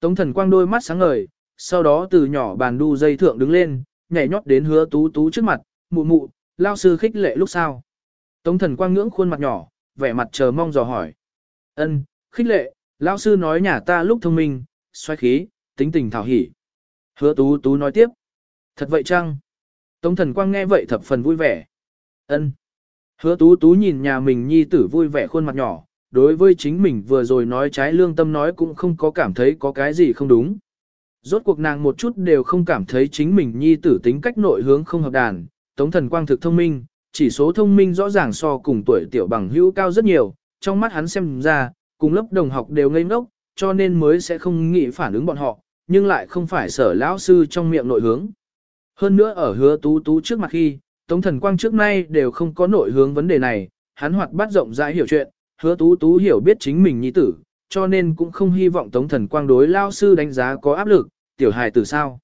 Tống thần quang đôi mắt sáng ngời, sau đó từ nhỏ bàn đu dây thượng đứng lên, nhảy nhót đến hứa tú tú trước mặt, mụ mụ, lao sư khích lệ lúc sau. Tống thần quang ngưỡng khuôn mặt nhỏ, vẻ mặt chờ mong dò hỏi. ân khích lệ, lao sư nói nhà ta lúc thông minh, xoay khí, tính tình thảo hỉ. Hứa tú tú nói tiếp. Thật vậy chăng? Tống thần quang nghe vậy thập phần vui vẻ. ân Hứa tú tú nhìn nhà mình nhi tử vui vẻ khuôn mặt nhỏ, đối với chính mình vừa rồi nói trái lương tâm nói cũng không có cảm thấy có cái gì không đúng. Rốt cuộc nàng một chút đều không cảm thấy chính mình nhi tử tính cách nội hướng không hợp đàn, tống thần quang thực thông minh, chỉ số thông minh rõ ràng so cùng tuổi tiểu bằng hữu cao rất nhiều, trong mắt hắn xem ra, cùng lớp đồng học đều ngây ngốc, cho nên mới sẽ không nghĩ phản ứng bọn họ, nhưng lại không phải sở lão sư trong miệng nội hướng. Hơn nữa ở hứa tú tú trước mặt khi, Tống Thần Quang trước nay đều không có nội hướng vấn đề này, hắn hoạt bát rộng rãi hiểu chuyện, hứa tú tú hiểu biết chính mình nhi tử, cho nên cũng không hy vọng Tống Thần Quang đối lao sư đánh giá có áp lực, tiểu hài tử sao.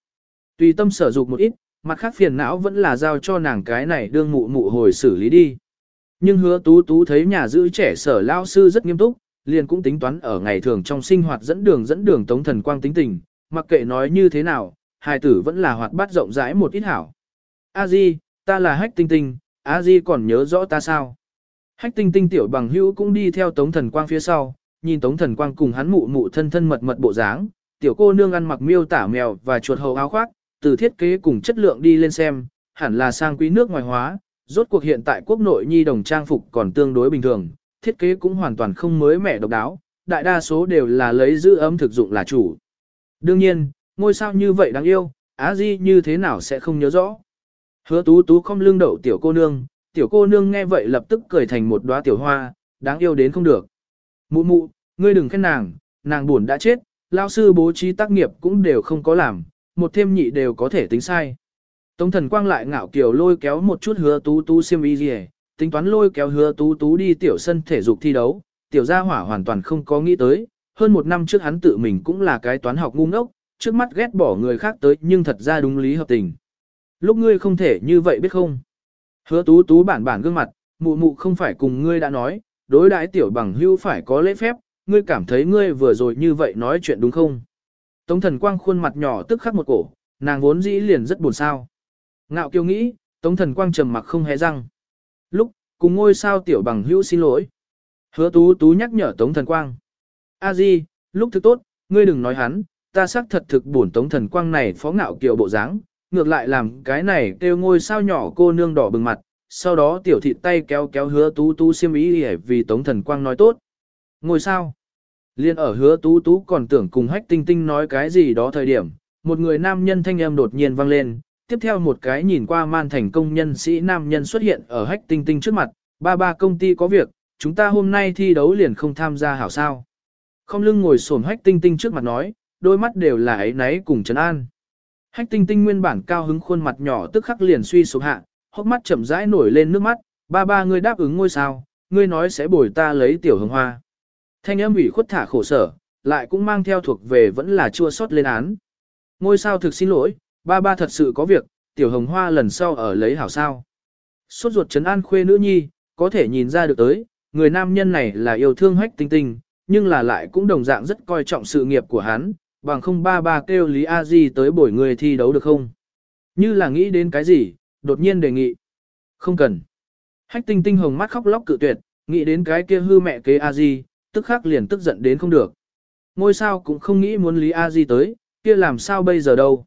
Tùy tâm sở dục một ít, mặt khác phiền não vẫn là giao cho nàng cái này đương mụ mụ hồi xử lý đi. Nhưng hứa tú tú thấy nhà giữ trẻ sở lao sư rất nghiêm túc, liền cũng tính toán ở ngày thường trong sinh hoạt dẫn đường dẫn đường Tống Thần Quang tính tình, mặc kệ nói như thế nào, hài tử vẫn là hoạt bát rộng rãi một ít hảo. A Di, ta là Hách Tinh Tinh, A Di còn nhớ rõ ta sao? Hách Tinh Tinh tiểu bằng hữu cũng đi theo Tống Thần Quang phía sau, nhìn Tống Thần Quang cùng hắn mụ mụ thân thân mật mật bộ dáng, tiểu cô nương ăn mặc miêu tả mèo và chuột hầu áo khoác, từ thiết kế cùng chất lượng đi lên xem, hẳn là sang quý nước ngoài hóa, rốt cuộc hiện tại quốc nội nhi đồng trang phục còn tương đối bình thường, thiết kế cũng hoàn toàn không mới mẻ độc đáo, đại đa số đều là lấy giữ ấm thực dụng là chủ. Đương nhiên, ngôi sao như vậy đáng yêu, Á Di như thế nào sẽ không nhớ rõ. Hứa tú tú không lưng đậu tiểu cô nương, tiểu cô nương nghe vậy lập tức cười thành một đóa tiểu hoa, đáng yêu đến không được. Mụ mụ, ngươi đừng khen nàng, nàng buồn đã chết, lao sư bố trí tác nghiệp cũng đều không có làm, một thêm nhị đều có thể tính sai. Tống thần quang lại ngạo kiều lôi kéo một chút hứa tú tú xiêm y gì tính toán lôi kéo hứa tú tú đi tiểu sân thể dục thi đấu, tiểu gia hỏa hoàn toàn không có nghĩ tới, hơn một năm trước hắn tự mình cũng là cái toán học ngu ngốc, trước mắt ghét bỏ người khác tới nhưng thật ra đúng lý hợp tình. Lúc ngươi không thể như vậy biết không? Hứa tú tú bản bản gương mặt, mụ mụ không phải cùng ngươi đã nói, đối đãi tiểu bằng hưu phải có lễ phép, ngươi cảm thấy ngươi vừa rồi như vậy nói chuyện đúng không? Tống thần quang khuôn mặt nhỏ tức khắc một cổ, nàng vốn dĩ liền rất buồn sao. Ngạo kiêu nghĩ, tống thần quang trầm mặc không hé răng. Lúc, cùng ngôi sao tiểu bằng hữu xin lỗi. Hứa tú tú nhắc nhở tống thần quang. A di, lúc thứ tốt, ngươi đừng nói hắn, ta xác thật thực buồn tống thần quang này phó ngạo kiều bộ dáng, ngược lại làm cái này kêu ngôi sao nhỏ cô nương đỏ bừng mặt, sau đó tiểu thị tay kéo kéo hứa tú tú xiêm ý để vì tống thần quang nói tốt. Ngôi sao? Liên ở hứa tú tú còn tưởng cùng hách tinh tinh nói cái gì đó thời điểm, một người nam nhân thanh âm đột nhiên vang lên, tiếp theo một cái nhìn qua man thành công nhân sĩ nam nhân xuất hiện ở hách tinh tinh trước mặt, ba ba công ty có việc, chúng ta hôm nay thi đấu liền không tham gia hảo sao. Không lưng ngồi sổn hách tinh tinh trước mặt nói, đôi mắt đều là ấy náy cùng trấn an. Hách tinh tinh nguyên bản cao hứng khuôn mặt nhỏ tức khắc liền suy sụp hạ, hốc mắt chậm rãi nổi lên nước mắt, ba ba ngươi đáp ứng ngôi sao, ngươi nói sẽ bồi ta lấy tiểu hồng hoa. Thanh âm ủy khuất thả khổ sở, lại cũng mang theo thuộc về vẫn là chua sót lên án. Ngôi sao thực xin lỗi, ba ba thật sự có việc, tiểu hồng hoa lần sau ở lấy hảo sao. Suốt ruột trấn an khuê nữ nhi, có thể nhìn ra được tới, người nam nhân này là yêu thương hách tinh tinh, nhưng là lại cũng đồng dạng rất coi trọng sự nghiệp của hắn, bằng không ba ba kêu Lý A Di tới bổi người thi đấu được không? Như là nghĩ đến cái gì, đột nhiên đề nghị. Không cần. Hách tinh tinh hồng mắt khóc lóc cự tuyệt, nghĩ đến cái kia hư mẹ kế A Di, tức khắc liền tức giận đến không được. Ngôi sao cũng không nghĩ muốn Lý A Di tới, kia làm sao bây giờ đâu.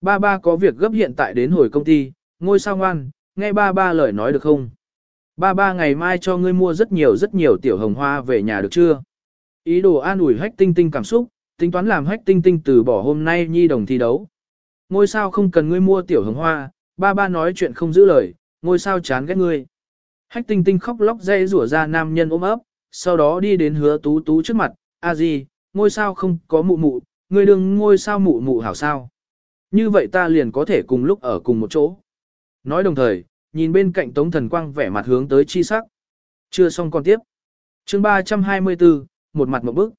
Ba ba có việc gấp hiện tại đến hồi công ty, ngôi sao ngoan, nghe ba ba lời nói được không? Ba ba ngày mai cho ngươi mua rất nhiều rất nhiều tiểu hồng hoa về nhà được chưa? Ý đồ an ủi hách tinh tinh cảm xúc, tính toán làm hách tinh tinh từ bỏ hôm nay nhi đồng thi đấu. Ngôi sao không cần ngươi mua tiểu hồng hoa, ba ba nói chuyện không giữ lời, ngôi sao chán ghét ngươi. Hách tinh tinh khóc lóc dây rủa ra nam nhân ôm ấp, sau đó đi đến hứa tú tú trước mặt, a gì, ngôi sao không có mụ mụ, ngươi đừng ngôi sao mụ mụ hảo sao. Như vậy ta liền có thể cùng lúc ở cùng một chỗ. Nói đồng thời, nhìn bên cạnh tống thần quang vẻ mặt hướng tới chi sắc. Chưa xong còn tiếp. chương 324, một mặt một bức.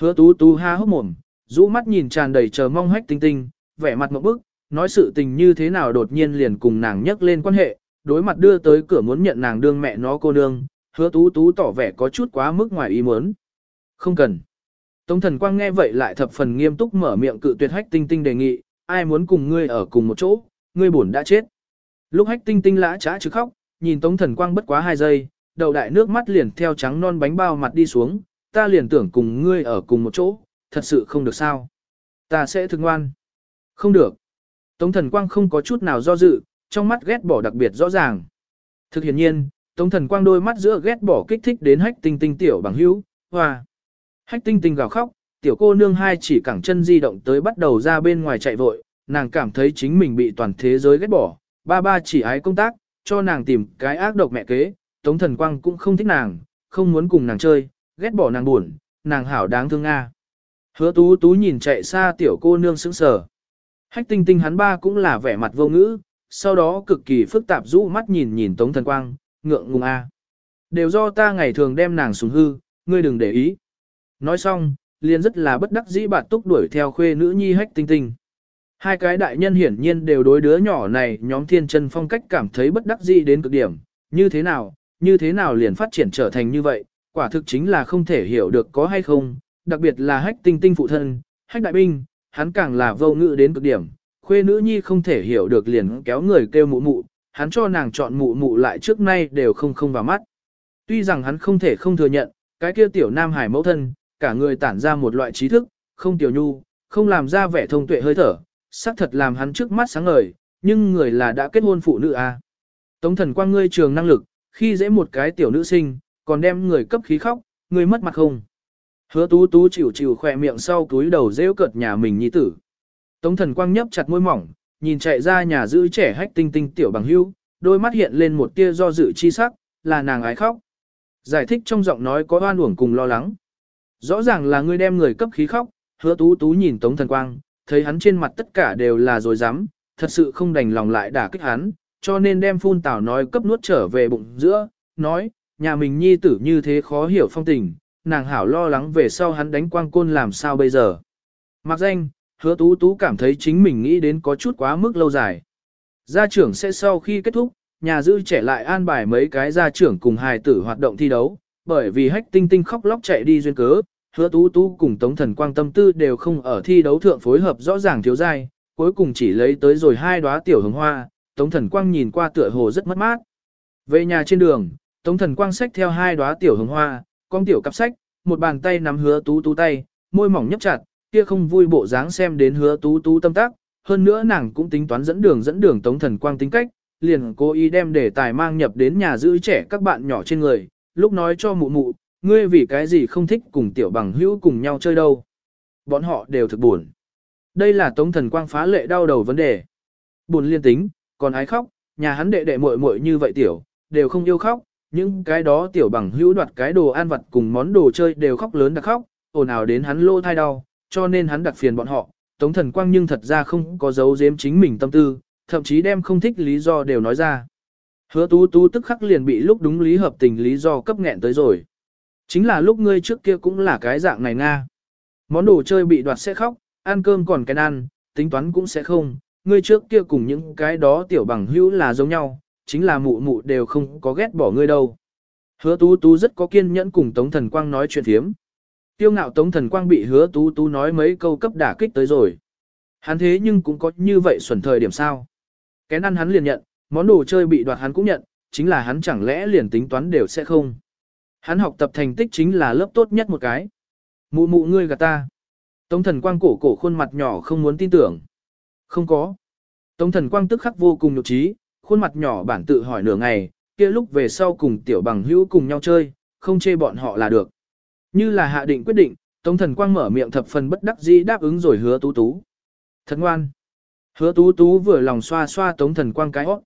Hứa tú tú ha hốc mồm, rũ mắt nhìn tràn đầy chờ mong hách tinh tinh, vẻ mặt một bức, nói sự tình như thế nào đột nhiên liền cùng nàng nhắc lên quan hệ, đối mặt đưa tới cửa muốn nhận nàng đương mẹ nó cô nương, hứa tú tú tỏ vẻ có chút quá mức ngoài ý muốn. Không cần. Tống thần quang nghe vậy lại thập phần nghiêm túc mở miệng cự tuyệt hách tinh tinh đề nghị, ai muốn cùng ngươi ở cùng một chỗ, ngươi buồn đã chết. Lúc hách tinh tinh lã trá chứ khóc, nhìn tống thần quang bất quá hai giây, đầu đại nước mắt liền theo trắng non bánh bao mặt đi xuống, ta liền tưởng cùng ngươi ở cùng một chỗ, thật sự không được sao. Ta sẽ thương ngoan. Không được. Tống thần quang không có chút nào do dự, trong mắt ghét bỏ đặc biệt rõ ràng. Thực hiện nhiên, Tống thần quang đôi mắt giữa ghét bỏ kích thích đến hách tinh tinh tiểu bằng hữu, hoa. Hách tinh tinh gào khóc, tiểu cô nương hai chỉ cẳng chân di động tới bắt đầu ra bên ngoài chạy vội, nàng cảm thấy chính mình bị toàn thế giới ghét bỏ, ba ba chỉ ái công tác, cho nàng tìm cái ác độc mẹ kế, tống thần quang cũng không thích nàng, không muốn cùng nàng chơi, ghét bỏ nàng buồn, nàng hảo đáng thương a. Hứa tú tú nhìn chạy xa tiểu cô nương sững sờ. Hách tinh tinh hắn ba cũng là vẻ mặt vô ngữ, sau đó cực kỳ phức tạp rũ mắt nhìn nhìn tống thần quang, ngượng ngùng a. Đều do ta ngày thường đem nàng xuống hư, ngươi đừng để ý. Nói xong, liền rất là bất đắc dĩ bạt túc đuổi theo khuê nữ nhi hách tinh tinh. Hai cái đại nhân hiển nhiên đều đối đứa nhỏ này nhóm thiên chân phong cách cảm thấy bất đắc dĩ đến cực điểm, như thế nào, như thế nào liền phát triển trở thành như vậy, quả thực chính là không thể hiểu được có hay không, đặc biệt là hách tinh tinh phụ thân, hách đại binh, hắn càng là vô ngữ đến cực điểm, khuê nữ nhi không thể hiểu được liền kéo người kêu mụ mụ, hắn cho nàng chọn mụ mụ lại trước nay đều không không vào mắt. Tuy rằng hắn không thể không thừa nhận, cái kia tiểu nam hải mẫu thân, cả người tản ra một loại trí thức, không tiểu nhu, không làm ra vẻ thông tuệ hơi thở, xác thật làm hắn trước mắt sáng ngời, nhưng người là đã kết hôn phụ nữ à. Tống thần quang ngươi trường năng lực, khi dễ một cái tiểu nữ sinh, còn đem người cấp khí khóc, người mất mặt không. Hứa tú tú chịu chịu khỏe miệng sau túi đầu rêu cợt nhà mình nhi tử. Tống thần quang nhấp chặt môi mỏng, nhìn chạy ra nhà giữ trẻ hách tinh tinh tiểu bằng hưu, đôi mắt hiện lên một tia do dự chi sắc, là nàng ái khóc. Giải thích trong giọng nói có oan uổng cùng lo lắng. Rõ ràng là ngươi đem người cấp khí khóc, hứa tú tú nhìn Tống Thần Quang, thấy hắn trên mặt tất cả đều là rồi dám, thật sự không đành lòng lại đả kích hắn, cho nên đem phun tảo nói cấp nuốt trở về bụng giữa, nói, nhà mình nhi tử như thế khó hiểu phong tình, nàng hảo lo lắng về sau hắn đánh quang côn làm sao bây giờ. Mặc danh, hứa tú tú cảm thấy chính mình nghĩ đến có chút quá mức lâu dài. Gia trưởng sẽ sau khi kết thúc, nhà dư trẻ lại an bài mấy cái gia trưởng cùng hài tử hoạt động thi đấu, bởi vì hách tinh tinh khóc lóc chạy đi duyên cớ, hứa tú tú cùng tống thần quang tâm tư đều không ở thi đấu thượng phối hợp rõ ràng thiếu dai, cuối cùng chỉ lấy tới rồi hai đóa tiểu hồng hoa, tống thần quang nhìn qua tựa hồ rất mất mát. Về nhà trên đường, tống thần quang sách theo hai đóa tiểu hồng hoa, con tiểu cặp sách, một bàn tay nắm hứa tú tú tay, môi mỏng nhấp chặt, kia không vui bộ dáng xem đến hứa tú tú tâm tác, hơn nữa nàng cũng tính toán dẫn đường dẫn đường tống thần quang tính cách, liền cố ý đem đề tài mang nhập đến nhà giữ trẻ các bạn nhỏ trên người, lúc nói cho mụ mụ, ngươi vì cái gì không thích cùng tiểu bằng hữu cùng nhau chơi đâu. Bọn họ đều thực buồn. Đây là tống thần quang phá lệ đau đầu vấn đề. Buồn liên tính, còn ái khóc, nhà hắn đệ đệ muội muội như vậy tiểu, đều không yêu khóc, những cái đó tiểu bằng hữu đoạt cái đồ ăn vặt cùng món đồ chơi đều khóc lớn đặc khóc, ồn ào đến hắn lô thai đau, cho nên hắn đặc phiền bọn họ. Tống thần quang nhưng thật ra không có giấu giếm chính mình tâm tư, thậm chí đem không thích lý do đều nói ra. Hứa tú tú tức khắc liền bị lúc đúng lý hợp tình lý do cấp nghẹn tới rồi. Chính là lúc ngươi trước kia cũng là cái dạng này nga. Món đồ chơi bị đoạt sẽ khóc, ăn cơm còn cái ăn, tính toán cũng sẽ không, ngươi trước kia cùng những cái đó tiểu bằng hữu là giống nhau, chính là mụ mụ đều không có ghét bỏ ngươi đâu. Hứa tú tú rất có kiên nhẫn cùng Tống Thần Quang nói chuyện thiếm. Tiêu ngạo Tống Thần Quang bị hứa tú tú nói mấy câu cấp đả kích tới rồi. Hắn thế nhưng cũng có như vậy xuẩn thời điểm sao. Cái ăn hắn liền nhận, món đồ chơi bị đoạt hắn cũng nhận, chính là hắn chẳng lẽ liền tính toán đều sẽ không. Hắn học tập thành tích chính là lớp tốt nhất một cái. Mụ mụ ngươi gạt ta. Tống thần quang cổ cổ khuôn mặt nhỏ không muốn tin tưởng. Không có. Tống thần quang tức khắc vô cùng nhục trí, khuôn mặt nhỏ bản tự hỏi nửa ngày, kia lúc về sau cùng tiểu bằng hữu cùng nhau chơi, không chê bọn họ là được. Như là hạ định quyết định, Tống thần quang mở miệng thập phần bất đắc dĩ đáp ứng rồi hứa tú tú. Thật ngoan. Hứa tú tú vừa lòng xoa xoa Tống thần quang cái hót.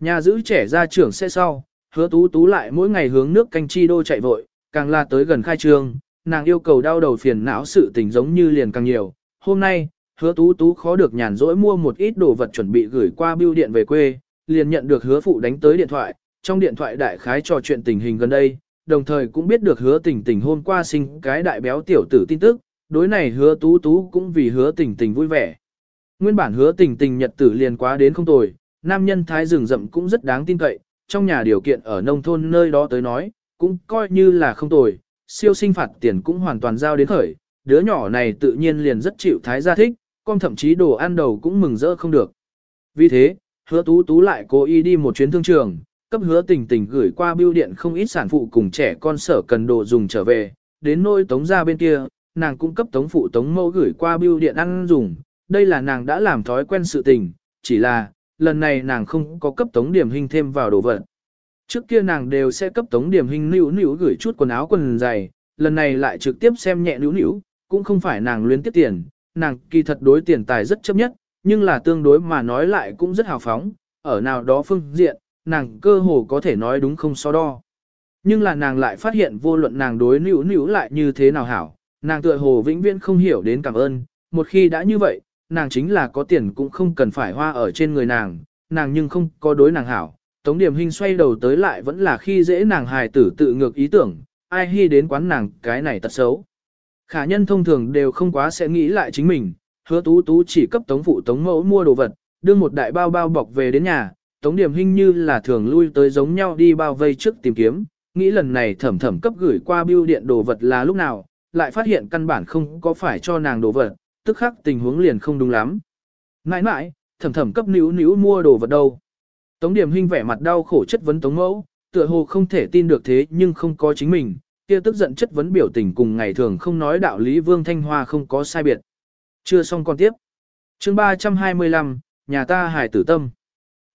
Nhà giữ trẻ ra trưởng sẽ sau, hứa tú tú lại mỗi ngày hướng nước canh chi đô chạy vội, càng là tới gần khai trương, nàng yêu cầu đau đầu phiền não sự tình giống như liền càng nhiều. Hôm nay, hứa tú tú khó được nhàn rỗi mua một ít đồ vật chuẩn bị gửi qua bưu điện về quê, liền nhận được hứa phụ đánh tới điện thoại, trong điện thoại đại khái trò chuyện tình hình gần đây, đồng thời cũng biết được hứa tình tình hôm qua sinh cái đại béo tiểu tử tin tức, đối này hứa tú tú cũng vì hứa tình tình vui vẻ. Nguyên bản hứa tình tình nhật tử liền quá đến không tồi, nam nhân thái rừng rậm cũng rất đáng tin cậy, trong nhà điều kiện ở nông thôn nơi đó tới nói, cũng coi như là không tồi, siêu sinh phạt tiền cũng hoàn toàn giao đến khởi, đứa nhỏ này tự nhiên liền rất chịu thái gia thích, con thậm chí đồ ăn đầu cũng mừng rỡ không được. Vì thế, hứa tú tú lại cố ý đi một chuyến thương trường, cấp hứa tình tình gửi qua bưu điện không ít sản phụ cùng trẻ con sở cần đồ dùng trở về, đến nôi tống ra bên kia, nàng cũng cấp tống phụ tống mẫu gửi qua bưu điện ăn dùng, đây là nàng đã làm thói quen sự tình, chỉ là, lần này nàng không có cấp tống điểm hình thêm vào đồ vật. Trước kia nàng đều sẽ cấp tống điểm hình nữ nữ gửi chút quần áo quần dày, lần này lại trực tiếp xem nhẹ nữ nữ, cũng không phải nàng luyến tiếp tiền, nàng kỳ thật đối tiền tài rất chấp nhất, nhưng là tương đối mà nói lại cũng rất hào phóng, ở nào đó phương diện, nàng cơ hồ có thể nói đúng không so đo. Nhưng là nàng lại phát hiện vô luận nàng đối nữ nữ lại như thế nào hảo, nàng tựa hồ vĩnh viễn không hiểu đến cảm ơn, một khi đã như vậy, nàng chính là có tiền cũng không cần phải hoa ở trên người nàng, nàng nhưng không có đối nàng hảo. Tống điểm hình xoay đầu tới lại vẫn là khi dễ nàng hài tử tự ngược ý tưởng, ai hy đến quán nàng cái này tật xấu. Khả nhân thông thường đều không quá sẽ nghĩ lại chính mình, hứa tú tú chỉ cấp tống phụ tống mẫu mua đồ vật, đưa một đại bao bao bọc về đến nhà, tống điểm hình như là thường lui tới giống nhau đi bao vây trước tìm kiếm, nghĩ lần này thẩm thẩm cấp gửi qua bưu điện đồ vật là lúc nào, lại phát hiện căn bản không có phải cho nàng đồ vật, tức khắc tình huống liền không đúng lắm. Nãi nãi, thẩm thẩm cấp níu níu mua đồ vật đâu. Tống điểm hình vẻ mặt đau khổ chất vấn tống mẫu, tựa hồ không thể tin được thế nhưng không có chính mình, kia tức giận chất vấn biểu tình cùng ngày thường không nói đạo lý Vương Thanh Hoa không có sai biệt. Chưa xong còn tiếp. chương 325, nhà ta hải tử tâm.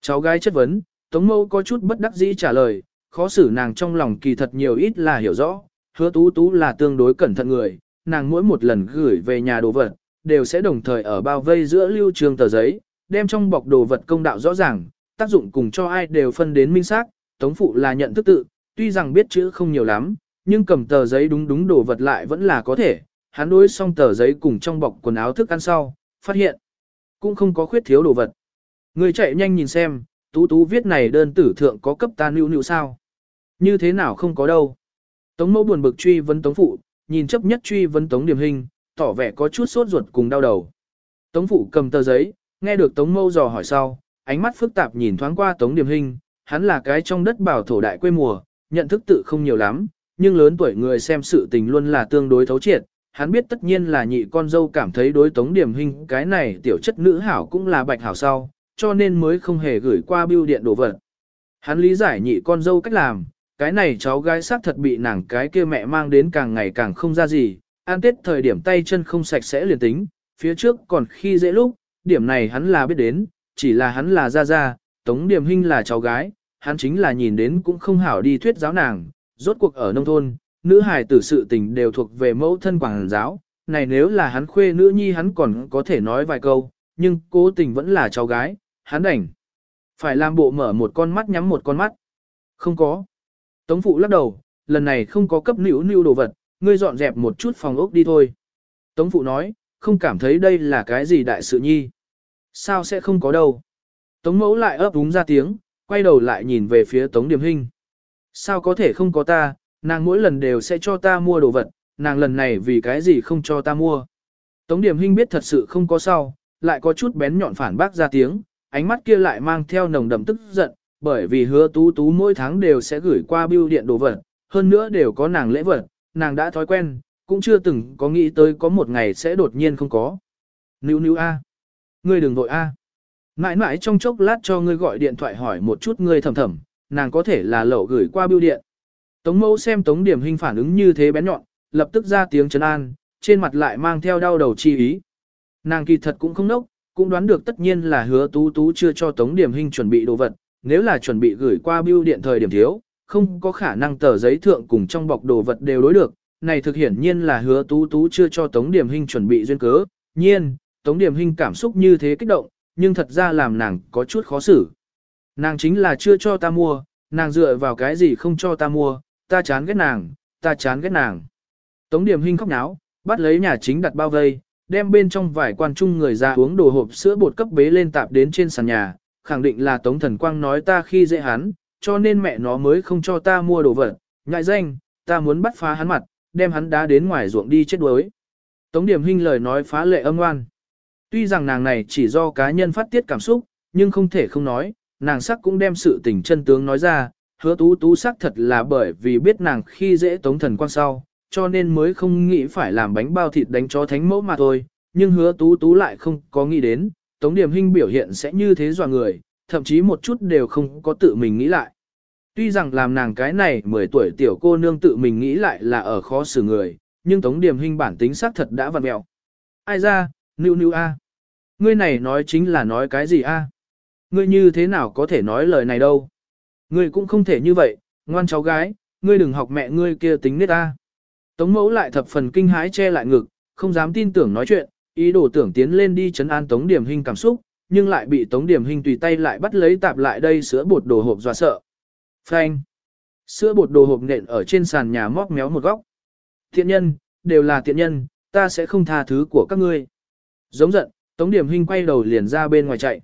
Cháu gái chất vấn, Tống Mẫu có chút bất đắc dĩ trả lời, khó xử nàng trong lòng kỳ thật nhiều ít là hiểu rõ, hứa tú tú là tương đối cẩn thận người, nàng mỗi một lần gửi về nhà đồ vật, đều sẽ đồng thời ở bao vây giữa lưu trường tờ giấy, đem trong bọc đồ vật công đạo rõ ràng, tác dụng cùng cho ai đều phân đến minh xác. Tống phụ là nhận thức tự, tuy rằng biết chữ không nhiều lắm, nhưng cầm tờ giấy đúng đúng đồ vật lại vẫn là có thể. Hắn đối xong tờ giấy cùng trong bọc quần áo thức ăn sau, phát hiện cũng không có khuyết thiếu đồ vật. Người chạy nhanh nhìn xem, tú tú viết này đơn tử thượng có cấp ta nữu nữu sao? Như thế nào không có đâu? Tống mẫu buồn bực truy vấn tống phụ, nhìn chấp nhất truy vấn tống điểm hình, tỏ vẻ có chút sốt ruột cùng đau đầu. Tống phụ cầm tờ giấy, nghe được tống mâu dò hỏi sau, ánh mắt phức tạp nhìn thoáng qua tống điểm hình, hắn là cái trong đất bảo thổ đại quê mùa, nhận thức tự không nhiều lắm, nhưng lớn tuổi người xem sự tình luôn là tương đối thấu triệt. Hắn biết tất nhiên là nhị con dâu cảm thấy đối tống điểm hình cái này tiểu chất nữ hảo cũng là bạch hảo sau, cho nên mới không hề gửi qua bưu điện đồ vật. Hắn lý giải nhị con dâu cách làm, cái này cháu gái xác thật bị nàng cái kia mẹ mang đến càng ngày càng không ra gì, an tết thời điểm tay chân không sạch sẽ liền tính, phía trước còn khi dễ lúc, điểm này hắn là biết đến, chỉ là hắn là ra ra, tống điểm hình là cháu gái, hắn chính là nhìn đến cũng không hảo đi thuyết giáo nàng, rốt cuộc ở nông thôn, nữ hài tử sự tình đều thuộc về mẫu thân quảng giáo, này nếu là hắn khuê nữ nhi hắn còn có thể nói vài câu, nhưng cố tình vẫn là cháu gái, hắn đành. Phải làm bộ mở một con mắt nhắm một con mắt. Không có. Tống phụ lắc đầu, lần này không có cấp nữ nữ đồ vật, ngươi dọn dẹp một chút phòng ốc đi thôi. Tống phụ nói, không cảm thấy đây là cái gì đại sự nhi. Sao sẽ không có đâu. Tống mẫu lại ấp úng ra tiếng, quay đầu lại nhìn về phía Tống Điểm Hinh. Sao có thể không có ta, nàng mỗi lần đều sẽ cho ta mua đồ vật, nàng lần này vì cái gì không cho ta mua. Tống Điểm Hinh biết thật sự không có sao, lại có chút bén nhọn phản bác ra tiếng, ánh mắt kia lại mang theo nồng đậm tức giận, bởi vì hứa tú tú mỗi tháng đều sẽ gửi qua bưu điện đồ vật, hơn nữa đều có nàng lễ vật, nàng đã thói quen, cũng chưa từng có nghĩ tới có một ngày sẽ đột nhiên không có. Níu níu A. Ngươi đừng vội A. Mãi mãi trong chốc lát cho ngươi gọi điện thoại hỏi một chút ngươi thầm thầm, nàng có thể là lậu gửi qua bưu điện. Tống mẫu xem tống điểm hình phản ứng như thế bén nhọn, lập tức ra tiếng trấn an, trên mặt lại mang theo đau đầu chi ý. Nàng kỳ thật cũng không nốc, cũng đoán được tất nhiên là hứa tú tú chưa cho tống điểm hình chuẩn bị đồ vật, nếu là chuẩn bị gửi qua bưu điện thời điểm thiếu, không có khả năng tờ giấy thượng cùng trong bọc đồ vật đều đối được, này thực hiển nhiên là hứa tú tú chưa cho Tống Điểm Hinh chuẩn bị duyên cớ, nhiên, Tống Điểm Hinh cảm xúc như thế kích động, nhưng thật ra làm nàng có chút khó xử. Nàng chính là chưa cho ta mua, nàng dựa vào cái gì không cho ta mua, ta chán ghét nàng, ta chán ghét nàng. Tống Điểm Hinh khóc náo, bắt lấy nhà chính đặt bao vây, đem bên trong vài quan trung người ra uống đồ hộp sữa bột cấp bế lên tạp đến trên sàn nhà, khẳng định là Tống Thần Quang nói ta khi dễ hắn, cho nên mẹ nó mới không cho ta mua đồ vật, ngại danh, ta muốn bắt phá hắn mặt, đem hắn đá đến ngoài ruộng đi chết đuối. Tống Điểm Hinh lời nói phá lệ âm ngoan. Tuy rằng nàng này chỉ do cá nhân phát tiết cảm xúc, nhưng không thể không nói, nàng sắc cũng đem sự tình chân tướng nói ra, hứa tú tú xác thật là bởi vì biết nàng khi dễ Tống Thần Quang sau, cho nên mới không nghĩ phải làm bánh bao thịt đánh cho thánh mẫu mà thôi, nhưng hứa tú tú lại không có nghĩ đến, Tống Điểm hình biểu hiện sẽ như thế dọa người, thậm chí một chút đều không có tự mình nghĩ lại. Tuy rằng làm nàng cái này 10 tuổi tiểu cô nương tự mình nghĩ lại là ở khó xử người, nhưng Tống Điểm hình bản tính xác thật đã vặn mẹo. Ai ra, nữ nữ a. Ngươi này nói chính là nói cái gì a? Ngươi như thế nào có thể nói lời này đâu? Ngươi cũng không thể như vậy, ngoan cháu gái, ngươi đừng học mẹ ngươi kia tính nết ta. Tống mẫu lại thập phần kinh hãi che lại ngực, không dám tin tưởng nói chuyện, ý đồ tưởng tiến lên đi chấn an Tống Điểm Hinh cảm xúc, nhưng lại bị Tống Điểm Hinh tùy tay lại bắt lấy tạp lại đây sữa bột đồ hộp dọa sợ. Phanh. Sữa bột đồ hộp nện ở trên sàn nhà móc méo một góc. Thiện nhân, đều là thiện nhân, ta sẽ không tha thứ của các ngươi. Giống giận, Tống Điểm Hinh quay đầu liền ra bên ngoài chạy.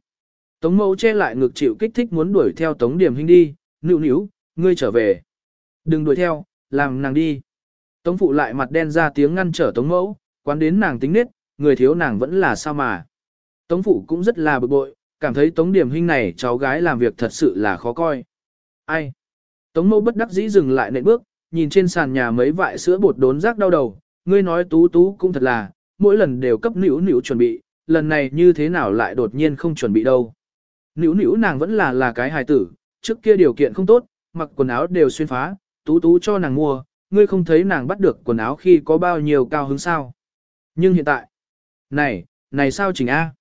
Tống Mẫu che lại ngực chịu kích thích muốn đuổi theo Tống Điểm Hinh đi, nữu nữu, ngươi trở về. Đừng đuổi theo, làm nàng đi. Tống Phụ lại mặt đen ra tiếng ngăn trở Tống Mẫu, quán đến nàng tính nết, người thiếu nàng vẫn là sao mà. Tống Phụ cũng rất là bực bội, cảm thấy Tống Điểm Hinh này cháu gái làm việc thật sự là khó coi. Ai? Tống Mẫu bất đắc dĩ dừng lại nệm bước, nhìn trên sàn nhà mấy vại sữa bột đốn rác đau đầu, ngươi nói tú tú cũng thật là, mỗi lần đều cấp nữu nữu chuẩn bị, lần này như thế nào lại đột nhiên không chuẩn bị đâu. Nữu nữu nàng vẫn là là cái hài tử, trước kia điều kiện không tốt, mặc quần áo đều xuyên phá, tú tú cho nàng mua, ngươi không thấy nàng bắt được quần áo khi có bao nhiêu cao hứng sao. Nhưng hiện tại, này, này sao chỉnh A?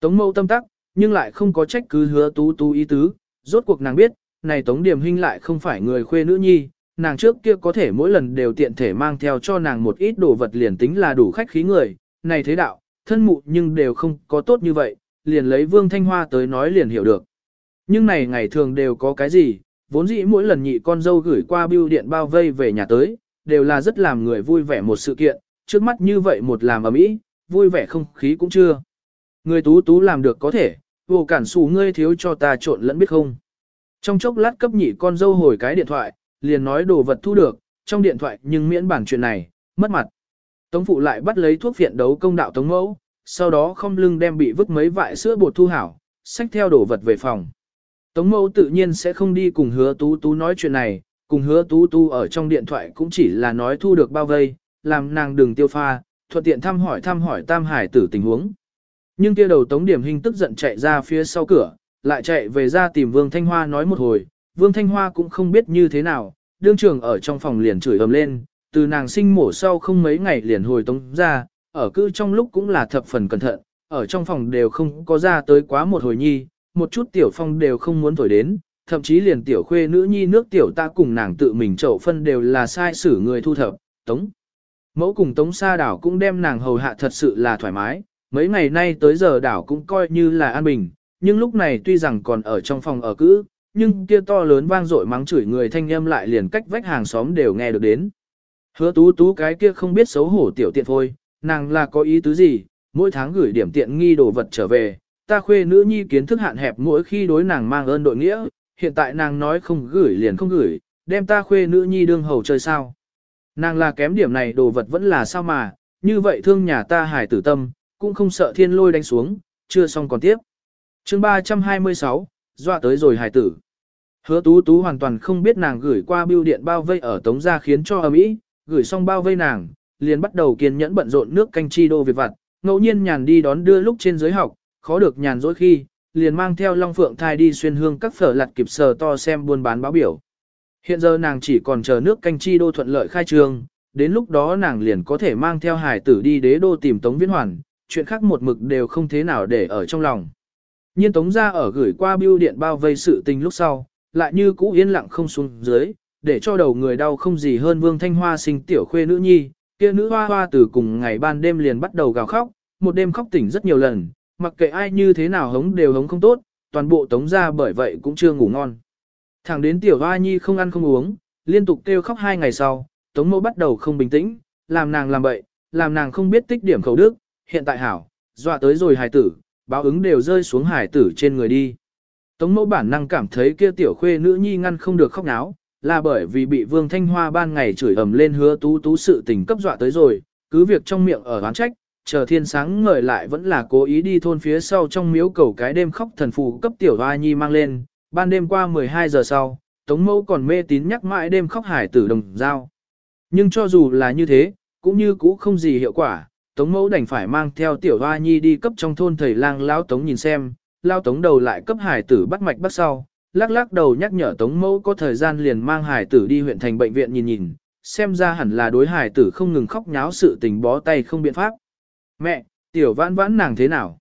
Tống mâu tâm tắc, nhưng lại không có trách cứ hứa tú tú ý tứ, rốt cuộc nàng biết, này Tống Điểm hình lại không phải người khuê nữ nhi, nàng trước kia có thể mỗi lần đều tiện thể mang theo cho nàng một ít đồ vật liền tính là đủ khách khí người, này thế đạo, thân mụ nhưng đều không có tốt như vậy, liền lấy Vương Thanh Hoa tới nói liền hiểu được. Nhưng này ngày thường đều có cái gì, vốn dĩ mỗi lần nhị con dâu gửi qua bưu điện bao vây về nhà tới, đều là rất làm người vui vẻ một sự kiện, trước mắt như vậy một làm ở mỹ, vui vẻ không khí cũng chưa. Người tú tú làm được có thể, vô cản xù ngươi thiếu cho ta trộn lẫn biết không. Trong chốc lát cấp nhị con dâu hồi cái điện thoại, liền nói đồ vật thu được, trong điện thoại nhưng miễn bản chuyện này, mất mặt. Tống phụ lại bắt lấy thuốc viện đấu công đạo tống mẫu, sau đó không lưng đem bị vứt mấy vại sữa bột thu hảo, xách theo đồ vật về phòng. Tống mẫu tự nhiên sẽ không đi cùng hứa tú tú nói chuyện này, cùng hứa tú tú ở trong điện thoại cũng chỉ là nói thu được bao vây, làm nàng đừng tiêu pha, thuận tiện thăm hỏi thăm hỏi tam hải tử tình huống. Nhưng kia đầu tống điểm hình tức giận chạy ra phía sau cửa, lại chạy về ra tìm Vương Thanh Hoa nói một hồi, Vương Thanh Hoa cũng không biết như thế nào, đương trường ở trong phòng liền chửi ầm lên, từ nàng sinh mổ sau không mấy ngày liền hồi tống ra, ở cư trong lúc cũng là thập phần cẩn thận, ở trong phòng đều không có ra tới quá một hồi nhi, một chút tiểu phong đều không muốn thổi đến, thậm chí liền tiểu khuê nữ nhi nước tiểu ta cùng nàng tự mình chậu phân đều là sai xử người thu thập, tống. Mẫu cùng tống sa đảo cũng đem nàng hầu hạ thật sự là thoải mái, mấy ngày nay tới giờ đảo cũng coi như là an bình, nhưng lúc này tuy rằng còn ở trong phòng ở cữ, nhưng kia to lớn vang dội mắng chửi người thanh âm lại liền cách vách hàng xóm đều nghe được đến. Hứa tú tú cái kia không biết xấu hổ tiểu tiện thôi, nàng là có ý tứ gì, mỗi tháng gửi điểm tiện nghi đồ vật trở về, ta khuê nữ nhi kiến thức hạn hẹp mỗi khi đối nàng mang ơn đội nghĩa, hiện tại nàng nói không gửi liền không gửi, đem ta khuê nữ nhi đương hầu chơi sao. Nàng là kém điểm này đồ vật vẫn là sao mà, như vậy thương nhà ta hải tử tâm, cũng không sợ thiên lôi đánh xuống, chưa xong còn tiếp. chương 326, dọa tới rồi hải tử. Hứa tú tú hoàn toàn không biết nàng gửi qua bưu điện bao vây ở tống gia khiến cho ấm ý, gửi xong bao vây nàng, liền bắt đầu kiên nhẫn bận rộn nước canh chi đô việc vặt, ngẫu nhiên nhàn đi đón đưa lúc trên giới học, khó được nhàn dỗi khi, liền mang theo Long Phượng thai đi xuyên hương các phở lặt kịp sờ to xem buôn bán báo biểu. Hiện giờ nàng chỉ còn chờ nước canh chi đô thuận lợi khai trương, đến lúc đó nàng liền có thể mang theo hải tử đi đế đô tìm Tống Viễn Hoàn, chuyện khác một mực đều không thế nào để ở trong lòng. Nhiên Tống ra ở gửi qua bưu điện bao vây sự tình lúc sau, lại như cũ yên lặng không xuống dưới, để cho đầu người đau không gì hơn Vương Thanh Hoa sinh tiểu khuê nữ nhi, kia nữ hoa hoa từ cùng ngày ban đêm liền bắt đầu gào khóc, một đêm khóc tỉnh rất nhiều lần, mặc kệ ai như thế nào hống đều hống không tốt, toàn bộ tống ra bởi vậy cũng chưa ngủ ngon. Thẳng đến tiểu hoa nhi không ăn không uống, liên tục kêu khóc hai ngày sau, tống mẫu bắt đầu không bình tĩnh, làm nàng làm bậy, làm nàng không biết tích điểm khẩu đức, hiện tại hảo, dọa tới rồi hài tử, báo ứng đều rơi xuống hài tử trên người đi. Tống mẫu bản năng cảm thấy kia tiểu khuê nữ nhi ngăn không được khóc náo, là bởi vì bị Vương Thanh Hoa ban ngày chửi ầm lên hứa tú tú sự tình cấp dọa tới rồi, cứ việc trong miệng ở oán trách, chờ thiên sáng ngời lại vẫn là cố ý đi thôn phía sau trong miếu cầu cái đêm khóc thần phù cấp tiểu hoa nhi mang lên, ban đêm qua 12 giờ sau, Tống Mẫu còn mê tín nhắc mãi đêm khóc hải tử đồng giao. Nhưng cho dù là như thế, cũng như cũ không gì hiệu quả, Tống mẫu đành phải mang theo tiểu hoa nhi đi cấp trong thôn thầy lang Lão Tống nhìn xem, lao Tống đầu lại cấp hải tử bắt mạch bắt sau, lắc lắc đầu nhắc nhở Tống mẫu có thời gian liền mang hải tử đi huyện thành bệnh viện nhìn nhìn, xem ra hẳn là đối hải tử không ngừng khóc nháo sự tình bó tay không biện pháp. Mẹ, tiểu vãn vãn nàng thế nào?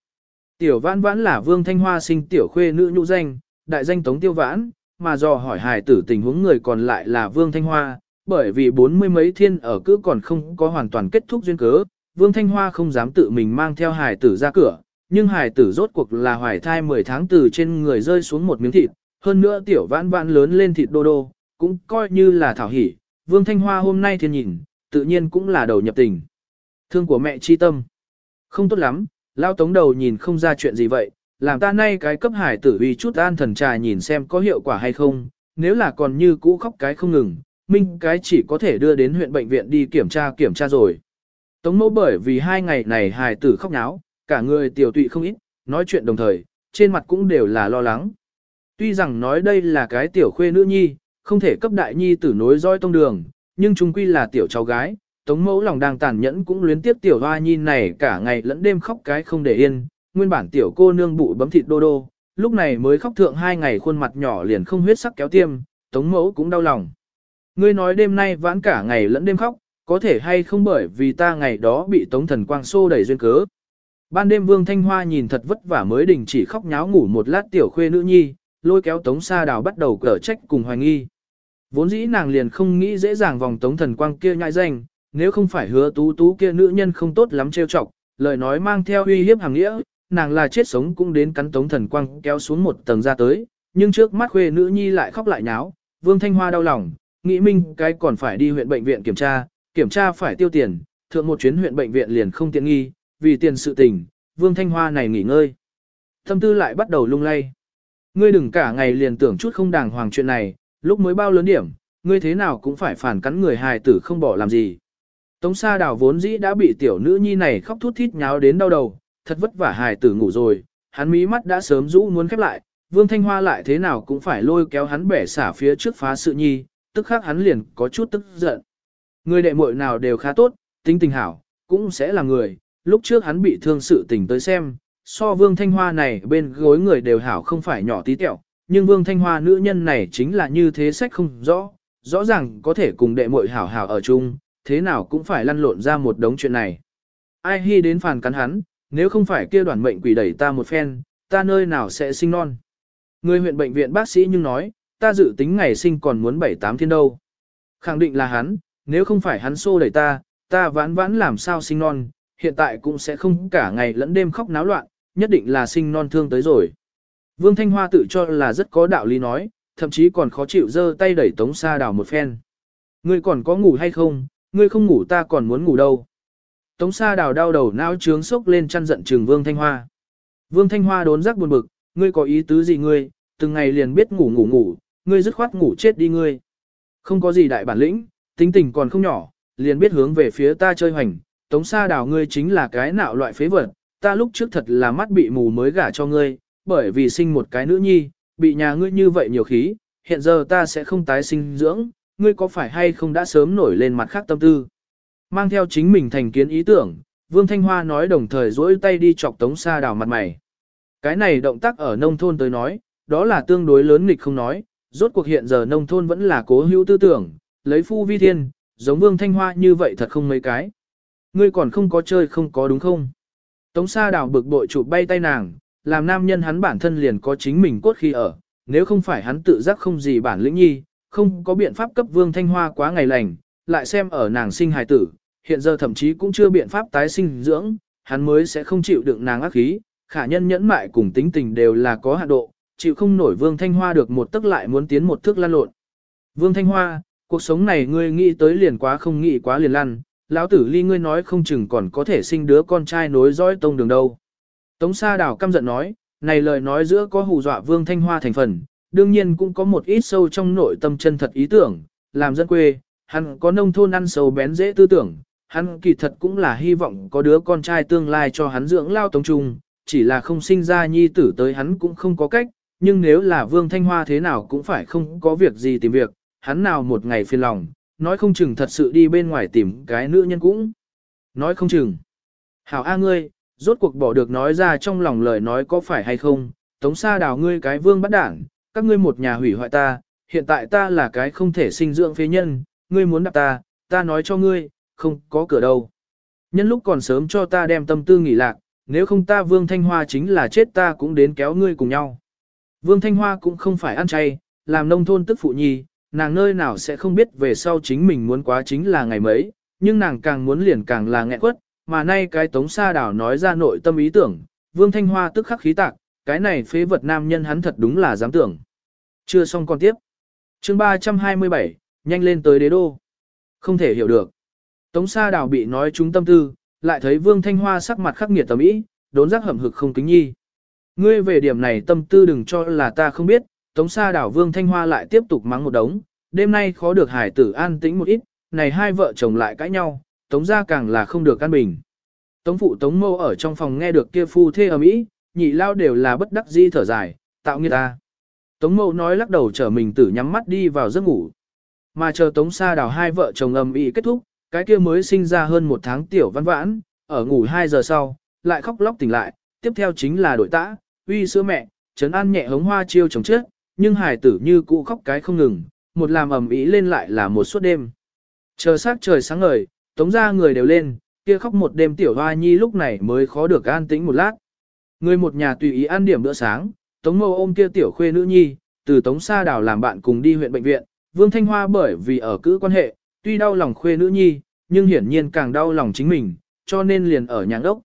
Tiểu vãn vãn là vương thanh hoa sinh tiểu khuê nữ nhũ danh, đại danh Tống tiêu vãn, mà do hỏi hải tử tình huống người còn lại là vương thanh hoa, bởi vì bốn mươi mấy thiên ở cứ còn không có hoàn toàn kết thúc duyên cớ, Vương Thanh Hoa không dám tự mình mang theo hài tử ra cửa, nhưng hài tử rốt cuộc là hoài thai 10 tháng từ trên người rơi xuống một miếng thịt, hơn nữa tiểu vãn vãn lớn lên thịt đô đô, cũng coi như là thảo hỉ. Vương Thanh Hoa hôm nay thiên nhìn, tự nhiên cũng là đầu nhập tình. Thương của mẹ chi tâm. Không tốt lắm, lao tống đầu nhìn không ra chuyện gì vậy, làm ta nay cái cấp hải tử vì chút an thần trà nhìn xem có hiệu quả hay không, nếu là còn như cũ khóc cái không ngừng, minh cái chỉ có thể đưa đến huyện bệnh viện đi kiểm tra kiểm tra rồi. Tống mẫu bởi vì hai ngày này hải tử khóc náo, cả người tiểu tụy không ít, nói chuyện đồng thời, trên mặt cũng đều là lo lắng. Tuy rằng nói đây là cái tiểu khuê nữ nhi, không thể cấp đại nhi tử nối roi tông đường, nhưng chung quy là tiểu cháu gái, tống mẫu lòng đang tàn nhẫn cũng luyến tiếp tiểu hoa nhi này cả ngày lẫn đêm khóc cái không để yên, nguyên bản tiểu cô nương bụ bấm thịt đô đô, lúc này mới khóc thượng hai ngày khuôn mặt nhỏ liền không huyết sắc kéo tiêm, tống mẫu cũng đau lòng. Ngươi nói đêm nay vãn cả ngày lẫn đêm khóc, có thể hay không bởi vì ta ngày đó bị tống thần quang xô đẩy duyên cớ. Ban đêm Vương Thanh Hoa nhìn thật vất vả mới đình chỉ khóc nháo ngủ một lát tiểu khuê nữ nhi, lôi kéo tống sa đào bắt đầu cở trách cùng hoài nghi. Vốn dĩ nàng liền không nghĩ dễ dàng vòng tống thần quang kia nhại danh, nếu không phải hứa tú tú kia nữ nhân không tốt lắm trêu chọc, lời nói mang theo uy hiếp hàng nghĩa, nàng là chết sống cũng đến cắn tống thần quang kéo xuống một tầng ra tới, nhưng trước mắt khuê nữ nhi lại khóc lại nháo, Vương Thanh Hoa đau lòng, nghĩ minh cái còn phải đi huyện bệnh viện kiểm tra, kiểm tra phải tiêu tiền, thượng một chuyến huyện bệnh viện liền không tiện nghi, vì tiền sự tình, Vương Thanh Hoa này nghỉ ngơi. thâm tư lại bắt đầu lung lay. Ngươi đừng cả ngày liền tưởng chút không đàng hoàng chuyện này, lúc mới bao lớn điểm, ngươi thế nào cũng phải phản cắn người hài tử không bỏ làm gì. Tống Sa Đào vốn dĩ đã bị tiểu nữ nhi này khóc thút thít nháo đến đau đầu, thật vất vả hài tử ngủ rồi, hắn mí mắt đã sớm rũ muốn khép lại, Vương Thanh Hoa lại thế nào cũng phải lôi kéo hắn bẻ xả phía trước phá sự nhi, tức khắc hắn liền có chút tức giận. Người đệ muội nào đều khá tốt, tính tình hảo, cũng sẽ là người, lúc trước hắn bị thương sự tình tới xem, so Vương Thanh Hoa này bên gối người đều hảo không phải nhỏ tí tẹo, nhưng Vương Thanh Hoa nữ nhân này chính là như thế sách không rõ, rõ ràng có thể cùng đệ muội hảo hảo ở chung, thế nào cũng phải lăn lộn ra một đống chuyện này. Ai hy đến phàn cắn hắn, nếu không phải kia đoàn mệnh quỷ đẩy ta một phen, ta nơi nào sẽ sinh non. Người huyện bệnh viện bác sĩ nhưng nói, ta dự tính ngày sinh còn muốn 7-8 thiên đâu. Khẳng định là hắn, nếu không phải hắn xô đẩy ta, ta vãn vãn làm sao sinh non, hiện tại cũng sẽ không cả ngày lẫn đêm khóc náo loạn, nhất định là sinh non thương tới rồi. Vương Thanh Hoa tự cho là rất có đạo lý nói, thậm chí còn khó chịu giơ tay đẩy Tống Sa Đào một phen. Ngươi còn có ngủ hay không, ngươi không ngủ ta còn muốn ngủ đâu. Tống Sa Đào đau đầu não trướng sốc lên chăn giận trừng Vương Thanh Hoa. Vương Thanh Hoa đốn giác buồn bực, ngươi có ý tứ gì ngươi, từng ngày liền biết ngủ ngủ ngủ, ngươi dứt khoát ngủ chết đi ngươi. Không có gì đại bản lĩnh, tính tình còn không nhỏ, liền biết hướng về phía ta chơi hoành, tống sa đào ngươi chính là cái nạo loại phế vật, ta lúc trước thật là mắt bị mù mới gả cho ngươi, bởi vì sinh một cái nữ nhi, bị nhà ngươi như vậy nhiều khí, hiện giờ ta sẽ không tái sinh dưỡng, ngươi có phải hay không đã sớm nổi lên mặt khác tâm tư. Mang theo chính mình thành kiến ý tưởng, Vương Thanh Hoa nói đồng thời duỗi tay đi chọc tống sa đào mặt mày. Cái này động tác ở nông thôn tới nói, đó là tương đối lớn nghịch không nói, rốt cuộc hiện giờ nông thôn vẫn là cố hữu tư tưởng, lấy phu vi thiên, giống vương thanh hoa như vậy thật không mấy cái. Ngươi còn không có chơi không có đúng không? Tống sa đào bực bội chụp bay tay nàng, làm nam nhân hắn bản thân liền có chính mình cốt khi ở, nếu không phải hắn tự giác không gì bản lĩnh nhi, không có biện pháp cấp vương thanh hoa quá ngày lành, lại xem ở nàng sinh hài tử, hiện giờ thậm chí cũng chưa biện pháp tái sinh dưỡng, hắn mới sẽ không chịu đựng nàng ác khí, khả nhân nhẫn mại cùng tính tình đều là có hạn độ, chịu không nổi vương thanh hoa được một tức lại muốn tiến một thước lan lộn. Vương thanh hoa, cuộc sống này ngươi nghĩ tới liền quá không nghĩ quá liền lăn, lão tử ly ngươi nói không chừng còn có thể sinh đứa con trai nối dõi tông đường đâu. Tống Sa Đào căm giận nói, này lời nói giữa có hù dọa Vương Thanh Hoa thành phần, đương nhiên cũng có một ít sâu trong nội tâm chân thật ý tưởng, làm dân quê, hắn có nông thôn ăn sâu bén dễ tư tưởng, hắn kỳ thật cũng là hy vọng có đứa con trai tương lai cho hắn dưỡng lao tống trung, chỉ là không sinh ra nhi tử tới hắn cũng không có cách, nhưng nếu là Vương Thanh Hoa thế nào cũng phải không có việc gì tìm việc, hắn nào một ngày phiền lòng, nói không chừng thật sự đi bên ngoài tìm cái nữ nhân cũng. Nói không chừng. Hảo A ngươi, rốt cuộc bỏ được nói ra trong lòng lời nói có phải hay không, tống sa đào ngươi cái vương bắt đảng, các ngươi một nhà hủy hoại ta, hiện tại ta là cái không thể sinh dưỡng phế nhân, ngươi muốn đạp ta, ta nói cho ngươi, không có cửa đâu. Nhân lúc còn sớm cho ta đem tâm tư nghỉ lạc, nếu không ta Vương Thanh Hoa chính là chết ta cũng đến kéo ngươi cùng nhau. Vương Thanh Hoa cũng không phải ăn chay, làm nông thôn tức phụ nhi, nàng nơi nào sẽ không biết về sau chính mình muốn quá chính là ngày mấy, nhưng nàng càng muốn liền càng là nghẹn quất, mà nay cái tống sa đảo nói ra nội tâm ý tưởng, Vương Thanh Hoa tức khắc khí tạc, cái này phế vật nam nhân hắn thật đúng là dám tưởng. Chưa xong con tiếp. chương 327, nhanh lên tới đế đô. Không thể hiểu được. Tống sa đảo bị nói trúng tâm tư, lại thấy Vương Thanh Hoa sắc mặt khắc nghiệt tầm ý, đốn giác hầm hực không kính nhi. Ngươi về điểm này tâm tư đừng cho là ta không biết, Tống Sa đảo Vương Thanh Hoa lại tiếp tục mắng một đống, đêm nay khó được hải tử an tĩnh một ít, này hai vợ chồng lại cãi nhau, Tống gia càng là không được an bình. Tống phụ Tống mâu ở trong phòng nghe được kia phu thê ầm ĩ, nhị lao đều là bất đắc di thở dài, tạo nghiệt ta. Tống mâu nói lắc đầu trở mình tử nhắm mắt đi vào giấc ngủ. Mà chờ Tống Sa đảo hai vợ chồng ầm ĩ kết thúc, cái kia mới sinh ra hơn một tháng tiểu văn vãn, ở ngủ 2 giờ sau, lại khóc lóc tỉnh lại, tiếp theo chính là đội tã, uy sữa mẹ, trấn an nhẹ hống hoa chiêu chồng trước, nhưng hải tử như cũ khóc cái không ngừng, một làm ầm ĩ lên lại là một suốt đêm. Chờ sát trời sáng ngời, tống ra người đều lên, kia khóc một đêm tiểu hoa nhi lúc này mới khó được an tĩnh một lát. Người một nhà tùy ý ăn điểm bữa sáng, tống mâu ôm kia tiểu khuê nữ nhi, từ tống xa đảo làm bạn cùng đi huyện bệnh viện, vương thanh hoa bởi vì ở cữ quan hệ, tuy đau lòng khuê nữ nhi, nhưng hiển nhiên càng đau lòng chính mình, cho nên liền ở nhà đốc.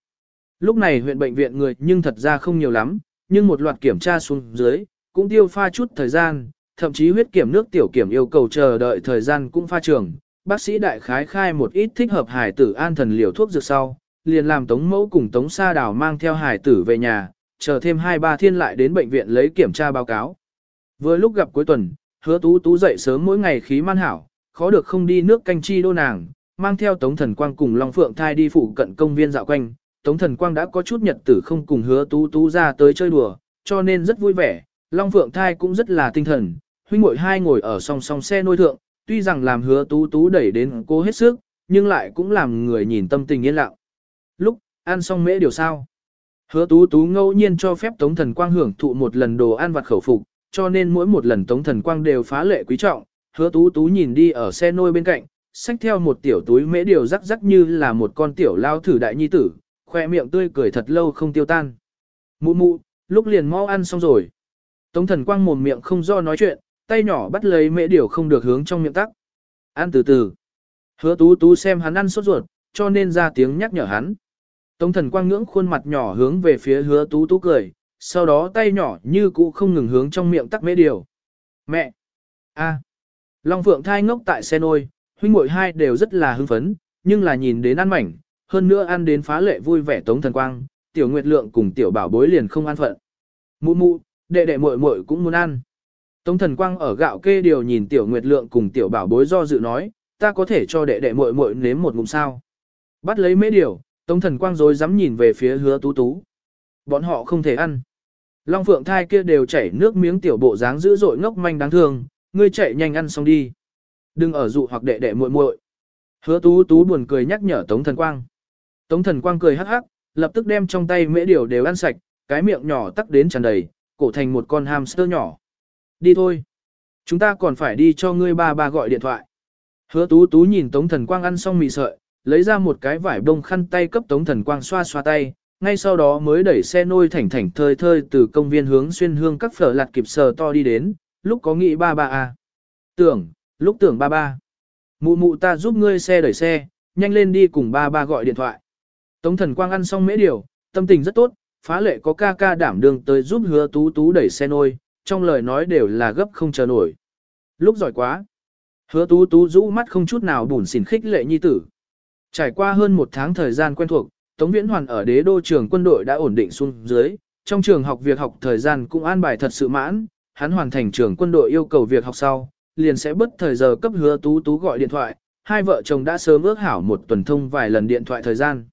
Lúc này huyện bệnh viện người nhưng thật ra không nhiều lắm, nhưng một loạt kiểm tra xuống dưới, cũng tiêu pha chút thời gian, thậm chí huyết kiểm nước tiểu kiểm yêu cầu chờ đợi thời gian cũng pha trường. Bác sĩ đại khái khai một ít thích hợp hải tử an thần liều thuốc dược sau, liền làm tống mẫu cùng tống sa đào mang theo hải tử về nhà, chờ thêm hai ba thiên lại đến bệnh viện lấy kiểm tra báo cáo. Vừa lúc gặp cuối tuần, hứa tú tú dậy sớm mỗi ngày khí man hảo, khó được không đi nước canh chi đô nàng, mang theo Tống Thần Quang cùng Long Phượng thai đi phụ cận công viên dạo quanh. Tống Thần Quang đã có chút nhật tử không cùng hứa tú tú ra tới chơi đùa, cho nên rất vui vẻ. Long Phượng thai cũng rất là tinh thần, huynh muội hai ngồi ở song song xe nôi thượng, tuy rằng làm hứa tú tú đẩy đến cô hết sức, nhưng lại cũng làm người nhìn tâm tình yên lặng. Lúc, ăn xong mễ điều sao? Hứa tú tú ngẫu nhiên cho phép Tống Thần Quang hưởng thụ một lần đồ ăn vặt khẩu phục, cho nên mỗi một lần Tống Thần Quang đều phá lệ quý trọng, hứa tú tú nhìn đi ở xe nôi bên cạnh, xách theo một tiểu túi mễ điều rắc rắc như là một con tiểu lao thử đại nhi tử, khoe miệng tươi cười thật lâu không tiêu tan. Mụ mụ, lúc liền mau ăn xong rồi. Tống thần quang mồm miệng không do nói chuyện, tay nhỏ bắt lấy mễ điều không được hướng trong miệng tắc. Ăn từ từ. Hứa tú tú xem hắn ăn sốt ruột, cho nên ra tiếng nhắc nhở hắn. Tống thần quang ngưỡng khuôn mặt nhỏ hướng về phía hứa tú tú cười, sau đó tay nhỏ như cũ không ngừng hướng trong miệng tắc mễ điều. Mẹ! a Long Phượng thai ngốc tại xe nôi, huynh muội hai đều rất là hưng phấn, nhưng là nhìn đến ăn mảnh, hơn nữa ăn đến phá lệ vui vẻ tống thần quang, tiểu nguyệt lượng cùng tiểu bảo bối liền không an phận. Mụ mụ, đệ đệ muội muội cũng muốn ăn. Tống thần quang ở gạo kê điều nhìn tiểu nguyệt lượng cùng tiểu bảo bối do dự nói, ta có thể cho đệ đệ muội muội nếm một ngụm sao. Bắt lấy mấy điều, tống thần quang rồi dám nhìn về phía hứa tú tú. Bọn họ không thể ăn. Long phượng thai kia đều chảy nước miếng tiểu bộ dáng dữ dội ngốc manh đáng thương, ngươi chạy nhanh ăn xong đi. Đừng ở dụ hoặc đệ đệ muội muội. Hứa tú tú buồn cười nhắc nhở Tống Thần Quang. Tống Thần Quang cười hắc hắc, lập tức đem trong tay mễ điều đều ăn sạch, cái miệng nhỏ tắc đến tràn đầy, cổ thành một con hamster nhỏ. Đi thôi. Chúng ta còn phải đi cho ngươi ba ba gọi điện thoại. Hứa tú tú nhìn Tống Thần Quang ăn xong mì sợi, lấy ra một cái vải bông khăn tay cấp Tống Thần Quang xoa xoa tay, ngay sau đó mới đẩy xe nôi thảnh thảnh thơi thơi từ công viên hướng xuyên hương các phở lạt kịp sờ to đi đến, lúc có nghĩ ba ba à. Tưởng, lúc tưởng ba ba. Mụ mụ ta giúp ngươi xe đẩy xe, nhanh lên đi cùng ba ba gọi điện thoại. Tống thần quang ăn xong mễ điều, tâm tình rất tốt, phá lệ có ca ca đảm đường tới giúp hứa tú tú đẩy xe nôi, trong lời nói đều là gấp không chờ nổi. Lúc giỏi quá. Hứa tú tú rũ mắt không chút nào bùn xỉn khích lệ nhi tử. Trải qua hơn một tháng thời gian quen thuộc, Tống Viễn Hoàn ở đế đô trường quân đội đã ổn định xuống dưới, trong trường học việc học thời gian cũng an bài thật sự mãn, hắn hoàn thành trường quân đội yêu cầu việc học sau, liền sẽ bất thời giờ cấp hứa tú tú gọi điện thoại, hai vợ chồng đã sớm ước hảo một tuần thông vài lần điện thoại thời gian.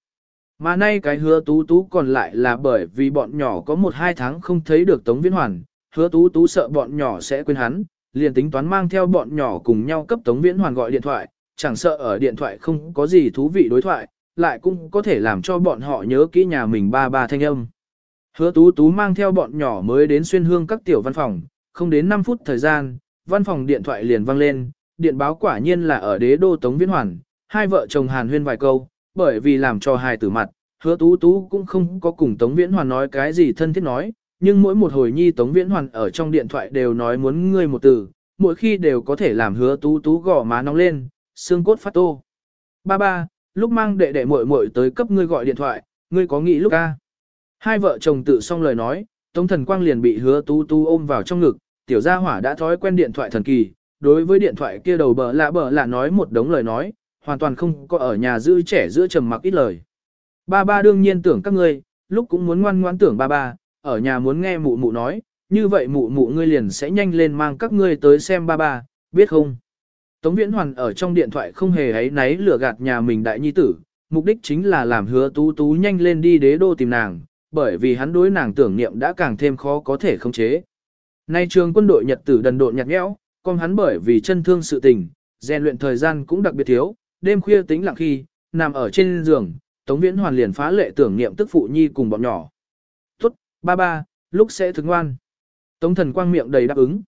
Mà nay cái hứa tú tú còn lại là bởi vì bọn nhỏ có một hai tháng không thấy được Tống Viễn Hoàn, hứa tú tú sợ bọn nhỏ sẽ quên hắn, liền tính toán mang theo bọn nhỏ cùng nhau cấp Tống Viễn Hoàn gọi điện thoại, chẳng sợ ở điện thoại không có gì thú vị đối thoại, lại cũng có thể làm cho bọn họ nhớ kỹ nhà mình ba ba thanh âm. Hứa tú tú mang theo bọn nhỏ mới đến xuyên hương các tiểu văn phòng, không đến 5 phút thời gian, văn phòng điện thoại liền vang lên, điện báo quả nhiên là ở đế đô Tống Viễn Hoàn, hai vợ chồng hàn huyên vài câu, bởi vì làm cho hài tử mặt, hứa tú tú cũng không có cùng Tống Viễn Hoàn nói cái gì thân thiết nói, nhưng mỗi một hồi nhi Tống Viễn Hoàn ở trong điện thoại đều nói muốn ngươi một từ, mỗi khi đều có thể làm hứa tú tú gõ má nóng lên, xương cốt phát tô. Ba ba, lúc mang đệ đệ muội muội tới cấp ngươi gọi điện thoại, ngươi có nghĩ lúc ca. Hai vợ chồng tự xong lời nói, Tống Thần Quang liền bị hứa tú tú ôm vào trong ngực, tiểu gia hỏa đã thói quen điện thoại thần kỳ, đối với điện thoại kia đầu bờ lạ bờ lạ nói một đống lời nói, hoàn toàn không có ở nhà giữ trẻ giữa trầm mặc ít lời. Ba ba đương nhiên tưởng các ngươi, lúc cũng muốn ngoan ngoãn tưởng ba ba, ở nhà muốn nghe mụ mụ nói, như vậy mụ mụ ngươi liền sẽ nhanh lên mang các ngươi tới xem ba ba, biết không? Tống Viễn Hoàn ở trong điện thoại không hề ấy náy lừa gạt nhà mình đại nhi tử, mục đích chính là làm hứa tú tú nhanh lên đi đế đô tìm nàng, bởi vì hắn đối nàng tưởng niệm đã càng thêm khó có thể khống chế. Nay trường quân đội Nhật tử đần độn nhạt nhẽo, còn hắn bởi vì chân thương sự tình, rèn luyện thời gian cũng đặc biệt thiếu, đêm khuya tính lặng khi, nằm ở trên giường, Tống Viễn Hoàn liền phá lệ tưởng niệm tức phụ nhi cùng bọn nhỏ. Tốt, ba ba, lúc sẽ thức ngoan. Tống thần quang miệng đầy đáp ứng.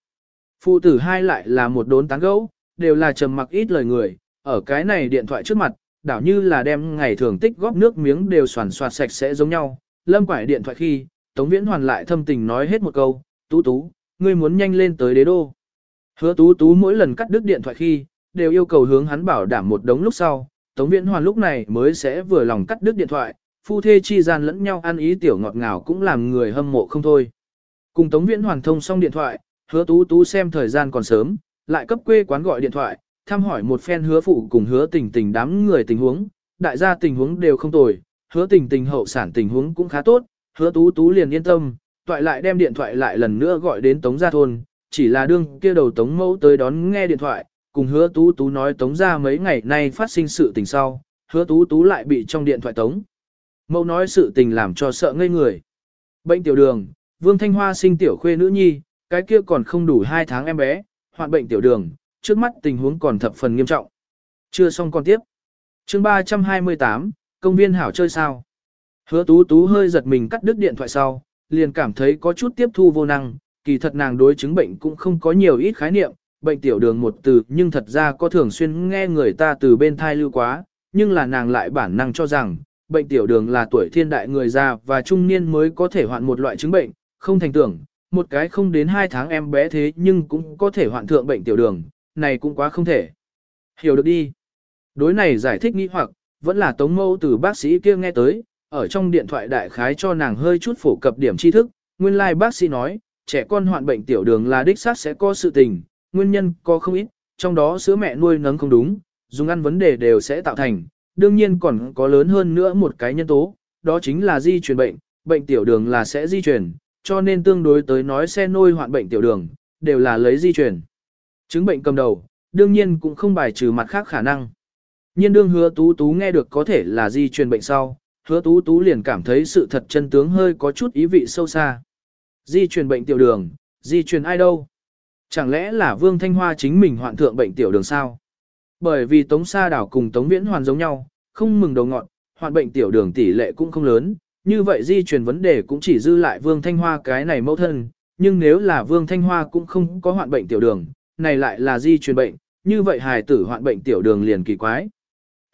Phụ tử hai lại là một đốn tán gẫu, đều là trầm mặc ít lời người, ở cái này điện thoại trước mặt, đảo như là đem ngày thường tích góp nước miếng đều soàn soạt sạch sẽ giống nhau. Lâm quải điện thoại khi, Tống Viễn Hoàn lại thâm tình nói hết một câu, tú tú, ngươi muốn nhanh lên tới đế đô. Hứa tú tú mỗi lần cắt đứt điện thoại khi, đều yêu cầu hướng hắn bảo đảm một đống lúc sau, Tống Viễn Hoàn lúc này mới sẽ vừa lòng cắt đứt điện thoại, phu thê chi gian lẫn nhau ăn ý tiểu ngọt ngào cũng làm người hâm mộ không thôi. Cùng Tống Viễn Hoàn thông xong điện thoại, hứa tú tú xem thời gian còn sớm, lại cấp quê quán gọi điện thoại, thăm hỏi một phen hứa phụ cùng hứa tình tình đám người tình huống, đại gia tình huống đều không tồi, hứa tình tình hậu sản tình huống cũng khá tốt, hứa tú tú liền yên tâm, toại lại đem điện thoại lại lần nữa gọi đến Tống Gia Thôn, chỉ là đương kia đầu Tống Mẫu tới đón nghe điện thoại, cùng hứa tú tú nói Tống Gia mấy ngày nay phát sinh sự tình sau, hứa tú tú lại bị trong điện thoại Tống. Mẫu nói sự tình làm cho sợ ngây người. Bệnh tiểu đường, Vương Thanh Hoa sinh tiểu khuê nữ nhi, cái kia còn không đủ 2 tháng em bé, hoạn bệnh tiểu đường, trước mắt tình huống còn thập phần nghiêm trọng. Chưa xong còn tiếp. chương 328, công viên hảo chơi sao. Hứa tú tú hơi giật mình cắt đứt điện thoại sau, liền cảm thấy có chút tiếp thu vô năng, kỳ thật nàng đối chứng bệnh cũng không có nhiều ít khái niệm, bệnh tiểu đường một từ nhưng thật ra có thường xuyên nghe người ta từ bên thai lưu quá, nhưng là nàng lại bản năng cho rằng, bệnh tiểu đường là tuổi thiên đại người già và trung niên mới có thể hoạn một loại chứng bệnh, không thành tưởng, một cái không đến 2 tháng em bé thế nhưng cũng có thể hoạn thượng bệnh tiểu đường, này cũng quá không thể. Hiểu được đi. Đối này giải thích nghĩ hoặc, vẫn là tống mâu từ bác sĩ kia nghe tới, ở trong điện thoại đại khái cho nàng hơi chút phổ cập điểm tri thức, nguyên lai like bác sĩ nói, trẻ con hoạn bệnh tiểu đường là đích xác sẽ có sự tình, nguyên nhân có không ít, trong đó sữa mẹ nuôi nấng không đúng, dùng ăn vấn đề đều sẽ tạo thành, đương nhiên còn có lớn hơn nữa một cái nhân tố, đó chính là di truyền bệnh, bệnh tiểu đường là sẽ di truyền, cho nên tương đối tới nói xe nôi hoạn bệnh tiểu đường, đều là lấy di truyền. Chứng bệnh cầm đầu, đương nhiên cũng không bài trừ mặt khác khả năng. Nhiên đương hứa tú tú nghe được có thể là di truyền bệnh sau, hứa tú tú liền cảm thấy sự thật chân tướng hơi có chút ý vị sâu xa. Di truyền bệnh tiểu đường, di truyền ai đâu? Chẳng lẽ là Vương Thanh Hoa chính mình hoạn thượng bệnh tiểu đường sao? Bởi vì Tống Sa Đảo cùng Tống Viễn Hoàn giống nhau, không mừng đầu ngọn, hoạn bệnh tiểu đường tỷ lệ cũng không lớn, như vậy di truyền vấn đề cũng chỉ dư lại Vương Thanh Hoa cái này mẫu thân, nhưng nếu là Vương Thanh Hoa cũng không có hoạn bệnh tiểu đường, này lại là di truyền bệnh, như vậy hài tử hoạn bệnh tiểu đường liền kỳ quái.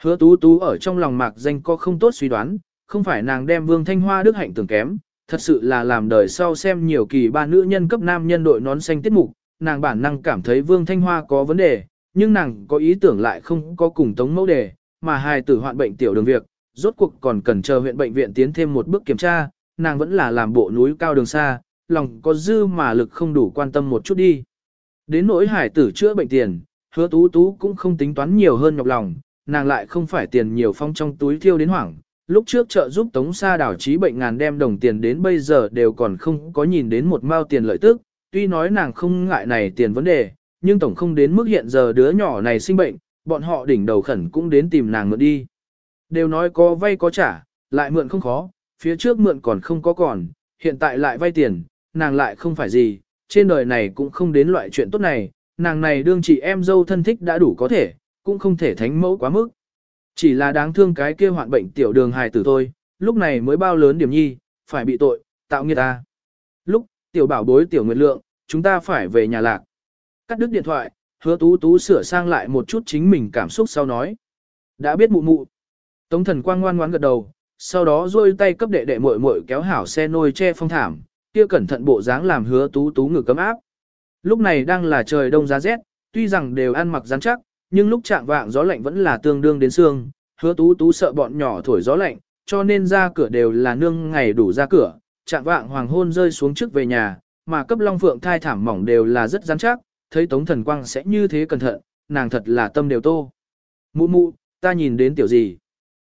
Hứa tú tú ở trong lòng mạc danh có không tốt suy đoán, không phải nàng đem Vương Thanh Hoa đức hạnh tưởng kém, thật sự là làm đời sau xem nhiều kỳ ba nữ nhân cấp nam nhân đội nón xanh tiết mục, nàng bản năng cảm thấy Vương Thanh Hoa có vấn đề, nhưng nàng có ý tưởng lại không có cùng tống mẫu đề, mà hài tử hoạn bệnh tiểu đường việc, rốt cuộc còn cần chờ huyện bệnh viện tiến thêm một bước kiểm tra, nàng vẫn là làm bộ núi cao đường xa, lòng có dư mà lực không đủ quan tâm một chút đi. Đến nỗi hải tử chữa bệnh tiền, hứa tú tú cũng không tính toán nhiều hơn nhọc lòng, nàng lại không phải tiền nhiều phong trong túi thiêu đến hoảng. Lúc trước trợ giúp Tống Sa đảo trí bệnh ngàn đem đồng tiền đến bây giờ đều còn không có nhìn đến một mao tiền lợi tức, tuy nói nàng không ngại này tiền vấn đề, nhưng tổng không đến mức hiện giờ đứa nhỏ này sinh bệnh, bọn họ đỉnh đầu khẩn cũng đến tìm nàng mượn đi. Đều nói có vay có trả, lại mượn không khó, phía trước mượn còn không có còn, hiện tại lại vay tiền, nàng lại không phải gì, trên đời này cũng không đến loại chuyện tốt này, nàng này đương chị em dâu thân thích đã đủ có thể, cũng không thể thánh mẫu quá mức. Chỉ là đáng thương cái kia hoạn bệnh tiểu đường hài tử thôi, lúc này mới bao lớn điểm nhi, phải bị tội, tạo nghiệt ta. Lúc, tiểu bảo bối tiểu nguyệt lượng, chúng ta phải về nhà lạc. Cắt đứt điện thoại, hứa tú tú sửa sang lại một chút chính mình cảm xúc sau nói. Đã biết mụ mụ. Tống thần quang ngoan ngoãn gật đầu, sau đó duỗi tay cấp đệ đệ muội muội kéo hảo xe nôi che phong thảm, kia cẩn thận bộ dáng làm hứa tú tú ngực cấm áp. Lúc này đang là trời đông giá rét, tuy rằng đều ăn mặc rắn chắc, nhưng lúc chạm vạng gió lạnh vẫn là tương đương đến xương, hứa tú tú sợ bọn nhỏ thổi gió lạnh, cho nên ra cửa đều là nương ngày đủ ra cửa, chạm vạng hoàng hôn rơi xuống trước về nhà, mà cấp long phượng thai thảm mỏng đều là rất rắn chắc, thấy tống thần quang sẽ như thế cẩn thận, nàng thật là tâm đều tô. Mụ mụ, ta nhìn đến tiểu gì?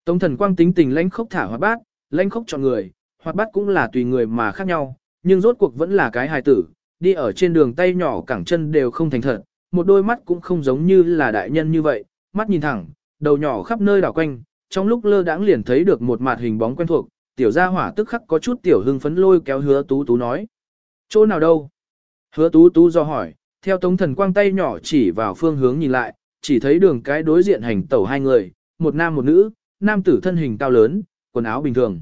Tống thần quang tính tình lãnh khốc thả hoạt bát, lãnh khốc chọn người, hoạt bát cũng là tùy người mà khác nhau, nhưng rốt cuộc vẫn là cái hài tử, đi ở trên đường tay nhỏ cẳng chân đều không thành thật, một đôi mắt cũng không giống như là đại nhân như vậy, mắt nhìn thẳng, đầu nhỏ khắp nơi đảo quanh, trong lúc lơ đãng liền thấy được một mặt hình bóng quen thuộc, tiểu gia hỏa tức khắc có chút tiểu hưng phấn lôi kéo hứa tú tú nói. Chỗ nào đâu? Hứa tú tú do hỏi, theo tống thần quang tay nhỏ chỉ vào phương hướng nhìn lại, chỉ thấy đường cái đối diện hành tẩu hai người, một nam một nữ, nam tử thân hình cao lớn, quần áo bình thường.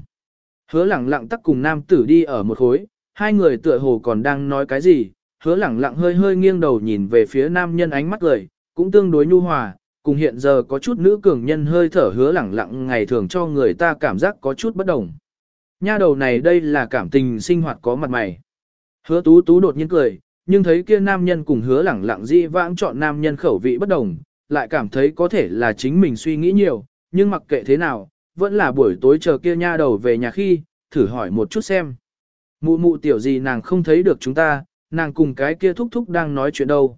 Hứa lẳng lặng tắc cùng nam tử đi ở một khối, hai người tựa hồ còn đang nói cái gì, hứa lẳng lặng hơi hơi nghiêng đầu nhìn về phía nam nhân ánh mắt cười, cũng tương đối nhu hòa, cùng hiện giờ có chút nữ cường nhân hơi thở hứa lẳng lặng ngày thường cho người ta cảm giác có chút bất đồng. Nha đầu này đây là cảm tình sinh hoạt có mặt mày. Hứa tú tú đột nhiên cười, nhưng thấy kia nam nhân cùng hứa lẳng lặng dĩ vãng chọn nam nhân khẩu vị bất đồng, lại cảm thấy có thể là chính mình suy nghĩ nhiều, nhưng mặc kệ thế nào, vẫn là buổi tối chờ kia nha đầu về nhà khi, thử hỏi một chút xem. Mụ mụ tiểu gì nàng không thấy được chúng ta, nàng cùng cái kia thúc thúc đang nói chuyện đâu.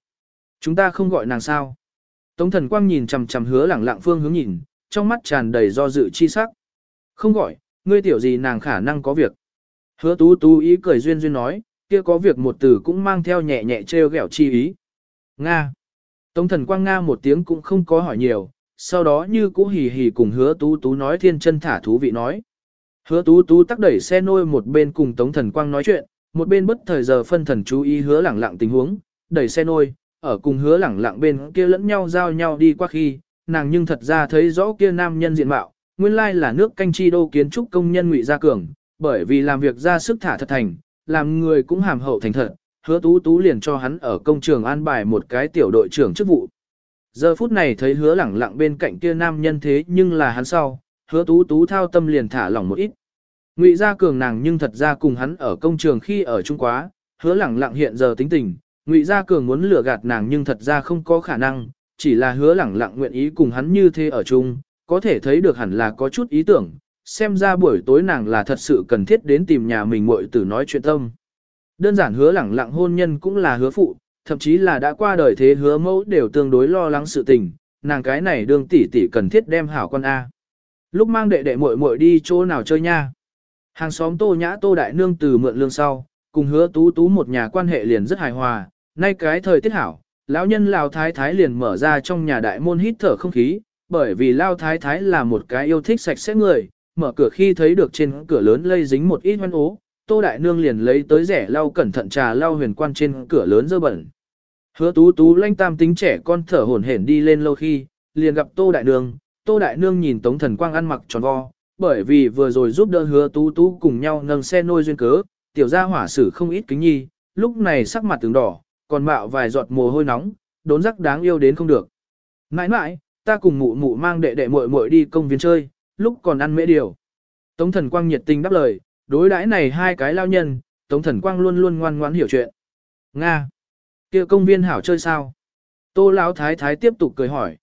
Chúng ta không gọi nàng sao. Tống thần quang nhìn chằm chằm hứa lẳng lặng phương hướng nhìn, trong mắt tràn đầy do dự chi sắc. Không gọi, ngươi tiểu gì nàng khả năng có việc. Hứa tú tú ý cười duyên duyên nói, kia có việc một từ cũng mang theo nhẹ nhẹ trêu ghẹo chi ý. Nga. Tống thần quang Nga một tiếng cũng không có hỏi nhiều, sau đó như cũ hì hì cùng hứa tú tú nói thiên chân thả thú vị nói. Hứa tú tú tắc đẩy xe nôi một bên cùng tống thần quang nói chuyện, một bên bất thời giờ phân thần chú ý hứa lẳng lặng tình huống, đẩy xe nôi, ở cùng hứa lẳng lặng bên kia lẫn nhau giao nhau đi qua khi, nàng nhưng thật ra thấy rõ kia nam nhân diện mạo, nguyên lai là nước canh chi đô kiến trúc công nhân ngụy gia cường, bởi vì làm việc ra sức thả thật thành, làm người cũng hàm hậu thành thật, hứa tú tú liền cho hắn ở công trường an bài một cái tiểu đội trưởng chức vụ. Giờ phút này thấy hứa lẳng lặng bên cạnh kia nam nhân thế nhưng là hắn sau, hứa tú tú thao tâm liền thả lỏng một ít. Ngụy gia cường nàng nhưng thật ra cùng hắn ở công trường khi ở Trung Quá, hứa lẳng lặng hiện giờ tính tình, Ngụy gia cường muốn lừa gạt nàng nhưng thật ra không có khả năng, chỉ là hứa lẳng lặng nguyện ý cùng hắn như thế ở chung, có thể thấy được hẳn là có chút ý tưởng, xem ra buổi tối nàng là thật sự cần thiết đến tìm nhà mình muội tử nói chuyện tâm. Đơn giản hứa lẳng lặng hôn nhân cũng là hứa phụ, thậm chí là đã qua đời thế hứa mẫu đều tương đối lo lắng sự tình, nàng cái này đương tỷ tỷ cần thiết đem hảo con A. Lúc mang đệ đệ muội muội đi chỗ nào chơi nha. Hàng xóm tô nhã tô đại nương từ mượn lương sau, cùng hứa tú tú một nhà quan hệ liền rất hài hòa, nay cái thời tiết hảo, lão nhân Lào Thái Thái liền mở ra trong nhà đại môn hít thở không khí, bởi vì Lao Thái Thái là một cái yêu thích sạch sẽ người, mở cửa khi thấy được trên cửa lớn lây dính một ít hoan ố, Tô Đại Nương liền lấy tới rẻ lau cẩn thận trà lau huyền quan trên cửa lớn dơ bẩn. Hứa tú tú lanh tam tính trẻ con thở hổn hển đi lên lâu khi, liền gặp Tô Đại Nương, Tô Đại Nương nhìn Tống Thần Quang ăn mặc tròn vo, bởi vì vừa rồi giúp đỡ hứa tú tú cùng nhau nâng xe nôi duyên cớ, tiểu gia hỏa sử không ít kính nhi, lúc này sắc mặt từng đỏ, còn mạo vài giọt mồ hôi nóng, đốn rắc đáng yêu đến không được. Mãi mãi, ta cùng mụ mụ mang đệ đệ muội muội đi công viên chơi, lúc còn ăn mễ điều. Tống thần quang nhiệt tình đáp lời, đối đãi này hai cái lao nhân, tống thần quang luôn luôn ngoan ngoãn hiểu chuyện. Nga! kia công viên hảo chơi sao? Tô lão thái thái tiếp tục cười hỏi.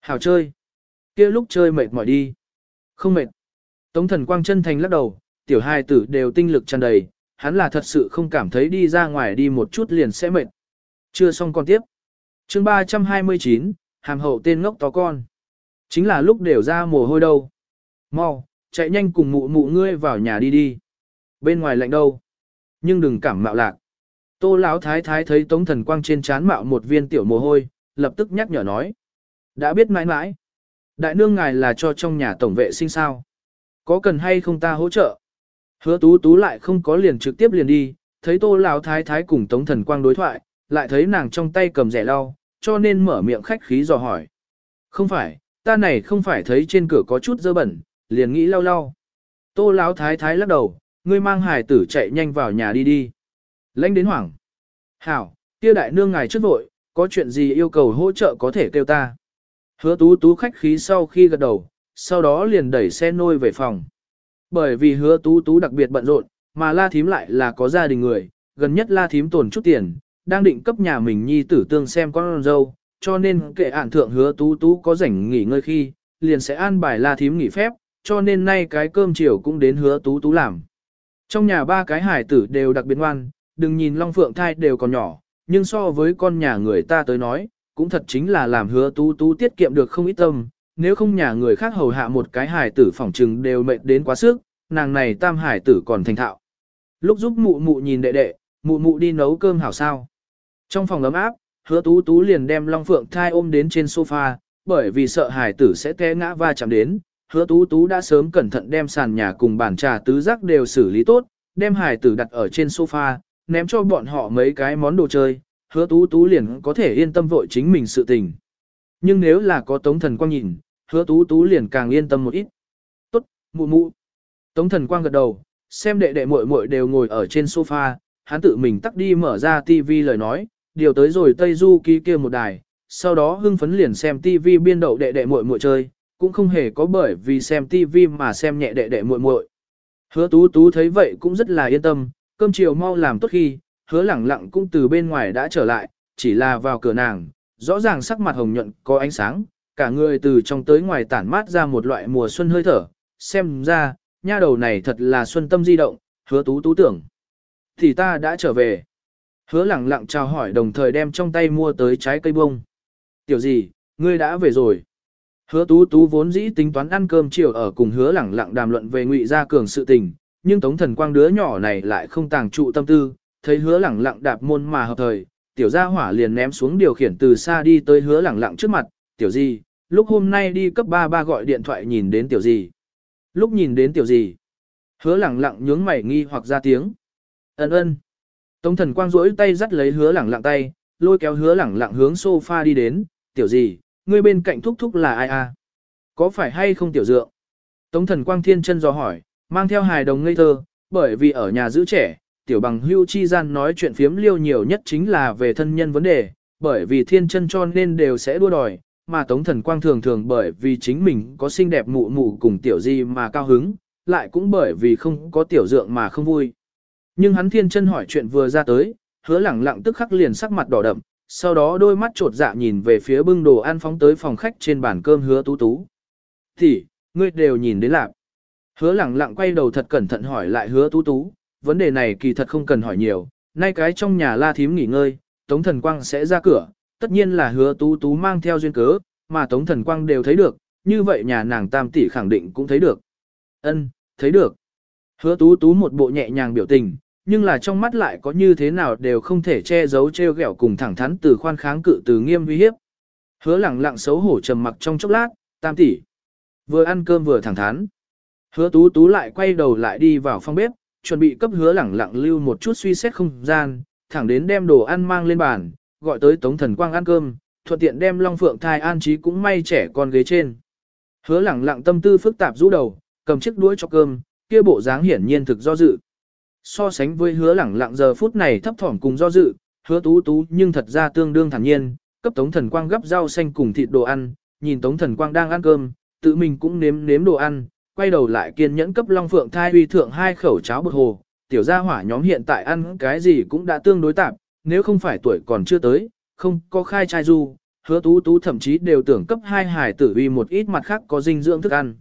Hảo chơi! kia lúc chơi mệt mỏi đi. Không mệt. Tống thần quang chân thành lắc đầu, tiểu hai tử đều tinh lực tràn đầy, hắn là thật sự không cảm thấy đi ra ngoài đi một chút liền sẽ mệt. Chưa xong con tiếp. chương 329, hàm hậu tên ngốc to con. Chính là lúc đều ra mồ hôi đâu. Mau, chạy nhanh cùng mụ mụ ngươi vào nhà đi đi. Bên ngoài lạnh đâu. Nhưng đừng cảm mạo lạc. Tô lão thái thái thấy tống thần quang trên trán mạo một viên tiểu mồ hôi, lập tức nhắc nhở nói. Đã biết mãi mãi. Đại nương ngài là cho trong nhà tổng vệ sinh sao. Có cần hay không ta hỗ trợ? Hứa tú tú lại không có liền trực tiếp liền đi, thấy tô lão thái thái cùng tống thần quang đối thoại, lại thấy nàng trong tay cầm rẻ lau, cho nên mở miệng khách khí dò hỏi. Không phải, ta này không phải thấy trên cửa có chút dơ bẩn, liền nghĩ lau lau. Tô láo thái thái lắc đầu, ngươi mang hài tử chạy nhanh vào nhà đi đi. Lãnh đến hoảng. Hảo, kia đại nương ngài trước vội, có chuyện gì yêu cầu hỗ trợ có thể kêu ta. Hứa tú tú khách khí sau khi gật đầu, sau đó liền đẩy xe nôi về phòng. Bởi vì hứa tú tú đặc biệt bận rộn, mà la thím lại là có gia đình người, gần nhất la thím tồn chút tiền, đang định cấp nhà mình nhi tử tương xem con dâu, cho nên kệ ản thượng hứa tú tú có rảnh nghỉ ngơi khi, liền sẽ an bài la thím nghỉ phép, cho nên nay cái cơm chiều cũng đến hứa tú tú làm. Trong nhà ba cái hải tử đều đặc biệt ngoan, đừng nhìn Long Phượng thai đều còn nhỏ, nhưng so với con nhà người ta tới nói, cũng thật chính là làm hứa tú tú tiết kiệm được không ít tâm, nếu không nhà người khác hầu hạ một cái hải tử phỏng trừng đều mệt đến quá sức, nàng này tam hải tử còn thành thạo. Lúc giúp mụ mụ nhìn đệ đệ, mụ mụ đi nấu cơm hảo sao. Trong phòng ấm áp, hứa tú tú liền đem Long Phượng thai ôm đến trên sofa, bởi vì sợ hải tử sẽ té ngã va chạm đến. Hứa tú tú đã sớm cẩn thận đem sàn nhà cùng bàn trà tứ giác đều xử lý tốt, đem hải tử đặt ở trên sofa, ném cho bọn họ mấy cái món đồ chơi, hứa tú tú liền có thể yên tâm vội chính mình sự tình. Nhưng nếu là có tống thần quang nhìn, hứa tú tú liền càng yên tâm một ít. Tốt, mụ mụ. Tống thần quang gật đầu, xem đệ đệ muội muội đều ngồi ở trên sofa, hắn tự mình tắt đi mở ra tivi lời nói, điều tới rồi Tây Du ký kia một đài, sau đó hưng phấn liền xem tivi biên đậu đệ đệ muội muội chơi, cũng không hề có bởi vì xem tivi mà xem nhẹ đệ đệ muội muội. Hứa tú tú thấy vậy cũng rất là yên tâm, cơm chiều mau làm tốt khi, hứa lẳng lặng cũng từ bên ngoài đã trở lại, chỉ là vào cửa nàng, rõ ràng sắc mặt hồng nhuận có ánh sáng, cả người từ trong tới ngoài tản mát ra một loại mùa xuân hơi thở, xem ra, nha đầu này thật là xuân tâm di động, hứa tú tú tưởng. Thì ta đã trở về. Hứa lẳng lặng chào hỏi đồng thời đem trong tay mua tới trái cây bông. Tiểu gì, ngươi đã về rồi. Hứa tú tú vốn dĩ tính toán ăn cơm chiều ở cùng hứa lẳng lặng đàm luận về ngụy gia cường sự tình, nhưng tống thần quang đứa nhỏ này lại không tàng trụ tâm tư, thấy hứa lẳng lặng đạp môn mà hợp thời, tiểu gia hỏa liền ném xuống điều khiển từ xa đi tới hứa lẳng lặng trước mặt, tiểu gì, lúc hôm nay đi cấp ba ba gọi điện thoại nhìn đến tiểu gì. Lúc nhìn đến tiểu gì, hứa lẳng lặng nhướng mày nghi hoặc ra tiếng. ân ân. Tống thần quang rỗi tay dắt lấy hứa lẳng lặng tay, lôi kéo hứa lẳng lặng hướng sofa đi đến, tiểu gì, ngươi bên cạnh thúc thúc là ai à? Có phải hay không tiểu dượng? Tống thần quang thiên chân do hỏi, mang theo hài đồng ngây thơ, bởi vì ở nhà giữ trẻ, tiểu bằng hưu chi gian nói chuyện phiếm liêu nhiều nhất chính là về thân nhân vấn đề, bởi vì thiên chân cho nên đều sẽ đua đòi, mà tống thần quang thường thường bởi vì chính mình có xinh đẹp mụ mụ cùng tiểu gì mà cao hứng, lại cũng bởi vì không có tiểu dượng mà không vui. Nhưng hắn thiên chân hỏi chuyện vừa ra tới, hứa lẳng lặng tức khắc liền sắc mặt đỏ đậm, sau đó đôi mắt trột dạ nhìn về phía bưng đồ ăn phóng tới phòng khách trên bàn cơm hứa tú tú. Thì, ngươi đều nhìn đến lạc. Hứa lẳng lặng quay đầu thật cẩn thận hỏi lại hứa tú tú, vấn đề này kỳ thật không cần hỏi nhiều, nay cái trong nhà la thím nghỉ ngơi, Tống Thần Quang sẽ ra cửa, tất nhiên là hứa tú tú mang theo duyên cớ, mà Tống Thần Quang đều thấy được, như vậy nhà nàng tam tỷ khẳng định cũng thấy được. Ân, thấy được. Hứa tú tú một bộ nhẹ nhàng biểu tình, nhưng là trong mắt lại có như thế nào đều không thể che giấu treo ghẹo cùng thẳng thắn từ khoan kháng cự từ nghiêm uy hiếp. Hứa lẳng lặng xấu hổ trầm mặc trong chốc lát, tam tỷ. Vừa ăn cơm vừa thẳng thắn. Hứa tú tú lại quay đầu lại đi vào phòng bếp, chuẩn bị cấp hứa lẳng lặng lưu một chút suy xét không gian, thẳng đến đem đồ ăn mang lên bàn, gọi tới Tống Thần Quang ăn cơm, thuận tiện đem Long Phượng thai an trí cũng may trẻ con ghế trên. Hứa lẳng lặng tâm tư phức tạp rũ đầu, cầm chiếc đuôi cho cơm, kia bộ dáng hiển nhiên thực do dự. So sánh với hứa lẳng lặng giờ phút này thấp thỏm cùng do dự, hứa tú tú nhưng thật ra tương đương thản nhiên, cấp Tống Thần Quang gấp rau xanh cùng thịt đồ ăn, nhìn Tống Thần Quang đang ăn cơm, tự mình cũng nếm nếm đồ ăn, quay đầu lại kiên nhẫn cấp Long Phượng thai uy thượng hai khẩu cháo bột hồ, tiểu gia hỏa nhóm hiện tại ăn cái gì cũng đã tương đối tạp, nếu không phải tuổi còn chưa tới, không có khai chai du, hứa tú tú thậm chí đều tưởng cấp hai hải tử uy một ít mặt khác có dinh dưỡng thức ăn.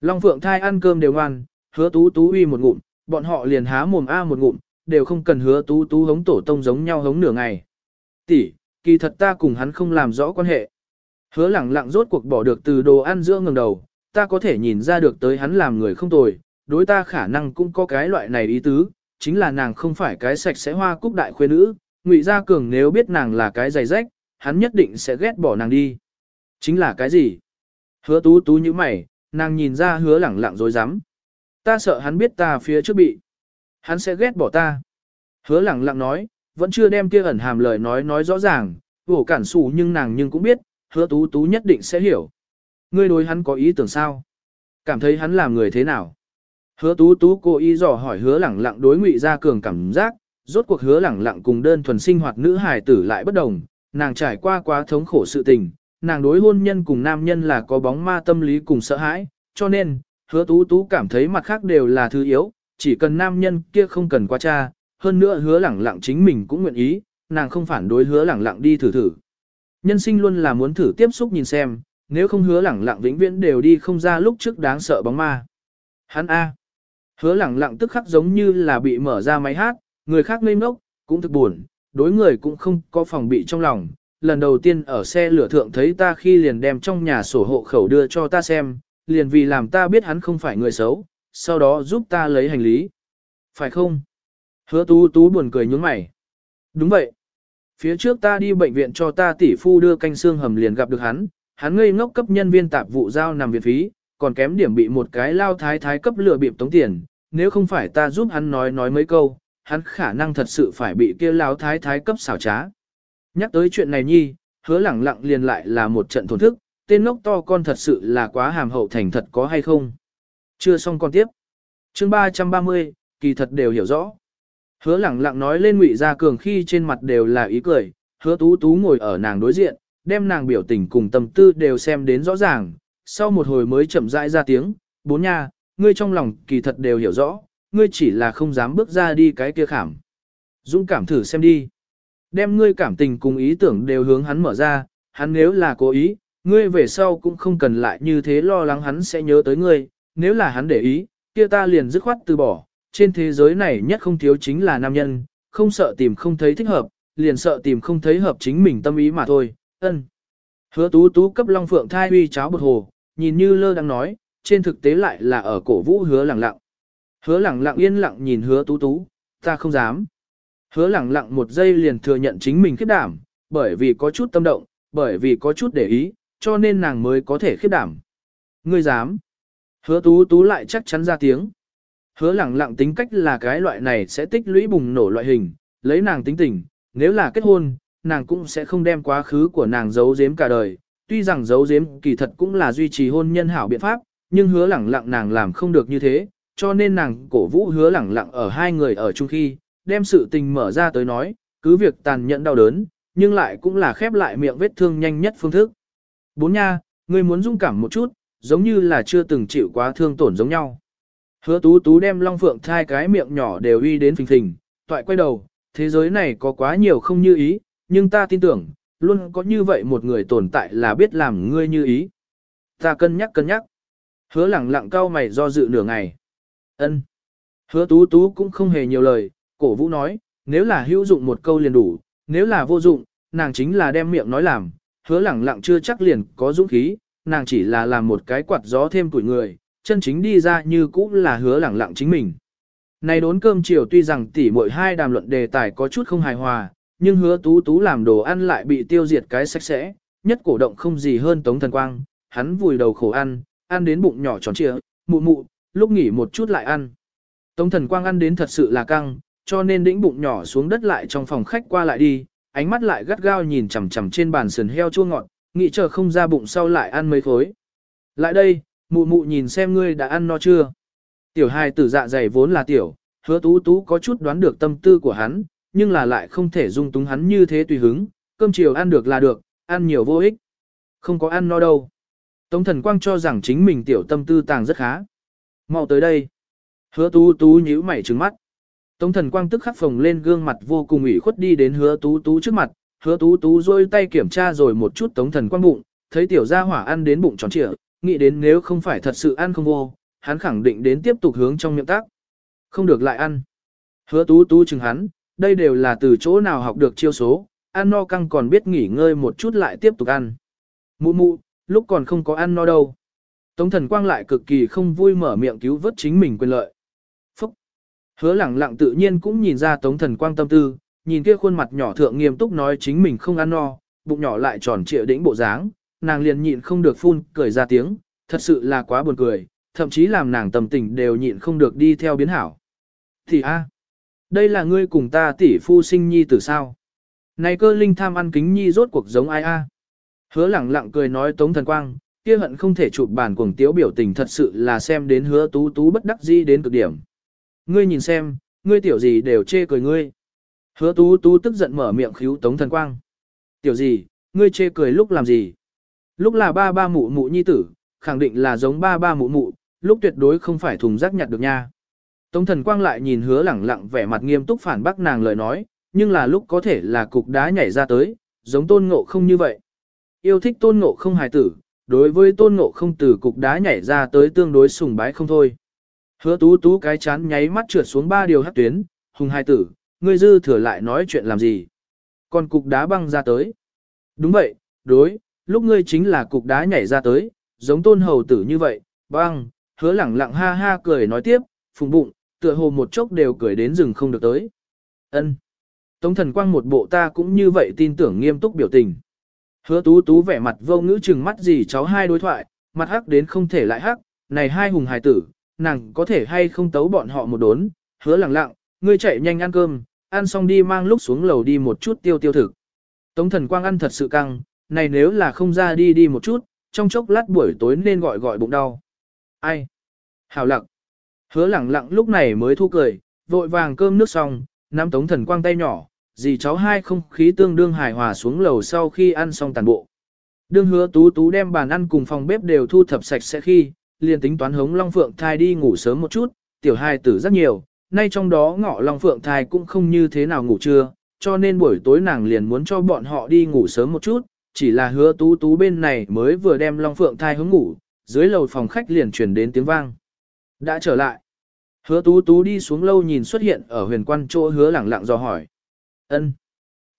Long Phượng thai ăn cơm đều ngoan, hứa tú tú uy một ngụm, bọn họ liền há mồm a một ngụm, đều không cần hứa tú tú hống tổ tông giống nhau hống nửa ngày. Tỷ, kỳ thật ta cùng hắn không làm rõ quan hệ. Hứa lẳng lặng rốt cuộc bỏ được từ đồ ăn giữa ngừng đầu, ta có thể nhìn ra được tới hắn làm người không tồi, đối ta khả năng cũng có cái loại này ý tứ, chính là nàng không phải cái sạch sẽ hoa cúc đại khuê nữ, ngụy gia cường nếu biết nàng là cái giày rách, hắn nhất định sẽ ghét bỏ nàng đi. Chính là cái gì? Hứa tú tú như mày, nàng nhìn ra hứa lẳng lặng dối rắm Ta sợ hắn biết ta phía trước bị. Hắn sẽ ghét bỏ ta. Hứa lẳng lặng nói, vẫn chưa đem kia ẩn hàm lời nói nói rõ ràng, vổ cản sủ nhưng nàng nhưng cũng biết, hứa tú tú nhất định sẽ hiểu. Ngươi đối hắn có ý tưởng sao? Cảm thấy hắn là người thế nào? Hứa tú tú cô ý dò hỏi hứa lẳng lặng đối ngụy ra cường cảm giác, rốt cuộc hứa lẳng lặng cùng đơn thuần sinh hoạt nữ hài tử lại bất đồng, nàng trải qua quá thống khổ sự tình, nàng đối hôn nhân cùng nam nhân là có bóng ma tâm lý cùng sợ hãi, cho nên, hứa tú tú cảm thấy mặt khác đều là thứ yếu, chỉ cần nam nhân kia không cần qua cha, hơn nữa hứa lẳng lặng chính mình cũng nguyện ý, nàng không phản đối hứa lẳng lặng đi thử thử. Nhân sinh luôn là muốn thử tiếp xúc nhìn xem, nếu không hứa lẳng lặng vĩnh viễn đều đi không ra lúc trước đáng sợ bóng ma. Hắn A. Hứa lẳng lặng tức khắc giống như là bị mở ra máy hát, người khác ngây ngốc, cũng thực buồn, đối người cũng không có phòng bị trong lòng. Lần đầu tiên ở xe lửa thượng thấy ta khi liền đem trong nhà sổ hộ khẩu đưa cho ta xem, liền vì làm ta biết hắn không phải người xấu, sau đó giúp ta lấy hành lý. Phải không? Hứa tú tú buồn cười nhướng mày. Đúng vậy. Phía trước ta đi bệnh viện cho ta tỷ phu đưa canh xương hầm liền gặp được hắn, hắn ngây ngốc cấp nhân viên tạp vụ giao nằm viện phí, còn kém điểm bị một cái lao thái thái cấp lừa bịp tống tiền, nếu không phải ta giúp hắn nói nói mấy câu, hắn khả năng thật sự phải bị kia lao thái thái cấp xảo trá. Nhắc tới chuyện này nhi, hứa lẳng lặng liền lại là một trận thổn thức, tên ngốc to con thật sự là quá hàm hậu thành thật có hay không. Chưa xong con tiếp. chương 330, kỳ thật đều hiểu rõ. Hứa lẳng lặng nói lên ngụy gia cường khi trên mặt đều là ý cười, hứa tú tú ngồi ở nàng đối diện, đem nàng biểu tình cùng tâm tư đều xem đến rõ ràng, sau một hồi mới chậm rãi ra tiếng, bốn nha, ngươi trong lòng kỳ thật đều hiểu rõ, ngươi chỉ là không dám bước ra đi cái kia khảm. Dũng cảm thử xem đi. Đem ngươi cảm tình cùng ý tưởng đều hướng hắn mở ra, hắn nếu là cố ý, ngươi về sau cũng không cần lại như thế lo lắng hắn sẽ nhớ tới ngươi, nếu là hắn để ý, kia ta liền dứt khoát từ bỏ, trên thế giới này nhất không thiếu chính là nam nhân, không sợ tìm không thấy thích hợp, liền sợ tìm không thấy hợp chính mình tâm ý mà thôi, ân. Hứa tú tú cấp Long Phượng thai uy cháo bột hồ, nhìn như lơ đang nói, trên thực tế lại là ở cổ vũ hứa lẳng lặng. Hứa lẳng lặng yên lặng nhìn hứa tú tú, ta không dám. Hứa lẳng lặng một giây liền thừa nhận chính mình khiếp đảm, bởi vì có chút tâm động, bởi vì có chút để ý, cho nên nàng mới có thể khiếp đảm. Ngươi dám. Hứa tú tú lại chắc chắn ra tiếng. Hứa lẳng lặng tính cách là cái loại này sẽ tích lũy bùng nổ loại hình, lấy nàng tính tình, nếu là kết hôn, nàng cũng sẽ không đem quá khứ của nàng giấu giếm cả đời. Tuy rằng giấu giếm kỳ thật cũng là duy trì hôn nhân hảo biện pháp, nhưng hứa lẳng lặng nàng làm không được như thế, cho nên nàng cổ vũ hứa lẳng lặng ở hai người ở chung khi, đem sự tình mở ra tới nói, cứ việc tàn nhẫn đau đớn, nhưng lại cũng là khép lại miệng vết thương nhanh nhất phương thức. Bốn nha, ngươi muốn dung cảm một chút, giống như là chưa từng chịu quá thương tổn giống nhau. Hứa tú tú đem long phượng thai cái miệng nhỏ đều uy đến phình phình, toại quay đầu, thế giới này có quá nhiều không như ý, nhưng ta tin tưởng, luôn có như vậy một người tồn tại là biết làm ngươi như ý. Ta cân nhắc cân nhắc. Hứa lẳng lặng cao mày do dự nửa ngày. ân Hứa tú tú cũng không hề nhiều lời, cổ vũ nói, nếu là hữu dụng một câu liền đủ, nếu là vô dụng, nàng chính là đem miệng nói làm, hứa lẳng lặng chưa chắc liền có dũng khí, nàng chỉ là làm một cái quạt gió thêm tuổi người, chân chính đi ra như cũ là hứa lẳng lặng chính mình. Này đốn cơm chiều tuy rằng tỷ muội hai đàm luận đề tài có chút không hài hòa, nhưng hứa tú tú làm đồ ăn lại bị tiêu diệt cái sạch sẽ, nhất cổ động không gì hơn Tống Thần Quang, hắn vùi đầu khổ ăn, ăn đến bụng nhỏ tròn trịa, mụ mụ, lúc nghỉ một chút lại ăn. Tống Thần Quang ăn đến thật sự là căng, cho nên đĩnh bụng nhỏ xuống đất lại trong phòng khách qua lại đi, ánh mắt lại gắt gao nhìn chằm chằm trên bàn sườn heo chua ngọt, nghĩ chờ không ra bụng sau lại ăn mấy khối. Lại đây, mụ mụ nhìn xem ngươi đã ăn no chưa. Tiểu hài tử dạ dày vốn là tiểu, hứa tú tú có chút đoán được tâm tư của hắn, nhưng là lại không thể dung túng hắn như thế tùy hứng, cơm chiều ăn được là được, ăn nhiều vô ích. Không có ăn no đâu. Tống thần quang cho rằng chính mình tiểu tâm tư tàng rất khá. mau tới đây. Hứa tú tú nhíu mày trừng mắt. Tống thần quang tức khắc phồng lên gương mặt vô cùng ủy khuất đi đến hứa tú tú trước mặt, hứa tú tú rôi tay kiểm tra rồi một chút tống thần quang bụng, thấy tiểu gia hỏa ăn đến bụng tròn trịa, nghĩ đến nếu không phải thật sự ăn không vô, hắn khẳng định đến tiếp tục hướng trong miệng tác. Không được lại ăn. Hứa tú tú chừng hắn, đây đều là từ chỗ nào học được chiêu số, ăn no căng còn biết nghỉ ngơi một chút lại tiếp tục ăn. Mụ mụ, lúc còn không có ăn no đâu. Tống thần quang lại cực kỳ không vui mở miệng cứu vớt chính mình quyền lợi. Hứa lẳng lặng tự nhiên cũng nhìn ra tống thần quang tâm tư, nhìn kia khuôn mặt nhỏ thượng nghiêm túc nói chính mình không ăn no, bụng nhỏ lại tròn trịa đĩnh bộ dáng, nàng liền nhịn không được phun cười ra tiếng, thật sự là quá buồn cười, thậm chí làm nàng tâm tình đều nhịn không được đi theo biến hảo. Thì a, Đây là ngươi cùng ta tỷ phu sinh nhi từ sao? Này cơ linh tham ăn kính nhi rốt cuộc giống ai a? Hứa lẳng lặng cười nói Tống Thần Quang, kia hận không thể chụp bản cuồng tiếu biểu tình thật sự là xem đến hứa tú tú bất đắc dĩ đến cực điểm. Ngươi nhìn xem, ngươi tiểu gì đều chê cười ngươi. Hứa tú tú tức giận mở miệng khíu Tống Thần Quang. Tiểu gì, ngươi chê cười lúc làm gì? Lúc là ba ba mụ mụ nhi tử, khẳng định là giống ba ba mụ mụ, lúc tuyệt đối không phải thùng rác nhặt được nha. Tống thần quang lại nhìn hứa lẳng lặng vẻ mặt nghiêm túc phản bác nàng lời nói, nhưng là lúc có thể là cục đá nhảy ra tới, giống tôn ngộ không như vậy. Yêu thích tôn ngộ không hài tử, đối với tôn ngộ không từ cục đá nhảy ra tới tương đối sùng bái không thôi. Hứa tú tú cái chán nháy mắt trượt xuống ba điều hắc tuyến, hùng hai tử, ngươi dư thừa lại nói chuyện làm gì. Còn cục đá băng ra tới. Đúng vậy, đối, lúc ngươi chính là cục đá nhảy ra tới, giống tôn hầu tử như vậy, băng, hứa lẳng lặng ha ha cười nói tiếp, phùng bụng, tựa hồ một chốc đều cười đến rừng không được tới. ân Tống thần quang một bộ ta cũng như vậy tin tưởng nghiêm túc biểu tình. Hứa tú tú vẻ mặt vô ngữ chừng mắt gì cháu hai đối thoại, mặt hắc đến không thể lại hắc, này hai hùng hài tử, nàng có thể hay không tấu bọn họ một đốn, hứa lẳng lặng, ngươi chạy nhanh ăn cơm, ăn xong đi mang lúc xuống lầu đi một chút tiêu tiêu thực. Tống thần quang ăn thật sự căng, này nếu là không ra đi đi một chút, trong chốc lát buổi tối nên gọi gọi bụng đau. Ai? Hảo lặng. Hứa lẳng lặng lúc này mới thu cười, vội vàng cơm nước xong, nắm tống thần quang tay nhỏ, dì cháu hai không khí tương đương hài hòa xuống lầu sau khi ăn xong tàn bộ. Đương hứa tú tú đem bàn ăn cùng phòng bếp đều thu thập sạch sẽ khi, liền tính toán hống Long Phượng thai đi ngủ sớm một chút, tiểu hai tử rất nhiều, nay trong đó ngọ Long Phượng thai cũng không như thế nào ngủ trưa, cho nên buổi tối nàng liền muốn cho bọn họ đi ngủ sớm một chút, chỉ là hứa tú tú bên này mới vừa đem Long Phượng thai hướng ngủ, dưới lầu phòng khách liền truyền đến tiếng vang. Đã trở lại. Hứa tú tú đi xuống lâu nhìn xuất hiện ở huyền quan chỗ hứa lẳng lặng dò hỏi. ân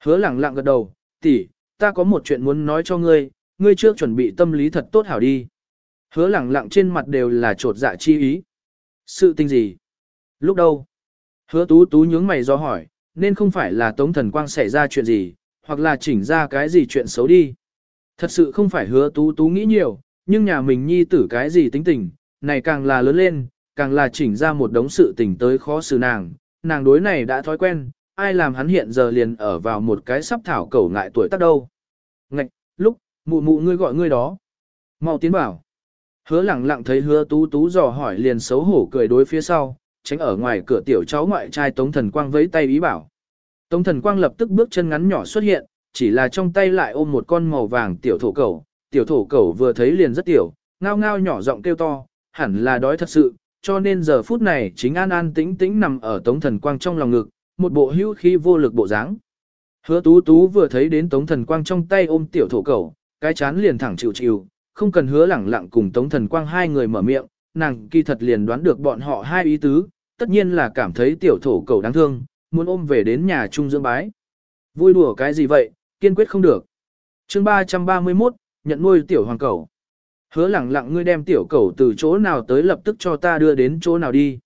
Hứa lẳng lặng gật đầu, tỷ, ta có một chuyện muốn nói cho ngươi, ngươi trước chuẩn bị tâm lý thật tốt hảo đi. Hứa lẳng lặng trên mặt đều là trột dạ chi ý. Sự tình gì? Lúc đâu? Hứa tú tú nhướng mày do hỏi, nên không phải là tống thần quang xảy ra chuyện gì, hoặc là chỉnh ra cái gì chuyện xấu đi. Thật sự không phải hứa tú tú nghĩ nhiều, nhưng nhà mình nhi tử cái gì tính tình, này càng là lớn lên, càng là chỉnh ra một đống sự tình tới khó xử nàng, nàng đối này đã thói quen, ai làm hắn hiện giờ liền ở vào một cái sắp thảo cẩu ngại tuổi tác đâu. Ngạch, lúc, mụ mụ ngươi gọi ngươi đó. mau tiến bảo. Hứa lẳng lặng thấy hứa tú tú dò hỏi liền xấu hổ cười đối phía sau, tránh ở ngoài cửa tiểu cháu ngoại trai Tống Thần Quang với tay ý bảo. Tống Thần Quang lập tức bước chân ngắn nhỏ xuất hiện, chỉ là trong tay lại ôm một con màu vàng tiểu thổ cẩu, tiểu thổ cẩu vừa thấy liền rất tiểu, ngao ngao nhỏ giọng kêu to, hẳn là đói thật sự, cho nên giờ phút này chính an an tĩnh tĩnh nằm ở Tống Thần Quang trong lòng ngực, một bộ hữu khí vô lực bộ dáng. Hứa Tú Tú vừa thấy đến Tống Thần Quang trong tay ôm tiểu thổ cẩu, cái chán liền thẳng chịu chịu, không cần hứa lẳng lặng cùng Tống Thần Quang hai người mở miệng, nàng kỳ thật liền đoán được bọn họ hai ý tứ, tất nhiên là cảm thấy tiểu thổ cầu đáng thương, muốn ôm về đến nhà chung dưỡng bái. Vui đùa cái gì vậy, kiên quyết không được. chương 331, nhận nuôi tiểu hoàng cẩu. Hứa lẳng lặng ngươi đem tiểu cẩu từ chỗ nào tới lập tức cho ta đưa đến chỗ nào đi.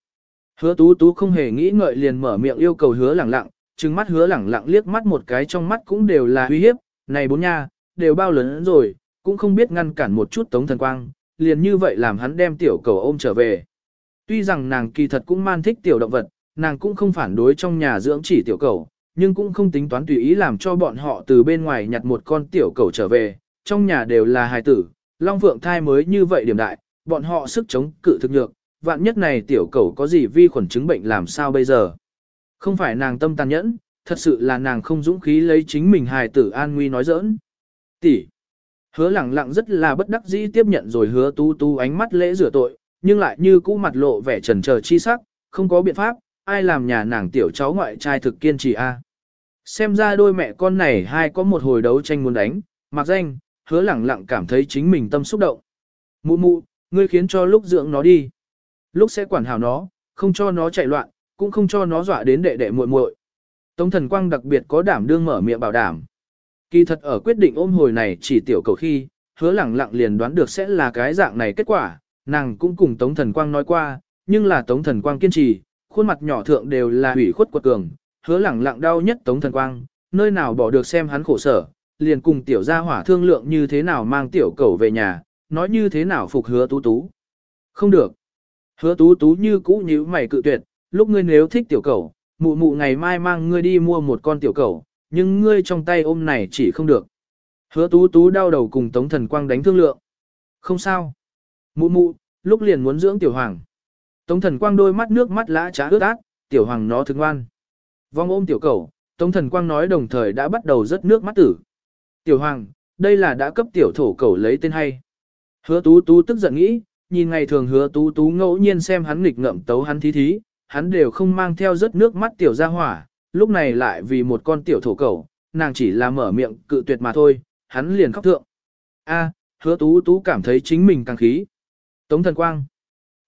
Hứa tú tú không hề nghĩ ngợi liền mở miệng yêu cầu hứa lẳng lặng, trừng mắt hứa lẳng lặng liếc mắt một cái trong mắt cũng đều là uy hiếp, này bốn nha, đều bao lớn rồi, cũng không biết ngăn cản một chút tống thần quang, liền như vậy làm hắn đem tiểu cầu ôm trở về. Tuy rằng nàng kỳ thật cũng man thích tiểu động vật, nàng cũng không phản đối trong nhà dưỡng chỉ tiểu cầu, nhưng cũng không tính toán tùy ý làm cho bọn họ từ bên ngoài nhặt một con tiểu cầu trở về, trong nhà đều là hài tử, Long Phượng thai mới như vậy điểm đại, bọn họ sức chống cự thực nhược, vạn nhất này tiểu cầu có gì vi khuẩn chứng bệnh làm sao bây giờ. Không phải nàng tâm tàn nhẫn, thật sự là nàng không dũng khí lấy chính mình hài tử an nguy nói giỡn. Tỷ. Hứa lẳng lặng rất là bất đắc dĩ tiếp nhận rồi hứa tu tu ánh mắt lễ rửa tội, nhưng lại như cũ mặt lộ vẻ trần chờ chi sắc, không có biện pháp, ai làm nhà nàng tiểu cháu ngoại trai thực kiên trì a. À? Xem ra đôi mẹ con này hai có một hồi đấu tranh muốn đánh, mặc danh, hứa lẳng lặng cảm thấy chính mình tâm xúc động. Mụ mụ, ngươi khiến cho lúc dưỡng nó đi. Lúc sẽ quản hảo nó, không cho nó chạy loạn, cũng không cho nó dọa đến đệ đệ muội muội. Tống thần quang đặc biệt có đảm đương mở miệng bảo đảm. Kỳ thật ở quyết định ôm hồi này chỉ tiểu cầu khi, hứa lẳng lặng liền đoán được sẽ là cái dạng này kết quả, nàng cũng cùng Tống thần quang nói qua, nhưng là Tống thần quang kiên trì, khuôn mặt nhỏ thượng đều là ủy khuất quật cường, hứa lẳng lặng đau nhất Tống thần quang, nơi nào bỏ được xem hắn khổ sở, liền cùng tiểu gia hỏa thương lượng như thế nào mang tiểu cầu về nhà, nói như thế nào phục hứa tú tú. Không được. Hứa tú tú như cũ như mày cự tuyệt, lúc ngươi nếu thích tiểu cầu, mụ mụ ngày mai mang ngươi đi mua một con tiểu cẩu, nhưng ngươi trong tay ôm này chỉ không được. Hứa tú tú đau đầu cùng Tống Thần Quang đánh thương lượng. Không sao. Mụ mụ, lúc liền muốn dưỡng tiểu hoàng. Tống Thần Quang đôi mắt nước mắt lã trá ướt át, tiểu hoàng nó thương ngoan. Vong ôm tiểu cẩu, Tống Thần Quang nói đồng thời đã bắt đầu rớt nước mắt tử. Tiểu hoàng, đây là đã cấp tiểu thổ cẩu lấy tên hay. Hứa tú tú tức giận nghĩ, nhìn ngày thường hứa tú tú ngẫu nhiên xem hắn nghịch ngậm tấu hắn thí thí, hắn đều không mang theo rớt nước mắt tiểu ra hỏa, lúc này lại vì một con tiểu thổ cẩu, nàng chỉ là mở miệng cự tuyệt mà thôi, hắn liền khóc thượng. A, hứa tú tú cảm thấy chính mình càng khí. Tống thần quang.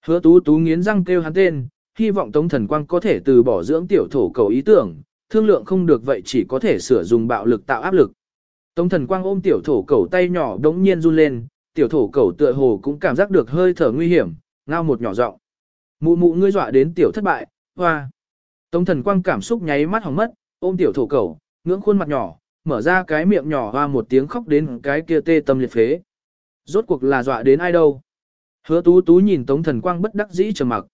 Hứa tú tú nghiến răng kêu hắn tên, hy vọng tống thần quang có thể từ bỏ dưỡng tiểu thổ cầu ý tưởng, thương lượng không được vậy chỉ có thể sửa dùng bạo lực tạo áp lực. Tống thần quang ôm tiểu thổ cầu tay nhỏ đống nhiên run lên, tiểu thổ cầu tựa hồ cũng cảm giác được hơi thở nguy hiểm, ngao một nhỏ giọng. Mụ mụ ngươi dọa đến tiểu thất bại, hoa. Tống thần quang cảm xúc nháy mắt hỏng mất, ôm tiểu thổ cầu, ngưỡng khuôn mặt nhỏ, mở ra cái miệng nhỏ hoa một tiếng khóc đến cái kia tê tâm liệt phế. Rốt cuộc là dọa đến ai đâu. Hứa tú tú nhìn tống thần quang bất đắc dĩ trầm mặc.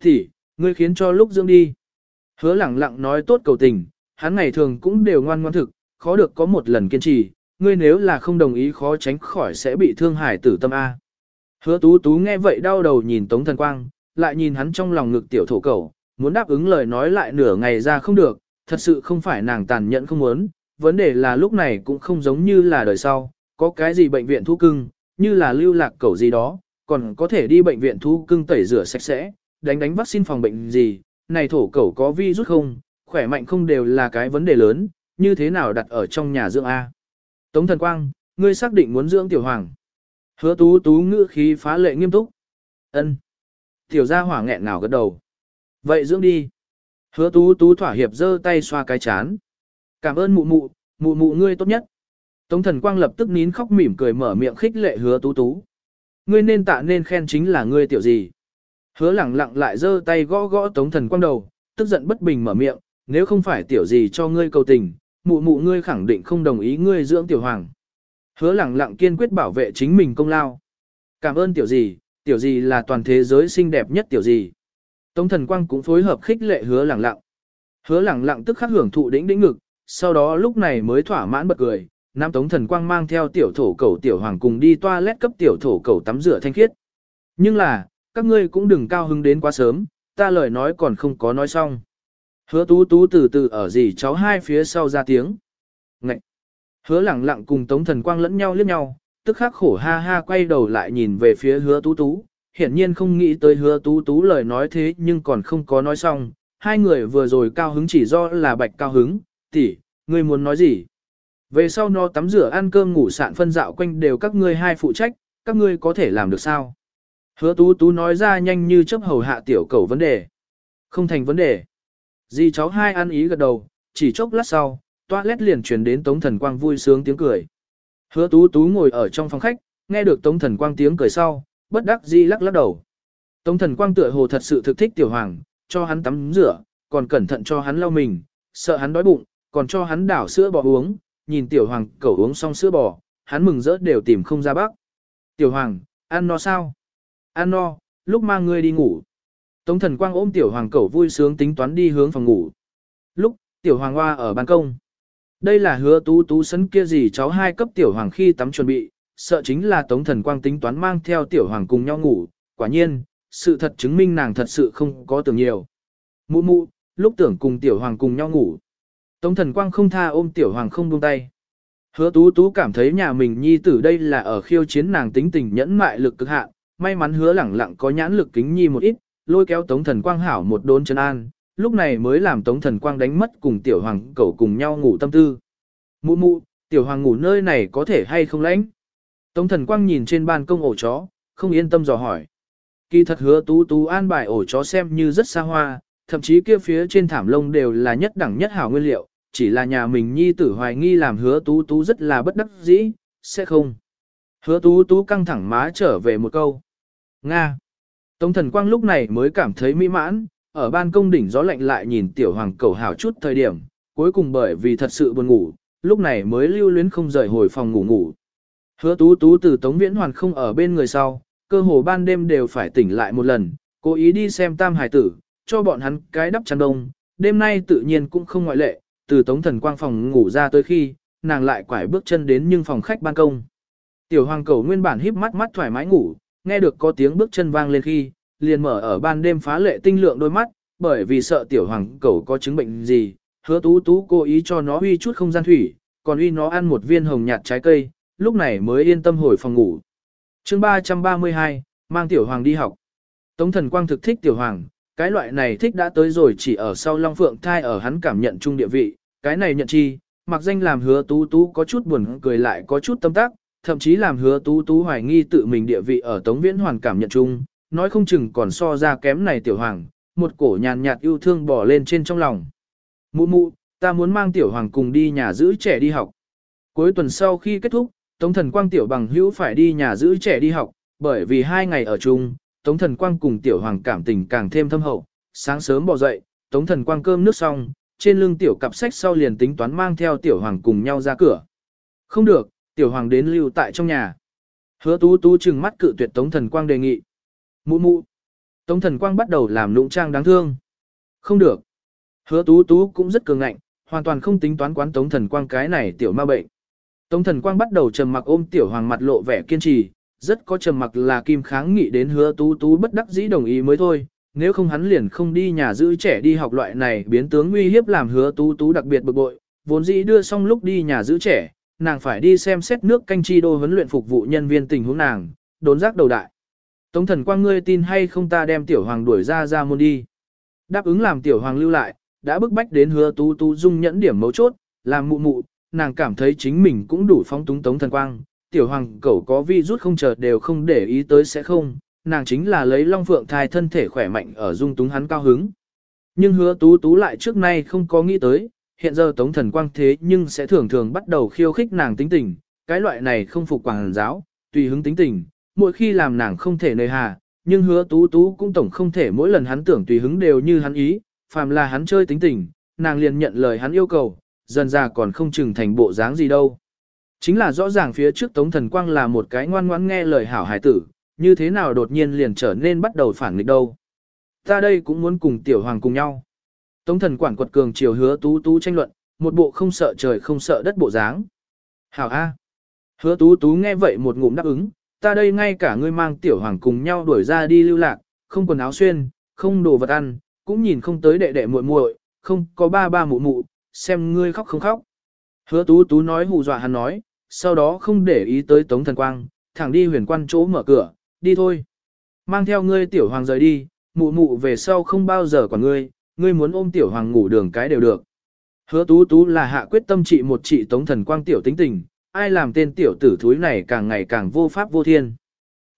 Thì, ngươi khiến cho lúc dưỡng đi. Hứa lẳng lặng nói tốt cầu tình, hắn ngày thường cũng đều ngoan ngoan thực, khó được có một lần kiên trì, ngươi nếu là không đồng ý khó tránh khỏi sẽ bị thương hải tử tâm A. Hứa tú tú nghe vậy đau đầu nhìn tống thần quang, lại nhìn hắn trong lòng ngực tiểu thổ cầu, muốn đáp ứng lời nói lại nửa ngày ra không được, thật sự không phải nàng tàn nhẫn không muốn, vấn đề là lúc này cũng không giống như là đời sau, có cái gì bệnh viện thu cưng, như là lưu lạc cầu gì đó, còn có thể đi bệnh viện thu cưng tẩy rửa sạch sẽ, đánh đánh vaccine phòng bệnh gì, này thổ cẩu có vi rút không, khỏe mạnh không đều là cái vấn đề lớn, như thế nào đặt ở trong nhà dưỡng A. Tống thần quang, ngươi xác định muốn dưỡng tiểu hoàng. Hứa tú tú ngữ khí phá lệ nghiêm túc. ân Tiểu gia hỏa nghẹn ngào gật đầu. Vậy dưỡng đi. Hứa tú tú thỏa hiệp giơ tay xoa cái chán. Cảm ơn mụ mụ, mụ mụ ngươi tốt nhất. Tống thần quang lập tức nín khóc mỉm cười mở miệng khích lệ hứa tú tú. Ngươi nên tạ nên khen chính là ngươi tiểu gì. Hứa lẳng lặng lại giơ tay gõ gõ tống thần quang đầu, tức giận bất bình mở miệng, nếu không phải tiểu gì cho ngươi cầu tình, mụ mụ ngươi khẳng định không đồng ý ngươi dưỡng tiểu hoàng. Hứa lẳng lặng kiên quyết bảo vệ chính mình công lao. Cảm ơn tiểu gì, tiểu gì là toàn thế giới xinh đẹp nhất tiểu gì. Tống thần quang cũng phối hợp khích lệ hứa lẳng lặng. Hứa lẳng lặng tức khắc hưởng thụ đỉnh đỉnh ngực, sau đó lúc này mới thỏa mãn bật cười, Nam Tống Thần Quang mang theo tiểu thổ cầu tiểu hoàng cùng đi toilet cấp tiểu thổ cầu tắm rửa thanh khiết. Nhưng là, các ngươi cũng đừng cao hứng đến quá sớm, ta lời nói còn không có nói xong. Hứa tú tú từ từ ở gì cháu hai phía sau ra tiếng. Ngậy! Hứa lẳng lặng cùng Tống Thần Quang lẫn nhau liếc nhau, tức khắc khổ ha ha quay đầu lại nhìn về phía hứa tú tú. Hiển nhiên không nghĩ tới hứa tú tú lời nói thế nhưng còn không có nói xong. Hai người vừa rồi cao hứng chỉ do là bạch cao hứng, tỷ, ngươi muốn nói gì? Về sau nó tắm rửa ăn cơm ngủ sạn phân dạo quanh đều các ngươi hai phụ trách, các ngươi có thể làm được sao? Hứa tú tú nói ra nhanh như chấp hầu hạ tiểu cầu vấn đề. Không thành vấn đề. Di cháu hai ăn ý gật đầu, chỉ chốc lát sau, toilet liền truyền đến Tống Thần Quang vui sướng tiếng cười. Hứa tú tú ngồi ở trong phòng khách, nghe được Tống Thần Quang tiếng cười sau, bất đắc di lắc lắc đầu. Tống Thần Quang tựa hồ thật sự thực thích tiểu hoàng, cho hắn tắm rửa, còn cẩn thận cho hắn lau mình, sợ hắn đói bụng, còn cho hắn đảo sữa bò uống, nhìn tiểu hoàng cẩu uống xong sữa bò, hắn mừng rỡ đều tìm không ra bác. Tiểu hoàng, ăn no sao? Ăn no, lúc mang ngươi đi ngủ. Tống thần quang ôm tiểu hoàng cẩu vui sướng tính toán đi hướng phòng ngủ. Lúc, tiểu hoàng hoa ở ban công. Đây là hứa tú tú sấn kia gì cháu hai cấp tiểu hoàng khi tắm chuẩn bị, sợ chính là tống thần quang tính toán mang theo tiểu hoàng cùng nhau ngủ. Quả nhiên, sự thật chứng minh nàng thật sự không có tưởng nhiều. Mụ mụ, lúc tưởng cùng tiểu hoàng cùng nhau ngủ. Tống thần quang không tha ôm tiểu hoàng không buông tay. Hứa tú tú cảm thấy nhà mình nhi tử đây là ở khiêu chiến nàng tính tình nhẫn mại lực cực hạn, may mắn hứa lẳng lặng có nhãn lực kính nhi một ít, lôi kéo tống thần quang hảo một đốn chân an, lúc này mới làm tống thần quang đánh mất cùng tiểu hoàng cậu cùng nhau ngủ tâm tư. Mụ mụ, tiểu hoàng ngủ nơi này có thể hay không lãnh? Tống thần quang nhìn trên ban công ổ chó, không yên tâm dò hỏi. Kỳ thật hứa tú tú an bài ổ chó xem như rất xa hoa, thậm chí kia phía trên thảm lông đều là nhất đẳng nhất hảo nguyên liệu, chỉ là nhà mình nhi tử hoài nghi làm hứa tú tú rất là bất đắc dĩ, sẽ không. Hứa tú tú căng thẳng má trở về một câu. Nga. Tống thần quang lúc này mới cảm thấy mỹ mãn, ở ban công đỉnh gió lạnh lại nhìn tiểu hoàng cầu hảo chút thời điểm, cuối cùng bởi vì thật sự buồn ngủ, lúc này mới lưu luyến không rời hồi phòng ngủ ngủ. Hứa tú tú từ tống viễn hoàn không ở bên người sau, cơ hồ ban đêm đều phải tỉnh lại một lần, cố ý đi xem tam hải tử, cho bọn hắn cái đắp chăn đông, đêm nay tự nhiên cũng không ngoại lệ, từ tống thần quang phòng ngủ ra tới khi, nàng lại quải bước chân đến nhưng phòng khách ban công. Tiểu hoàng cầu nguyên bản híp mắt mắt thoải mái ngủ, nghe được có tiếng bước chân vang lên khi, liền mở ở ban đêm phá lệ tinh lượng đôi mắt, bởi vì sợ tiểu hoàng cầu có chứng bệnh gì, hứa tú tú cố ý cho nó uy chút không gian thủy, còn uy nó ăn một viên hồng nhạt trái cây, lúc này mới yên tâm hồi phòng ngủ. chương 332, mang tiểu hoàng đi học. Tống thần quang thực thích tiểu hoàng, cái loại này thích đã tới rồi chỉ ở sau Long Phượng thai ở hắn cảm nhận chung địa vị, cái này nhận chi, mặc danh làm hứa tú tú có chút buồn cười lại có chút tâm tác, thậm chí làm hứa tú tú hoài nghi tự mình địa vị ở Tống Viễn Hoàn cảm nhận chung, nói không chừng còn so ra kém này tiểu hoàng, một cổ nhàn nhạt yêu thương bỏ lên trên trong lòng. Mụ mụ, ta muốn mang tiểu hoàng cùng đi nhà giữ trẻ đi học. Cuối tuần sau khi kết thúc, Tống Thần Quang tiểu bằng hữu phải đi nhà giữ trẻ đi học, bởi vì hai ngày ở chung, Tống Thần Quang cùng tiểu hoàng cảm tình càng thêm thâm hậu. Sáng sớm bỏ dậy, Tống Thần Quang cơm nước xong, trên lưng tiểu cặp sách sau liền tính toán mang theo tiểu hoàng cùng nhau ra cửa. Không được, tiểu hoàng đến lưu tại trong nhà. Hứa tú tú trừng mắt cự tuyệt Tống Thần Quang đề nghị. Mụ mụ. Tống Thần Quang bắt đầu làm lũng trang đáng thương. Không được. Hứa tú tú cũng rất cường ngạnh, hoàn toàn không tính toán quán Tống Thần Quang cái này tiểu ma bệnh. Tống Thần Quang bắt đầu trầm mặc ôm tiểu hoàng mặt lộ vẻ kiên trì, rất có trầm mặc là kim kháng nghị đến hứa tú tú bất đắc dĩ đồng ý mới thôi, nếu không hắn liền không đi nhà giữ trẻ đi học loại này biến tướng nguy hiếp làm hứa tú tú đặc biệt bực bội, vốn dĩ đưa xong lúc đi nhà giữ trẻ, nàng phải đi xem xét nước canh chi đô huấn luyện phục vụ nhân viên tình huống nàng, đốn giác đầu đại. Tống thần quang ngươi tin hay không ta đem tiểu hoàng đuổi ra ra môn đi. Đáp ứng làm tiểu hoàng lưu lại, đã bức bách đến hứa tú tú dung nhẫn điểm mấu chốt, làm mụ mụ, nàng cảm thấy chính mình cũng đủ phóng túng tống thần quang. Tiểu hoàng cẩu có vi rút không chờ đều không để ý tới sẽ không, nàng chính là lấy long phượng thai thân thể khỏe mạnh ở dung túng hắn cao hứng. Nhưng hứa tú tú lại trước nay không có nghĩ tới, hiện giờ tống thần quang thế nhưng sẽ thường thường bắt đầu khiêu khích nàng tính tình, cái loại này không phục quảng giáo, tùy hứng tính tình, mỗi khi làm nàng không thể nơi hà, nhưng hứa tú tú cũng tổng không thể mỗi lần hắn tưởng tùy hứng đều như hắn ý, phàm là hắn chơi tính tình, nàng liền nhận lời hắn yêu cầu, dần ra còn không chừng thành bộ dáng gì đâu. Chính là rõ ràng phía trước Tống Thần Quang là một cái ngoan ngoãn nghe lời hảo hải tử, như thế nào đột nhiên liền trở nên bắt đầu phản nghịch đâu. Ta đây cũng muốn cùng Tiểu Hoàng cùng nhau. Tống Thần quảng quật cường chiều hứa tú tú tranh luận, một bộ không sợ trời không sợ đất bộ dáng. Hảo A. Hứa tú tú nghe vậy một ngụm đáp ứng, ta đây ngay cả ngươi mang Tiểu Hoàng cùng nhau đuổi ra đi lưu lạc, không quần áo xuyên, không đồ vật ăn, cũng nhìn không tới đệ đệ muội muội, không có ba ba mụ mụ, xem ngươi khóc không khóc. Hứa tú tú nói hù dọa hắn nói, sau đó không để ý tới Tống Thần Quang, thẳng đi huyền quan chỗ mở cửa, đi thôi. Mang theo ngươi tiểu hoàng rời đi, mụ mụ về sau không bao giờ còn ngươi, ngươi muốn ôm tiểu hoàng ngủ đường cái đều được. Hứa tú tú là hạ quyết tâm trị một trị Tống Thần Quang tiểu tính tình, ai làm tên tiểu tử thúi này càng ngày càng vô pháp vô thiên.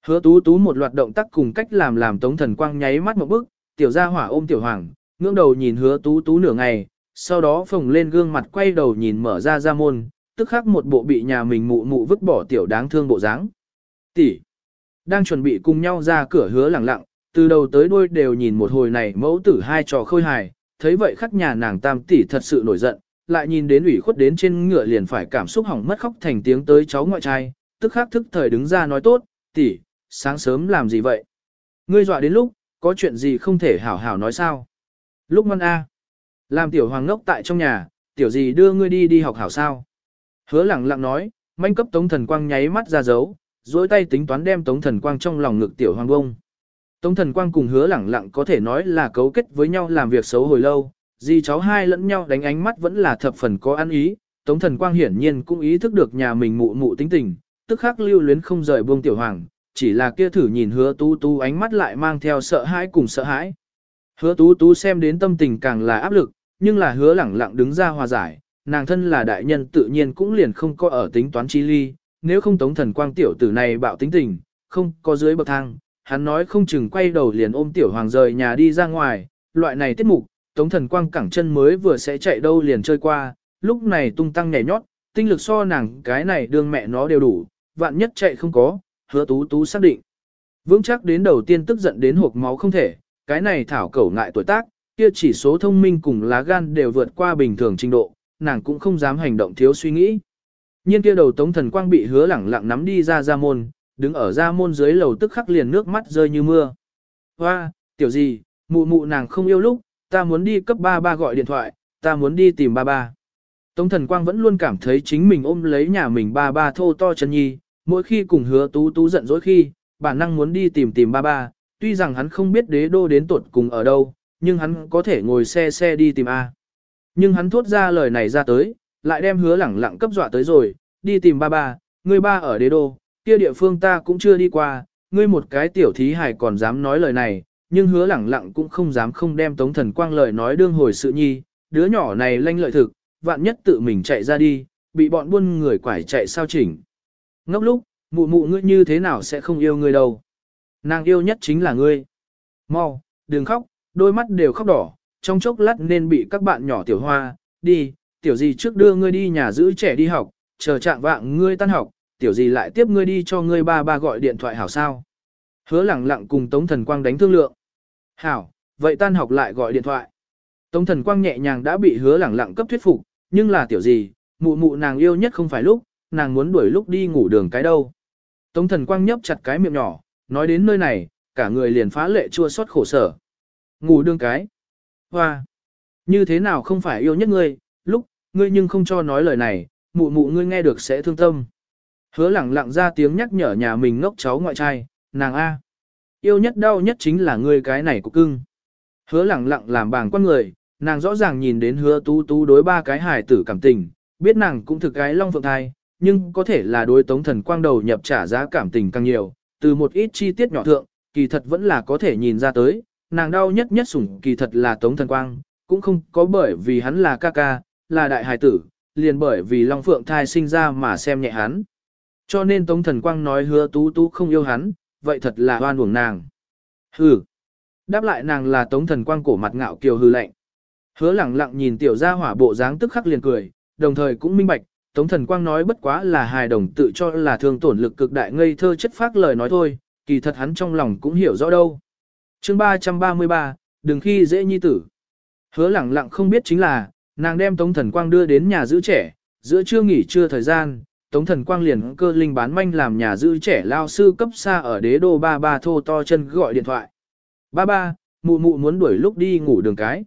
Hứa tú tú một loạt động tác cùng cách làm làm Tống Thần Quang nháy mắt một bức, tiểu gia hỏa ôm tiểu hoàng, ngưỡng đầu nhìn hứa tú tú nửa ngày, sau đó phồng lên gương mặt quay đầu nhìn mở ra ra môn, tức khắc một bộ bị nhà mình mụ mụ vứt bỏ tiểu đáng thương bộ dáng. Tỷ, đang chuẩn bị cùng nhau ra cửa hứa lẳng lặng, từ đầu tới đuôi đều nhìn một hồi này mẫu tử hai trò khôi hài, thấy vậy khắc nhà nàng tam tỷ thật sự nổi giận, lại nhìn đến ủy khuất đến trên ngựa liền phải cảm xúc hỏng mất khóc thành tiếng tới cháu ngoại trai, tức khắc thức thời đứng ra nói tốt, tỷ, sáng sớm làm gì vậy? Ngươi dọa đến lúc, có chuyện gì không thể hảo hảo nói sao? Lúc ngoan A. Làm tiểu hoàng ngốc tại trong nhà, tiểu gì đưa ngươi đi đi học hảo sao? Hứa lẳng lặng nói, manh cấp tống thần quang nháy mắt ra dấu, duỗi tay tính toán đem tống thần quang trong lòng ngực tiểu hoàng bông. Tống thần quang cùng hứa lẳng lặng có thể nói là cấu kết với nhau làm việc xấu hồi lâu, gì cháu hai lẫn nhau đánh ánh mắt vẫn là thập phần có ăn ý, tống thần quang hiển nhiên cũng ý thức được nhà mình mụ mụ tính tình, tức khắc lưu luyến không rời buông tiểu hoàng, chỉ là kia thử nhìn hứa tú tú ánh mắt lại mang theo sợ hãi cùng sợ hãi. Hứa tú tú xem đến tâm tình càng là áp lực, nhưng là hứa lẳng lặng đứng ra hòa giải, nàng thân là đại nhân tự nhiên cũng liền không có ở tính toán chi ly, nếu không tống thần quang tiểu tử này bạo tính tình, không có dưới bậc thang, hắn nói không chừng quay đầu liền ôm tiểu hoàng rời nhà đi ra ngoài, loại này tiết mục, tống thần quang cẳng chân mới vừa sẽ chạy đâu liền chơi qua, lúc này tung tăng nhảy nhót, tinh lực so nàng cái này đương mẹ nó đều đủ, vạn nhất chạy không có, hứa tú tú xác định. Vững chắc đến đầu tiên tức giận đến hộp máu không thể, cái này thảo cẩu ngại tuổi tác, kia chỉ số thông minh cùng lá gan đều vượt qua bình thường trình độ, nàng cũng không dám hành động thiếu suy nghĩ. Nhiên kia đầu tống thần quang bị hứa lẳng lặng nắm đi ra ra môn, đứng ở ra môn dưới lầu tức khắc liền nước mắt rơi như mưa. Hoa, tiểu gì, mụ mụ nàng không yêu lúc, ta muốn đi cấp ba ba gọi điện thoại, ta muốn đi tìm ba ba. Tống thần quang vẫn luôn cảm thấy chính mình ôm lấy nhà mình ba ba thô to chân nhi, mỗi khi cùng hứa tú tú giận dỗi khi, bản năng muốn đi tìm tìm ba ba, tuy rằng hắn không biết đế đô đến tuột cùng ở đâu, nhưng hắn có thể ngồi xe xe đi tìm A. Nhưng hắn thốt ra lời này ra tới, lại đem hứa lẳng lặng cấp dọa tới rồi, đi tìm ba ba, người ba ở đế đô, kia địa phương ta cũng chưa đi qua, ngươi một cái tiểu thí hải còn dám nói lời này, nhưng hứa lẳng lặng cũng không dám không đem tống thần quang lời nói đương hồi sự nhi, đứa nhỏ này lanh lợi thực, vạn nhất tự mình chạy ra đi, bị bọn buôn người quải chạy sao chỉnh. Ngốc lúc, mụ mụ ngươi như thế nào sẽ không yêu ngươi đâu. Nàng yêu nhất chính là ngươi. Mau, đừng khóc, đôi mắt đều khóc đỏ, trong chốc lát nên bị các bạn nhỏ tiểu hoa, đi, tiểu gì trước đưa ngươi đi nhà giữ trẻ đi học, chờ trạng vạng ngươi tan học, tiểu gì lại tiếp ngươi đi cho ngươi ba ba gọi điện thoại hảo sao. Hứa lẳng lặng cùng Tống Thần Quang đánh thương lượng. Hảo, vậy tan học lại gọi điện thoại. Tống Thần Quang nhẹ nhàng đã bị hứa lẳng lặng cấp thuyết phục, nhưng là tiểu gì, mụ mụ nàng yêu nhất không phải lúc, nàng muốn đuổi lúc đi ngủ đường cái đâu. Tống Thần Quang nhấp chặt cái miệng nhỏ, nói đến nơi này, cả người liền phá lệ chua xót khổ sở. Ngủ đương cái. Hoa. Như thế nào không phải yêu nhất ngươi, lúc, ngươi nhưng không cho nói lời này, mụ mụ ngươi nghe được sẽ thương tâm. Hứa lẳng lặng ra tiếng nhắc nhở nhà mình ngốc cháu ngoại trai, nàng A. Yêu nhất đau nhất chính là ngươi cái này của cưng. Hứa lẳng lặng làm bàng quan người, nàng rõ ràng nhìn đến hứa tú tú đối ba cái hài tử cảm tình, biết nàng cũng thực cái long phượng thai, nhưng có thể là đối tống thần quang đầu nhập trả giá cảm tình càng nhiều, từ một ít chi tiết nhỏ thượng, kỳ thật vẫn là có thể nhìn ra tới, nàng đau nhất nhất sủng kỳ thật là tống thần quang, cũng không có bởi vì hắn là ca ca, là đại hài tử, liền bởi vì long phượng thai sinh ra mà xem nhẹ hắn. Cho nên tống thần quang nói hứa tú tú không yêu hắn, vậy thật là hoan uổng nàng. Hừ. Đáp lại nàng là tống thần quang cổ mặt ngạo kiều hư lạnh. Hứa lẳng lặng nhìn tiểu gia hỏa bộ dáng tức khắc liền cười, đồng thời cũng minh bạch, tống thần quang nói bất quá là hài đồng tự cho là thương tổn lực cực đại ngây thơ chất phác lời nói thôi, kỳ thật hắn trong lòng cũng hiểu rõ đâu chương 333, đừng khi dễ nhi tử. Hứa lẳng lặng không biết chính là, nàng đem tống thần quang đưa đến nhà giữ trẻ, giữa trưa nghỉ trưa thời gian, Tống thần quang liền cơ linh bán manh làm nhà giữ trẻ lao sư cấp xa ở đế đô ba ba thô to chân gọi điện thoại. Ba ba, mụ mụ muốn đuổi lúc đi ngủ đường cái.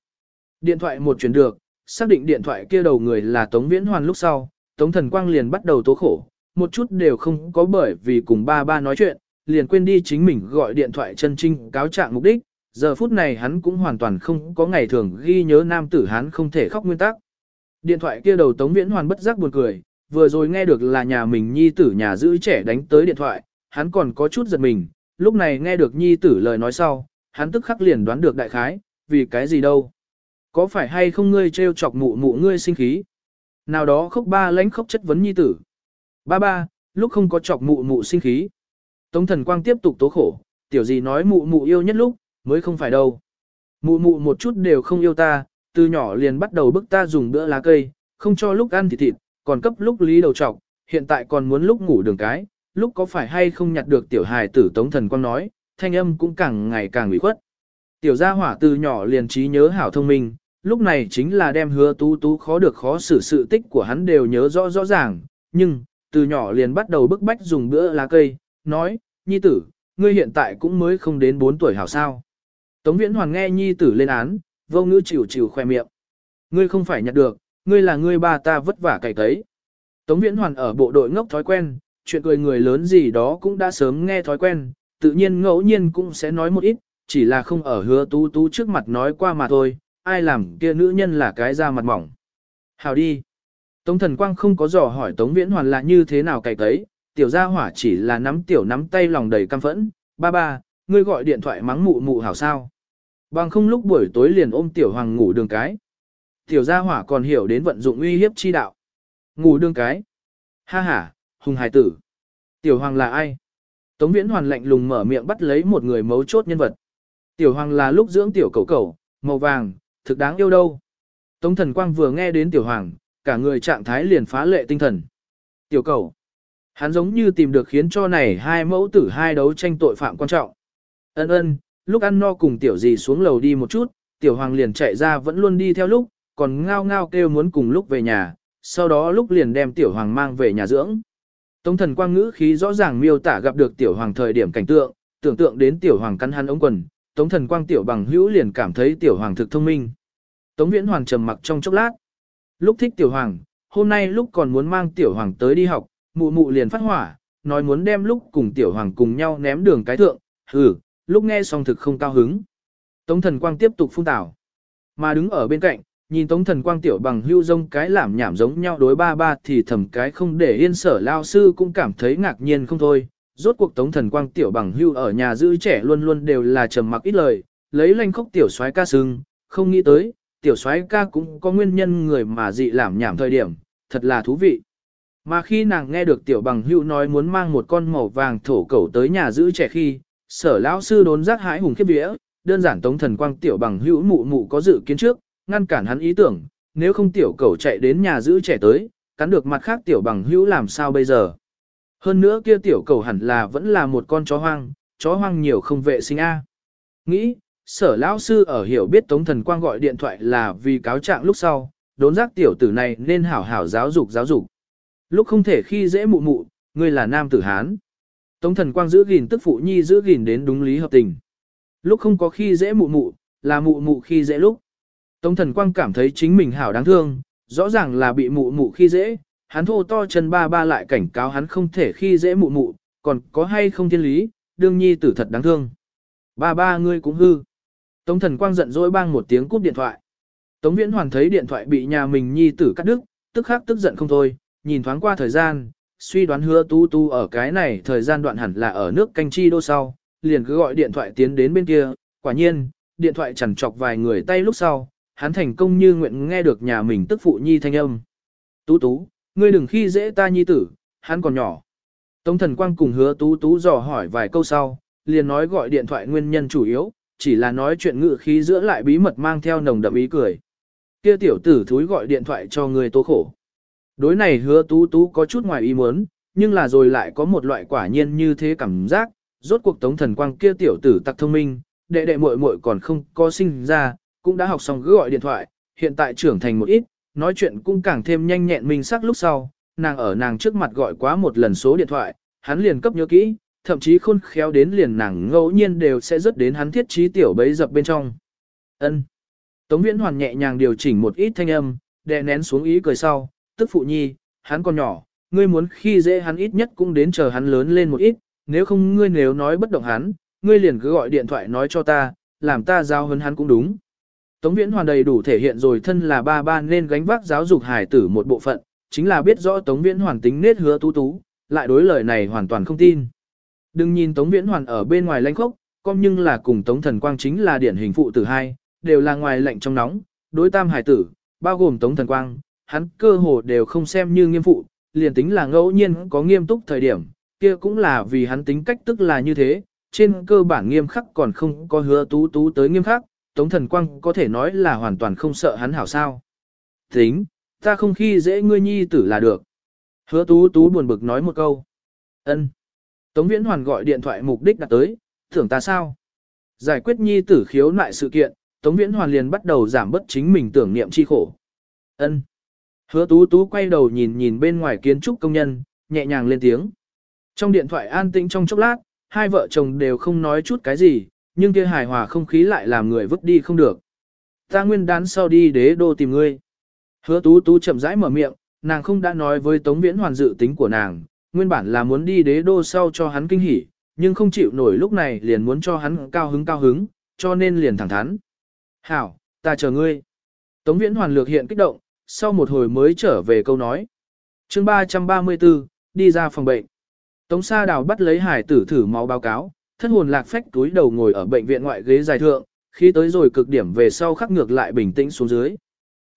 Điện thoại một chuyển được, xác định điện thoại kia đầu người là Tống Viễn Hoàn lúc sau, Tống thần quang liền bắt đầu tố khổ, một chút đều không có bởi vì cùng ba ba nói chuyện, liền quên đi chính mình gọi điện thoại chân trinh cáo trạng mục đích, giờ phút này hắn cũng hoàn toàn không có ngày thường ghi nhớ nam tử hắn không thể khóc nguyên tắc. Điện thoại kia đầu Tống Viễn Hoàn bất giác buồn cười, vừa rồi nghe được là nhà mình nhi tử nhà giữ trẻ đánh tới điện thoại, hắn còn có chút giật mình, lúc này nghe được nhi tử lời nói sau, hắn tức khắc liền đoán được đại khái, vì cái gì đâu. Có phải hay không ngươi trêu chọc mụ mụ ngươi sinh khí? Nào đó khóc ba lãnh khóc chất vấn nhi tử. Ba ba, lúc không có chọc mụ mụ sinh khí. Tống thần quang tiếp tục tố khổ, tiểu gì nói mụ mụ yêu nhất lúc, mới không phải đâu. Mụ mụ một chút đều không yêu ta, từ nhỏ liền bắt đầu bức ta dùng bữa lá cây, không cho lúc ăn thịt thịt, còn cấp lúc lý đầu trọc, hiện tại còn muốn lúc ngủ đường cái, lúc có phải hay không nhặt được tiểu hài tử tống thần quang nói, thanh âm cũng càng ngày càng ủy khuất. Tiểu gia hỏa từ nhỏ liền trí nhớ hảo thông minh, lúc này chính là đem hứa tú tú khó được khó xử sự tích của hắn đều nhớ rõ rõ ràng, nhưng, từ nhỏ liền bắt đầu bức bách dùng bữa lá cây, nói, nhi tử, ngươi hiện tại cũng mới không đến 4 tuổi hảo sao. Tống viễn hoàng nghe nhi tử lên án, vô ngữ chịu chịu khoe miệng. Ngươi không phải nhặt được, ngươi là ngươi ba ta vất vả cày tấy. Tống Viễn Hoàn ở bộ đội ngốc thói quen, chuyện cười người lớn gì đó cũng đã sớm nghe thói quen, tự nhiên ngẫu nhiên cũng sẽ nói một ít, chỉ là không ở hứa tú tú trước mặt nói qua mà thôi, ai làm kia nữ nhân là cái da mặt mỏng. Hào đi. Tống thần quang không có dò hỏi Tống Viễn Hoàn là như thế nào cày tấy, tiểu gia hỏa chỉ là nắm tiểu nắm tay lòng đầy căm phẫn, ba ba, ngươi gọi điện thoại mắng mụ mụ hảo sao. Bằng không lúc buổi tối liền ôm tiểu hoàng ngủ đường cái. Tiểu gia hỏa còn hiểu đến vận dụng uy hiếp chi đạo. Ngủ đương cái. Ha ha, hùng hài tử. Tiểu hoàng là ai? Tống viễn hoàn lạnh lùng mở miệng bắt lấy một người mấu chốt nhân vật. Tiểu hoàng là lúc dưỡng tiểu cầu cầu, màu vàng, thực đáng yêu đâu. Tống thần quang vừa nghe đến tiểu hoàng, cả người trạng thái liền phá lệ tinh thần. Tiểu cầu. Hắn giống như tìm được khiến cho này hai mẫu tử hai đấu tranh tội phạm quan trọng. Ân ân, lúc ăn no cùng tiểu gì xuống lầu đi một chút, tiểu hoàng liền chạy ra vẫn luôn đi theo lúc, còn ngao ngao kêu muốn cùng lúc về nhà, sau đó lúc liền đem tiểu hoàng mang về nhà dưỡng. Tống thần quang ngữ khí rõ ràng miêu tả gặp được tiểu hoàng thời điểm cảnh tượng, tưởng tượng đến tiểu hoàng cắn hắn ống quần, Tống thần quang tiểu bằng hữu liền cảm thấy tiểu hoàng thực thông minh. Tống viễn hoàng trầm mặc trong chốc lát. Lúc thích tiểu hoàng, hôm nay lúc còn muốn mang tiểu hoàng tới đi học, mụ mụ liền phát hỏa, nói muốn đem lúc cùng tiểu hoàng cùng nhau ném đường cái thượng, hừ, lúc nghe xong thực không cao hứng. Tống thần quang tiếp tục phun tảo. Mà đứng ở bên cạnh, nhìn tống thần quang tiểu bằng hưu rông cái làm nhảm giống nhau đối ba ba thì thầm cái không để yên sở lao sư cũng cảm thấy ngạc nhiên không thôi. Rốt cuộc tống thần quang tiểu bằng hưu ở nhà giữ trẻ luôn luôn đều là trầm mặc ít lời, lấy lanh khóc tiểu soái ca sưng, không nghĩ tới, tiểu soái ca cũng có nguyên nhân người mà dị làm nhảm thời điểm, thật là thú vị. Mà khi nàng nghe được tiểu bằng hưu nói muốn mang một con màu vàng thổ cẩu tới nhà giữ trẻ khi, sở lão sư đốn giác hãi hùng khiếp vía, đơn giản tống thần quang tiểu bằng hữu mụ mụ có dự kiến trước, ngăn cản hắn ý tưởng, nếu không tiểu cầu chạy đến nhà giữ trẻ tới, cắn được mặt khác tiểu bằng hữu làm sao bây giờ. Hơn nữa kia tiểu cầu hẳn là vẫn là một con chó hoang, chó hoang nhiều không vệ sinh a. Nghĩ, sở lão sư ở hiểu biết tống thần quang gọi điện thoại là vì cáo trạng lúc sau, đốn giác tiểu tử này nên hảo hảo giáo dục giáo dục. Lúc không thể khi dễ mụ mụ, ngươi là nam tử Hán. Tống thần quang giữ gìn tức phụ nhi giữ gìn đến đúng lý hợp tình. Lúc không có khi dễ mụ mụ, là mụ mụ khi dễ lúc. Tống thần quang cảm thấy chính mình hảo đáng thương, rõ ràng là bị mụ mụ khi dễ, hắn thô to chân ba ba lại cảnh cáo hắn không thể khi dễ mụ mụ, còn có hay không thiên lý, đương nhi tử thật đáng thương. Ba ba ngươi cũng hư. Tống thần quang giận dỗi bang một tiếng cúp điện thoại. Tống viễn hoàn thấy điện thoại bị nhà mình nhi tử cắt đứt, tức khắc tức giận không thôi, nhìn thoáng qua thời gian, suy đoán hứa tu tu ở cái này thời gian đoạn hẳn là ở nước canh chi đô sau, liền cứ gọi điện thoại tiến đến bên kia, quả nhiên, điện thoại chẳng chọc vài người tay lúc sau, hắn thành công như nguyện nghe được nhà mình tức phụ nhi thanh âm. Tú tú, ngươi đừng khi dễ ta nhi tử, hắn còn nhỏ. Tống thần quang cùng hứa tú tú dò hỏi vài câu sau, liền nói gọi điện thoại nguyên nhân chủ yếu, chỉ là nói chuyện ngự khí giữa lại bí mật mang theo nồng đậm ý cười. Kia tiểu tử thúi gọi điện thoại cho người tố khổ. Đối này hứa tú tú có chút ngoài ý muốn, nhưng là rồi lại có một loại quả nhiên như thế cảm giác, rốt cuộc tống thần quang kia tiểu tử tặc thông minh, đệ đệ muội muội còn không có sinh ra, cũng đã học xong cứ gọi điện thoại, hiện tại trưởng thành một ít, nói chuyện cũng càng thêm nhanh nhẹn minh sắc lúc sau, nàng ở nàng trước mặt gọi quá một lần số điện thoại, hắn liền cấp nhớ kỹ, thậm chí khôn khéo đến liền nàng ngẫu nhiên đều sẽ rất đến hắn thiết trí tiểu bấy dập bên trong. Ân. Tống Viễn Hoàn nhẹ nhàng điều chỉnh một ít thanh âm, đè nén xuống ý cười sau, tức phụ nhi, hắn còn nhỏ, ngươi muốn khi dễ hắn ít nhất cũng đến chờ hắn lớn lên một ít, nếu không ngươi nếu nói bất động hắn, ngươi liền cứ gọi điện thoại nói cho ta, làm ta giao hấn hắn cũng đúng. Tống Viễn Hoàn đầy đủ thể hiện rồi thân là ba ba nên gánh vác giáo dục Hải tử một bộ phận, chính là biết rõ Tống Viễn Hoàn tính nết hứa tú tú, lại đối lời này hoàn toàn không tin. Đừng nhìn Tống Viễn Hoàn ở bên ngoài lãnh khốc, con nhưng là cùng Tống Thần Quang chính là điển hình phụ tử hai, đều là ngoài lạnh trong nóng, đối tam Hải tử, bao gồm Tống Thần Quang, hắn cơ hồ đều không xem như nghiêm phụ, liền tính là ngẫu nhiên có nghiêm túc thời điểm, kia cũng là vì hắn tính cách tức là như thế, trên cơ bản nghiêm khắc còn không có hứa tú tú tới nghiêm khắc, Tống Thần Quang có thể nói là hoàn toàn không sợ hắn hảo sao. Tính, ta không khi dễ ngươi nhi tử là được. Hứa tú tú buồn bực nói một câu. ân Tống Viễn Hoàn gọi điện thoại mục đích đặt tới, thưởng ta sao? Giải quyết nhi tử khiếu nại sự kiện, Tống Viễn Hoàn liền bắt đầu giảm bớt chính mình tưởng niệm chi khổ. ân Hứa tú tú quay đầu nhìn nhìn bên ngoài kiến trúc công nhân, nhẹ nhàng lên tiếng. Trong điện thoại an tĩnh trong chốc lát, hai vợ chồng đều không nói chút cái gì, nhưng kia hài hòa không khí lại làm người vứt đi không được. Ta nguyên đán sau đi đế đô tìm ngươi. Hứa tú tú chậm rãi mở miệng, nàng không đã nói với Tống Viễn Hoàn dự tính của nàng, nguyên bản là muốn đi đế đô sau cho hắn kinh hỉ, nhưng không chịu nổi lúc này liền muốn cho hắn cao hứng cao hứng, cho nên liền thẳng thắn. Hảo, ta chờ ngươi. Tống Viễn Hoàn lược hiện kích động, sau một hồi mới trở về câu nói. chương 334, đi ra phòng bệnh. Tống Sa Đào bắt lấy hải tử thử máu báo cáo, thân hồn lạc phách túi đầu ngồi ở bệnh viện ngoại ghế dài thượng, khi tới rồi cực điểm về sau khắc ngược lại bình tĩnh xuống dưới.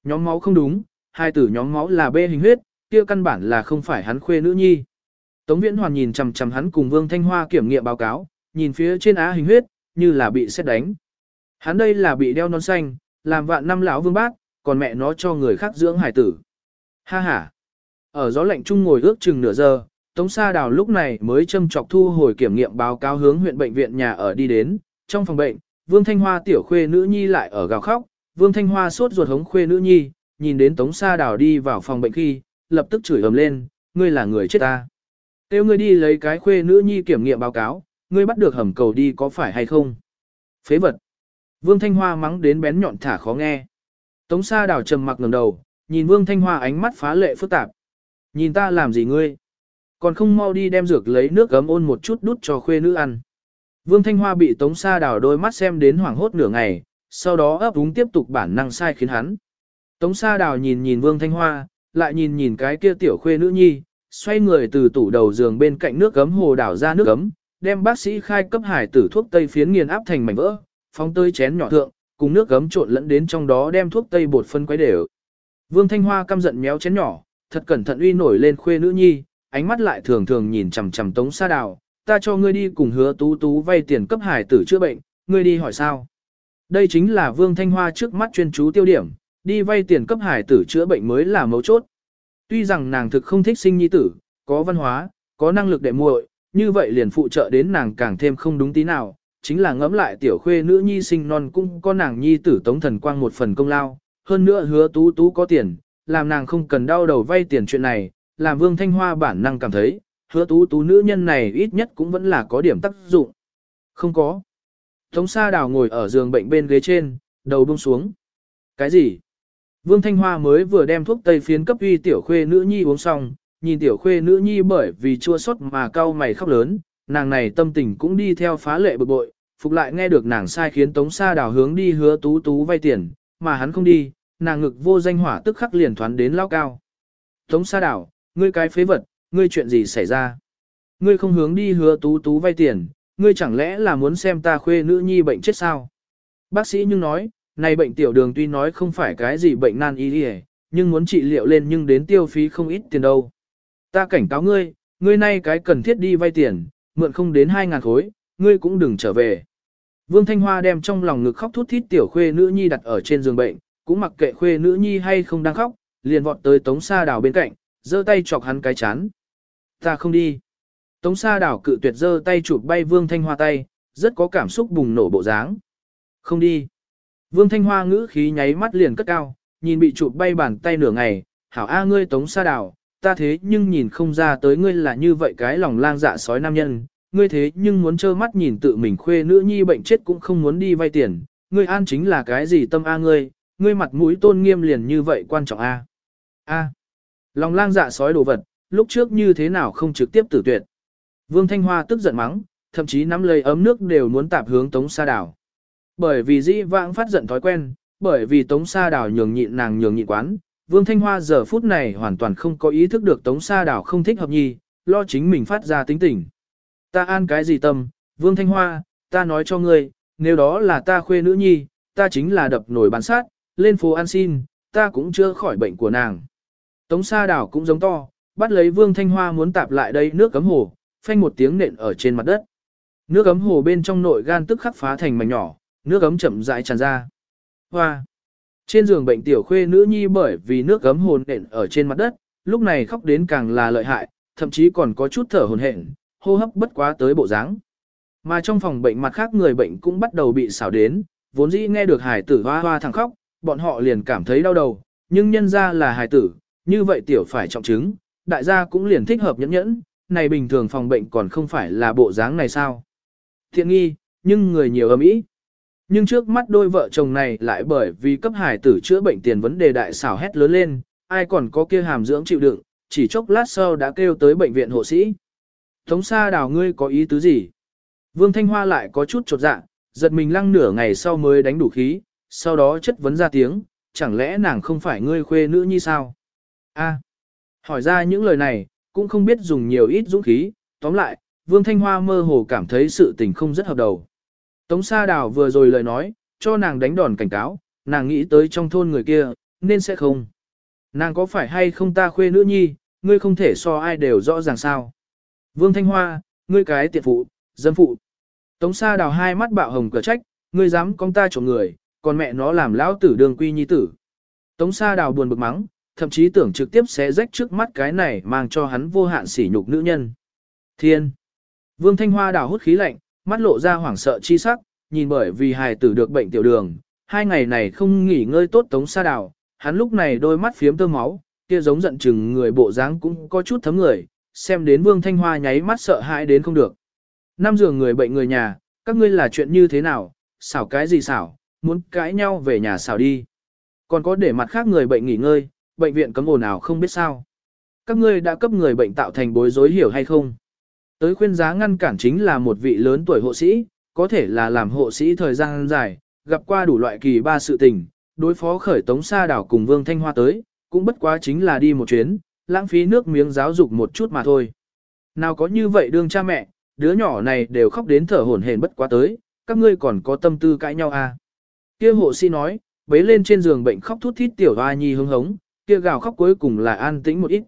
Nhóm máu không đúng, hai tử nhóm máu là B hình huyết, kia căn bản là không phải hắn khuê nữ nhi. Tống Viễn Hoàn nhìn chằm chằm hắn cùng Vương Thanh Hoa kiểm nghiệm báo cáo, nhìn phía trên á hình huyết, như là bị xét đánh. Hắn đây là bị đeo nón xanh, làm vạn năm lão vương bác, còn mẹ nó cho người khác dưỡng hải tử. Ha ha. Ở gió lạnh chung ngồi ước chừng nửa giờ, Tống Sa Đào lúc này mới châm chọc thu hồi kiểm nghiệm báo cáo hướng huyện bệnh viện nhà ở đi đến, trong phòng bệnh, Vương Thanh Hoa tiểu khuê nữ nhi lại ở gào khóc, Vương Thanh Hoa sốt ruột hống khuê nữ nhi, nhìn đến Tống Sa Đào đi vào phòng bệnh khi, lập tức chửi ầm lên, ngươi là người chết ta. Tiêu ngươi đi lấy cái khuê nữ nhi kiểm nghiệm báo cáo, ngươi bắt được hầm cầu đi có phải hay không? Phế vật. Vương Thanh Hoa mắng đến bén nhọn thả khó nghe. Tống Sa Đào trầm mặc ngẩng đầu, nhìn Vương Thanh Hoa ánh mắt phá lệ phức tạp. Nhìn ta làm gì ngươi? Còn không mau đi đem dược lấy nước gấm ôn một chút đút cho khuê nữ ăn. Vương Thanh Hoa bị Tống Sa Đào đôi mắt xem đến hoảng hốt nửa ngày, sau đó ấp úng tiếp tục bản năng sai khiến hắn. Tống Sa Đào nhìn nhìn Vương Thanh Hoa, lại nhìn nhìn cái kia tiểu khuê nữ nhi, xoay người từ tủ đầu giường bên cạnh nước gấm hồ đảo ra nước gấm, đem bác sĩ khai cấp hải tử thuốc tây phiến nghiền áp thành mảnh vỡ, phóng tơi chén nhỏ thượng, cùng nước gấm trộn lẫn đến trong đó đem thuốc tây bột phân quấy đều. Vương Thanh Hoa căm giận méo chén nhỏ, thật cẩn thận uy nổi lên khuê nữ nhi, ánh mắt lại thường thường nhìn chằm chằm Tống Sa Đào, ta cho ngươi đi cùng hứa tú tú vay tiền cấp hải tử chữa bệnh, ngươi đi hỏi sao? Đây chính là Vương Thanh Hoa trước mắt chuyên chú tiêu điểm, đi vay tiền cấp hải tử chữa bệnh mới là mấu chốt. Tuy rằng nàng thực không thích sinh nhi tử, có văn hóa, có năng lực để muội, như vậy liền phụ trợ đến nàng càng thêm không đúng tí nào, chính là ngẫm lại tiểu khuê nữ nhi sinh non cũng có nàng nhi tử tống thần quang một phần công lao, hơn nữa hứa tú tú có tiền, làm nàng không cần đau đầu vay tiền chuyện này, làm vương thanh hoa bản năng cảm thấy, hứa tú tú nữ nhân này ít nhất cũng vẫn là có điểm tác dụng. Không có. Tống sa đào ngồi ở giường bệnh bên ghế trên, đầu buông xuống. Cái gì? Vương Thanh Hoa mới vừa đem thuốc tây phiến cấp uy tiểu khuê nữ nhi uống xong, nhìn tiểu khuê nữ nhi bởi vì chua xót mà cau mày khóc lớn, nàng này tâm tình cũng đi theo phá lệ bực bội, phục lại nghe được nàng sai khiến Tống Sa Đào hướng đi hứa tú tú vay tiền, mà hắn không đi, nàng ngực vô danh hỏa tức khắc liền thoán đến lao cao. Tống Sa Đào, ngươi cái phế vật, ngươi chuyện gì xảy ra? Ngươi không hướng đi hứa tú tú vay tiền, ngươi chẳng lẽ là muốn xem ta khuê nữ nhi bệnh chết sao? Bác sĩ nhưng nói, này bệnh tiểu đường tuy nói không phải cái gì bệnh nan y nhưng muốn trị liệu lên nhưng đến tiêu phí không ít tiền đâu. Ta cảnh cáo ngươi, ngươi nay cái cần thiết đi vay tiền, mượn không đến 2.000 khối, ngươi cũng đừng trở về. Vương Thanh Hoa đem trong lòng ngực khóc thút thít tiểu khuê nữ nhi đặt ở trên giường bệnh, cũng mặc kệ khuê nữ nhi hay không đang khóc, liền vọt tới Tống Sa Đào bên cạnh, giơ tay chọc hắn cái chán. Ta không đi. Tống Sa Đào cự tuyệt giơ tay chụp bay Vương Thanh Hoa tay, rất có cảm xúc bùng nổ bộ dáng. Không đi. Vương Thanh Hoa ngữ khí nháy mắt liền cất cao, nhìn bị chụp bay bàn tay nửa ngày, hảo a ngươi Tống Sa Đào, ta thế nhưng nhìn không ra tới ngươi là như vậy cái lòng lang dạ sói nam nhân, ngươi thế nhưng muốn trơ mắt nhìn tự mình khuê nữ nhi bệnh chết cũng không muốn đi vay tiền, ngươi an chính là cái gì tâm a ngươi, ngươi mặt mũi tôn nghiêm liền như vậy quan trọng a. A. Lòng lang dạ sói đồ vật, lúc trước như thế nào không trực tiếp tử tuyệt. Vương Thanh Hoa tức giận mắng, thậm chí nắm lấy ấm nước đều muốn tạp hướng Tống Sa Đảo. Bởi vì dĩ vãng phát giận thói quen, bởi vì Tống Sa Đảo nhường nhịn nàng nhường nhịn quán, Vương Thanh Hoa giờ phút này hoàn toàn không có ý thức được Tống Sa Đảo không thích hợp nhi, lo chính mình phát ra tính tình. Ta an cái gì tâm, Vương Thanh Hoa, ta nói cho ngươi, nếu đó là ta khuê nữ nhi, ta chính là đập nổi bán sát, lên phố ăn xin, ta cũng chưa khỏi bệnh của nàng. Tống Sa Đảo cũng giống to, bắt lấy Vương Thanh Hoa muốn tạp lại đây nước cấm hồ, phanh một tiếng nện ở trên mặt đất. Nước ấm hồ bên trong nội gan tức khắc phá thành mảnh nhỏ, nước ấm chậm rãi tràn ra. Hoa! Trên giường bệnh tiểu khuê nữ nhi bởi vì nước gấm hồn nện ở trên mặt đất, lúc này khóc đến càng là lợi hại, thậm chí còn có chút thở hồn hển, hô hấp bất quá tới bộ dáng. Mà trong phòng bệnh mặt khác người bệnh cũng bắt đầu bị xảo đến, vốn dĩ nghe được hải tử hoa hoa thằng khóc, bọn họ liền cảm thấy đau đầu, nhưng nhân ra là hải tử, như vậy tiểu phải trọng chứng, đại gia cũng liền thích hợp nhẫn nhẫn, này bình thường phòng bệnh còn không phải là bộ dáng này sao. Thiện nghi, nhưng người nhiều âm ý. Nhưng trước mắt đôi vợ chồng này lại bởi vì cấp hải tử chữa bệnh tiền vấn đề đại xảo hét lớn lên, ai còn có kia hàm dưỡng chịu đựng, chỉ chốc lát sau đã kêu tới bệnh viện hộ sĩ. Tống xa đào ngươi có ý tứ gì? Vương Thanh Hoa lại có chút chột dạ, giật mình lăng nửa ngày sau mới đánh đủ khí, sau đó chất vấn ra tiếng, chẳng lẽ nàng không phải ngươi khuê nữ như sao? A, hỏi ra những lời này, cũng không biết dùng nhiều ít dũng khí, tóm lại, Vương Thanh Hoa mơ hồ cảm thấy sự tình không rất hợp đầu. Tống Sa Đào vừa rồi lời nói, cho nàng đánh đòn cảnh cáo, nàng nghĩ tới trong thôn người kia, nên sẽ không. Nàng có phải hay không ta khuê nữ nhi, ngươi không thể so ai đều rõ ràng sao. Vương Thanh Hoa, ngươi cái tiện phụ, dâm phụ. Tống Sa Đào hai mắt bạo hồng cờ trách, ngươi dám con ta trộm người, còn mẹ nó làm lão tử đường quy nhi tử. Tống Sa Đào buồn bực mắng, thậm chí tưởng trực tiếp xé rách trước mắt cái này mang cho hắn vô hạn sỉ nhục nữ nhân. Thiên. Vương Thanh Hoa đào hút khí lạnh, mắt lộ ra hoảng sợ chi sắc, nhìn bởi vì hài tử được bệnh tiểu đường, hai ngày này không nghỉ ngơi tốt tống sa đào, hắn lúc này đôi mắt phiếm tơ máu, kia giống giận chừng người bộ dáng cũng có chút thấm người, xem đến Vương Thanh Hoa nháy mắt sợ hãi đến không được. Năm giường người bệnh người nhà, các ngươi là chuyện như thế nào, xảo cái gì xảo, muốn cãi nhau về nhà xảo đi. Còn có để mặt khác người bệnh nghỉ ngơi, bệnh viện cấm ồn nào không biết sao. Các ngươi đã cấp người bệnh tạo thành bối rối hiểu hay không? Tới khuyên giá ngăn cản chính là một vị lớn tuổi hộ sĩ, có thể là làm hộ sĩ thời gian dài, gặp qua đủ loại kỳ ba sự tình, đối phó khởi tống sa đảo cùng Vương Thanh Hoa tới, cũng bất quá chính là đi một chuyến, lãng phí nước miếng giáo dục một chút mà thôi. Nào có như vậy đương cha mẹ, đứa nhỏ này đều khóc đến thở hổn hển bất quá tới, các ngươi còn có tâm tư cãi nhau à. Kia hộ sĩ nói, bế lên trên giường bệnh khóc thút thít tiểu hoa nhi hứng hống, kia gào khóc cuối cùng là an tĩnh một ít.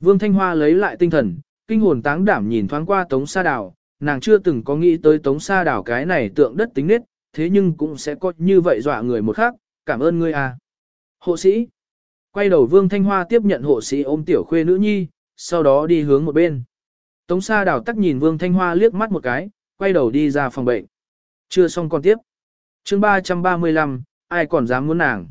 Vương Thanh Hoa lấy lại tinh thần, kinh hồn táng đảm nhìn thoáng qua Tống Sa đảo, nàng chưa từng có nghĩ tới Tống Sa đảo cái này tượng đất tính nết, thế nhưng cũng sẽ có như vậy dọa người một khác, cảm ơn ngươi à. Hộ sĩ. Quay đầu Vương Thanh Hoa tiếp nhận hộ sĩ ôm tiểu khuê nữ nhi, sau đó đi hướng một bên. Tống Sa đảo tắc nhìn Vương Thanh Hoa liếc mắt một cái, quay đầu đi ra phòng bệnh. Chưa xong còn tiếp. chương 335, ai còn dám muốn nàng.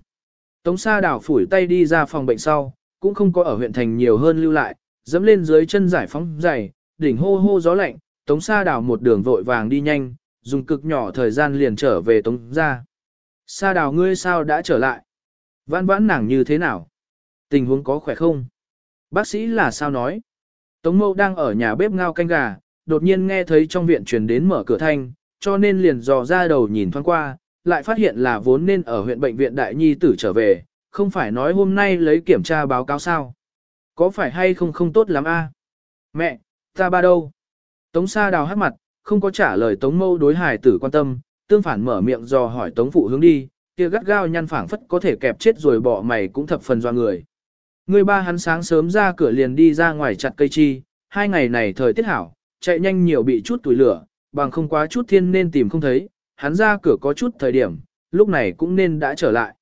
Tống Sa đảo phủi tay đi ra phòng bệnh sau, cũng không có ở huyện thành nhiều hơn lưu lại, dẫm lên dưới chân giải phóng dày, đỉnh hô hô gió lạnh, Tống Sa Đào một đường vội vàng đi nhanh, dùng cực nhỏ thời gian liền trở về Tống ra. Sa Đào ngươi sao đã trở lại? Vãn vãn nàng như thế nào? Tình huống có khỏe không? Bác sĩ là sao nói? Tống Mâu đang ở nhà bếp ngao canh gà, đột nhiên nghe thấy trong viện truyền đến mở cửa thanh, cho nên liền dò ra đầu nhìn thoáng qua, lại phát hiện là vốn nên ở huyện bệnh viện Đại Nhi tử trở về, không phải nói hôm nay lấy kiểm tra báo cáo sao. Có phải hay không không tốt lắm a? Mẹ, ta ba đâu? Tống Sa đào hát mặt, không có trả lời Tống Mâu đối hài tử quan tâm, tương phản mở miệng dò hỏi Tống Phụ hướng đi, kia gắt gao nhăn phảng phất có thể kẹp chết rồi bỏ mày cũng thập phần do người. Người ba hắn sáng sớm ra cửa liền đi ra ngoài chặt cây chi, hai ngày này thời tiết hảo, chạy nhanh nhiều bị chút tuổi lửa, bằng không quá chút thiên nên tìm không thấy, hắn ra cửa có chút thời điểm, lúc này cũng nên đã trở lại.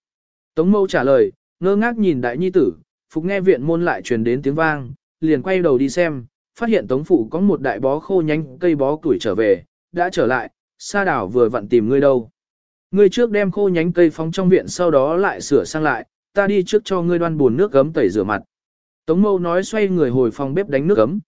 Tống mâu trả lời, ngơ ngác nhìn đại nhi tử, phục nghe viện môn lại truyền đến tiếng vang, liền quay đầu đi xem, phát hiện tống phụ có một đại bó khô nhánh cây bó tuổi trở về, đã trở lại, sa đảo vừa vặn tìm ngươi đâu. Ngươi trước đem khô nhánh cây phóng trong viện sau đó lại sửa sang lại, ta đi trước cho ngươi đoan buồn nước gấm tẩy rửa mặt. Tống mâu nói xoay người hồi phòng bếp đánh nước gấm.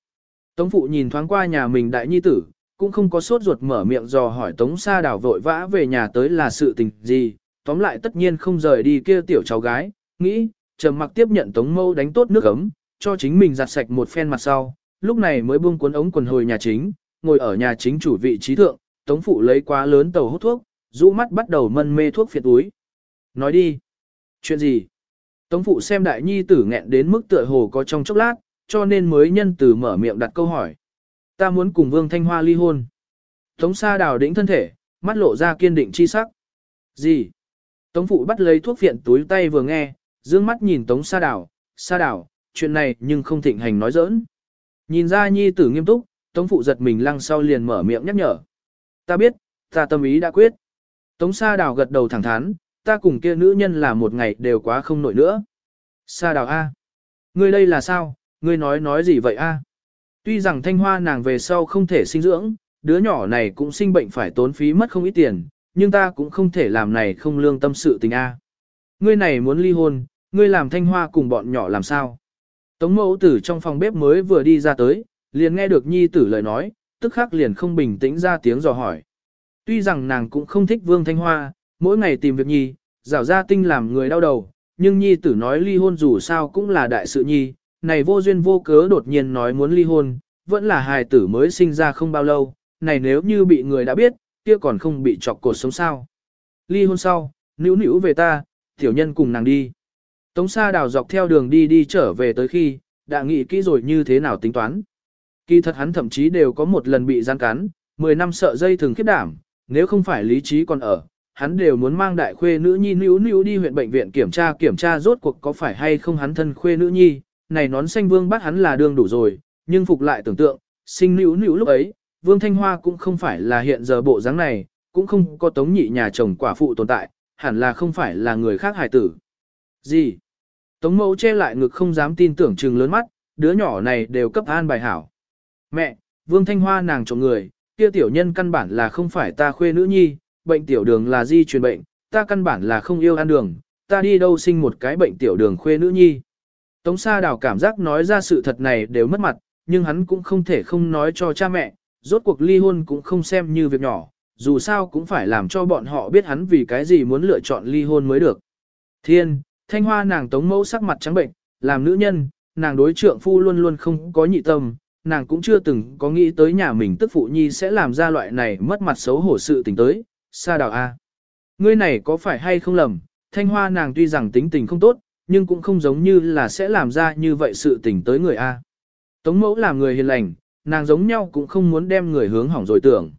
Tống phụ nhìn thoáng qua nhà mình đại nhi tử, cũng không có sốt ruột mở miệng dò hỏi Tống Sa Đảo vội vã về nhà tới là sự tình gì, tóm lại tất nhiên không rời đi kia tiểu cháu gái, nghĩ, trầm mặc tiếp nhận Tống Mâu đánh tốt nước ấm, cho chính mình giặt sạch một phen mặt sau, lúc này mới buông cuốn ống quần hồi nhà chính, ngồi ở nhà chính chủ vị trí thượng, Tống phụ lấy quá lớn tàu hút thuốc, rũ mắt bắt đầu mân mê thuốc phiệt túi. Nói đi. Chuyện gì? Tống phụ xem đại nhi tử nghẹn đến mức tựa hồ có trong chốc lát, cho nên mới nhân từ mở miệng đặt câu hỏi. Ta muốn cùng Vương Thanh Hoa ly hôn. Tống Sa đào đĩnh thân thể, mắt lộ ra kiên định chi sắc. Gì? Tống phụ bắt lấy thuốc phiện túi tay vừa nghe, dương mắt nhìn Tống Sa đảo, Sa đảo, chuyện này nhưng không thịnh hành nói giỡn. Nhìn ra nhi tử nghiêm túc, Tống phụ giật mình lăng sau liền mở miệng nhắc nhở. Ta biết, ta tâm ý đã quyết. Tống Sa đảo gật đầu thẳng thắn, ta cùng kia nữ nhân là một ngày đều quá không nổi nữa. Sa đảo A. Ngươi đây là sao, ngươi nói nói gì vậy A? Tuy rằng thanh hoa nàng về sau không thể sinh dưỡng, đứa nhỏ này cũng sinh bệnh phải tốn phí mất không ít tiền, nhưng ta cũng không thể làm này không lương tâm sự tình A. Ngươi này muốn ly hôn, ngươi làm thanh hoa cùng bọn nhỏ làm sao? Tống mẫu tử trong phòng bếp mới vừa đi ra tới, liền nghe được nhi tử lời nói, tức khắc liền không bình tĩnh ra tiếng dò hỏi. Tuy rằng nàng cũng không thích vương thanh hoa, mỗi ngày tìm việc nhi, rảo ra tinh làm người đau đầu, nhưng nhi tử nói ly hôn dù sao cũng là đại sự nhi, này vô duyên vô cớ đột nhiên nói muốn ly hôn, vẫn là hài tử mới sinh ra không bao lâu, này nếu như bị người đã biết, kia còn không bị chọc cột sống sao. Ly hôn sau, nữ nữ về ta, tiểu nhân cùng nàng đi. Tống Sa đào dọc theo đường đi đi trở về tới khi, đã nghĩ kỹ rồi như thế nào tính toán. Kỳ thật hắn thậm chí đều có một lần bị gian cắn, 10 năm sợ dây thường khiếp đảm, nếu không phải lý trí còn ở, hắn đều muốn mang đại khuê nữ nhi níu níu đi huyện bệnh viện kiểm tra kiểm tra rốt cuộc có phải hay không hắn thân khuê nữ nhi, này nón xanh vương bắt hắn là đương đủ rồi, nhưng phục lại tưởng tượng, sinh níu níu lúc ấy, vương thanh hoa cũng không phải là hiện giờ bộ dáng này, cũng không có tống nhị nhà chồng quả phụ tồn tại, hẳn là không phải là người khác hài tử. Gì? Tống mẫu che lại ngực không dám tin tưởng chừng lớn mắt, đứa nhỏ này đều cấp an bài hảo. Mẹ, vương thanh hoa nàng trộm người, kia tiểu nhân căn bản là không phải ta khuê nữ nhi, bệnh tiểu đường là di truyền bệnh, ta căn bản là không yêu ăn đường, ta đi đâu sinh một cái bệnh tiểu đường khuê nữ nhi. Tống Sa Đào cảm giác nói ra sự thật này đều mất mặt, nhưng hắn cũng không thể không nói cho cha mẹ, rốt cuộc ly hôn cũng không xem như việc nhỏ, dù sao cũng phải làm cho bọn họ biết hắn vì cái gì muốn lựa chọn ly hôn mới được. Thiên, thanh hoa nàng tống mẫu sắc mặt trắng bệnh, làm nữ nhân, nàng đối trượng phu luôn luôn không có nhị tâm, nàng cũng chưa từng có nghĩ tới nhà mình tức phụ nhi sẽ làm ra loại này mất mặt xấu hổ sự tình tới, sa đào a. Ngươi này có phải hay không lầm, thanh hoa nàng tuy rằng tính tình không tốt, nhưng cũng không giống như là sẽ làm ra như vậy sự tình tới người a. Tống mẫu là người hiền lành, nàng giống nhau cũng không muốn đem người hướng hỏng rồi tưởng.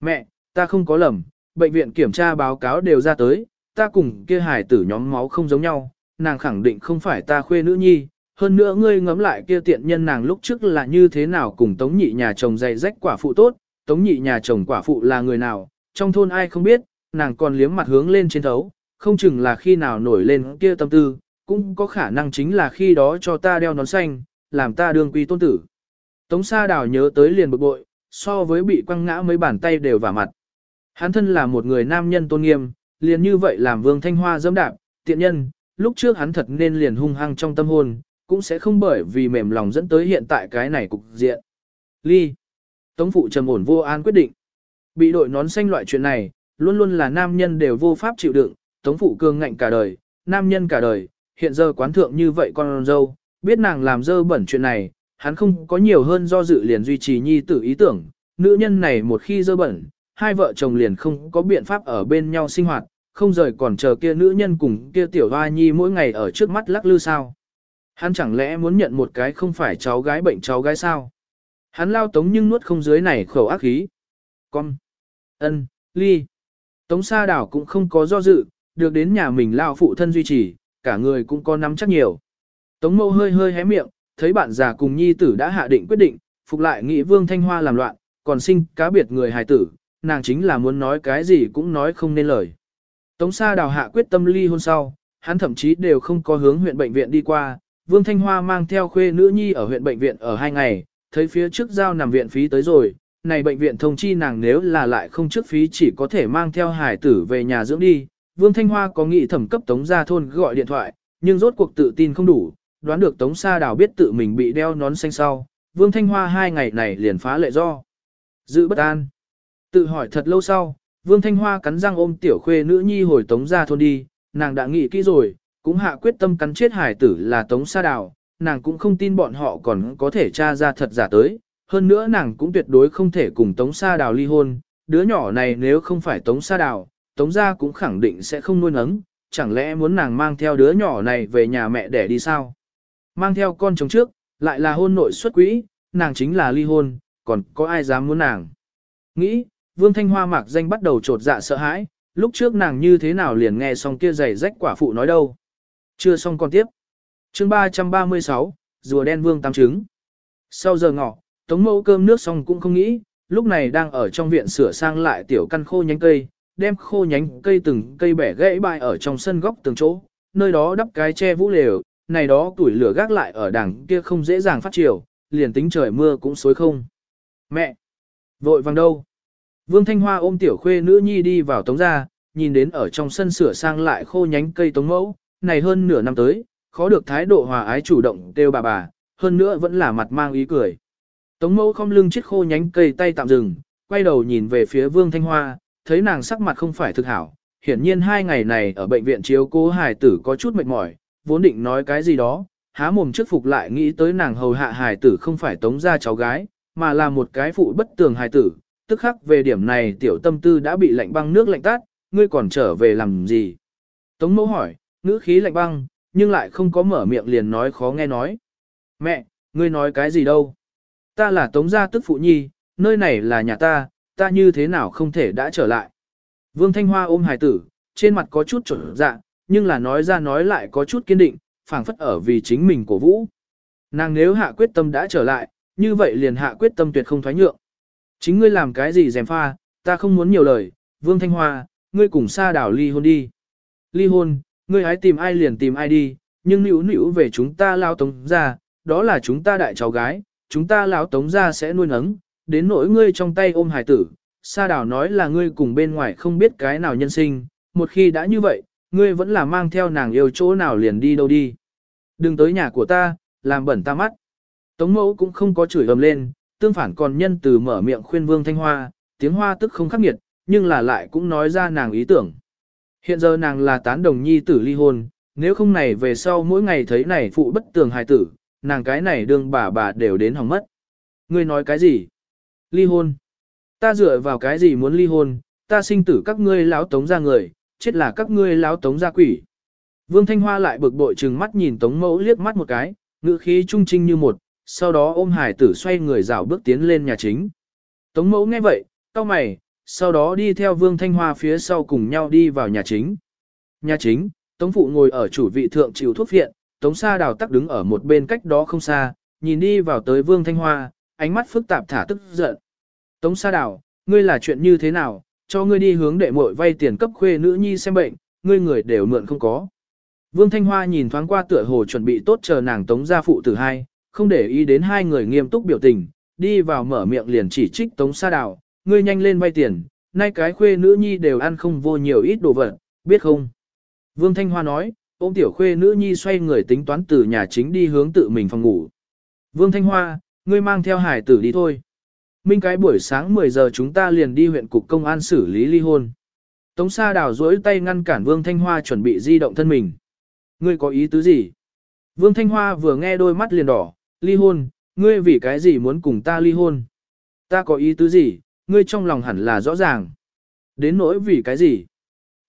Mẹ, ta không có lầm, bệnh viện kiểm tra báo cáo đều ra tới, ta cùng kia hài tử nhóm máu không giống nhau, nàng khẳng định không phải ta khuê nữ nhi. Hơn nữa ngươi ngẫm lại kia tiện nhân nàng lúc trước là như thế nào cùng tống nhị nhà chồng dày rách quả phụ tốt, tống nhị nhà chồng quả phụ là người nào, trong thôn ai không biết, nàng còn liếm mặt hướng lên trên thấu, không chừng là khi nào nổi lên kia tâm tư, cũng có khả năng chính là khi đó cho ta đeo nón xanh, làm ta đương quy tôn tử. Tống Sa Đào nhớ tới liền bực bội, so với bị quăng ngã mấy bàn tay đều vào mặt. Hắn thân là một người nam nhân tôn nghiêm, liền như vậy làm Vương Thanh Hoa dẫm đạp, tiện nhân, lúc trước hắn thật nên liền hung hăng trong tâm hồn, cũng sẽ không bởi vì mềm lòng dẫn tới hiện tại cái này cục diện. Ly. Tống phụ trầm ổn vô an quyết định. Bị đội nón xanh loại chuyện này, luôn luôn là nam nhân đều vô pháp chịu đựng, tống phụ cường ngạnh cả đời, nam nhân cả đời, hiện giờ quán thượng như vậy con dâu, biết nàng làm dơ bẩn chuyện này, hắn không có nhiều hơn do dự liền duy trì nhi tử ý tưởng, nữ nhân này một khi dơ bẩn, hai vợ chồng liền không có biện pháp ở bên nhau sinh hoạt, không rời còn chờ kia nữ nhân cùng kia tiểu hoa nhi mỗi ngày ở trước mắt lắc lư sao. Hắn chẳng lẽ muốn nhận một cái không phải cháu gái bệnh cháu gái sao? Hắn lao tống nhưng nuốt không dưới này khẩu ác khí. Con, ân, ly. Tống sa đảo cũng không có do dự, được đến nhà mình lao phụ thân duy trì, cả người cũng có nắm chắc nhiều. Tống mâu hơi hơi hé miệng, thấy bạn già cùng nhi tử đã hạ định quyết định, phục lại nghĩ vương thanh hoa làm loạn, còn sinh cá biệt người hài tử, nàng chính là muốn nói cái gì cũng nói không nên lời. Tống Sa Đào hạ quyết tâm ly hôn sau, hắn thậm chí đều không có hướng huyện bệnh viện đi qua, Vương Thanh Hoa mang theo khuê nữ nhi ở huyện bệnh viện ở hai ngày, thấy phía trước giao nằm viện phí tới rồi, này bệnh viện thông chi nàng nếu là lại không trước phí chỉ có thể mang theo hải tử về nhà dưỡng đi. Vương Thanh Hoa có nghị thẩm cấp Tống Gia Thôn gọi điện thoại, nhưng rốt cuộc tự tin không đủ, đoán được Tống Sa Đào biết tự mình bị đeo nón xanh sau, Vương Thanh Hoa hai ngày này liền phá lệ do. giữ bất an. Tự hỏi thật lâu sau, Vương Thanh Hoa cắn răng ôm tiểu khuê nữ nhi hồi Tống Gia Thôn đi, nàng đã nghĩ kỹ rồi, cũng hạ quyết tâm cắn chết hải tử là Tống Sa Đào, nàng cũng không tin bọn họ còn có thể tra ra thật giả tới, hơn nữa nàng cũng tuyệt đối không thể cùng Tống Sa Đào ly hôn, đứa nhỏ này nếu không phải Tống Sa Đào, Tống Gia cũng khẳng định sẽ không nuôi nấng, chẳng lẽ muốn nàng mang theo đứa nhỏ này về nhà mẹ để đi sao? Mang theo con chồng trước, lại là hôn nội xuất quỹ, nàng chính là ly hôn, còn có ai dám muốn nàng? Nghĩ, Vương Thanh Hoa mạc danh bắt đầu trột dạ sợ hãi, lúc trước nàng như thế nào liền nghe xong kia giày rách quả phụ nói đâu. Chưa xong con tiếp. chương 336, rùa đen vương tam trứng. Sau giờ ngọ, tống mẫu cơm nước xong cũng không nghĩ, lúc này đang ở trong viện sửa sang lại tiểu căn khô nhánh cây, đem khô nhánh cây từng cây bẻ gãy bại ở trong sân góc từng chỗ, nơi đó đắp cái che vũ lều, này đó tuổi lửa gác lại ở đằng kia không dễ dàng phát triển, liền tính trời mưa cũng xối không. Mẹ! Vội vàng đâu? Vương Thanh Hoa ôm tiểu khuê nữ nhi đi vào tống gia, nhìn đến ở trong sân sửa sang lại khô nhánh cây tống mẫu, này hơn nửa năm tới, khó được thái độ hòa ái chủ động kêu bà bà, hơn nữa vẫn là mặt mang ý cười. Tống mẫu không lưng chiếc khô nhánh cây tay tạm dừng, quay đầu nhìn về phía Vương Thanh Hoa, thấy nàng sắc mặt không phải thực hảo, hiển nhiên hai ngày này ở bệnh viện chiếu cố hài tử có chút mệt mỏi, vốn định nói cái gì đó, há mồm trước phục lại nghĩ tới nàng hầu hạ hài tử không phải tống ra cháu gái, mà là một cái phụ bất tường hài tử, tức khắc về điểm này tiểu tâm tư đã bị lạnh băng nước lạnh tát, ngươi còn trở về làm gì? Tống mẫu hỏi, ngữ khí lạnh băng, nhưng lại không có mở miệng liền nói khó nghe nói. Mẹ, ngươi nói cái gì đâu? Ta là tống gia tức phụ nhi, nơi này là nhà ta, ta như thế nào không thể đã trở lại? Vương Thanh Hoa ôm hài tử, trên mặt có chút trở dạ, nhưng là nói ra nói lại có chút kiên định, phảng phất ở vì chính mình cổ vũ. Nàng nếu hạ quyết tâm đã trở lại, như vậy liền hạ quyết tâm tuyệt không thoái nhượng. Chính ngươi làm cái gì dèm pha, ta không muốn nhiều lời, Vương Thanh Hoa, ngươi cùng sa đảo ly hôn đi. Ly hôn, ngươi hãy tìm ai liền tìm ai đi, nhưng nữ nữ về chúng ta lao tống ra, đó là chúng ta đại cháu gái, chúng ta lão tống ra sẽ nuôi nấng, đến nỗi ngươi trong tay ôm hải tử. Sa đảo nói là ngươi cùng bên ngoài không biết cái nào nhân sinh, một khi đã như vậy, ngươi vẫn là mang theo nàng yêu chỗ nào liền đi đâu đi. Đừng tới nhà của ta, làm bẩn ta mắt. Tống mẫu cũng không có chửi ầm lên, tương phản còn nhân từ mở miệng khuyên Vương Thanh Hoa, tiếng hoa tức không khắc nghiệt, nhưng là lại cũng nói ra nàng ý tưởng. Hiện giờ nàng là tán đồng nhi tử ly hôn, nếu không này về sau mỗi ngày thấy này phụ bất tường hài tử, nàng cái này đương bà bà đều đến hỏng mất. Ngươi nói cái gì? Ly hôn. Ta dựa vào cái gì muốn ly hôn, ta sinh tử các ngươi láo tống ra người, chết là các ngươi láo tống ra quỷ. Vương Thanh Hoa lại bực bội trừng mắt nhìn tống mẫu liếc mắt một cái, ngữ khí trung trinh như một, sau đó ôm hải tử xoay người rảo bước tiến lên nhà chính. Tống mẫu nghe vậy, cao mày, sau đó đi theo Vương Thanh Hoa phía sau cùng nhau đi vào nhà chính. Nhà chính, Tống Phụ ngồi ở chủ vị thượng chịu thuốc viện, Tống Sa Đào tắc đứng ở một bên cách đó không xa, nhìn đi vào tới Vương Thanh Hoa, ánh mắt phức tạp thả tức giận. Tống Sa Đào, ngươi là chuyện như thế nào, cho ngươi đi hướng đệ muội vay tiền cấp khuê nữ nhi xem bệnh, ngươi người đều mượn không có. Vương Thanh Hoa nhìn thoáng qua tựa hồ chuẩn bị tốt chờ nàng Tống gia phụ tử hai, không để ý đến hai người nghiêm túc biểu tình, đi vào mở miệng liền chỉ trích Tống Sa Đào, ngươi nhanh lên vay tiền, nay cái khuê nữ nhi đều ăn không vô nhiều ít đồ vật, biết không? Vương Thanh Hoa nói, ôm tiểu khuê nữ nhi xoay người tính toán từ nhà chính đi hướng tự mình phòng ngủ. Vương Thanh Hoa, ngươi mang theo hải tử đi thôi. Minh cái buổi sáng 10 giờ chúng ta liền đi huyện cục công an xử lý ly hôn. Tống Sa Đào duỗi tay ngăn cản Vương Thanh Hoa chuẩn bị di động thân mình. Ngươi có ý tứ gì? Vương Thanh Hoa vừa nghe đôi mắt liền đỏ, ly hôn, ngươi vì cái gì muốn cùng ta ly hôn? Ta có ý tứ gì, ngươi trong lòng hẳn là rõ ràng. Đến nỗi vì cái gì?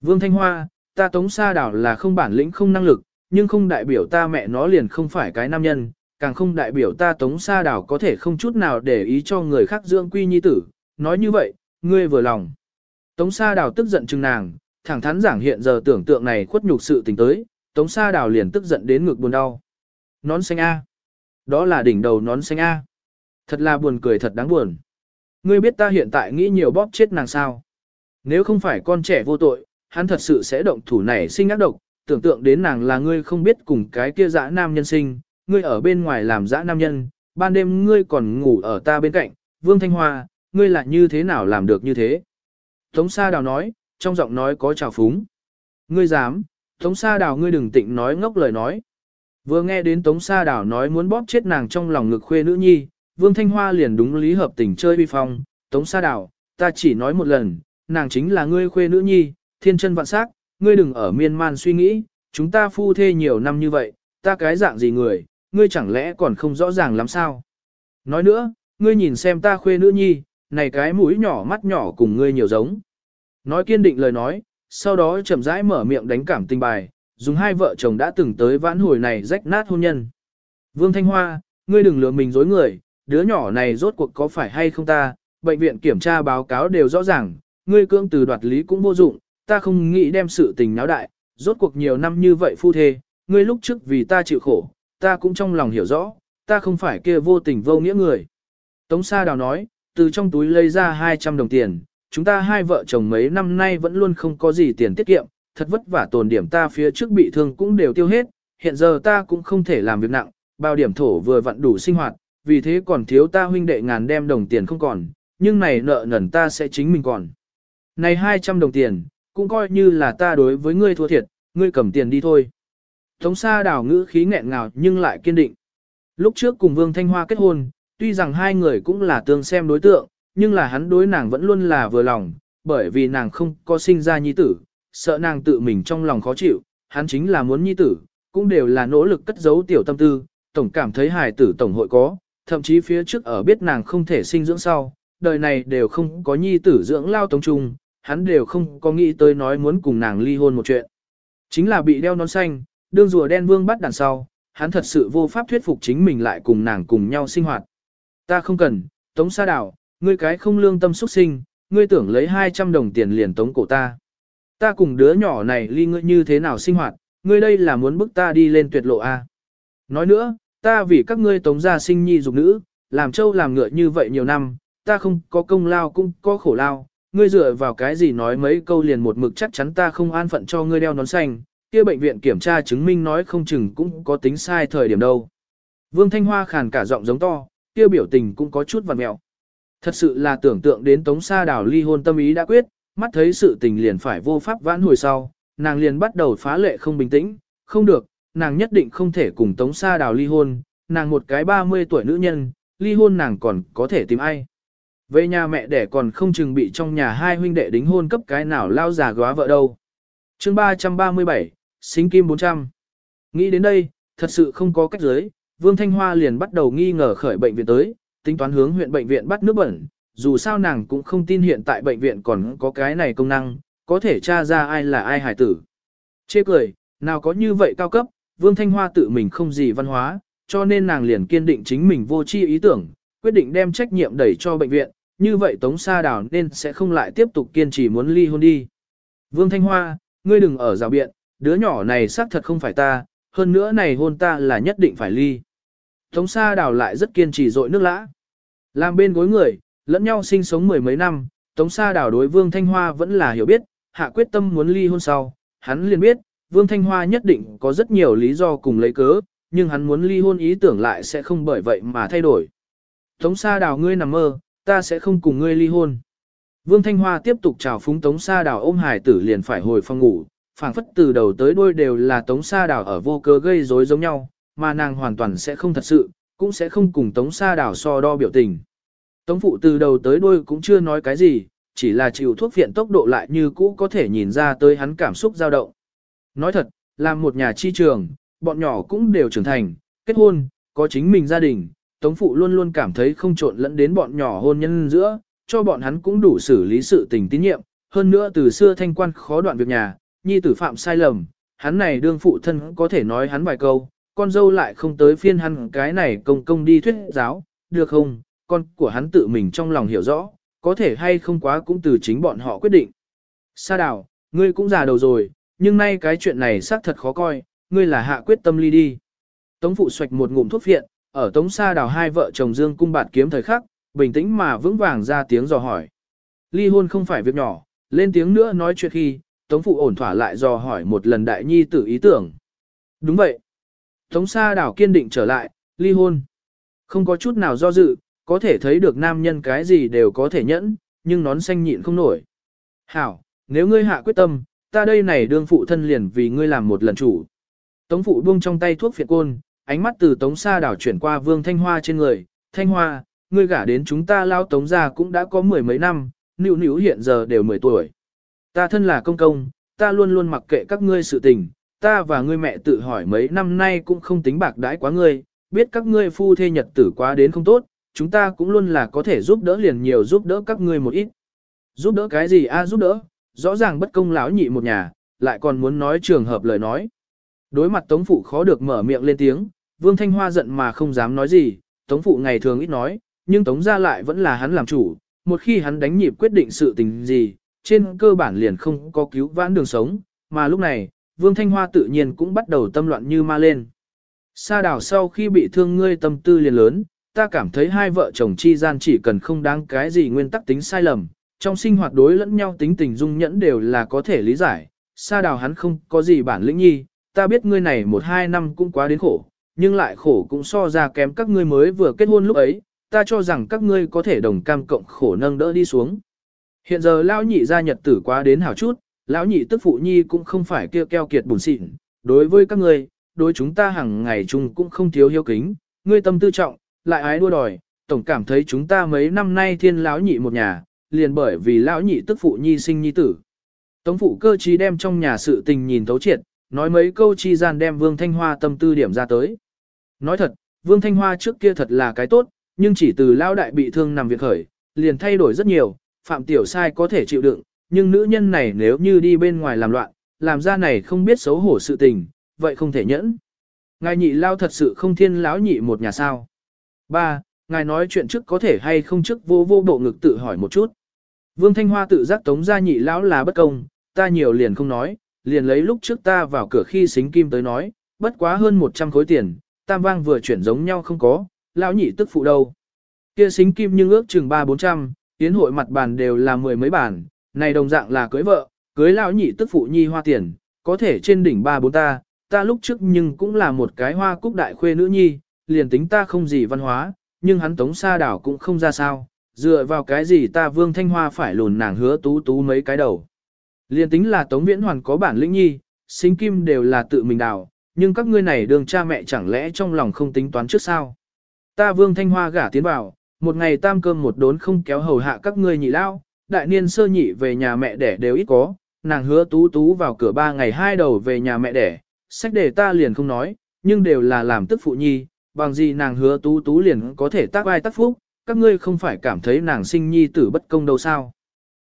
Vương Thanh Hoa, ta tống sa đảo là không bản lĩnh không năng lực, nhưng không đại biểu ta mẹ nó liền không phải cái nam nhân, càng không đại biểu ta tống sa đảo có thể không chút nào để ý cho người khác dưỡng quy nhi tử. Nói như vậy, ngươi vừa lòng. Tống sa đảo tức giận chừng nàng, thẳng thắn giảng hiện giờ tưởng tượng này khuất nhục sự tình tới, tống sa đảo liền tức giận đến ngực buồn đau. Nón xanh A. Đó là đỉnh đầu nón xanh A. Thật là buồn cười thật đáng buồn. Ngươi biết ta hiện tại nghĩ nhiều bóp chết nàng sao. Nếu không phải con trẻ vô tội, hắn thật sự sẽ động thủ này sinh ác độc, tưởng tượng đến nàng là ngươi không biết cùng cái kia dã nam nhân sinh, ngươi ở bên ngoài làm dã nam nhân, ban đêm ngươi còn ngủ ở ta bên cạnh, Vương Thanh Hoa, ngươi lại như thế nào làm được như thế? Tống Sa Đào nói, trong giọng nói có trào phúng. Ngươi dám, Tống Sa Đào ngươi đừng tịnh nói ngốc lời nói. Vừa nghe đến Tống Sa đảo nói muốn bóp chết nàng trong lòng ngực khuê nữ nhi, Vương Thanh Hoa liền đúng lý hợp tình chơi vi phong, Tống Sa đảo ta chỉ nói một lần, nàng chính là ngươi khuê nữ nhi, thiên chân vạn sắc, ngươi đừng ở miên man suy nghĩ, chúng ta phu thê nhiều năm như vậy, ta cái dạng gì người, ngươi chẳng lẽ còn không rõ ràng lắm sao? Nói nữa, ngươi nhìn xem ta khuê nữ nhi, này cái mũi nhỏ mắt nhỏ cùng ngươi nhiều giống. Nói kiên định lời nói, sau đó chậm rãi mở miệng đánh cảm tình bài, dùng hai vợ chồng đã từng tới vãn hồi này rách nát hôn nhân. Vương Thanh Hoa, ngươi đừng lừa mình dối người, đứa nhỏ này rốt cuộc có phải hay không ta, bệnh viện kiểm tra báo cáo đều rõ ràng, ngươi cưỡng từ đoạt lý cũng vô dụng, ta không nghĩ đem sự tình náo đại, rốt cuộc nhiều năm như vậy phu thê, ngươi lúc trước vì ta chịu khổ, ta cũng trong lòng hiểu rõ, ta không phải kia vô tình vô nghĩa người. Tống Sa Đào nói, từ trong túi lấy ra 200 đồng tiền, chúng ta hai vợ chồng mấy năm nay vẫn luôn không có gì tiền tiết kiệm, thật vất vả tồn điểm ta phía trước bị thương cũng đều tiêu hết, hiện giờ ta cũng không thể làm việc nặng, bao điểm thổ vừa vặn đủ sinh hoạt, vì thế còn thiếu ta huynh đệ ngàn đem đồng tiền không còn, nhưng này nợ nần ta sẽ chính mình còn. Này 200 đồng tiền, cũng coi như là ta đối với ngươi thua thiệt, ngươi cầm tiền đi thôi. Tống Sa đảo ngữ khí nghẹn ngào nhưng lại kiên định. Lúc trước cùng Vương Thanh Hoa kết hôn, tuy rằng hai người cũng là tương xem đối tượng, nhưng là hắn đối nàng vẫn luôn là vừa lòng, bởi vì nàng không có sinh ra nhi tử, sợ nàng tự mình trong lòng khó chịu, hắn chính là muốn nhi tử, cũng đều là nỗ lực cất giấu tiểu tâm tư, tổng cảm thấy hài tử tổng hội có, thậm chí phía trước ở biết nàng không thể sinh dưỡng sau, đời này đều không có nhi tử dưỡng lao tống trung, hắn đều không có nghĩ tới nói muốn cùng nàng ly hôn một chuyện. Chính là bị đeo nón xanh, đương rùa đen vương bắt đằng sau, hắn thật sự vô pháp thuyết phục chính mình lại cùng nàng cùng nhau sinh hoạt. Ta không cần, tống sa đảo, ngươi cái không lương tâm xuất sinh, ngươi tưởng lấy 200 đồng tiền liền tống cổ ta. Ta cùng đứa nhỏ này ly ngươi như thế nào sinh hoạt, ngươi đây là muốn bức ta đi lên tuyệt lộ a? À? Nói nữa, ta vì các ngươi tống gia sinh nhi dục nữ, làm trâu làm ngựa như vậy nhiều năm, ta không có công lao cũng có khổ lao, ngươi dựa vào cái gì nói mấy câu liền một mực chắc chắn ta không an phận cho ngươi đeo nón xanh, kia bệnh viện kiểm tra chứng minh nói không chừng cũng có tính sai thời điểm đâu. Vương Thanh Hoa khàn cả giọng giống to, kia biểu tình cũng có chút vằn mẹo. Thật sự là tưởng tượng đến Tống Sa Đào ly hôn tâm ý đã quyết, mắt thấy sự tình liền phải vô pháp vãn hồi sau, nàng liền bắt đầu phá lệ không bình tĩnh, không được, nàng nhất định không thể cùng Tống Sa Đào ly hôn, nàng một cái 30 tuổi nữ nhân, ly hôn nàng còn có thể tìm ai. Về nhà mẹ đẻ còn không chừng bị trong nhà hai huynh đệ đính hôn cấp cái nào lao già góa vợ đâu. chương 337, xính kim 400. Nghĩ đến đây, thật sự không có cách giới, Vương Thanh Hoa liền bắt đầu nghi ngờ khởi bệnh viện tới, tính toán hướng huyện bệnh viện bắt nước bẩn, dù sao nàng cũng không tin hiện tại bệnh viện còn có cái này công năng, có thể tra ra ai là ai hải tử. Chê cười, nào có như vậy cao cấp, Vương Thanh Hoa tự mình không gì văn hóa, cho nên nàng liền kiên định chính mình vô chi ý tưởng, quyết định đem trách nhiệm đẩy cho bệnh viện, như vậy Tống Sa Đào nên sẽ không lại tiếp tục kiên trì muốn ly hôn đi. Vương Thanh Hoa, ngươi đừng ở rào biện, đứa nhỏ này xác thật không phải ta, hơn nữa này hôn ta là nhất định phải ly. Tống Sa Đào lại rất kiên trì dội nước lã. Làm bên gối người, lẫn nhau sinh sống mười mấy năm, Tống Sa Đào đối Vương Thanh Hoa vẫn là hiểu biết, hạ quyết tâm muốn ly hôn sau, hắn liền biết, Vương Thanh Hoa nhất định có rất nhiều lý do cùng lấy cớ, nhưng hắn muốn ly hôn ý tưởng lại sẽ không bởi vậy mà thay đổi. Tống Sa Đào ngươi nằm mơ, ta sẽ không cùng ngươi ly hôn. Vương Thanh Hoa tiếp tục chào phúng Tống Sa Đào ôm hải tử liền phải hồi phòng ngủ, phảng phất từ đầu tới đuôi đều là Tống Sa Đào ở vô cớ gây rối giống nhau, mà nàng hoàn toàn sẽ không thật sự, cũng sẽ không cùng Tống Sa Đào so đo biểu tình. Tống phụ từ đầu tới đuôi cũng chưa nói cái gì, chỉ là chịu thuốc viện tốc độ lại như cũ có thể nhìn ra tới hắn cảm xúc dao động. Nói thật, làm một nhà chi trường, bọn nhỏ cũng đều trưởng thành, kết hôn, có chính mình gia đình, Tống phụ luôn luôn cảm thấy không trộn lẫn đến bọn nhỏ hôn nhân giữa, cho bọn hắn cũng đủ xử lý sự tình tín nhiệm, hơn nữa từ xưa thanh quan khó đoạn việc nhà, nhi tử phạm sai lầm, hắn này đương phụ thân có thể nói hắn vài câu, con dâu lại không tới phiên hắn cái này công công đi thuyết giáo, được không, con của hắn tự mình trong lòng hiểu rõ, có thể hay không quá cũng từ chính bọn họ quyết định. Sa Đảo, ngươi cũng già đầu rồi, nhưng nay cái chuyện này xác thật khó coi, ngươi là hạ quyết tâm ly đi. Tống phụ xoạch một ngụm thuốc viện, ở tống sa Đảo hai vợ chồng dương cung bạt kiếm thời khắc, bình tĩnh mà vững vàng ra tiếng dò hỏi. Ly hôn không phải việc nhỏ, lên tiếng nữa nói chuyện khi, tống phụ ổn thỏa lại dò hỏi một lần đại nhi tử ý tưởng. Đúng vậy. Tống sa Đảo kiên định trở lại, ly hôn. Không có chút nào do dự, có thể thấy được nam nhân cái gì đều có thể nhẫn, nhưng nón xanh nhịn không nổi. Hảo, nếu ngươi hạ quyết tâm, ta đây này đương phụ thân liền vì ngươi làm một lần chủ. Tống phụ buông trong tay thuốc phiện côn, ánh mắt từ tống sa đảo chuyển qua vương thanh hoa trên người. Thanh hoa, ngươi gả đến chúng ta lao tống ra cũng đã có mười mấy năm, nữ nữ hiện giờ đều mười tuổi. Ta thân là công công, ta luôn luôn mặc kệ các ngươi sự tình, ta và ngươi mẹ tự hỏi mấy năm nay cũng không tính bạc đãi quá ngươi, biết các ngươi phu thê nhật tử quá đến không tốt, chúng ta cũng luôn là có thể giúp đỡ liền nhiều giúp đỡ các ngươi một ít. Giúp đỡ cái gì a giúp đỡ, rõ ràng bất công lão nhị một nhà, lại còn muốn nói trường hợp lời nói. Đối mặt Tống Phụ khó được mở miệng lên tiếng, Vương Thanh Hoa giận mà không dám nói gì, Tống Phụ ngày thường ít nói, nhưng Tống ra lại vẫn là hắn làm chủ, một khi hắn đánh nhịp quyết định sự tình gì, trên cơ bản liền không có cứu vãn đường sống, mà lúc này, Vương Thanh Hoa tự nhiên cũng bắt đầu tâm loạn như ma lên. Sa đảo sau khi bị thương ngươi tâm tư liền lớn, ta cảm thấy hai vợ chồng chi gian chỉ cần không đáng cái gì nguyên tắc tính sai lầm, trong sinh hoạt đối lẫn nhau tính tình dung nhẫn đều là có thể lý giải. Sa đào hắn không có gì bản lĩnh nhi, ta biết ngươi này một hai năm cũng quá đến khổ, nhưng lại khổ cũng so ra kém các ngươi mới vừa kết hôn lúc ấy, ta cho rằng các ngươi có thể đồng cam cộng khổ nâng đỡ đi xuống. Hiện giờ lão nhị gia nhật tử quá đến hảo chút, lão nhị tức phụ nhi cũng không phải kêu keo kiệt bùn xịn, đối với các ngươi, đối chúng ta hàng ngày chung cũng không thiếu hiếu kính, ngươi tâm tư trọng, lại ái đua đòi, tổng cảm thấy chúng ta mấy năm nay thiên lão nhị một nhà, liền bởi vì lão nhị tức phụ nhi sinh nhi tử. Tống phụ cơ trí đem trong nhà sự tình nhìn thấu triệt, nói mấy câu chi gian đem Vương Thanh Hoa tâm tư điểm ra tới. Nói thật, Vương Thanh Hoa trước kia thật là cái tốt, nhưng chỉ từ lão đại bị thương nằm việc khởi, liền thay đổi rất nhiều, phạm tiểu sai có thể chịu đựng, nhưng nữ nhân này nếu như đi bên ngoài làm loạn, làm ra này không biết xấu hổ sự tình, vậy không thể nhẫn. Ngài nhị lao thật sự không thiên lão nhị một nhà sao. Ba, ngài nói chuyện trước có thể hay không trước vô vô bộ ngực tự hỏi một chút. Vương Thanh Hoa tự giác tống gia nhị lão là bất công, ta nhiều liền không nói, liền lấy lúc trước ta vào cửa khi xính kim tới nói, bất quá hơn 100 khối tiền, tam vang vừa chuyển giống nhau không có, lão nhị tức phụ đâu. Kia xính kim nhưng ước chừng 3-400, tiến hội mặt bàn đều là mười mấy bàn, này đồng dạng là cưới vợ, cưới lão nhị tức phụ nhi hoa tiền, có thể trên đỉnh ba bốn ta, ta lúc trước nhưng cũng là một cái hoa cúc đại khuê nữ nhi, liền tính ta không gì văn hóa, nhưng hắn tống sa đảo cũng không ra sao, dựa vào cái gì ta vương thanh hoa phải lùn nàng hứa tú tú mấy cái đầu. Liền tính là tống viễn hoàn có bản lĩnh nhi, sinh kim đều là tự mình đào, nhưng các ngươi này đường cha mẹ chẳng lẽ trong lòng không tính toán trước sao. Ta vương thanh hoa gả tiến vào, một ngày tam cơm một đốn không kéo hầu hạ các ngươi nhị lao, đại niên sơ nhị về nhà mẹ đẻ đều ít có, nàng hứa tú tú vào cửa ba ngày hai đầu về nhà mẹ đẻ, sách để ta liền không nói, nhưng đều là làm tức phụ nhi, bằng gì nàng hứa tú tú liền có thể tác vai tác phúc, các ngươi không phải cảm thấy nàng sinh nhi tử bất công đâu sao.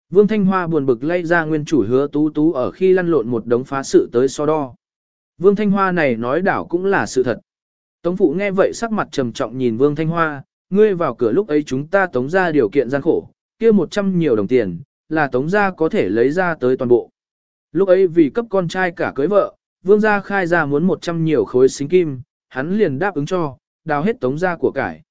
Vương Thanh Hoa buồn bực lay ra nguyên chủ hứa tú tú ở khi lăn lộn một đống phá sự tới so đo. Vương Thanh Hoa này nói đảo cũng là sự thật. Tống phụ nghe vậy sắc mặt trầm trọng nhìn Vương Thanh Hoa, ngươi vào cửa lúc ấy chúng ta tống ra điều kiện gian khổ, kia một trăm nhiều đồng tiền, là tống ra có thể lấy ra tới toàn bộ. Lúc ấy vì cấp con trai cả cưới vợ, vương gia khai ra muốn một trăm nhiều khối xính kim, hắn liền đáp ứng cho, đào hết tống ra của cải.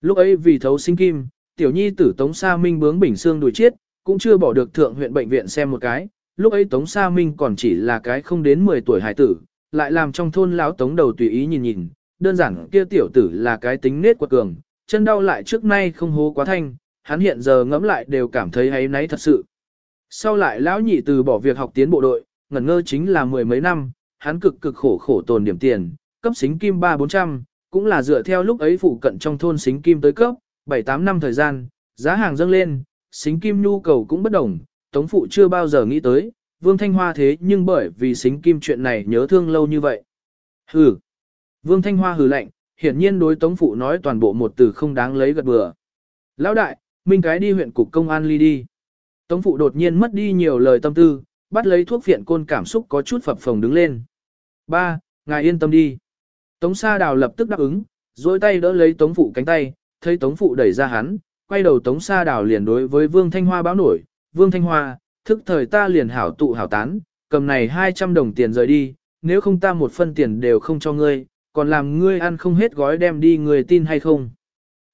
Lúc ấy vì thấu sinh kim, tiểu nhi tử tống sa minh bướng bình xương đùi chết, cũng chưa bỏ được thượng huyện bệnh viện xem một cái. Lúc ấy tống sa minh còn chỉ là cái không đến 10 tuổi hải tử, lại làm trong thôn lão tống đầu tùy ý nhìn nhìn, đơn giản kia tiểu tử là cái tính nết quật cường, chân đau lại trước nay không hố quá thanh, hắn hiện giờ ngẫm lại đều cảm thấy hay náy thật sự. Sau lại lão nhị từ bỏ việc học tiến bộ đội, ngẩn ngơ chính là mười mấy năm, hắn cực cực khổ khổ tồn điểm tiền, cấp xính kim ba bốn trăm, cũng là dựa theo lúc ấy phụ cận trong thôn xính kim tới cấp, 7-8 năm thời gian, giá hàng dâng lên, xính kim nhu cầu cũng bất đồng, tống phụ chưa bao giờ nghĩ tới, Vương Thanh Hoa thế nhưng bởi vì xính kim chuyện này nhớ thương lâu như vậy. Hừ. Vương Thanh Hoa hừ lạnh, hiển nhiên đối tống phụ nói toàn bộ một từ không đáng lấy gật bừa. Lão đại, minh cái đi huyện cục công an ly đi. Tống phụ đột nhiên mất đi nhiều lời tâm tư, bắt lấy thuốc viện côn cảm xúc có chút phập phồng đứng lên. Ba, ngài yên tâm đi. Tống Sa Đào lập tức đáp ứng, dôi tay đỡ lấy Tống Phụ cánh tay, thấy Tống Phụ đẩy ra hắn, quay đầu Tống Sa Đào liền đối với Vương Thanh Hoa báo nổi, Vương Thanh Hoa, thức thời ta liền hảo tụ hảo tán, cầm này 200 đồng tiền rời đi, nếu không ta một phân tiền đều không cho ngươi, còn làm ngươi ăn không hết gói đem đi người tin hay không.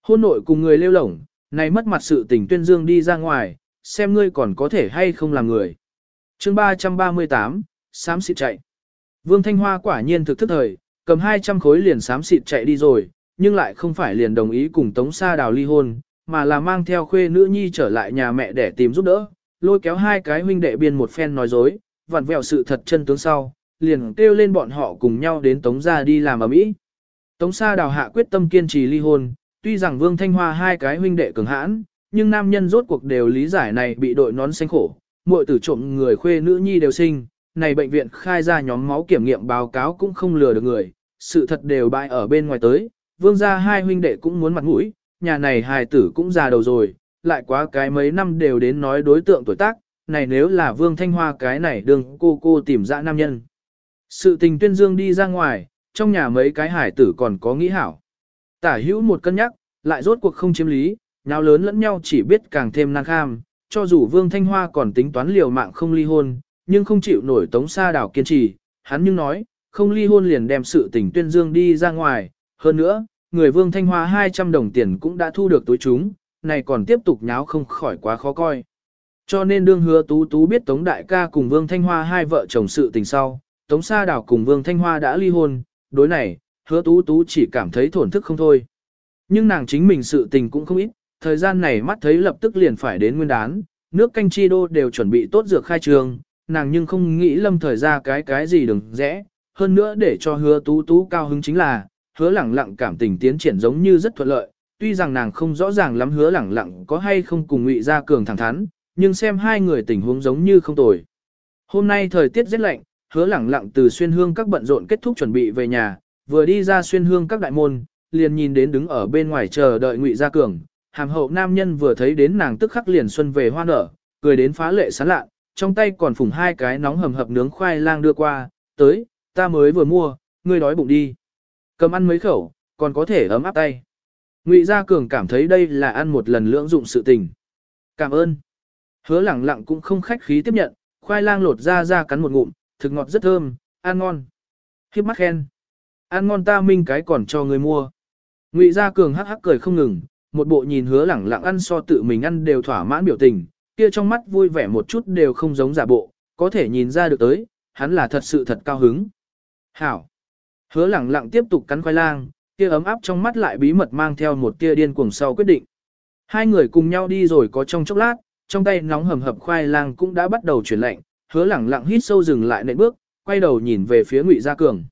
Hôn nội cùng người lêu lỏng, này mất mặt sự tình tuyên dương đi ra ngoài, xem ngươi còn có thể hay không làm người. chương 338, sám xịt chạy. Vương Thanh Hoa quả nhiên thực thức thời, cầm 200 khối liền sám xịt chạy đi rồi, nhưng lại không phải liền đồng ý cùng Tống Sa Đào ly hôn, mà là mang theo khuê nữ nhi trở lại nhà mẹ để tìm giúp đỡ, lôi kéo hai cái huynh đệ biên một phen nói dối, vặn vẹo sự thật chân tướng sau, liền kêu lên bọn họ cùng nhau đến Tống gia đi làm ở mỹ. Tống Sa Đào hạ quyết tâm kiên trì ly hôn, tuy rằng Vương Thanh Hoa hai cái huynh đệ cường hãn, nhưng nam nhân rốt cuộc đều lý giải này bị đội nón xanh khổ, muội tử trộm người khuê nữ nhi đều sinh, này bệnh viện khai ra nhóm máu kiểm nghiệm báo cáo cũng không lừa được người, sự thật đều bại ở bên ngoài tới, vương gia hai huynh đệ cũng muốn mặt mũi, nhà này hài tử cũng già đầu rồi, lại quá cái mấy năm đều đến nói đối tượng tuổi tác, này nếu là vương thanh hoa cái này đừng cô cô tìm ra nam nhân. Sự tình tuyên dương đi ra ngoài, trong nhà mấy cái hải tử còn có nghĩ hảo. Tả hữu một cân nhắc, lại rốt cuộc không chiếm lý, nhau lớn lẫn nhau chỉ biết càng thêm năng kham, cho dù vương thanh hoa còn tính toán liều mạng không ly hôn, nhưng không chịu nổi tống sa đảo kiên trì, hắn nhưng nói, không ly hôn liền đem sự tình tuyên dương đi ra ngoài, hơn nữa, người vương thanh hoa 200 đồng tiền cũng đã thu được tối chúng, này còn tiếp tục nháo không khỏi quá khó coi. Cho nên đương hứa tú tú biết Tống Đại ca cùng Vương Thanh Hoa hai vợ chồng sự tình sau, Tống Sa Đảo cùng Vương Thanh Hoa đã ly hôn, đối này, hứa tú tú chỉ cảm thấy thổn thức không thôi. Nhưng nàng chính mình sự tình cũng không ít, thời gian này mắt thấy lập tức liền phải đến nguyên đán, nước canh chi đô đều chuẩn bị tốt dược khai trường, nàng nhưng không nghĩ lâm thời ra cái cái gì đừng rẽ, hơn nữa để cho hứa tú tú cao hứng chính là, hứa lẳng lặng cảm tình tiến triển giống như rất thuận lợi, tuy rằng nàng không rõ ràng lắm hứa lẳng lặng có hay không cùng ngụy ra cường thẳng thắn, nhưng xem hai người tình huống giống như không tồi. Hôm nay thời tiết rất lạnh, hứa lẳng lặng từ xuyên hương các bận rộn kết thúc chuẩn bị về nhà, vừa đi ra xuyên hương các đại môn, liền nhìn đến đứng ở bên ngoài chờ đợi ngụy gia cường, hàm hậu nam nhân vừa thấy đến nàng tức khắc liền xuân về hoa nở, cười đến phá lệ sán lạ, trong tay còn phủng hai cái nóng hầm hập nướng khoai lang đưa qua, tới, ta mới vừa mua, ngươi đói bụng đi. Cầm ăn mấy khẩu, còn có thể ấm áp tay. Ngụy Gia Cường cảm thấy đây là ăn một lần lưỡng dụng sự tình. Cảm ơn. Hứa lẳng lặng cũng không khách khí tiếp nhận, khoai lang lột ra ra cắn một ngụm, thực ngọt rất thơm, ăn ngon. Khiếp mắt khen. Ăn ngon ta minh cái còn cho người mua. Ngụy Gia Cường hắc hắc cười không ngừng, một bộ nhìn hứa lẳng lặng ăn so tự mình ăn đều thỏa mãn biểu tình, kia trong mắt vui vẻ một chút đều không giống giả bộ, có thể nhìn ra được tới, hắn là thật sự thật cao hứng. Hảo. Hứa lẳng lặng tiếp tục cắn khoai lang, kia ấm áp trong mắt lại bí mật mang theo một tia điên cuồng sau quyết định. Hai người cùng nhau đi rồi có trong chốc lát, trong tay nóng hầm hập khoai lang cũng đã bắt đầu chuyển lạnh, hứa lẳng lặng hít sâu dừng lại nệm bước, quay đầu nhìn về phía Ngụy Gia Cường.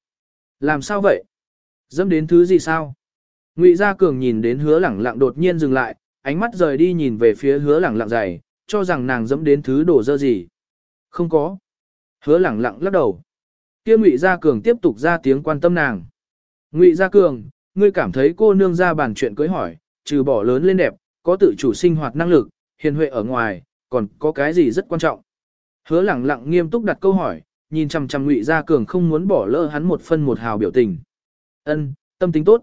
Làm sao vậy? Dẫm đến thứ gì sao? Ngụy Gia Cường nhìn đến hứa lẳng lặng đột nhiên dừng lại, ánh mắt rời đi nhìn về phía hứa lẳng lặng dày, cho rằng nàng dẫm đến thứ đổ dơ gì. Không có. Hứa lẳng lặng lắc đầu. Kia Ngụy Gia Cường tiếp tục ra tiếng quan tâm nàng. Ngụy Gia Cường, ngươi cảm thấy cô nương ra bàn chuyện cưới hỏi, trừ bỏ lớn lên đẹp, có tự chủ sinh hoạt năng lực, hiền huệ ở ngoài, còn có cái gì rất quan trọng. Hứa lẳng lặng nghiêm túc đặt câu hỏi, nhìn chằm chằm Ngụy Gia Cường không muốn bỏ lỡ hắn một phân một hào biểu tình. Ân, tâm tính tốt.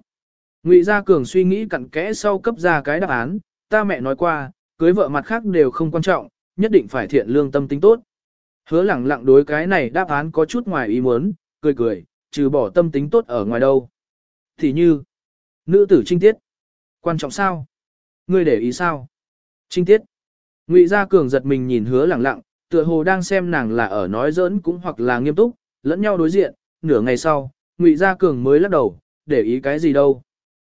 Ngụy Gia Cường suy nghĩ cặn kẽ sau cấp ra cái đáp án, ta mẹ nói qua, cưới vợ mặt khác đều không quan trọng, nhất định phải thiện lương tâm tính tốt. Hứa lẳng lặng đối cái này đáp án có chút ngoài ý muốn, cười cười, trừ bỏ tâm tính tốt ở ngoài đâu. Thì như, nữ tử trinh tiết. Quan trọng sao? Ngươi để ý sao? Trinh tiết. Ngụy Gia Cường giật mình nhìn hứa lẳng lặng, tựa hồ đang xem nàng là ở nói giỡn cũng hoặc là nghiêm túc, lẫn nhau đối diện, nửa ngày sau, Ngụy Gia Cường mới lắc đầu, để ý cái gì đâu.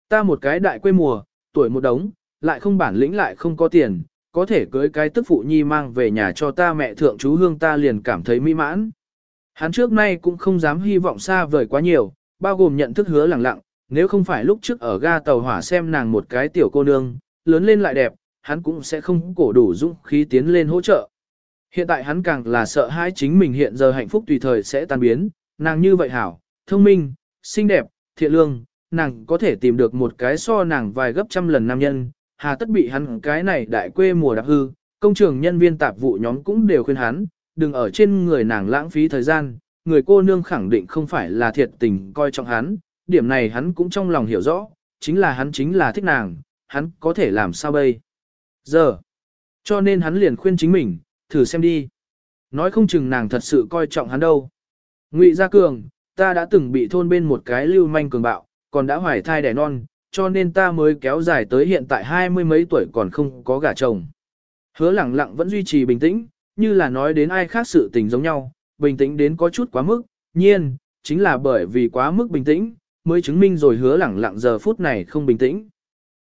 Ta một cái đại quê mùa, tuổi một đống, lại không bản lĩnh lại không có tiền, có thể cưới cái tức phụ nhi mang về nhà cho ta mẹ thượng chú hương ta liền cảm thấy mỹ mãn. Hắn trước nay cũng không dám hy vọng xa vời quá nhiều, bao gồm nhận thức hứa lẳng lặng, nếu không phải lúc trước ở ga tàu hỏa xem nàng một cái tiểu cô nương, lớn lên lại đẹp, hắn cũng sẽ không cổ đủ dũng khí tiến lên hỗ trợ. Hiện tại hắn càng là sợ hãi chính mình hiện giờ hạnh phúc tùy thời sẽ tan biến, nàng như vậy hảo, thông minh, xinh đẹp, thiện lương, nàng có thể tìm được một cái so nàng vài gấp trăm lần nam nhân, hà tất bị hắn cái này đại quê mùa đạp hư, công trường nhân viên tạp vụ nhóm cũng đều khuyên hắn, đừng ở trên người nàng lãng phí thời gian, người cô nương khẳng định không phải là thiệt tình coi trọng hắn, điểm này hắn cũng trong lòng hiểu rõ, chính là hắn chính là thích nàng, hắn có thể làm sao bây giờ. Cho nên hắn liền khuyên chính mình, thử xem đi. Nói không chừng nàng thật sự coi trọng hắn đâu. Ngụy Gia Cường, ta đã từng bị thôn bên một cái lưu manh cường bạo, còn đã hoài thai đẻ non, cho nên ta mới kéo dài tới hiện tại hai mươi mấy tuổi còn không có gả chồng. Hứa lẳng lặng vẫn duy trì bình tĩnh, như là nói đến ai khác sự tình giống nhau, bình tĩnh đến có chút quá mức, nhiên, chính là bởi vì quá mức bình tĩnh, mới chứng minh rồi hứa lẳng lặng giờ phút này không bình tĩnh.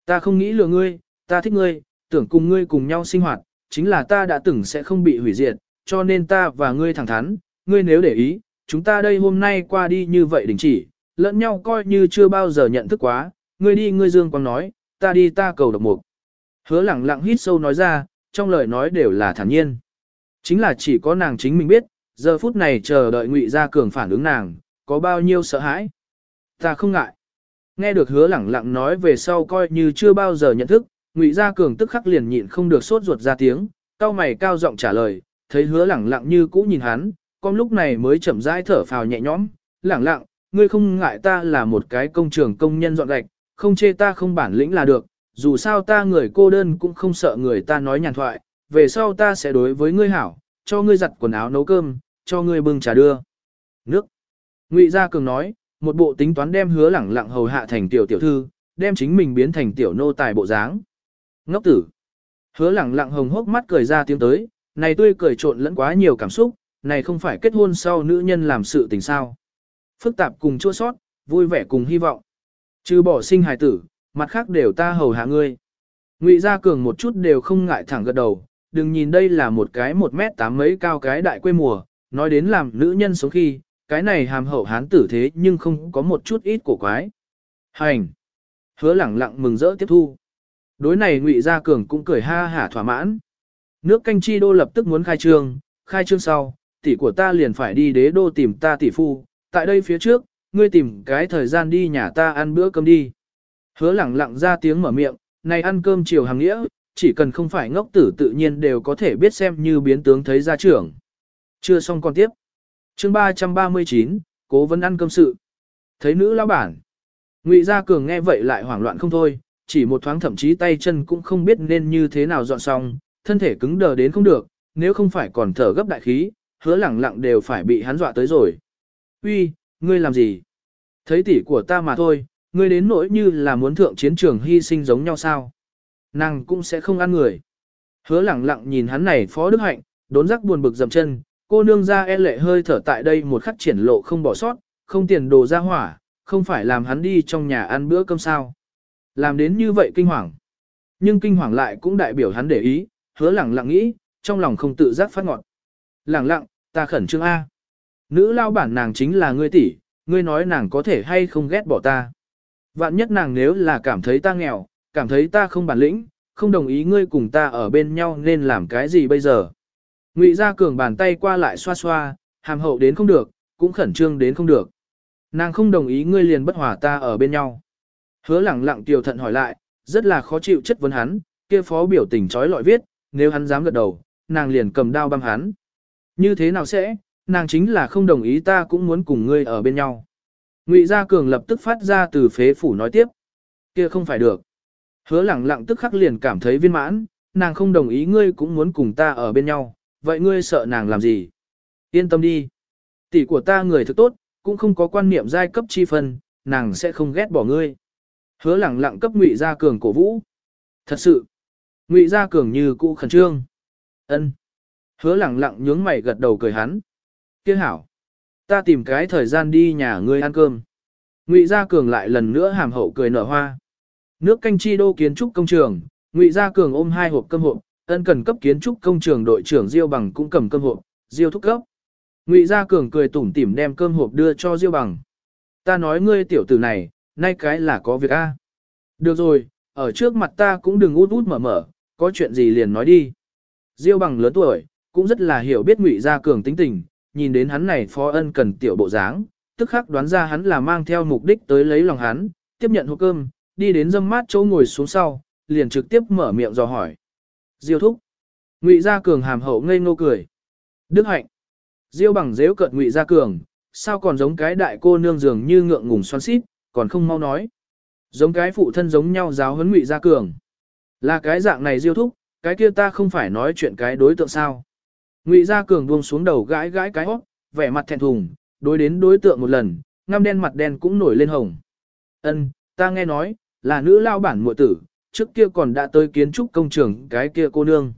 Ta không nghĩ lừa ngươi, ta thích ngươi, tưởng cùng ngươi cùng nhau sinh hoạt, chính là ta đã từng sẽ không bị hủy diệt, cho nên ta và ngươi thẳng thắn, ngươi nếu để ý, chúng ta đây hôm nay qua đi như vậy đình chỉ, lẫn nhau coi như chưa bao giờ nhận thức quá, ngươi đi ngươi dương quang nói, ta đi ta cầu độc mục. Hứa lẳng lặng hít sâu nói ra, trong lời nói đều là thản nhiên. Chính là chỉ có nàng chính mình biết, giờ phút này chờ đợi ngụy gia cường phản ứng nàng, có bao nhiêu sợ hãi. Ta không ngại. Nghe được hứa lẳng lặng nói về sau coi như chưa bao giờ nhận thức, ngụy gia cường tức khắc liền nhịn không được sốt ruột ra tiếng, cao mày cao giọng trả lời, thấy hứa lẳng lặng như cũ nhìn hắn, con lúc này mới chậm rãi thở phào nhẹ nhõm, lẳng lặng, ngươi không ngại ta là một cái công trường công nhân dọn gạch, không chê ta không bản lĩnh là được, dù sao ta người cô đơn cũng không sợ người ta nói nhàn thoại, về sau ta sẽ đối với ngươi hảo, cho ngươi giặt quần áo nấu cơm, cho ngươi bưng trà đưa. Nước. Ngụy Gia Cường nói, một bộ tính toán đem hứa lẳng lặng hầu hạ thành tiểu tiểu thư, đem chính mình biến thành tiểu nô tài bộ dáng. Ngốc tử. Hứa lẳng lặng hồng hốc mắt cười ra tiếng tới, này tươi cười trộn lẫn quá nhiều cảm xúc, này không phải kết hôn sau nữ nhân làm sự tình sao. Phức tạp cùng chua sót, vui vẻ cùng hy vọng. Trừ bỏ sinh hài tử, mặt khác đều ta hầu hạ ngươi. Ngụy Gia Cường một chút đều không ngại thẳng gật đầu, đừng nhìn đây là một cái một mét tám mấy cao cái đại quê mùa, nói đến làm nữ nhân sống khi, cái này hàm hậu hán tử thế nhưng không có một chút ít cổ quái. Hành! Hứa lẳng lặng mừng rỡ tiếp thu. Đối này Ngụy Gia Cường cũng cười ha hả thỏa mãn. Nước canh chi đô lập tức muốn khai trương, khai trương sau, tỷ của ta liền phải đi đế đô tìm ta tỷ phu, tại đây phía trước, ngươi tìm cái thời gian đi nhà ta ăn bữa cơm đi. Hứa lẳng lặng ra tiếng mở miệng, này ăn cơm chiều hàng nghĩa, chỉ cần không phải ngốc tử tự nhiên đều có thể biết xem như biến tướng thấy ra trưởng. Chưa xong còn tiếp. chương 339, cố vấn ăn cơm sự. Thấy nữ lão bản. Ngụy Gia Cường nghe vậy lại hoảng loạn không thôi, chỉ một thoáng thậm chí tay chân cũng không biết nên như thế nào dọn xong, thân thể cứng đờ đến không được, nếu không phải còn thở gấp đại khí, hứa lẳng lặng đều phải bị hắn dọa tới rồi. Uy, ngươi làm gì? Thấy tỷ của ta mà thôi, ngươi đến nỗi như là muốn thượng chiến trường hy sinh giống nhau sao? Nàng cũng sẽ không ăn người. Hứa lẳng lặng nhìn hắn này phó đức hạnh, đốn rắc buồn bực dầm chân, cô nương ra e lệ hơi thở tại đây một khắc triển lộ không bỏ sót, không tiền đồ ra hỏa, không phải làm hắn đi trong nhà ăn bữa cơm sao. Làm đến như vậy kinh hoàng. Nhưng kinh hoàng lại cũng đại biểu hắn để ý, hứa lẳng lặng nghĩ, trong lòng không tự giác phát ngọn. Lẳng lặng, ta khẩn trương A. Nữ lao bản nàng chính là ngươi tỷ, ngươi nói nàng có thể hay không ghét bỏ ta. Vạn nhất nàng nếu là cảm thấy ta nghèo, cảm thấy ta không bản lĩnh, không đồng ý ngươi cùng ta ở bên nhau nên làm cái gì bây giờ. Ngụy Gia Cường bàn tay qua lại xoa xoa, hàm hậu đến không được, cũng khẩn trương đến không được. Nàng không đồng ý ngươi liền bất hòa ta ở bên nhau. Hứa lẳng lặng tiểu thận hỏi lại, rất là khó chịu chất vấn hắn, kia phó biểu tình trói lọi viết, nếu hắn dám gật đầu, nàng liền cầm đao băm hắn. Như thế nào sẽ, nàng chính là không đồng ý ta cũng muốn cùng ngươi ở bên nhau. Ngụy Gia Cường lập tức phát ra từ phế phủ nói tiếp. Kia không phải được. Hứa lẳng lặng tức khắc liền cảm thấy viên mãn, nàng không đồng ý ngươi cũng muốn cùng ta ở bên nhau, vậy ngươi sợ nàng làm gì? Yên tâm đi. Tỷ của ta người thực tốt, cũng không có quan niệm giai cấp chi phân, nàng sẽ không ghét bỏ ngươi. Hứa lẳng lặng cấp Ngụy Gia Cường cổ vũ. Thật sự. Ngụy Gia Cường như cũ khẩn trương. Ân. Hứa lẳng lặng nhướng mày gật đầu cười hắn. Kia hảo. Ta tìm cái thời gian đi nhà ngươi ăn cơm. Ngụy Gia Cường lại lần nữa hàm hậu cười nở hoa. Nước canh chi đô kiến trúc công trường, Ngụy Gia Cường ôm hai hộp cơm hộp, ân cần cấp kiến trúc công trường đội trưởng Diêu Bằng cũng cầm cơm hộp, Diêu thúc cấp. Ngụy Gia Cường cười tủm tỉm đem cơm hộp đưa cho Diêu Bằng. Ta nói ngươi tiểu tử này, nay cái là có việc a. Được rồi, ở trước mặt ta cũng đừng út út mở mở, có chuyện gì liền nói đi. Diêu Bằng lớn tuổi, cũng rất là hiểu biết Ngụy Gia Cường tính tình, nhìn đến hắn này phó ân cần tiểu bộ dáng, tức khắc đoán ra hắn là mang theo mục đích tới lấy lòng hắn, tiếp nhận hộp cơm, đi đến dâm mát chỗ ngồi xuống sau, liền trực tiếp mở miệng dò hỏi. Diêu thúc. Ngụy Gia Cường hàm hậu ngây ngô cười. Đức hạnh. Diêu bằng dễu cận Ngụy Gia Cường, sao còn giống cái đại cô nương dường như ngượng ngùng xoắn xít, còn không mau nói. Giống cái phụ thân giống nhau giáo huấn Ngụy Gia Cường. Là cái dạng này Diêu thúc, cái kia ta không phải nói chuyện cái đối tượng sao. Ngụy Gia Cường buông xuống đầu gãi gãi cái hót, vẻ mặt thẹn thùng, đối đến đối tượng một lần, ngăm đen mặt đen cũng nổi lên hồng. Ân, ta nghe nói, là nữ lao bản muội tử, trước kia còn đã tới kiến trúc công trường cái kia cô nương.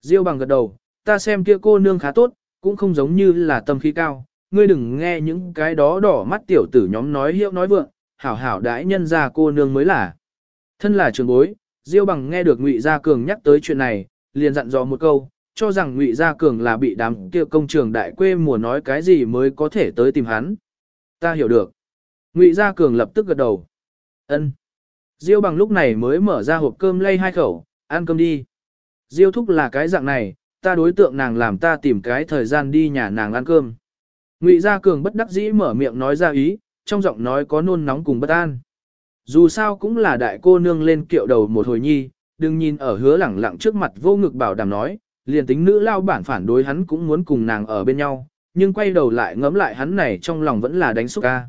Diêu bằng gật đầu, ta xem kia cô nương khá tốt, cũng không giống như là tâm khí cao, ngươi đừng nghe những cái đó đỏ mắt tiểu tử nhóm nói hiệu nói vượng, hảo hảo đãi nhân ra cô nương mới là. Thân là trường bối, Diêu bằng nghe được Ngụy Gia Cường nhắc tới chuyện này, liền dặn dò một câu, cho rằng Ngụy Gia Cường là bị đám kia công trường đại quê mùa nói cái gì mới có thể tới tìm hắn. Ta hiểu được. Ngụy Gia Cường lập tức gật đầu. Ân. Diêu bằng lúc này mới mở ra hộp cơm lay hai khẩu, ăn cơm đi. Diêu thúc là cái dạng này, ta đối tượng nàng làm ta tìm cái thời gian đi nhà nàng ăn cơm. Ngụy Gia Cường bất đắc dĩ mở miệng nói ra ý, trong giọng nói có nôn nóng cùng bất an. Dù sao cũng là đại cô nương lên kiệu đầu một hồi nhi, đừng nhìn ở hứa lẳng lặng trước mặt vô ngực bảo đảm nói, liền tính nữ lao bản phản đối hắn cũng muốn cùng nàng ở bên nhau, nhưng quay đầu lại ngẫm lại hắn này trong lòng vẫn là đánh xúc ca.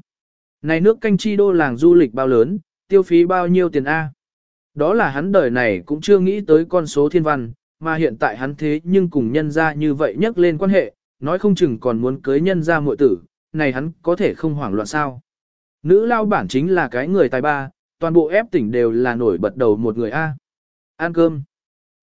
Này nước canh chi đô làng du lịch bao lớn, tiêu phí bao nhiêu tiền A. Đó là hắn đời này cũng chưa nghĩ tới con số thiên văn, mà hiện tại hắn thế nhưng cùng nhân ra như vậy nhắc lên quan hệ, nói không chừng còn muốn cưới nhân ra muội tử, này hắn có thể không hoảng loạn sao. Nữ lao bản chính là cái người tài ba, toàn bộ ép tỉnh đều là nổi bật đầu một người A. Ăn cơm.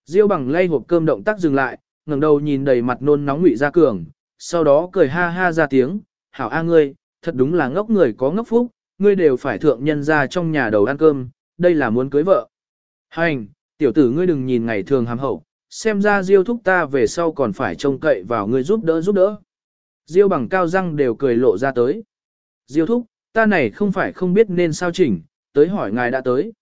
Diêu bằng lay hộp cơm động tác dừng lại, ngẩng đầu nhìn đầy mặt nôn nóng ngụy Gia cường, sau đó cười ha ha ra tiếng, hảo a ngươi, thật đúng là ngốc người có ngốc phúc, ngươi đều phải thượng nhân ra trong nhà đầu ăn cơm, đây là muốn cưới vợ. Hành, tiểu tử ngươi đừng nhìn ngày thường hàm hậu, xem ra diêu thúc ta về sau còn phải trông cậy vào ngươi giúp đỡ giúp đỡ. Diêu bằng cao răng đều cười lộ ra tới. Diêu thúc, ta này không phải không biết nên sao chỉnh, tới hỏi ngài đã tới.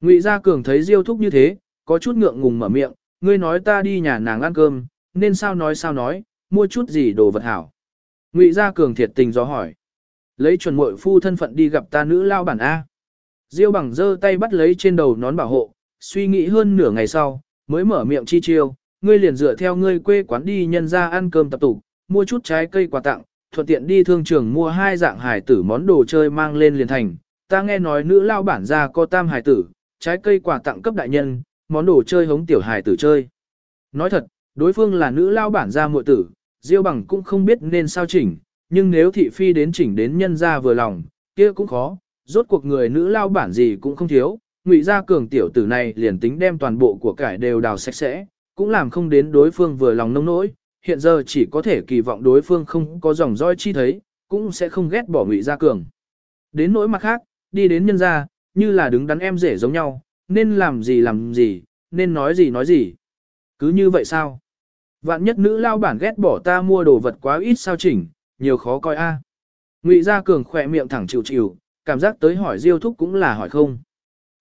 Ngụy Gia Cường thấy Diêu thúc như thế, có chút ngượng ngùng mở miệng, ngươi nói ta đi nhà nàng ăn cơm, nên sao nói sao nói, mua chút gì đồ vật hảo. Ngụy Gia Cường thiệt tình do hỏi. Lấy chuẩn muội phu thân phận đi gặp ta nữ lao bản A. Diêu bằng giơ tay bắt lấy trên đầu nón bảo hộ, suy nghĩ hơn nửa ngày sau, mới mở miệng chi chiêu, ngươi liền dựa theo ngươi quê quán đi nhân ra ăn cơm tập tụ, mua chút trái cây quà tặng, thuận tiện đi thương trường mua hai dạng hải tử món đồ chơi mang lên liền thành. Ta nghe nói nữ lao bản gia có tam hải tử, trái cây quà tặng cấp đại nhân, món đồ chơi hống tiểu hài tử chơi. Nói thật, đối phương là nữ lao bản gia muội tử, Diêu bằng cũng không biết nên sao chỉnh, nhưng nếu thị phi đến chỉnh đến nhân gia vừa lòng, kia cũng khó, rốt cuộc người nữ lao bản gì cũng không thiếu, ngụy gia cường tiểu tử này liền tính đem toàn bộ của cải đều đào sạch sẽ, cũng làm không đến đối phương vừa lòng nông nỗi, hiện giờ chỉ có thể kỳ vọng đối phương không có dòng dõi chi thấy, cũng sẽ không ghét bỏ ngụy gia cường. Đến nỗi mặt khác, đi đến nhân gia, như là đứng đắn em rể giống nhau, nên làm gì làm gì, nên nói gì nói gì. Cứ như vậy sao? Vạn nhất nữ lao bản ghét bỏ ta mua đồ vật quá ít sao chỉnh, nhiều khó coi a. Ngụy Gia Cường khỏe miệng thẳng chịu chịu, cảm giác tới hỏi Diêu thúc cũng là hỏi không.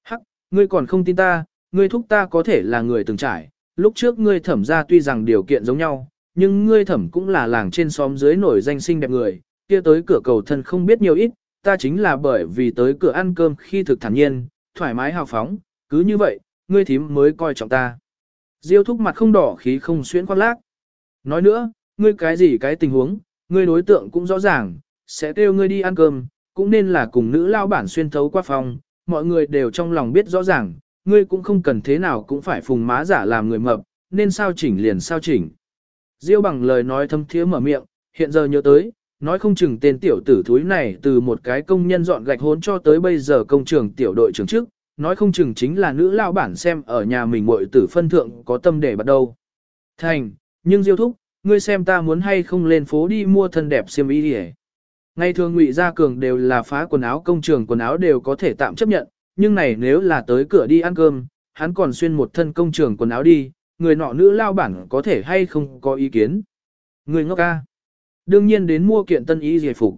Hắc, ngươi còn không tin ta, ngươi thúc ta có thể là người từng trải, lúc trước ngươi thẩm ra tuy rằng điều kiện giống nhau, nhưng ngươi thẩm cũng là làng trên xóm dưới nổi danh sinh đẹp người, kia tới cửa cầu thân không biết nhiều ít, ta chính là bởi vì tới cửa ăn cơm khi thực thản nhiên, thoải mái hào phóng, cứ như vậy, ngươi thím mới coi trọng ta. Diêu thúc mặt không đỏ khí không xuyến khoác lác. Nói nữa, ngươi cái gì cái tình huống, ngươi đối tượng cũng rõ ràng, sẽ kêu ngươi đi ăn cơm, cũng nên là cùng nữ lao bản xuyên thấu qua phòng, mọi người đều trong lòng biết rõ ràng, ngươi cũng không cần thế nào cũng phải phùng má giả làm người mập, nên sao chỉnh liền sao chỉnh. Diêu bằng lời nói thâm thiế mở miệng, hiện giờ nhớ tới, nói không chừng tên tiểu tử thúi này từ một cái công nhân dọn gạch hốn cho tới bây giờ công trường tiểu đội trưởng trước, nói không chừng chính là nữ lao bản xem ở nhà mình muội tử phân thượng có tâm để bắt đầu. Thành, nhưng Diêu thúc, ngươi xem ta muốn hay không lên phố đi mua thân đẹp xiêm y đi Ngày thường ngụy gia cường đều là phá quần áo công trường quần áo đều có thể tạm chấp nhận, nhưng này nếu là tới cửa đi ăn cơm, hắn còn xuyên một thân công trường quần áo đi, người nọ nữ lao bản có thể hay không có ý kiến. Người ngốc ca. Đương nhiên đến mua kiện tân y giải phục.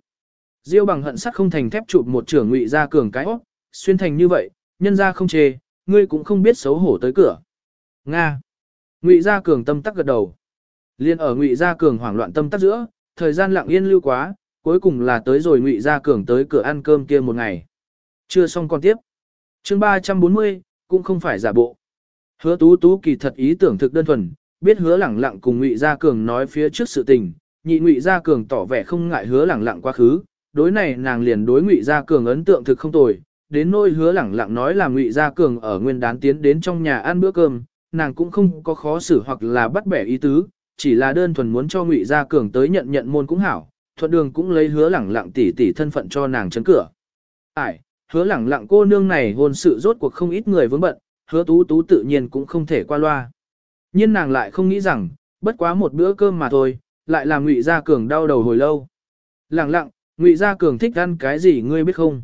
Diêu bằng hận sắt không thành thép chụp một trưởng ngụy gia cường cái óc, xuyên thành như vậy, nhân ra không chê, ngươi cũng không biết xấu hổ tới cửa. Nga. Ngụy gia cường tâm tắc gật đầu. Liên ở Ngụy Gia Cường hoảng loạn tâm tắc giữa, thời gian lặng yên lưu quá, cuối cùng là tới rồi Ngụy Gia Cường tới cửa ăn cơm kia một ngày. Chưa xong còn tiếp. Chương 340, cũng không phải giả bộ. Hứa Tú Tú kỳ thật ý tưởng thực đơn thuần, biết Hứa Lẳng Lặng cùng Ngụy Gia Cường nói phía trước sự tình, nhị Ngụy Gia Cường tỏ vẻ không ngại Hứa Lẳng Lặng quá khứ, đối này nàng liền đối Ngụy Gia Cường ấn tượng thực không tồi, đến nôi Hứa Lẳng Lặng nói là Ngụy Gia Cường ở nguyên đán tiến đến trong nhà ăn bữa cơm, nàng cũng không có khó xử hoặc là bắt bẻ ý tứ, chỉ là đơn thuần muốn cho Ngụy Gia Cường tới nhận nhận môn cũng hảo, thuận đường cũng lấy hứa lẳng lặng tỉ tỉ thân phận cho nàng chấn cửa. Ải, hứa lẳng lặng cô nương này hôn sự rốt cuộc không ít người vướng bận, hứa tú tú tự nhiên cũng không thể qua loa. Nhưng nàng lại không nghĩ rằng, bất quá một bữa cơm mà thôi, lại làm Ngụy Gia Cường đau đầu hồi lâu. Lẳng lặng, Ngụy Gia Cường thích ăn cái gì ngươi biết không?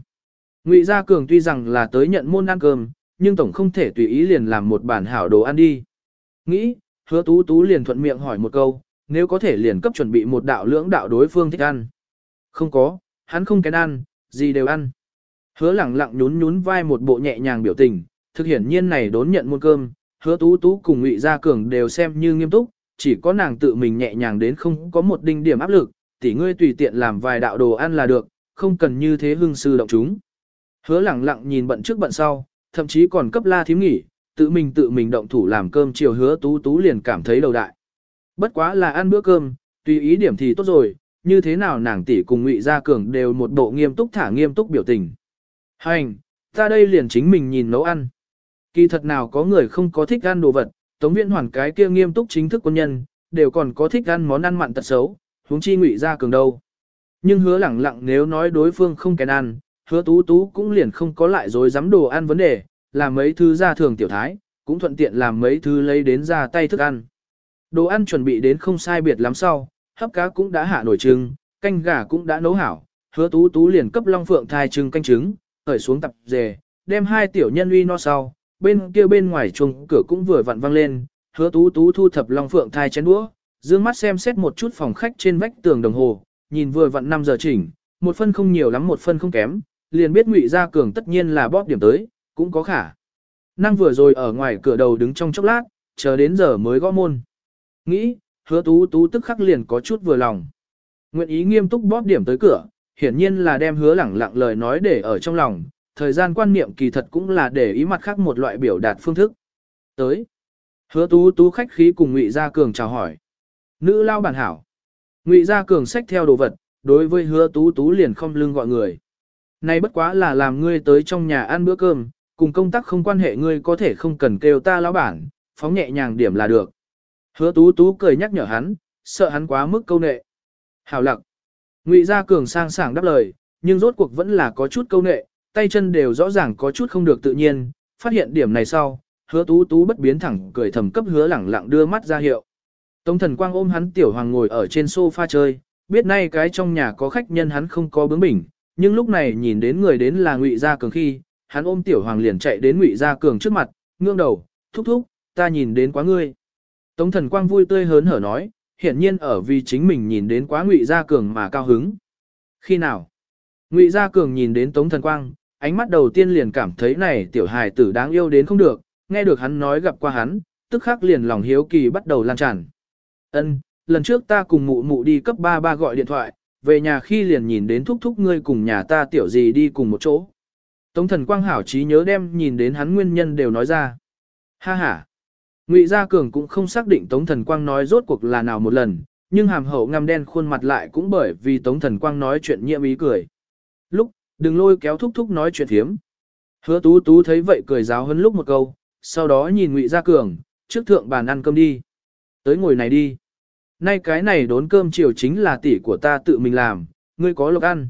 Ngụy Gia Cường tuy rằng là tới nhận môn ăn cơm, nhưng tổng không thể tùy ý liền làm một bản hảo đồ ăn đi. Nghĩ, hứa tú tú liền thuận miệng hỏi một câu, nếu có thể liền cấp chuẩn bị một đạo lưỡng đạo đối phương thích ăn. Không có, hắn không kén ăn, gì đều ăn. Hứa lẳng lặng nhún nhún vai một bộ nhẹ nhàng biểu tình, thực hiển nhiên này đốn nhận muôn cơm, hứa tú tú cùng ngụy gia cường đều xem như nghiêm túc, chỉ có nàng tự mình nhẹ nhàng đến không có một đinh điểm áp lực, tỷ ngươi tùy tiện làm vài đạo đồ ăn là được, không cần như thế hưng sư động chúng. Hứa lẳng lặng nhìn bận trước bận sau, thậm chí còn cấp la thím nghỉ, tự mình tự mình động thủ làm cơm chiều hứa tú tú liền cảm thấy đầu đại. Bất quá là ăn bữa cơm, tùy ý điểm thì tốt rồi, như thế nào nàng tỷ cùng ngụy gia cường đều một bộ nghiêm túc thả nghiêm túc biểu tình. Hành, ta đây liền chính mình nhìn nấu ăn. Kỳ thật nào có người không có thích ăn đồ vật, tống viện hoàn cái kia nghiêm túc chính thức quân nhân, đều còn có thích ăn món ăn mặn tật xấu, huống chi ngụy gia cường đâu. Nhưng hứa lẳng lặng nếu nói đối phương không kén ăn, hứa tú tú cũng liền không có lại dối dám đồ ăn vấn đề, làm mấy thứ ra thường tiểu thái, cũng thuận tiện làm mấy thứ lấy đến ra tay thức ăn. Đồ ăn chuẩn bị đến không sai biệt lắm sau, hấp cá cũng đã hạ nổi trứng, canh gà cũng đã nấu hảo, hứa tú tú liền cấp long phượng thai trứng canh trứng, khởi xuống tập dề, đem hai tiểu nhân uy no sau, bên kia bên ngoài chuồng cửa cũng vừa vặn văng lên, hứa tú tú thu thập long phượng thai chén đũa, dương mắt xem xét một chút phòng khách trên vách tường đồng hồ, nhìn vừa vặn 5 giờ chỉnh, một phân không nhiều lắm một phân không kém, liền biết ngụy gia cường tất nhiên là bóp điểm tới, cũng có khả. Năng vừa rồi ở ngoài cửa đầu đứng trong chốc lát, chờ đến giờ mới gõ môn. Nghĩ, hứa tú tú tức khắc liền có chút vừa lòng. Nguyện ý nghiêm túc bóp điểm tới cửa, hiển nhiên là đem hứa lẳng lặng lời nói để ở trong lòng, thời gian quan niệm kỳ thật cũng là để ý mặt khác một loại biểu đạt phương thức. Tới, hứa tú tú khách khí cùng ngụy Gia Cường chào hỏi. Nữ lao bản hảo. Ngụy Gia Cường xách theo đồ vật, đối với hứa tú tú liền không lưng gọi người nay bất quá là làm ngươi tới trong nhà ăn bữa cơm, cùng công tác không quan hệ ngươi có thể không cần kêu ta lão bản, phóng nhẹ nhàng điểm là được. Hứa tú tú cười nhắc nhở hắn, sợ hắn quá mức câu nệ. Hảo lặng. Ngụy Gia Cường sang sảng đáp lời, nhưng rốt cuộc vẫn là có chút câu nệ, tay chân đều rõ ràng có chút không được tự nhiên, phát hiện điểm này sau, hứa tú tú bất biến thẳng cười thầm cấp hứa lẳng lặng đưa mắt ra hiệu. Tống thần quang ôm hắn tiểu hoàng ngồi ở trên sofa chơi, biết nay cái trong nhà có khách nhân hắn không có bướng bỉnh, nhưng lúc này nhìn đến người đến là Ngụy Gia Cường khi, hắn ôm Tiểu Hoàng liền chạy đến Ngụy Gia Cường trước mặt, ngương đầu, thúc thúc, ta nhìn đến quá ngươi. Tống thần quang vui tươi hớn hở nói, hiển nhiên ở vì chính mình nhìn đến quá Ngụy Gia Cường mà cao hứng. Khi nào? Ngụy Gia Cường nhìn đến Tống Thần Quang, ánh mắt đầu tiên liền cảm thấy này tiểu hài tử đáng yêu đến không được, nghe được hắn nói gặp qua hắn, tức khắc liền lòng hiếu kỳ bắt đầu lan tràn. Ân, lần trước ta cùng mụ mụ đi cấp ba ba gọi điện thoại, về nhà khi liền nhìn đến thúc thúc ngươi cùng nhà ta tiểu gì đi cùng một chỗ. Tống thần quang hảo trí nhớ đem nhìn đến hắn nguyên nhân đều nói ra. Ha ha. Ngụy Gia Cường cũng không xác định Tống thần quang nói rốt cuộc là nào một lần, nhưng hàm hậu ngăm đen khuôn mặt lại cũng bởi vì Tống thần quang nói chuyện nhiệm ý cười. Lúc, đừng lôi kéo thúc thúc nói chuyện thiếm. Hứa tú tú thấy vậy cười giáo hơn lúc một câu, sau đó nhìn Ngụy Gia Cường, trước thượng bàn ăn cơm đi. Tới ngồi này đi. Nay cái này đốn cơm chiều chính là tỷ của ta tự mình làm, ngươi có lộc ăn.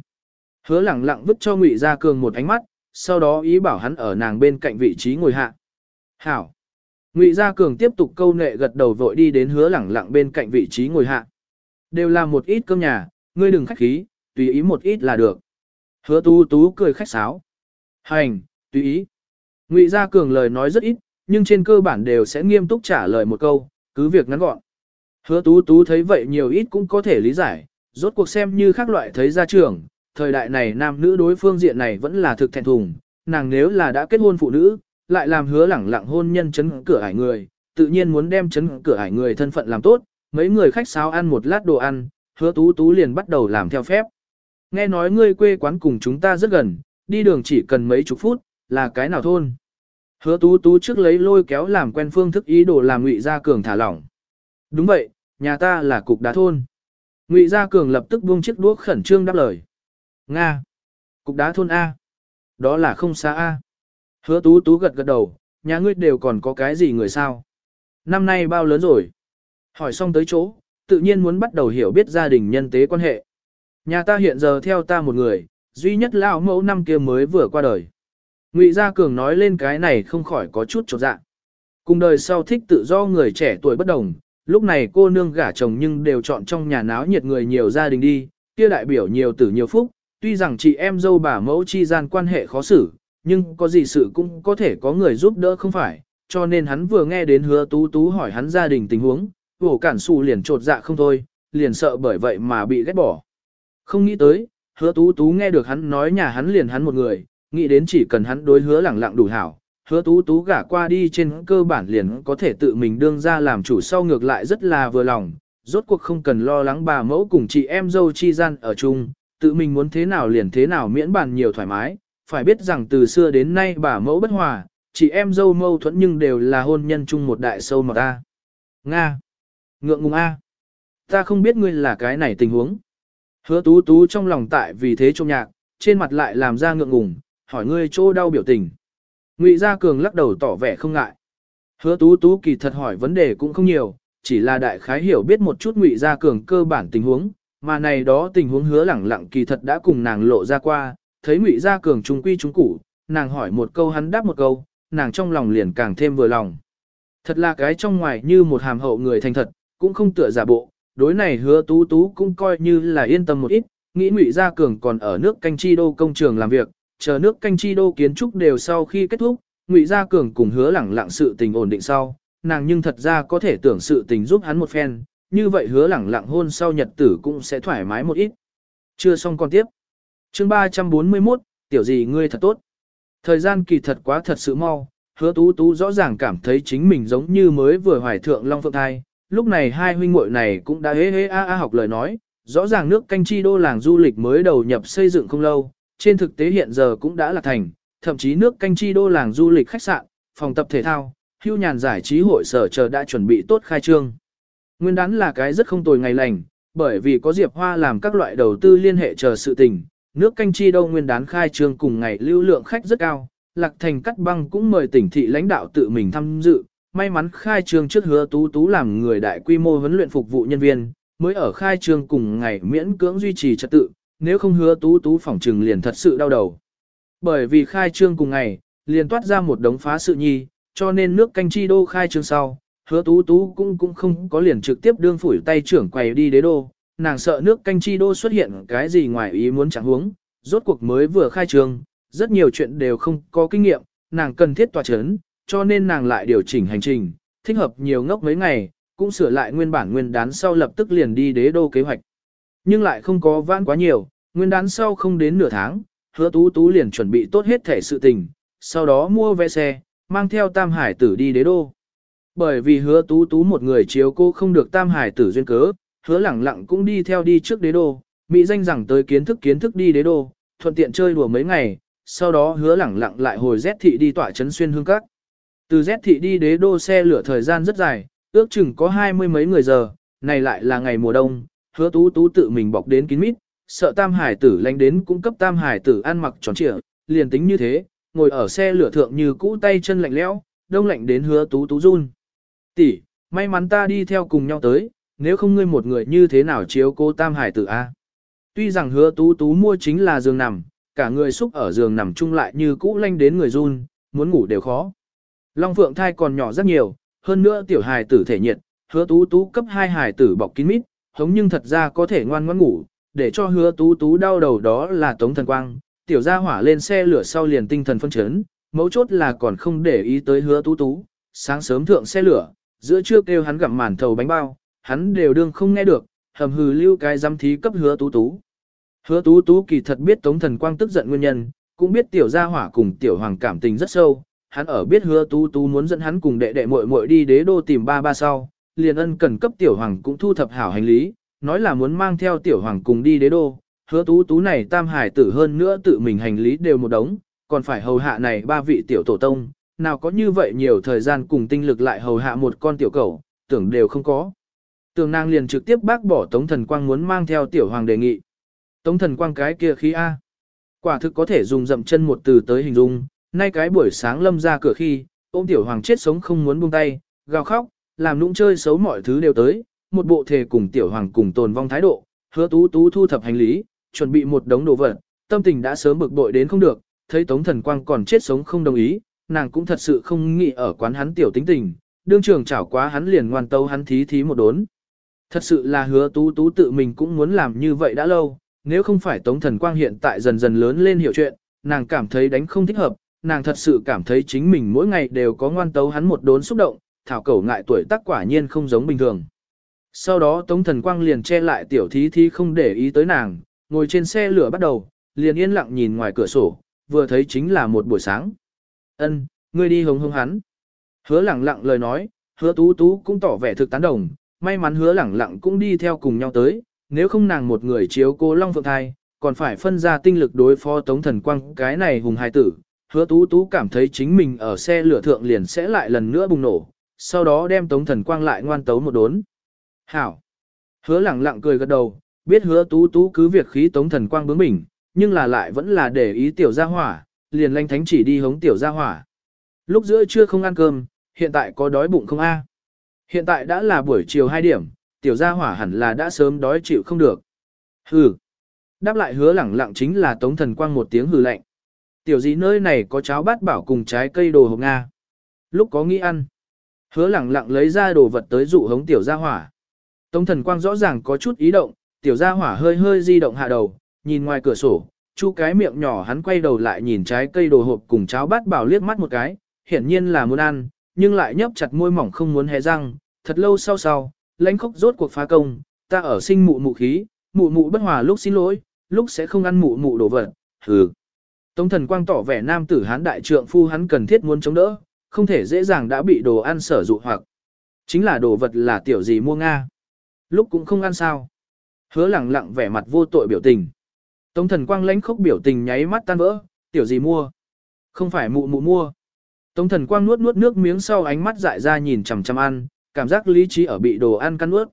Hứa lẳng lặng vứt cho Ngụy Gia Cường một ánh mắt, sau đó ý bảo hắn ở nàng bên cạnh vị trí ngồi hạ. Hảo. Ngụy Gia Cường tiếp tục câu nệ gật đầu vội đi đến hứa lẳng lặng bên cạnh vị trí ngồi hạ. Đều là một ít cơm nhà, ngươi đừng khách khí, tùy ý một ít là được. Hứa tú tú cười khách sáo. Hành, tùy ý. Ngụy Gia Cường lời nói rất ít, nhưng trên cơ bản đều sẽ nghiêm túc trả lời một câu, cứ việc ngắn gọn. Hứa tú tú thấy vậy nhiều ít cũng có thể lý giải, rốt cuộc xem như khác loại thấy ra trường, thời đại này nam nữ đối phương diện này vẫn là thực thẹn thùng, nàng nếu là đã kết hôn phụ nữ, lại làm hứa lẳng lặng hôn nhân chấn cửa ải người, tự nhiên muốn đem chấn cửa ải người thân phận làm tốt, mấy người khách sáo ăn một lát đồ ăn, hứa tú tú liền bắt đầu làm theo phép. Nghe nói ngươi quê quán cùng chúng ta rất gần, đi đường chỉ cần mấy chục phút, là cái nào thôn. Hứa tú tú trước lấy lôi kéo làm quen phương thức ý đồ làm ngụy gia cường thả lỏng. Đúng vậy, nhà ta là cục đá thôn. Ngụy gia cường lập tức buông chiếc đuốc khẩn trương đáp lời. Nga. Cục đá thôn A. Đó là không xa A. Hứa tú tú gật gật đầu, nhà ngươi đều còn có cái gì người sao? Năm nay bao lớn rồi? Hỏi xong tới chỗ, tự nhiên muốn bắt đầu hiểu biết gia đình nhân tế quan hệ. Nhà ta hiện giờ theo ta một người, duy nhất lão mẫu năm kia mới vừa qua đời. Ngụy Gia Cường nói lên cái này không khỏi có chút chột dạ. Cùng đời sau thích tự do người trẻ tuổi bất đồng, lúc này cô nương gả chồng nhưng đều chọn trong nhà náo nhiệt người nhiều gia đình đi, kia đại biểu nhiều tử nhiều phúc, tuy rằng chị em dâu bà mẫu chi gian quan hệ khó xử, nhưng có gì sự cũng có thể có người giúp đỡ không phải, cho nên hắn vừa nghe đến hứa tú tú hỏi hắn gia đình tình huống, vổ cản xù liền trột dạ không thôi, liền sợ bởi vậy mà bị ghét bỏ. Không nghĩ tới, hứa tú tú nghe được hắn nói nhà hắn liền hắn một người, nghĩ đến chỉ cần hắn đối hứa lẳng lặng đủ hảo, hứa tú tú gả qua đi trên cơ bản liền có thể tự mình đương ra làm chủ sau ngược lại rất là vừa lòng, rốt cuộc không cần lo lắng bà mẫu cùng chị em dâu chi gian ở chung, tự mình muốn thế nào liền thế nào miễn bàn nhiều thoải mái, phải biết rằng từ xưa đến nay bà mẫu bất hòa, chị em dâu mâu thuẫn nhưng đều là hôn nhân chung một đại sâu mà ta. Nga. Ngượng ngùng A. Ta không biết ngươi là cái này tình huống. Hứa tú tú trong lòng tại vì thế trông nhạc, trên mặt lại làm ra ngượng ngùng, hỏi ngươi chỗ đau biểu tình. Ngụy Gia Cường lắc đầu tỏ vẻ không ngại. Hứa tú tú kỳ thật hỏi vấn đề cũng không nhiều, chỉ là đại khái hiểu biết một chút Ngụy Gia Cường cơ bản tình huống, mà này đó tình huống hứa lẳng lặng kỳ thật đã cùng nàng lộ ra qua, thấy Ngụy Gia Cường trung quy trung củ, nàng hỏi một câu hắn đáp một câu, nàng trong lòng liền càng thêm vừa lòng. Thật là cái trong ngoài như một hàm hậu người thành thật, cũng không tựa giả bộ, đối này hứa tú tú cũng coi như là yên tâm một ít, nghĩ Ngụy Gia Cường còn ở nước canh chi đô công trường làm việc, chờ nước canh chi đô kiến trúc đều sau khi kết thúc, Ngụy Gia Cường cùng hứa lẳng lặng sự tình ổn định sau, nàng nhưng thật ra có thể tưởng sự tình giúp hắn một phen, như vậy hứa lẳng lặng hôn sau nhật tử cũng sẽ thoải mái một ít. Chưa xong còn tiếp. Chương 341, tiểu gì ngươi thật tốt. Thời gian kỳ thật quá thật sự mau, hứa tú tú rõ ràng cảm thấy chính mình giống như mới vừa hoài thượng Long Phượng Thai, lúc này hai huynh muội này cũng đã hế hế a a học lời nói, rõ ràng nước canh chi đô làng du lịch mới đầu nhập xây dựng không lâu, trên thực tế hiện giờ cũng đã là thành, thậm chí nước canh chi đô làng du lịch khách sạn, phòng tập thể thao, hưu nhàn giải trí hội sở chờ đã chuẩn bị tốt khai trương. Nguyên đán là cái rất không tồi ngày lành, bởi vì có Diệp Hoa làm các loại đầu tư liên hệ chờ sự tình, nước canh chi đô nguyên đán khai trương cùng ngày lưu lượng khách rất cao, Lạc Thành Cắt Băng cũng mời tỉnh thị lãnh đạo tự mình tham dự, may mắn khai trương trước hứa tú tú làm người đại quy mô huấn luyện phục vụ nhân viên, mới ở khai trương cùng ngày miễn cưỡng duy trì trật tự, nếu không hứa tú tú phỏng trừng liền thật sự đau đầu. Bởi vì khai trương cùng ngày, liền toát ra một đống phá sự nhi, cho nên nước canh chi đô khai trương sau, hứa tú tú cũng cũng không có liền trực tiếp đương phủi tay trưởng quầy đi đế đô, nàng sợ nước canh chi đô xuất hiện cái gì ngoài ý muốn chẳng huống, rốt cuộc mới vừa khai trương, rất nhiều chuyện đều không có kinh nghiệm, nàng cần thiết tòa chấn, cho nên nàng lại điều chỉnh hành trình, thích hợp nhiều ngốc mấy ngày, cũng sửa lại nguyên bản nguyên đán sau lập tức liền đi đế đô kế hoạch. Nhưng lại không có vãn quá nhiều, nguyên đán sau không đến nửa tháng, hứa tú tú liền chuẩn bị tốt hết thể sự tình, sau đó mua vé xe, mang theo tam hải tử đi đế đô. Bởi vì hứa tú tú một người chiếu cô không được tam hải tử duyên cớ, hứa lẳng lặng cũng đi theo đi trước đế đô, mỹ danh rằng tới kiến thức kiến thức đi đế đô, thuận tiện chơi đùa mấy ngày, sau đó hứa lẳng lặng lại hồi Z thị đi tỏa trấn xuyên hương các. Từ Z thị đi đế đô xe lửa thời gian rất dài, ước chừng có hai mươi mấy người giờ, này lại là ngày mùa đông, hứa tú tú tự mình bọc đến kín mít, sợ tam hải tử lánh đến cung cấp tam hải tử ăn mặc tròn trịa, liền tính như thế, ngồi ở xe lửa thượng như cũ tay chân lạnh lẽo, đông lạnh đến hứa tú tú run. Tỷ, may mắn ta đi theo cùng nhau tới, nếu không ngươi một người như thế nào chiếu cô tam hải tử a? Tuy rằng hứa tú tú mua chính là giường nằm, cả người xúc ở giường nằm chung lại như cũ lanh đến người run, muốn ngủ đều khó. Long Phượng thai còn nhỏ rất nhiều, hơn nữa tiểu hài tử thể nhiệt, hứa tú tú cấp hai hài tử bọc kín mít, hống nhưng thật ra có thể ngoan ngoãn ngủ, để cho hứa tú tú đau đầu đó là Tống Thần Quang, tiểu gia hỏa lên xe lửa sau liền tinh thần phân chấn, mấu chốt là còn không để ý tới hứa tú tú, sáng sớm thượng xe lửa, giữa trưa kêu hắn gặm màn thầu bánh bao, hắn đều đương không nghe được, hầm hừ lưu cái giám thí cấp hứa tú tú. Hứa tú tú kỳ thật biết Tống Thần Quang tức giận nguyên nhân, cũng biết tiểu gia hỏa cùng tiểu hoàng cảm tình rất sâu, hắn ở biết hứa tú tú muốn dẫn hắn cùng đệ đệ muội muội đi đế đô tìm ba ba sau, liền ân cần cấp tiểu hoàng cũng thu thập hảo hành lý, nói là muốn mang theo tiểu hoàng cùng đi đế đô, hứa tú tú này tam hải tử hơn nữa tự mình hành lý đều một đống, còn phải hầu hạ này ba vị tiểu tổ tông, nào có như vậy nhiều thời gian cùng tinh lực lại hầu hạ một con tiểu cầu, tưởng đều không có. Tưởng nàng liền trực tiếp bác bỏ Tống Thần Quang muốn mang theo tiểu hoàng đề nghị. Tống Thần Quang cái kia khí A. Quả thực có thể dùng dậm chân một từ tới hình dung, nay cái buổi sáng lâm ra cửa khi, ôm tiểu hoàng chết sống không muốn buông tay, gào khóc, làm nũng chơi xấu mọi thứ đều tới, một bộ thể cùng tiểu hoàng cùng tồn vong thái độ, hứa tú tú thu thập hành lý, chuẩn bị một đống đồ vật, tâm tình đã sớm bực bội đến không được, thấy Tống Thần Quang còn chết sống không đồng ý, nàng cũng thật sự không nghĩ ở quán hắn tiểu tính tình, đương trường chảo quá hắn liền ngoan tấu hắn thí thí một đốn. Thật sự là hứa tú tú tự mình cũng muốn làm như vậy đã lâu, nếu không phải Tống Thần Quang hiện tại dần dần lớn lên hiểu chuyện, nàng cảm thấy đánh không thích hợp, nàng thật sự cảm thấy chính mình mỗi ngày đều có ngoan tấu hắn một đốn xúc động, thảo cẩu ngại tuổi tác quả nhiên không giống bình thường. Sau đó Tống Thần Quang liền che lại tiểu thí thí không để ý tới nàng, ngồi trên xe lửa bắt đầu, liền yên lặng nhìn ngoài cửa sổ, vừa thấy chính là một buổi sáng. Ân, ngươi đi hống hống hắn. Hứa lẳng lặng lời nói, hứa tú tú cũng tỏ vẻ thực tán đồng, may mắn hứa lẳng lặng cũng đi theo cùng nhau tới, nếu không nàng một người chiếu cô Long Phượng Thai, còn phải phân ra tinh lực đối phó Tống Thần Quang cái này hùng hài tử. Hứa tú tú cảm thấy chính mình ở xe lửa thượng liền sẽ lại lần nữa bùng nổ, sau đó đem Tống Thần Quang lại ngoan tấu một đốn. Hảo! Hứa lẳng lặng cười gật đầu, biết hứa tú tú cứ việc khí Tống Thần Quang bướng bỉnh, nhưng là lại vẫn là để ý tiểu gia hỏa, liền lanh thánh chỉ đi hống tiểu gia hỏa. Lúc giữa trưa không ăn cơm, hiện tại có đói bụng không a? Hiện tại đã là buổi chiều 2 điểm, tiểu gia hỏa hẳn là đã sớm đói chịu không được. Hừ. Đáp lại hứa lẳng lặng chính là Tống Thần Quang một tiếng hừ lạnh. Tiểu gì nơi này có cháo bát bảo cùng trái cây đồ hộp Nga. Lúc có nghĩ ăn. Hứa lẳng lặng lấy ra đồ vật tới dụ hống tiểu gia hỏa. Tống Thần Quang rõ ràng có chút ý động, tiểu gia hỏa hơi hơi di động hạ đầu, nhìn ngoài cửa sổ, chu cái miệng nhỏ hắn quay đầu lại nhìn trái cây đồ hộp cùng cháo bát bảo liếc mắt một cái, hiển nhiên là muốn ăn, nhưng lại nhấp chặt môi mỏng không muốn hé răng, thật lâu sau sau, lãnh khốc rốt cuộc phá công, ta ở sinh mụ mụ khí, mụ mụ bất hòa lúc xin lỗi, lúc sẽ không ăn mụ mụ đồ vật, hừ. Tống thần quang tỏ vẻ nam tử hán đại trượng phu hắn cần thiết muốn chống đỡ, không thể dễ dàng đã bị đồ ăn sở dụ hoặc. Chính là đồ vật là tiểu gì mua Nga. Lúc cũng không ăn sao. Hứa lẳng lặng vẻ mặt vô tội biểu tình. Tống thần quang lãnh khốc biểu tình nháy mắt tan vỡ, tiểu gì mua. Không phải mụ mụ mua. Tống thần quang nuốt nuốt nước miếng sau ánh mắt dại ra nhìn chằm chằm ăn, cảm giác lý trí ở bị đồ ăn cắn nuốt.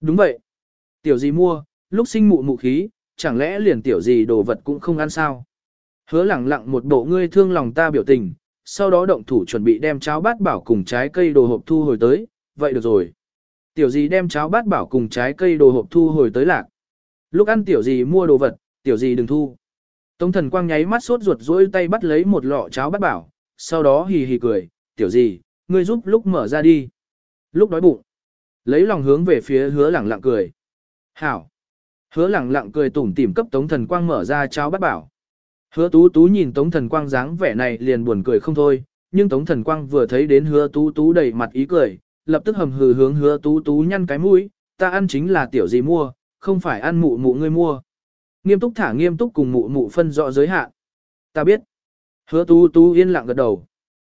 Đúng vậy. Tiểu gì mua, lúc sinh mụ mụ khí, chẳng lẽ liền tiểu gì đồ vật cũng không ăn sao? Hứa lẳng lặng một bộ ngươi thương lòng ta biểu tình, sau đó động thủ chuẩn bị đem cháo bát bảo cùng trái cây đồ hộp thu hồi tới, vậy được rồi. Tiểu gì đem cháo bát bảo cùng trái cây đồ hộp thu hồi tới lạc. Lúc ăn tiểu gì mua đồ vật, tiểu gì đừng thu. Tống thần quang nháy mắt sốt ruột rỗi tay bắt lấy một lọ cháo bát bảo, sau đó hì hì cười, tiểu gì, ngươi giúp lúc mở ra đi. Lúc đói bụng, lấy lòng hướng về phía hứa lẳng lặng cười. Hảo. Hứa lẳng lặng cười tủm tỉm cấp tống thần quang mở ra cháo bát bảo. Hứa tú tú nhìn tống thần quang dáng vẻ này liền buồn cười không thôi, nhưng tống thần quang vừa thấy đến hứa tú tú đầy mặt ý cười, lập tức hầm hừ hướng hứa tú tú nhăn cái mũi, ta ăn chính là tiểu gì mua, không phải ăn mụ mụ ngươi mua. Nghiêm túc thả nghiêm túc cùng mụ mụ phân rõ giới hạn. Ta biết. Hứa tú tú yên lặng gật đầu.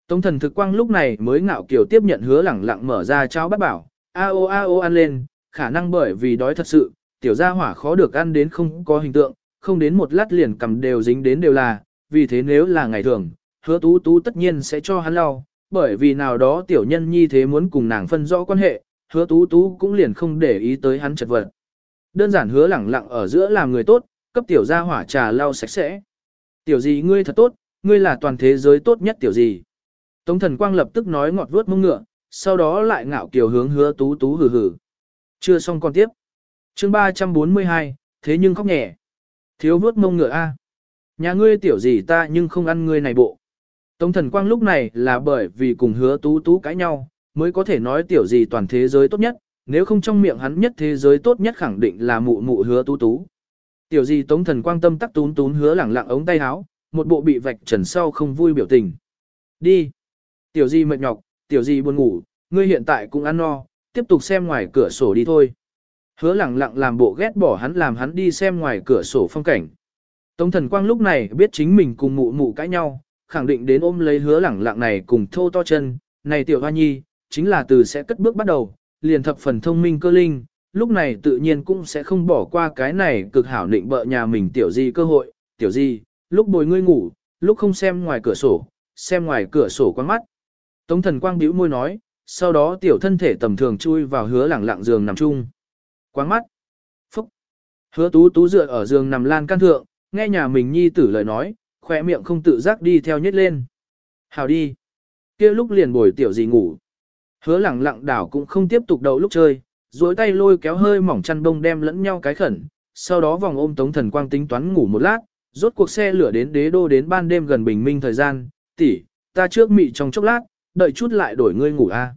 Tống thần thực quang lúc này mới ngạo kiều tiếp nhận hứa lẳng lặng mở ra cháo bắt bảo, a o a o ăn lên, khả năng bởi vì đói thật sự, tiểu gia hỏa khó được ăn đến không có hình tượng, không đến một lát liền cầm đều dính đến đều là, vì thế nếu là ngày thường, hứa tú tú tất nhiên sẽ cho hắn lau, bởi vì nào đó tiểu nhân nhi thế muốn cùng nàng phân rõ quan hệ, hứa tú tú cũng liền không để ý tới hắn chật vật. Đơn giản hứa lẳng lặng ở giữa làm người tốt, cấp tiểu gia hỏa trà lau sạch sẽ. Tiểu gì ngươi thật tốt, ngươi là toàn thế giới tốt nhất tiểu gì. Tống thần quang lập tức nói ngọt vuốt mông ngựa, sau đó lại ngạo kiều hướng hứa tú tú hừ hừ. Chưa xong con tiếp. chương 342, thế nhưng khóc nhẹ. Thiếu vuốt mông ngựa a Nhà ngươi tiểu gì ta nhưng không ăn ngươi này bộ. Tống thần quang lúc này là bởi vì cùng hứa tú tú cãi nhau, mới có thể nói tiểu gì toàn thế giới tốt nhất, nếu không trong miệng hắn nhất thế giới tốt nhất khẳng định là mụ mụ hứa tú tú. Tiểu gì tống thần quang tâm tắc tún tún hứa lẳng lặng ống tay áo, một bộ bị vạch trần sau không vui biểu tình. Đi. Tiểu gì mệt nhọc, tiểu gì buồn ngủ, ngươi hiện tại cũng ăn no, tiếp tục xem ngoài cửa sổ đi thôi. Hứa lẳng lặng làm bộ ghét bỏ hắn làm hắn đi xem ngoài cửa sổ phong cảnh. Tống thần quang lúc này biết chính mình cùng mụ mụ cãi nhau, khẳng định đến ôm lấy hứa lẳng lặng này cùng thô to chân, này tiểu hoa nhi, chính là từ sẽ cất bước bắt đầu, liền thập phần thông minh cơ linh, lúc này tự nhiên cũng sẽ không bỏ qua cái này cực hảo định bợ nhà mình tiểu gì cơ hội, tiểu gì, lúc bồi ngươi ngủ, lúc không xem ngoài cửa sổ, xem ngoài cửa sổ quán mắt. Tống thần quang bĩu môi nói, sau đó tiểu thân thể tầm thường chui vào hứa lẳng lặng giường nằm chung. Quáng mắt. Phúc. Hứa tú tú dựa ở giường nằm lan can thượng, nghe nhà mình nhi tử lời nói, khỏe miệng không tự giác đi theo nhét lên. Hào đi. kia lúc liền bồi tiểu gì ngủ. Hứa lẳng lặng đảo cũng không tiếp tục đậu lúc chơi, duỗi tay lôi kéo hơi mỏng chăn bông đem lẫn nhau cái khẩn, sau đó vòng ôm tống thần quang tính toán ngủ một lát, rốt cuộc xe lửa đến đế đô đến ban đêm gần bình minh thời gian, tỷ, ta trước mị trong chốc lát, đợi chút lại đổi ngươi ngủ a.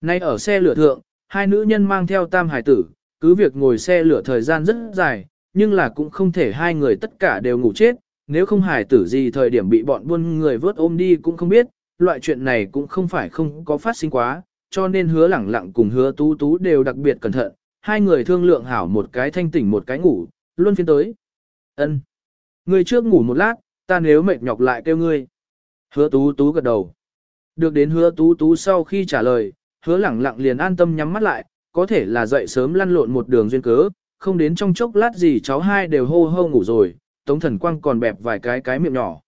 Nay ở xe lửa thượng, hai nữ nhân mang theo tam hải tử, cứ việc ngồi xe lửa thời gian rất dài, nhưng là cũng không thể hai người tất cả đều ngủ chết, nếu không hài tử gì thời điểm bị bọn buôn người vớt ôm đi cũng không biết, loại chuyện này cũng không phải không có phát sinh quá, cho nên hứa lẳng lặng cùng hứa tú tú đều đặc biệt cẩn thận, hai người thương lượng hảo một cái thanh tỉnh một cái ngủ, luôn phiên tới. ân người trước ngủ một lát, ta nếu mệt nhọc lại kêu ngươi. Hứa tú tú gật đầu. Được đến hứa tú tú sau khi trả lời, hứa lẳng lặng liền an tâm nhắm mắt lại, có thể là dậy sớm lăn lộn một đường duyên cớ, không đến trong chốc lát gì cháu hai đều hô hô ngủ rồi, tống thần quang còn bẹp vài cái cái miệng nhỏ.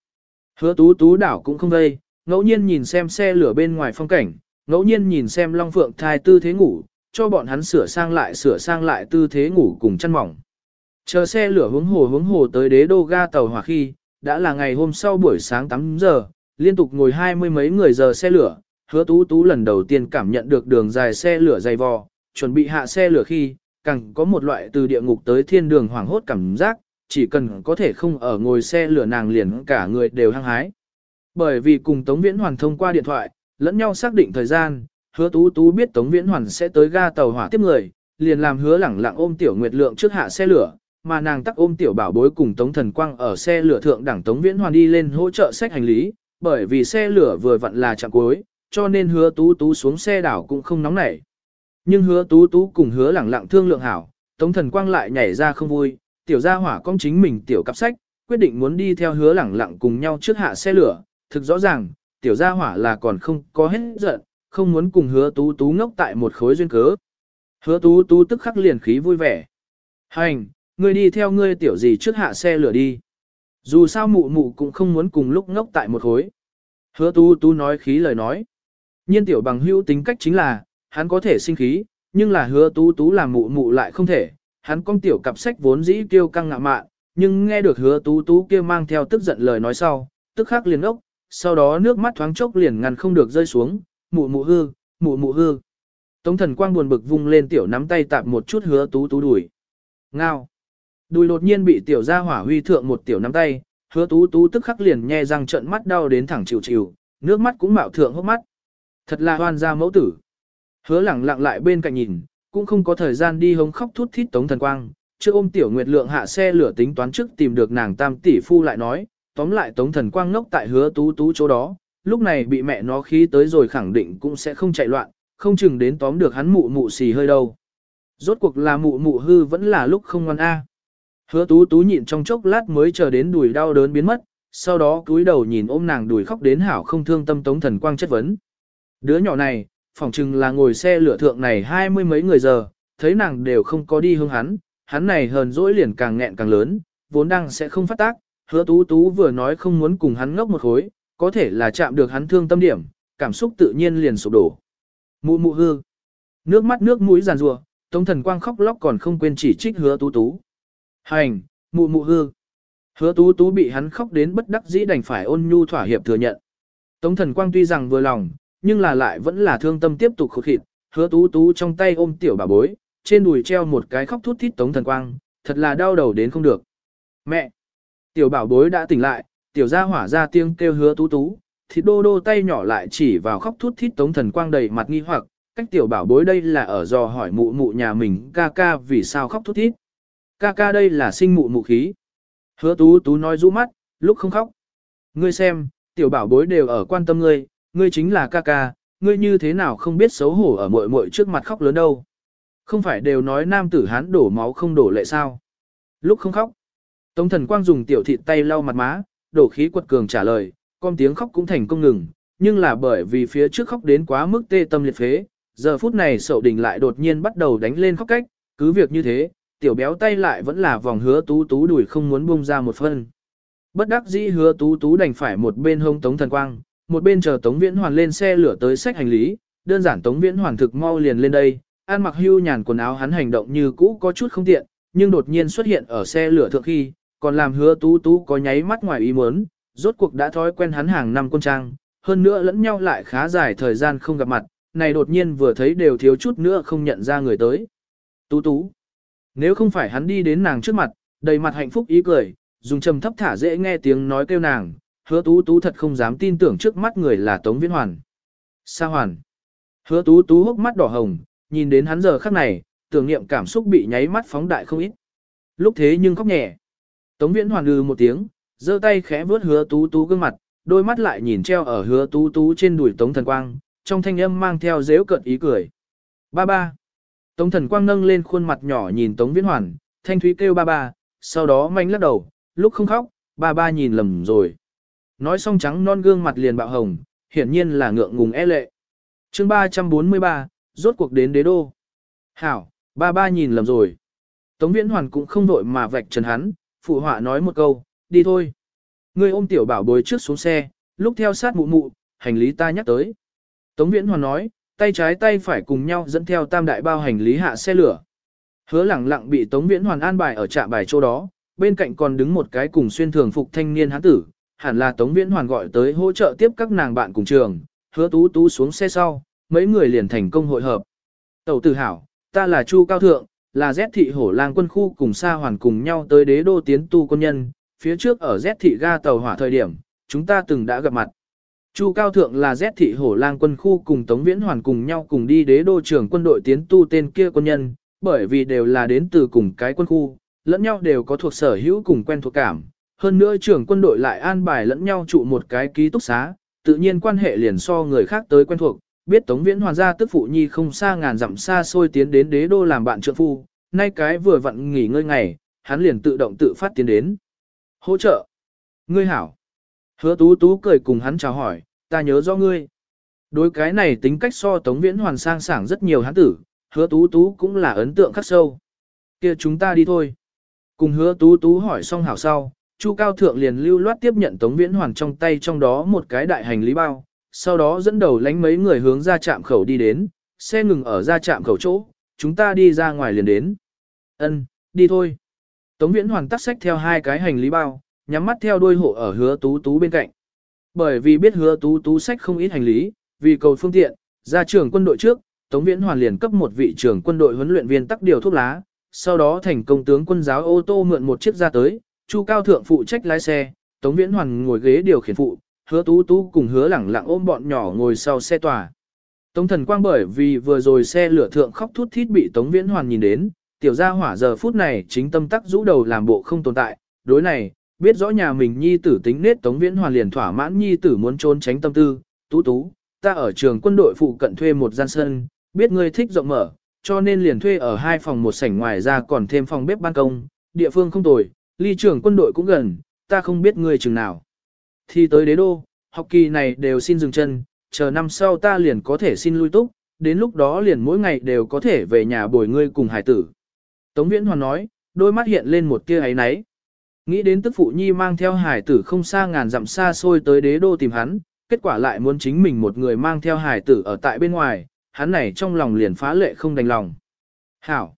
Hứa tú tú đảo cũng không vây, ngẫu nhiên nhìn xem xe lửa bên ngoài phong cảnh, ngẫu nhiên nhìn xem Long Phượng thai tư thế ngủ, cho bọn hắn sửa sang lại sửa sang lại tư thế ngủ cùng chăn mỏng. Chờ xe lửa hướng hồ hướng hồ tới đế đô ga tàu hỏa khi, đã là ngày hôm sau buổi sáng 8 giờ, liên tục ngồi hai mươi mấy người giờ xe lửa, hứa tú tú lần đầu tiên cảm nhận được đường dài xe lửa dày vò, chuẩn bị hạ xe lửa khi, càng có một loại từ địa ngục tới thiên đường hoảng hốt cảm giác, chỉ cần có thể không ở ngồi xe lửa nàng liền cả người đều hăng hái. Bởi vì cùng Tống Viễn Hoàn thông qua điện thoại, lẫn nhau xác định thời gian, hứa tú tú biết Tống Viễn Hoàn sẽ tới ga tàu hỏa tiếp người, liền làm hứa lẳng lặng ôm tiểu nguyệt lượng trước hạ xe lửa, mà nàng tắc ôm tiểu bảo bối cùng Tống Thần Quang ở xe lửa thượng đẳng Tống Viễn Hoàn đi lên hỗ trợ sách hành lý, bởi vì xe lửa vừa vặn là chặng cuối, cho nên hứa tú tú xuống xe đảo cũng không nóng nảy. Nhưng hứa tú tú cùng hứa lẳng lặng thương lượng hảo, Tống Thần Quang lại nhảy ra không vui, tiểu gia hỏa công chính mình tiểu cặp sách, quyết định muốn đi theo hứa lẳng lặng cùng nhau trước hạ xe lửa, thực rõ ràng, tiểu gia hỏa là còn không có hết giận, không muốn cùng hứa tú tú ngốc tại một khối duyên cớ. Hứa tú tú tức khắc liền khí vui vẻ. Hành, ngươi đi theo ngươi tiểu gì trước hạ xe lửa đi. Dù sao mụ mụ cũng không muốn cùng lúc ngốc tại một khối. Hứa tú tú nói khí lời nói. Nhiên tiểu bằng hữu tính cách chính là, hắn có thể sinh khí, nhưng là hứa tú tú làm mụ mụ lại không thể. Hắn con tiểu cặp sách vốn dĩ kêu căng ngạ mạn, nhưng nghe được hứa tú tú kia mang theo tức giận lời nói sau, tức khắc liền ốc, sau đó nước mắt thoáng chốc liền ngăn không được rơi xuống, mụ mụ hư, mụ mụ hư. Tống thần quang buồn bực vung lên tiểu nắm tay tạm một chút hứa tú tú đuổi. Ngao. Đùi đột nhiên bị tiểu gia hỏa huy thượng một tiểu nắm tay, hứa tú tú tức khắc liền nhe răng trận mắt đau đến thẳng chịu chịu, nước mắt cũng mạo thượng hốc mắt. Thật là hoan gia mẫu tử. Hứa lẳng lặng lại bên cạnh nhìn, cũng không có thời gian đi hống khóc thút thít tống thần quang. chưa ôm tiểu nguyệt lượng hạ xe lửa tính toán trước tìm được nàng tam tỷ phu lại nói, tóm lại tống thần quang ngốc tại hứa tú tú chỗ đó, lúc này bị mẹ nó khí tới rồi khẳng định cũng sẽ không chạy loạn, không chừng đến tóm được hắn mụ mụ xì hơi đâu. Rốt cuộc là mụ mụ hư vẫn là lúc không ngoan a. Hứa tú tú nhịn trong chốc lát mới chờ đến đùi đau đớn biến mất, sau đó cúi đầu nhìn ôm nàng đùi khóc đến hảo không thương tâm tống thần quang chất vấn. Đứa nhỏ này, phỏng chừng là ngồi xe lửa thượng này hai mươi mấy người giờ, thấy nàng đều không có đi hướng hắn, hắn này hờn dỗi liền càng nghẹn càng lớn, vốn đang sẽ không phát tác, hứa tú tú vừa nói không muốn cùng hắn ngốc một khối, có thể là chạm được hắn thương tâm điểm, cảm xúc tự nhiên liền sụp đổ. Mụ mụ hư. Nước mắt nước mũi giàn rùa, Tống Thần Quang khóc lóc còn không quên chỉ trích hứa tú tú. Hành, mụ mụ hư. Hứa tú tú bị hắn khóc đến bất đắc dĩ đành phải ôn nhu thỏa hiệp thừa nhận. Tống Thần Quang tuy rằng vừa lòng, nhưng là lại vẫn là thương tâm tiếp tục khổ khịt. Hứa tú tú trong tay ôm tiểu bà bối, trên đùi treo một cái khóc thút thít Tống Thần Quang, thật là đau đầu đến không được. Mẹ! Tiểu bảo bối đã tỉnh lại, tiểu gia hỏa ra tiếng kêu hứa tú tú, thịt đô đô tay nhỏ lại chỉ vào khóc thút thít Tống Thần Quang đầy mặt nghi hoặc, cách tiểu bảo bối đây là ở dò hỏi mụ mụ nhà mình ca ca vì sao khóc thút thít. Ca ca đây là sinh mụ mụ khí. Hứa tú tú nói rũ mắt, lúc không khóc. Ngươi xem, tiểu bảo bối đều ở quan tâm ngươi, ngươi chính là ca ca, ngươi như thế nào không biết xấu hổ ở muội muội trước mặt khóc lớn đâu. Không phải đều nói nam tử hán đổ máu không đổ lệ sao. Lúc không khóc. Tống thần quang dùng tiểu thịt tay lau mặt má, đổ khí quật cường trả lời, con tiếng khóc cũng thành công ngừng, nhưng là bởi vì phía trước khóc đến quá mức tê tâm liệt phế, giờ phút này sậu đình lại đột nhiên bắt đầu đánh lên khóc cách, cứ việc như thế, tiểu béo tay lại vẫn là vòng hứa tú tú đuổi không muốn buông ra một phân. Bất đắc dĩ hứa tú tú đành phải một bên hông tống thần quang, một bên chờ tống viễn hoàn lên xe lửa tới sách hành lý, đơn giản tống viễn hoàn thực mau liền lên đây, ăn mặc hưu nhàn quần áo hắn hành động như cũ có chút không tiện, nhưng đột nhiên xuất hiện ở xe lửa thượng khi, còn làm hứa tú tú có nháy mắt ngoài ý muốn, rốt cuộc đã thói quen hắn hàng năm quân trang, hơn nữa lẫn nhau lại khá dài thời gian không gặp mặt, này đột nhiên vừa thấy đều thiếu chút nữa không nhận ra người tới. Tú tú. Nếu không phải hắn đi đến nàng trước mặt, đầy mặt hạnh phúc ý cười, dùng trầm thấp thả dễ nghe tiếng nói kêu nàng, hứa tú tú thật không dám tin tưởng trước mắt người là Tống Viễn Hoàn. Sa Hoàn. Hứa tú tú hốc mắt đỏ hồng, nhìn đến hắn giờ khắc này, tưởng niệm cảm xúc bị nháy mắt phóng đại không ít. Lúc thế nhưng khóc nhẹ. Tống Viễn Hoàn lừ một tiếng, giơ tay khẽ vướt hứa tú tú gương mặt, đôi mắt lại nhìn treo ở hứa tú tú trên đùi Tống Thần Quang, trong thanh âm mang theo dễu cợt ý cười. Ba ba. Tống thần quang nâng lên khuôn mặt nhỏ nhìn Tống Viễn Hoàn, thanh thúy kêu ba ba, sau đó manh lắc đầu, lúc không khóc, ba ba nhìn lầm rồi. Nói xong trắng non gương mặt liền bạo hồng, hiển nhiên là ngượng ngùng e lệ. chương 343, rốt cuộc đến đế đô. Hảo, ba ba nhìn lầm rồi. Tống Viễn Hoàn cũng không vội mà vạch trần hắn, phụ họa nói một câu, đi thôi. Người ôm tiểu bảo bối trước xuống xe, lúc theo sát mụ mụ, hành lý ta nhắc tới. Tống Viễn Hoàn nói, tay trái tay phải cùng nhau dẫn theo tam đại bao hành lý hạ xe lửa. Hứa lẳng lặng bị Tống Viễn Hoàn an bài ở trạm bài chỗ đó, bên cạnh còn đứng một cái cùng xuyên thường phục thanh niên hán tử, hẳn là Tống Viễn Hoàn gọi tới hỗ trợ tiếp các nàng bạn cùng trường, hứa tú tú xuống xe sau, mấy người liền thành công hội hợp. Tẩu tử hảo, ta là Chu Cao Thượng, là Z thị hổ lang quân khu cùng Sa Hoàn cùng nhau tới đế đô tiến tu quân nhân, phía trước ở Z thị ga tàu hỏa thời điểm, chúng ta từng đã gặp mặt. Chu Cao Thượng là Z thị hổ lang quân khu cùng Tống Viễn Hoàn cùng nhau cùng đi đế đô trưởng quân đội tiến tu tên kia quân nhân, bởi vì đều là đến từ cùng cái quân khu, lẫn nhau đều có thuộc sở hữu cùng quen thuộc cảm. Hơn nữa trưởng quân đội lại an bài lẫn nhau trụ một cái ký túc xá, tự nhiên quan hệ liền so người khác tới quen thuộc, biết Tống Viễn Hoàn gia tức phụ nhi không xa ngàn dặm xa xôi tiến đến đế đô làm bạn trượng phu, nay cái vừa vặn nghỉ ngơi ngày, hắn liền tự động tự phát tiến đến. Hỗ trợ. Ngươi hảo. Hứa tú tú cười cùng hắn chào hỏi, ta nhớ do ngươi. Đối cái này tính cách so Tống Viễn Hoàn sang sảng rất nhiều hắn tử, hứa tú tú cũng là ấn tượng khắc sâu. kia chúng ta đi thôi. Cùng hứa tú tú hỏi xong hảo sau, Chu Cao Thượng liền lưu loát tiếp nhận Tống Viễn Hoàn trong tay trong đó một cái đại hành lý bao, sau đó dẫn đầu lánh mấy người hướng ra trạm khẩu đi đến, xe ngừng ở ra trạm khẩu chỗ, chúng ta đi ra ngoài liền đến. Ân, đi thôi. Tống Viễn Hoàn tắt sách theo hai cái hành lý bao, nhắm mắt theo đuôi hộ ở hứa tú tú bên cạnh. Bởi vì biết hứa tú tú sách không ít hành lý, vì cầu phương tiện, ra trường quân đội trước, Tống Viễn Hoàn liền cấp một vị trưởng quân đội huấn luyện viên tắc điều thuốc lá, sau đó thành công tướng quân giáo ô tô mượn một chiếc ra tới, Chu Cao Thượng phụ trách lái xe, Tống Viễn Hoàn ngồi ghế điều khiển phụ, hứa tú tú cùng hứa lẳng lặng ôm bọn nhỏ ngồi sau xe tòa. Tống thần quang bởi vì vừa rồi xe lửa thượng khóc thút thít bị Tống Viễn Hoàn nhìn đến, tiểu gia hỏa giờ phút này chính tâm tắc rũ đầu làm bộ không tồn tại, đối này, biết rõ nhà mình nhi tử tính nết Tống Viễn Hoàn liền thỏa mãn nhi tử muốn trốn tránh tâm tư, tú tú, ta ở trường quân đội phụ cận thuê một gian sân, biết ngươi thích rộng mở, cho nên liền thuê ở hai phòng một sảnh ngoài ra còn thêm phòng bếp ban công, địa phương không tồi, ly trưởng quân đội cũng gần, ta không biết ngươi chừng nào. Thì tới đế đô, học kỳ này đều xin dừng chân, chờ năm sau ta liền có thể xin lui túc, đến lúc đó liền mỗi ngày đều có thể về nhà bồi ngươi cùng hải tử. Tống Viễn Hoàn nói, đôi mắt hiện lên một tia ấy náy. Nghĩ đến tức phụ nhi mang theo hải tử không xa ngàn dặm xa xôi tới đế đô tìm hắn, kết quả lại muốn chính mình một người mang theo hải tử ở tại bên ngoài, hắn này trong lòng liền phá lệ không đành lòng. Hảo!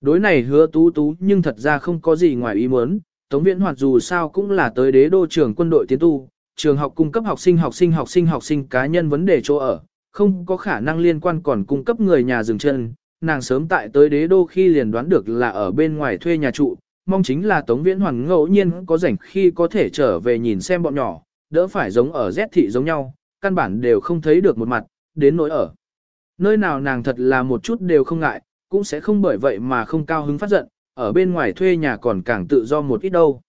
Đối này hứa tú tú nhưng thật ra không có gì ngoài ý muốn, Tống Viễn Hoạt dù sao cũng là tới đế đô trường quân đội tiến tu, trường học cung cấp học sinh học sinh học sinh học sinh cá nhân vấn đề chỗ ở, không có khả năng liên quan còn cung cấp người nhà dừng chân. Nàng sớm tại tới đế đô khi liền đoán được là ở bên ngoài thuê nhà trụ, mong chính là Tống Viễn Hoàn ngẫu nhiên có rảnh khi có thể trở về nhìn xem bọn nhỏ, đỡ phải giống ở Z thị giống nhau, căn bản đều không thấy được một mặt, đến nỗi ở. Nơi nào nàng thật là một chút đều không ngại, cũng sẽ không bởi vậy mà không cao hứng phát giận, ở bên ngoài thuê nhà còn càng tự do một ít đâu.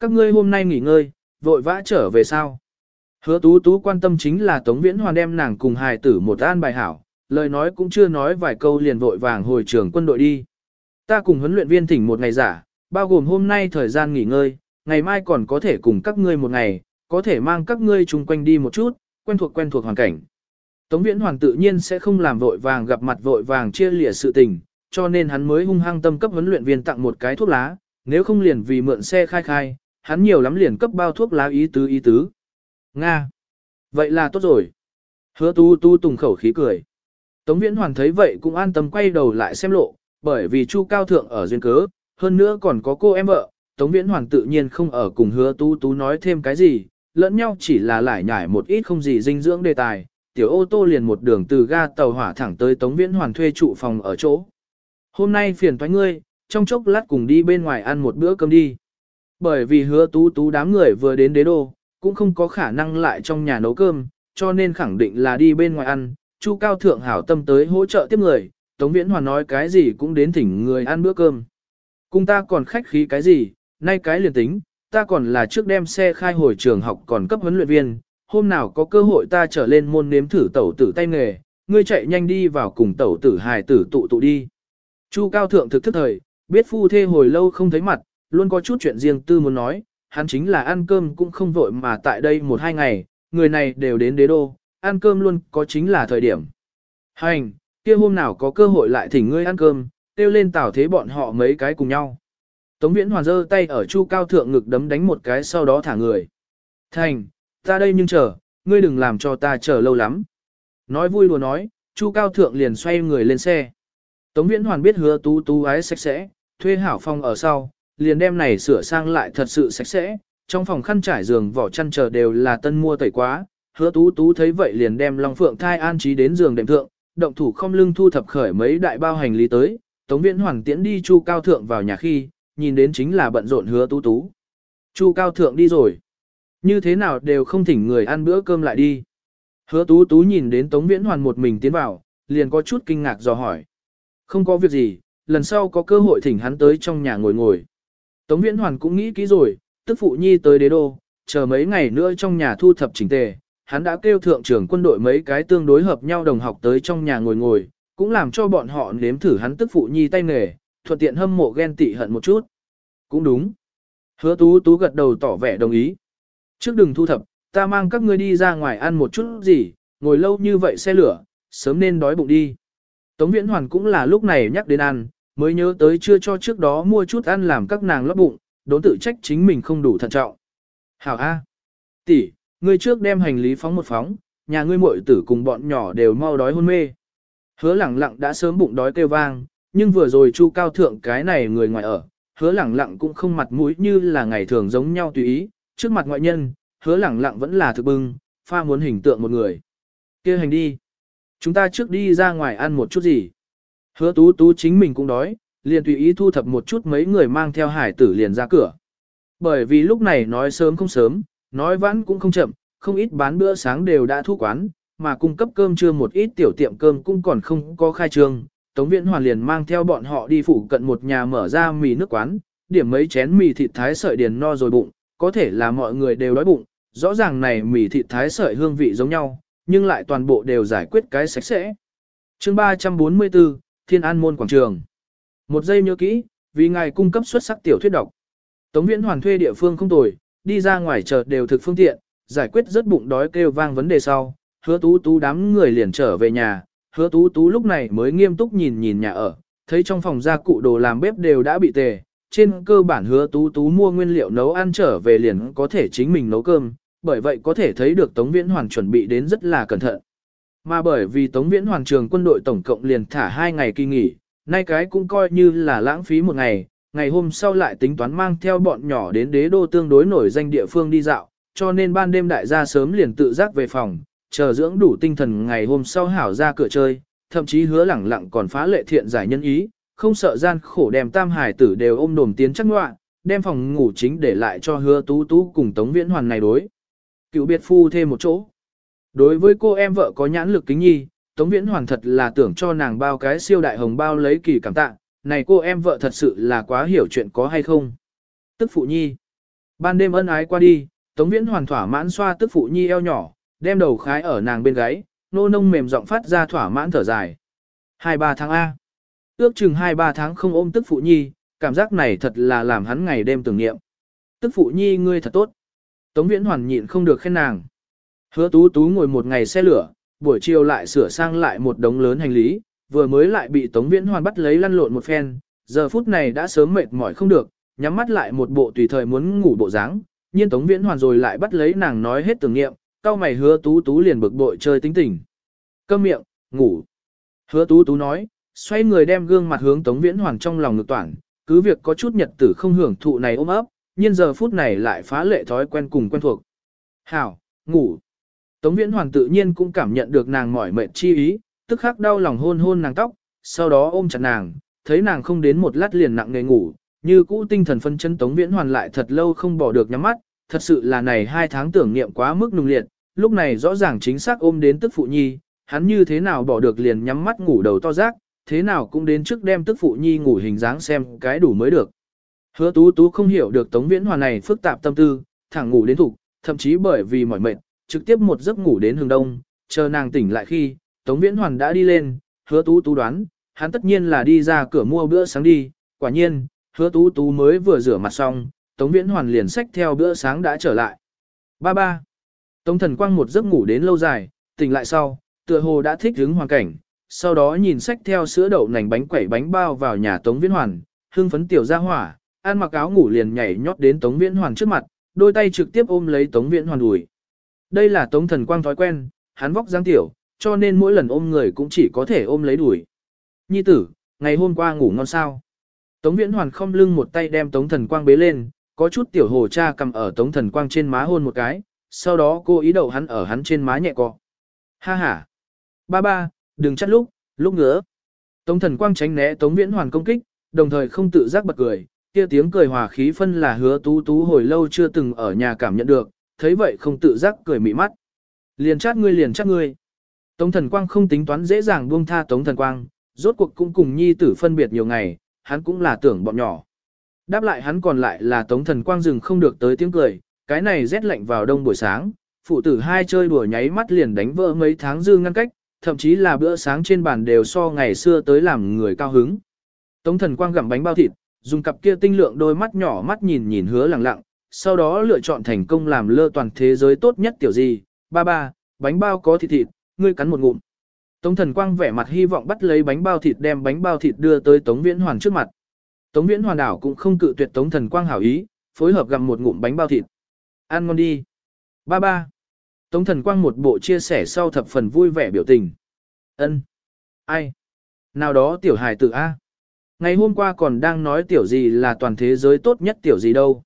Các ngươi hôm nay nghỉ ngơi, vội vã trở về sao? Hứa tú tú quan tâm chính là Tống Viễn Hoàn đem nàng cùng hài tử một an bài hảo, lời nói cũng chưa nói vài câu liền vội vàng hồi trường quân đội đi. Ta cùng huấn luyện viên thỉnh một ngày giả, bao gồm hôm nay thời gian nghỉ ngơi, ngày mai còn có thể cùng các ngươi một ngày, có thể mang các ngươi chung quanh đi một chút, quen thuộc quen thuộc hoàn cảnh. Tống Viễn Hoàng tự nhiên sẽ không làm vội vàng gặp mặt vội vàng chia lìa sự tình, cho nên hắn mới hung hăng tâm cấp huấn luyện viên tặng một cái thuốc lá, nếu không liền vì mượn xe khai khai, hắn nhiều lắm liền cấp bao thuốc lá ý tứ ý tứ. Nga! Vậy là tốt rồi. Hứa tu tu tùng khẩu khí cười. Tống Viễn Hoàn thấy vậy cũng an tâm quay đầu lại xem lộ, bởi vì Chu Cao Thượng ở duyên cớ, hơn nữa còn có cô em vợ, Tống Viễn Hoàn tự nhiên không ở cùng hứa tu tu nói thêm cái gì, lẫn nhau chỉ là lải nhải một ít không gì dinh dưỡng đề tài, tiểu ô tô liền một đường từ ga tàu hỏa thẳng tới Tống Viễn Hoàn thuê trụ phòng ở chỗ. Hôm nay phiền thoái ngươi, trong chốc lát cùng đi bên ngoài ăn một bữa cơm đi. Bởi vì hứa tú tú đám người vừa đến đế đô, cũng không có khả năng lại trong nhà nấu cơm, cho nên khẳng định là đi bên ngoài ăn. Chu Cao Thượng hảo tâm tới hỗ trợ tiếp người, Tống Viễn Hoàn nói cái gì cũng đến thỉnh người ăn bữa cơm. Cùng ta còn khách khí cái gì, nay cái liền tính, ta còn là trước đem xe khai hồi trường học còn cấp huấn luyện viên, hôm nào có cơ hội ta trở lên môn nếm thử tẩu tử tay nghề, ngươi chạy nhanh đi vào cùng tẩu tử hài tử tụ tụ đi. Chu Cao Thượng thực thức thời, biết phu thê hồi lâu không thấy mặt, luôn có chút chuyện riêng tư muốn nói, hắn chính là ăn cơm cũng không vội mà tại đây một hai ngày, người này đều đến đế đô, ăn cơm luôn có chính là thời điểm. Hành, kia hôm nào có cơ hội lại thỉnh ngươi ăn cơm, tiêu lên tảo thế bọn họ mấy cái cùng nhau. Tống Viễn Hoàn giơ tay ở Chu Cao Thượng ngực đấm đánh một cái sau đó thả người. Thành, ta đây nhưng chờ, ngươi đừng làm cho ta chờ lâu lắm. Nói vui đùa nói, Chu Cao Thượng liền xoay người lên xe. Tống Viễn Hoàn biết hứa tú tú ái sạch sẽ, thuê hảo phòng ở sau, liền đem này sửa sang lại thật sự sạch sẽ, trong phòng khăn trải giường vỏ chăn chờ đều là tân mua tẩy quá, hứa tú tú thấy vậy liền đem Long Phượng thai an trí đến giường đệm thượng, động thủ không lưng thu thập khởi mấy đại bao hành lý tới, Tống Viễn Hoàng tiễn đi Chu Cao Thượng vào nhà khi, nhìn đến chính là bận rộn hứa tú tú. Chu Cao Thượng đi rồi. Như thế nào đều không thỉnh người ăn bữa cơm lại đi. Hứa tú tú nhìn đến Tống Viễn Hoàn một mình tiến vào, liền có chút kinh ngạc dò hỏi. Không có việc gì, lần sau có cơ hội thỉnh hắn tới trong nhà ngồi ngồi. Tống Viễn Hoàn cũng nghĩ kỹ rồi, tức phụ nhi tới đế đô, chờ mấy ngày nữa trong nhà thu thập chỉnh tề, hắn đã kêu thượng trưởng quân đội mấy cái tương đối hợp nhau đồng học tới trong nhà ngồi ngồi, cũng làm cho bọn họ nếm thử hắn tức phụ nhi tay nghề, thuận tiện hâm mộ ghen tị hận một chút. Cũng đúng. Hứa tú tú gật đầu tỏ vẻ đồng ý. Trước đừng thu thập, ta mang các ngươi đi ra ngoài ăn một chút gì, ngồi lâu như vậy xe lửa, sớm nên đói bụng đi. Tống Viễn Hoàn cũng là lúc này nhắc đến ăn, mới nhớ tới chưa cho trước đó mua chút ăn làm các nàng lót bụng, đốn tự trách chính mình không đủ thận trọng. Hảo A. tỷ, ngươi trước đem hành lý phóng một phóng, nhà ngươi muội tử cùng bọn nhỏ đều mau đói hôn mê. Hứa lẳng lặng đã sớm bụng đói kêu vang, nhưng vừa rồi chu cao thượng cái này người ngoài ở, hứa lẳng lặng cũng không mặt mũi như là ngày thường giống nhau tùy ý, trước mặt ngoại nhân, hứa lẳng lặng vẫn là thực bưng, pha muốn hình tượng một người. kia hành đi. Chúng ta trước đi ra ngoài ăn một chút gì. Hứa tú tú chính mình cũng đói, liền tùy ý thu thập một chút mấy người mang theo hải tử liền ra cửa. Bởi vì lúc này nói sớm không sớm, nói vãn cũng không chậm, không ít bán bữa sáng đều đã thu quán, mà cung cấp cơm trưa một ít tiểu tiệm cơm cũng còn không có khai trương. Tống Viễn Hoàn liền mang theo bọn họ đi phủ cận một nhà mở ra mì nước quán, điểm mấy chén mì thịt thái sợi điền no rồi bụng, có thể là mọi người đều đói bụng, rõ ràng này mì thịt thái sợi hương vị giống nhau, nhưng lại toàn bộ đều giải quyết cái sạch sẽ. Chương 344, Thiên An Môn Quảng Trường. Một giây nhớ kỹ, vì ngài cung cấp xuất sắc tiểu thuyết đọc. Tống Viễn Hoàn thuê địa phương không tồi, đi ra ngoài chợ đều thực phương tiện, giải quyết rất bụng đói kêu vang vấn đề sau, hứa tú tú đám người liền trở về nhà, hứa tú tú lúc này mới nghiêm túc nhìn nhìn nhà ở, thấy trong phòng gia cụ đồ làm bếp đều đã bị tề, trên cơ bản hứa tú tú mua nguyên liệu nấu ăn trở về liền có thể chính mình nấu cơm, bởi vậy có thể thấy được Tống Viễn Hoàn chuẩn bị đến rất là cẩn thận. Mà bởi vì Tống Viễn Hoàng trường quân đội tổng cộng liền thả hai ngày kỳ nghỉ, nay cái cũng coi như là lãng phí một ngày, ngày hôm sau lại tính toán mang theo bọn nhỏ đến đế đô tương đối nổi danh địa phương đi dạo, cho nên ban đêm đại gia sớm liền tự giác về phòng, chờ dưỡng đủ tinh thần ngày hôm sau hảo ra cửa chơi, thậm chí hứa lẳng lặng còn phá lệ thiện giải nhân ý, không sợ gian khổ đem tam hải tử đều ôm đồm tiến chắc ngoạn, đem phòng ngủ chính để lại cho hứa tú tú cùng Tống Viễn Hoàn này đối. Cựu biệt phu thêm một chỗ. Đối với cô em vợ có nhãn lực kính nhi, Tống Viễn Hoàn thật là tưởng cho nàng bao cái siêu đại hồng bao lấy kỳ cảm tạ, này cô em vợ thật sự là quá hiểu chuyện có hay không. Tức phụ nhi. Ban đêm ân ái qua đi, Tống Viễn Hoàn thỏa mãn xoa tức phụ nhi eo nhỏ, đem đầu khái ở nàng bên gáy, nô nông mềm giọng phát ra thỏa mãn thở dài. 23 tháng A. Ước chừng 23 tháng không ôm tức phụ nhi, cảm giác này thật là làm hắn ngày đêm tưởng niệm. Tức phụ nhi ngươi thật tốt. Tống Viễn Hoàn nhịn không được khen nàng. Hứa tú tú ngồi một ngày xe lửa, buổi chiều lại sửa sang lại một đống lớn hành lý, vừa mới lại bị Tống Viễn Hoàn bắt lấy lăn lộn một phen, giờ phút này đã sớm mệt mỏi không được, nhắm mắt lại một bộ tùy thời muốn ngủ bộ dáng, nhiên Tống Viễn Hoàn rồi lại bắt lấy nàng nói hết tưởng niệm, cao mày hứa tú tú liền bực bội chơi tính tình. Câm miệng, ngủ. Hứa tú tú nói, xoay người đem gương mặt hướng Tống Viễn Hoàn trong lòng ngực toàn, cứ việc có chút nhật tử không hưởng thụ này ôm ấp, nhưng giờ phút này lại phá lệ thói quen cùng quen thuộc. Hảo, ngủ. Tống Viễn Hoàn tự nhiên cũng cảm nhận được nàng mỏi mệt chi ý, tức khắc đau lòng hôn hôn nàng tóc, sau đó ôm chặt nàng, thấy nàng không đến một lát liền nặng nề ngủ, như cũ tinh thần phân chân Tống Viễn Hoàn lại thật lâu không bỏ được nhắm mắt, thật sự là này hai tháng tưởng niệm quá mức nung liệt, lúc này rõ ràng chính xác ôm đến tức phụ nhi, hắn như thế nào bỏ được liền nhắm mắt ngủ đầu to rác, thế nào cũng đến trước đem tức phụ nhi ngủ hình dáng xem cái đủ mới được. Hứa tú tú không hiểu được Tống Viễn Hòa này phức tạp tâm tư, thẳng ngủ đến thục, thậm chí bởi vì mỏi mệt, trực tiếp một giấc ngủ đến hướng đông, chờ nàng tỉnh lại khi, Tống Viễn Hoàn đã đi lên, hứa tú tú đoán, hắn tất nhiên là đi ra cửa mua bữa sáng đi, quả nhiên, hứa tú tú mới vừa rửa mặt xong, Tống Viễn Hoàn liền xách theo bữa sáng đã trở lại. Ba ba. Tống thần quang một giấc ngủ đến lâu dài, tỉnh lại sau, tựa hồ đã thích ứng hoàn cảnh, sau đó nhìn sách theo sữa đậu nành bánh quẩy bánh bao vào nhà Tống Viễn Hoàn, hương phấn tiểu ra hỏa, ăn mặc áo ngủ liền nhảy nhót đến Tống Viễn Hoàn trước mặt, đôi tay trực tiếp ôm lấy Tống Viễn Hoàn đùi. Đây là Tống Thần Quang thói quen, hắn vóc dáng tiểu, cho nên mỗi lần ôm người cũng chỉ có thể ôm lấy đuổi. Nhi tử, ngày hôm qua ngủ ngon sao? Tống Viễn Hoàn không lưng một tay đem Tống Thần Quang bế lên, có chút tiểu hồ cha cầm ở Tống Thần Quang trên má hôn một cái, sau đó cô ý đậu hắn ở hắn trên má nhẹ cọ. Ha ha! Ba ba, đừng chắt lúc, lúc nữa. Tống Thần Quang tránh né Tống Viễn Hoàn công kích, đồng thời không tự giác bật cười, kia tiếng cười hòa khí phân là hứa tú tú hồi lâu chưa từng ở nhà cảm nhận được, thấy vậy không tự giác cười mị mắt. Liền chát ngươi liền chát ngươi. Tống thần quang không tính toán dễ dàng buông tha tống thần quang, rốt cuộc cũng cùng nhi tử phân biệt nhiều ngày, hắn cũng là tưởng bọn nhỏ. Đáp lại hắn còn lại là tống thần quang dừng không được tới tiếng cười, cái này rét lạnh vào đông buổi sáng, phụ tử hai chơi đùa nháy mắt liền đánh vỡ mấy tháng dư ngăn cách, thậm chí là bữa sáng trên bàn đều so ngày xưa tới làm người cao hứng. Tống thần quang gặm bánh bao thịt, dùng cặp kia tinh lượng đôi mắt nhỏ mắt nhìn nhìn hứa lặng lặng, sau đó lựa chọn thành công làm lơ toàn thế giới tốt nhất tiểu gì, ba ba, bánh bao có thịt thịt, ngươi cắn một ngụm. Tống thần quang vẻ mặt hy vọng bắt lấy bánh bao thịt đem bánh bao thịt đưa tới Tống Viễn Hoàn trước mặt. Tống Viễn Hoàn đảo cũng không cự tuyệt Tống thần quang hảo ý, phối hợp gặm một ngụm bánh bao thịt. Ăn ngon đi. Ba ba. Tống thần quang một bộ chia sẻ sau thập phần vui vẻ biểu tình. Ân. Ai? Nào đó tiểu hài tử A. Ngày hôm qua còn đang nói tiểu gì là toàn thế giới tốt nhất tiểu gì đâu.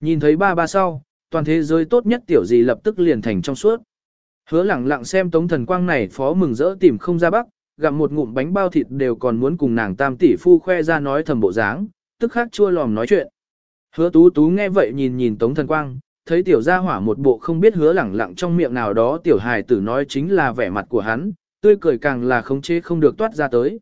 Nhìn thấy ba ba sau, toàn thế giới tốt nhất tiểu gì lập tức liền thành trong suốt. Hứa lẳng lặng xem tống thần quang này phó mừng rỡ tìm không ra bắc, gặm một ngụm bánh bao thịt đều còn muốn cùng nàng tam tỷ phu khoe ra nói thầm bộ dáng, tức khắc chua lòm nói chuyện. Hứa tú tú nghe vậy nhìn nhìn tống thần quang, thấy tiểu gia hỏa một bộ không biết hứa lẳng lặng trong miệng nào đó tiểu hài tử nói chính là vẻ mặt của hắn, tươi cười càng là khống chế không được toát ra tới.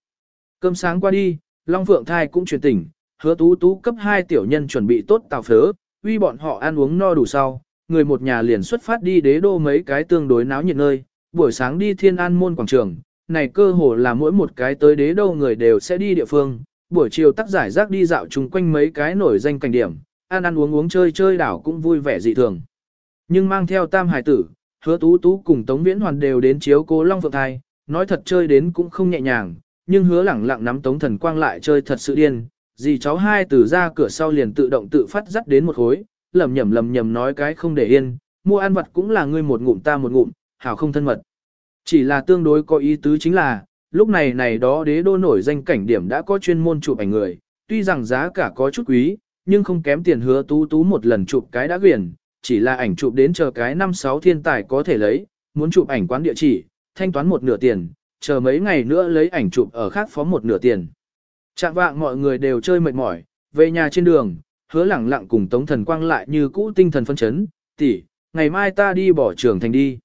Cơm sáng qua đi, Long Phượng Thai cũng truyền tỉnh, hứa tú tú cấp hai tiểu nhân chuẩn bị tốt tàu phớ, uy bọn họ ăn uống no đủ sau, người một nhà liền xuất phát đi đế đô mấy cái tương đối náo nhiệt nơi, buổi sáng đi thiên an môn quảng trường, này cơ hồ là mỗi một cái tới đế đô người đều sẽ đi địa phương, buổi chiều tắc giải rác đi dạo chung quanh mấy cái nổi danh cảnh điểm, ăn ăn uống uống chơi chơi đảo cũng vui vẻ dị thường. Nhưng mang theo tam hải tử, hứa tú tú cùng Tống Viễn Hoàn đều đến chiếu cố Long Phượng Thai, nói thật chơi đến cũng không nhẹ nhàng, nhưng hứa lẳng lặng nắm Tống Thần Quang lại chơi thật sự điên, dì cháu hai từ ra cửa sau liền tự động tự phát dắt đến một khối, lầm nhầm lầm nhầm nói cái không để yên, mua ăn vật cũng là ngươi một ngụm ta một ngụm, hảo không thân mật. Chỉ là tương đối có ý tứ chính là, lúc này này đó đế đô nổi danh cảnh điểm đã có chuyên môn chụp ảnh người, tuy rằng giá cả có chút quý, nhưng không kém tiền hứa tú tú một lần chụp cái đã quyển, chỉ là ảnh chụp đến chờ cái năm sáu thiên tài có thể lấy, muốn chụp ảnh quán địa chỉ, thanh toán một nửa tiền, chờ mấy ngày nữa lấy ảnh chụp ở khác phó một nửa tiền. Chạm vạng mọi người đều chơi mệt mỏi, về nhà trên đường, hứa lẳng lặng cùng Tống Thần Quang lại như cũ tinh thần phân chấn, tỷ, ngày mai ta đi bỏ trường thành đi.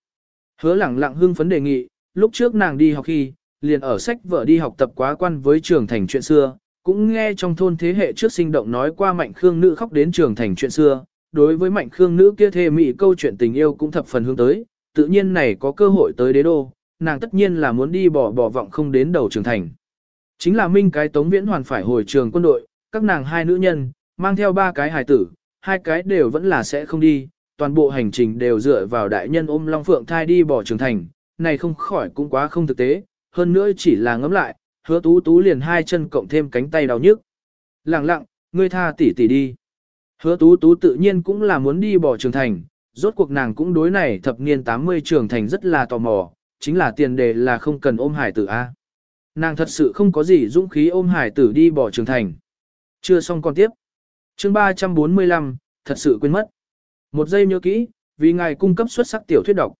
Hứa lẳng lặng hưng phấn đề nghị, lúc trước nàng đi học khi, liền ở sách vợ đi học tập quá quan với trường thành chuyện xưa, cũng nghe trong thôn thế hệ trước sinh động nói qua mạnh khương nữ khóc đến trường thành chuyện xưa, đối với mạnh khương nữ kia thê mị câu chuyện tình yêu cũng thập phần hướng tới, tự nhiên này có cơ hội tới đế đô, nàng tất nhiên là muốn đi bỏ bỏ vọng không đến đầu trường thành. Chính là minh cái tống viễn hoàn phải hồi trường quân đội, các nàng hai nữ nhân, mang theo ba cái hài tử, hai cái đều vẫn là sẽ không đi, toàn bộ hành trình đều dựa vào đại nhân ôm Long Phượng thai đi bỏ trường thành, này không khỏi cũng quá không thực tế, hơn nữa chỉ là ngấm lại, hứa tú tú liền hai chân cộng thêm cánh tay đau nhức. Lặng lặng, ngươi tha tỷ tỷ đi. Hứa tú tú tự nhiên cũng là muốn đi bỏ trường thành, rốt cuộc nàng cũng đối này thập niên 80 trường thành rất là tò mò, chính là tiền đề là không cần ôm hải tử A. Nàng thật sự không có gì dũng khí ôm hải tử đi bỏ trường thành. Chưa xong con tiếp. chương 345, thật sự quên mất. Một giây nhớ kỹ, vì ngài cung cấp xuất sắc tiểu thuyết độc.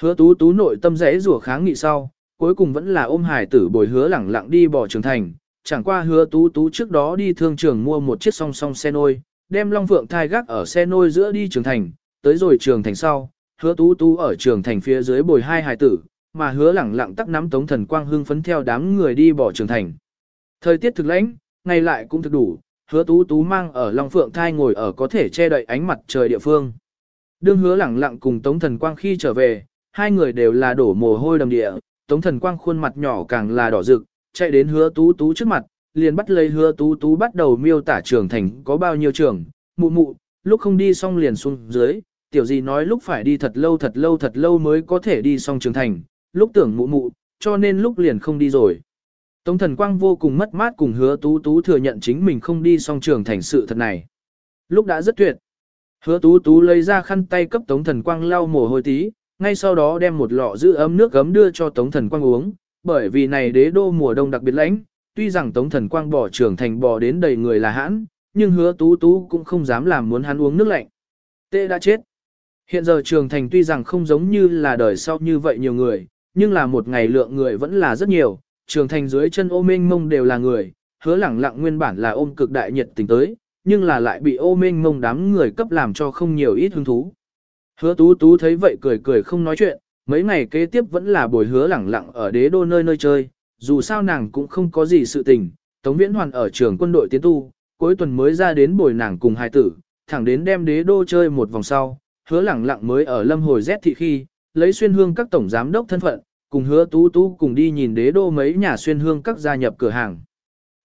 Hứa tú tú nội tâm rẽ rủa kháng nghị sau, cuối cùng vẫn là ôm hải tử bồi hứa lẳng lặng đi bỏ trường thành. Chẳng qua hứa tú tú trước đó đi thương trường mua một chiếc song song xe nôi, đem Long Phượng thai gác ở xe nôi giữa đi trường thành, tới rồi trường thành sau, hứa tú tú ở trường thành phía dưới bồi hai hải tử, mà hứa lẳng lặng tắc nắm tống thần quang hưng phấn theo đám người đi bỏ trường thành. Thời tiết thực lãnh, ngày lại cũng thực đủ, hứa tú tú mang ở Long Phượng thai ngồi ở có thể che đậy ánh mặt trời địa phương. Đương hứa lẳng lặng cùng tống thần quang khi trở về, hai người đều là đổ mồ hôi đầm địa, tống thần quang khuôn mặt nhỏ càng là đỏ rực, chạy đến hứa tú tú trước mặt, liền bắt lấy hứa tú tú bắt đầu miêu tả trường thành có bao nhiêu trường, mụ mụ, lúc không đi xong liền xuống dưới, tiểu gì nói lúc phải đi thật lâu thật lâu thật lâu mới có thể đi xong trường thành, lúc tưởng mụ mụ, cho nên lúc liền không đi rồi. Tống thần quang vô cùng mất mát cùng hứa tú tú thừa nhận chính mình không đi xong trường thành sự thật này. Lúc đã rất tuyệt. Hứa tú tú lấy ra khăn tay cấp tống thần quang lau mồ hôi tí, ngay sau đó đem một lọ giữ ấm nước gấm đưa cho tống thần quang uống, bởi vì này đế đô mùa đông đặc biệt lạnh, tuy rằng tống thần quang bỏ trường thành bò đến đầy người là hãn, nhưng hứa tú tú cũng không dám làm muốn hắn uống nước lạnh. Tê đã chết. Hiện giờ trường thành tuy rằng không giống như là đời sau như vậy nhiều người, nhưng là một ngày lượng người vẫn là rất nhiều, trường thành dưới chân ô minh mông đều là người, hứa lẳng lặng nguyên bản là ôm cực đại nhiệt tình tới, nhưng là lại bị ô minh mông đám người cấp làm cho không nhiều ít hứng thú. Hứa tú tú thấy vậy cười cười không nói chuyện, mấy ngày kế tiếp vẫn là bồi hứa lẳng lặng ở đế đô nơi nơi chơi, dù sao nàng cũng không có gì sự tình, Tống Viễn Hoàn ở trường quân đội tiến tu, cuối tuần mới ra đến bồi nàng cùng hai tử, thẳng đến đem đế đô chơi một vòng sau, hứa lẳng lặng mới ở lâm hồi rét thị khi, lấy xuyên hương các tổng giám đốc thân phận, cùng hứa tú tú cùng đi nhìn đế đô mấy nhà xuyên hương các gia nhập cửa hàng.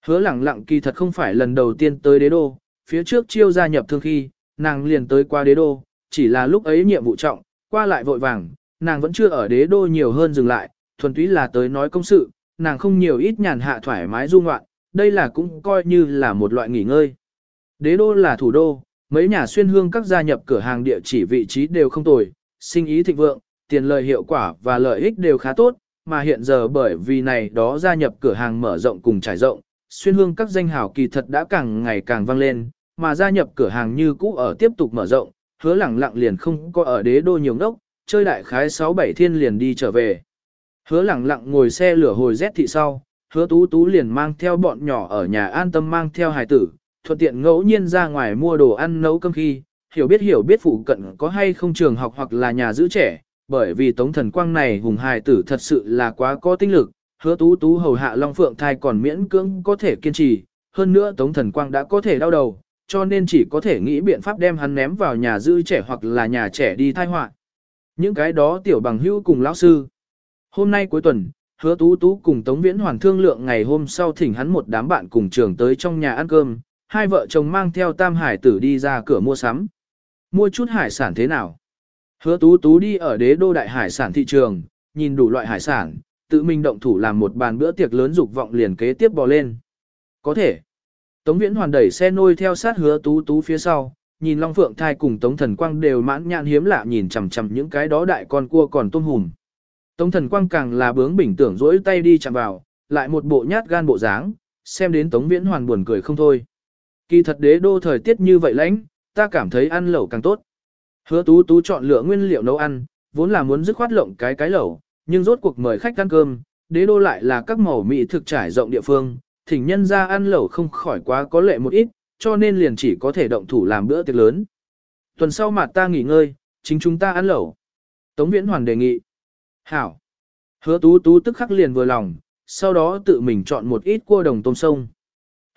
Hứa lẳng lặng kỳ thật không phải lần đầu tiên tới đế đô, phía trước chiêu gia nhập thương khi, nàng liền tới qua đế đô, chỉ là lúc ấy nhiệm vụ trọng, qua lại vội vàng, nàng vẫn chưa ở đế đô nhiều hơn dừng lại, thuần túy là tới nói công sự, nàng không nhiều ít nhàn hạ thoải mái du ngoạn, đây là cũng coi như là một loại nghỉ ngơi. Đế đô là thủ đô, mấy nhà xuyên hương các gia nhập cửa hàng địa chỉ vị trí đều không tồi, sinh ý thịnh vượng, tiền lợi hiệu quả và lợi ích đều khá tốt, mà hiện giờ bởi vì này đó gia nhập cửa hàng mở rộng cùng trải rộng, xuyên hương các danh hào kỳ thật đã càng ngày càng vang lên, mà gia nhập cửa hàng như cũ ở tiếp tục mở rộng, hứa lẳng lặng liền không có ở đế đô nhiều ngốc, chơi đại khái 6-7 thiên liền đi trở về. Hứa lẳng lặng ngồi xe lửa hồi rét thị sau, hứa tú tú liền mang theo bọn nhỏ ở nhà an tâm mang theo hài tử, thuận tiện ngẫu nhiên ra ngoài mua đồ ăn nấu cơm khi, hiểu biết hiểu biết phụ cận có hay không trường học hoặc là nhà giữ trẻ, bởi vì tống thần quang này hùng hài tử thật sự là quá có tinh lực, hứa tú tú hầu hạ Long Phượng thai còn miễn cưỡng có thể kiên trì, hơn nữa tống thần quang đã có thể đau đầu, cho nên chỉ có thể nghĩ biện pháp đem hắn ném vào nhà giữ trẻ hoặc là nhà trẻ đi thai họa. Những cái đó tiểu bằng hữu cùng lão sư. Hôm nay cuối tuần, hứa tú tú cùng Tống Viễn Hoàn thương lượng ngày hôm sau thỉnh hắn một đám bạn cùng trường tới trong nhà ăn cơm, hai vợ chồng mang theo tam hải tử đi ra cửa mua sắm. Mua chút hải sản thế nào? Hứa tú tú đi ở đế đô đại hải sản thị trường, nhìn đủ loại hải sản, tự mình động thủ làm một bàn bữa tiệc lớn dục vọng liền kế tiếp bò lên. Có thể. Tống Viễn Hoàn đẩy xe nôi theo sát hứa tú tú phía sau, nhìn Long Phượng thai cùng Tống Thần Quang đều mãn nhãn hiếm lạ nhìn chằm chằm những cái đó đại con cua còn tôm hùm. Tống Thần Quang càng là bướng bỉnh tưởng rỗi tay đi chạm vào, lại một bộ nhát gan bộ dáng, xem đến Tống Viễn Hoàn buồn cười không thôi. Kỳ thật đế đô thời tiết như vậy lãnh, ta cảm thấy ăn lẩu càng tốt. Hứa tú tú chọn lựa nguyên liệu nấu ăn, vốn là muốn dứt khoát lộng cái cái lẩu, nhưng rốt cuộc mời khách ăn cơm, đế đô lại là các màu mỹ thực trải rộng địa phương, thỉnh nhân ra ăn lẩu không khỏi quá có lệ một ít, cho nên liền chỉ có thể động thủ làm bữa tiệc lớn. Tuần sau mặt ta nghỉ ngơi, chính chúng ta ăn lẩu. Tống Viễn Hoàn đề nghị. Hảo. Hứa tú tú tức khắc liền vừa lòng, sau đó tự mình chọn một ít cua đồng tôm sông.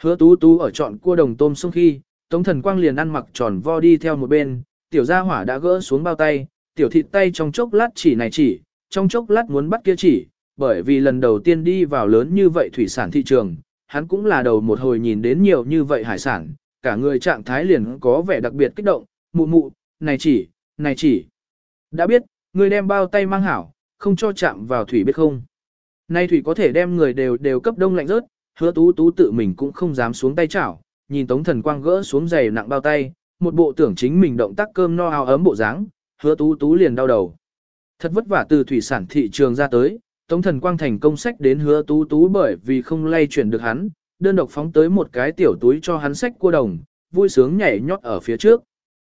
Hứa tú tú ở chọn cua đồng tôm sông khi, Tống Thần Quang liền ăn mặc tròn vo đi theo một bên, tiểu gia hỏa đã gỡ xuống bao tay, tiểu thịt tay trong chốc lát chỉ này chỉ, trong chốc lát muốn bắt kia chỉ, bởi vì lần đầu tiên đi vào lớn như vậy thủy sản thị trường, hắn cũng là đầu một hồi nhìn đến nhiều như vậy hải sản, cả người trạng thái liền có vẻ đặc biệt kích động, mụ mụ, này chỉ, này chỉ. Đã biết, người đem bao tay mang hảo, không cho chạm vào thủy biết không. Nay thủy có thể đem người đều đều cấp đông lạnh rớt, hứa tú tú tự mình cũng không dám xuống tay chảo, nhìn tống thần quang gỡ xuống giày nặng bao tay, một bộ tưởng chính mình động tác cơm no áo ấm bộ dáng, hứa tú tú liền đau đầu. Thật vất vả từ thủy sản thị trường ra tới, Tống thần quang thành công sách đến hứa tú tú bởi vì không lay chuyển được hắn, đơn độc phóng tới một cái tiểu túi cho hắn sách cua đồng, vui sướng nhảy nhót ở phía trước.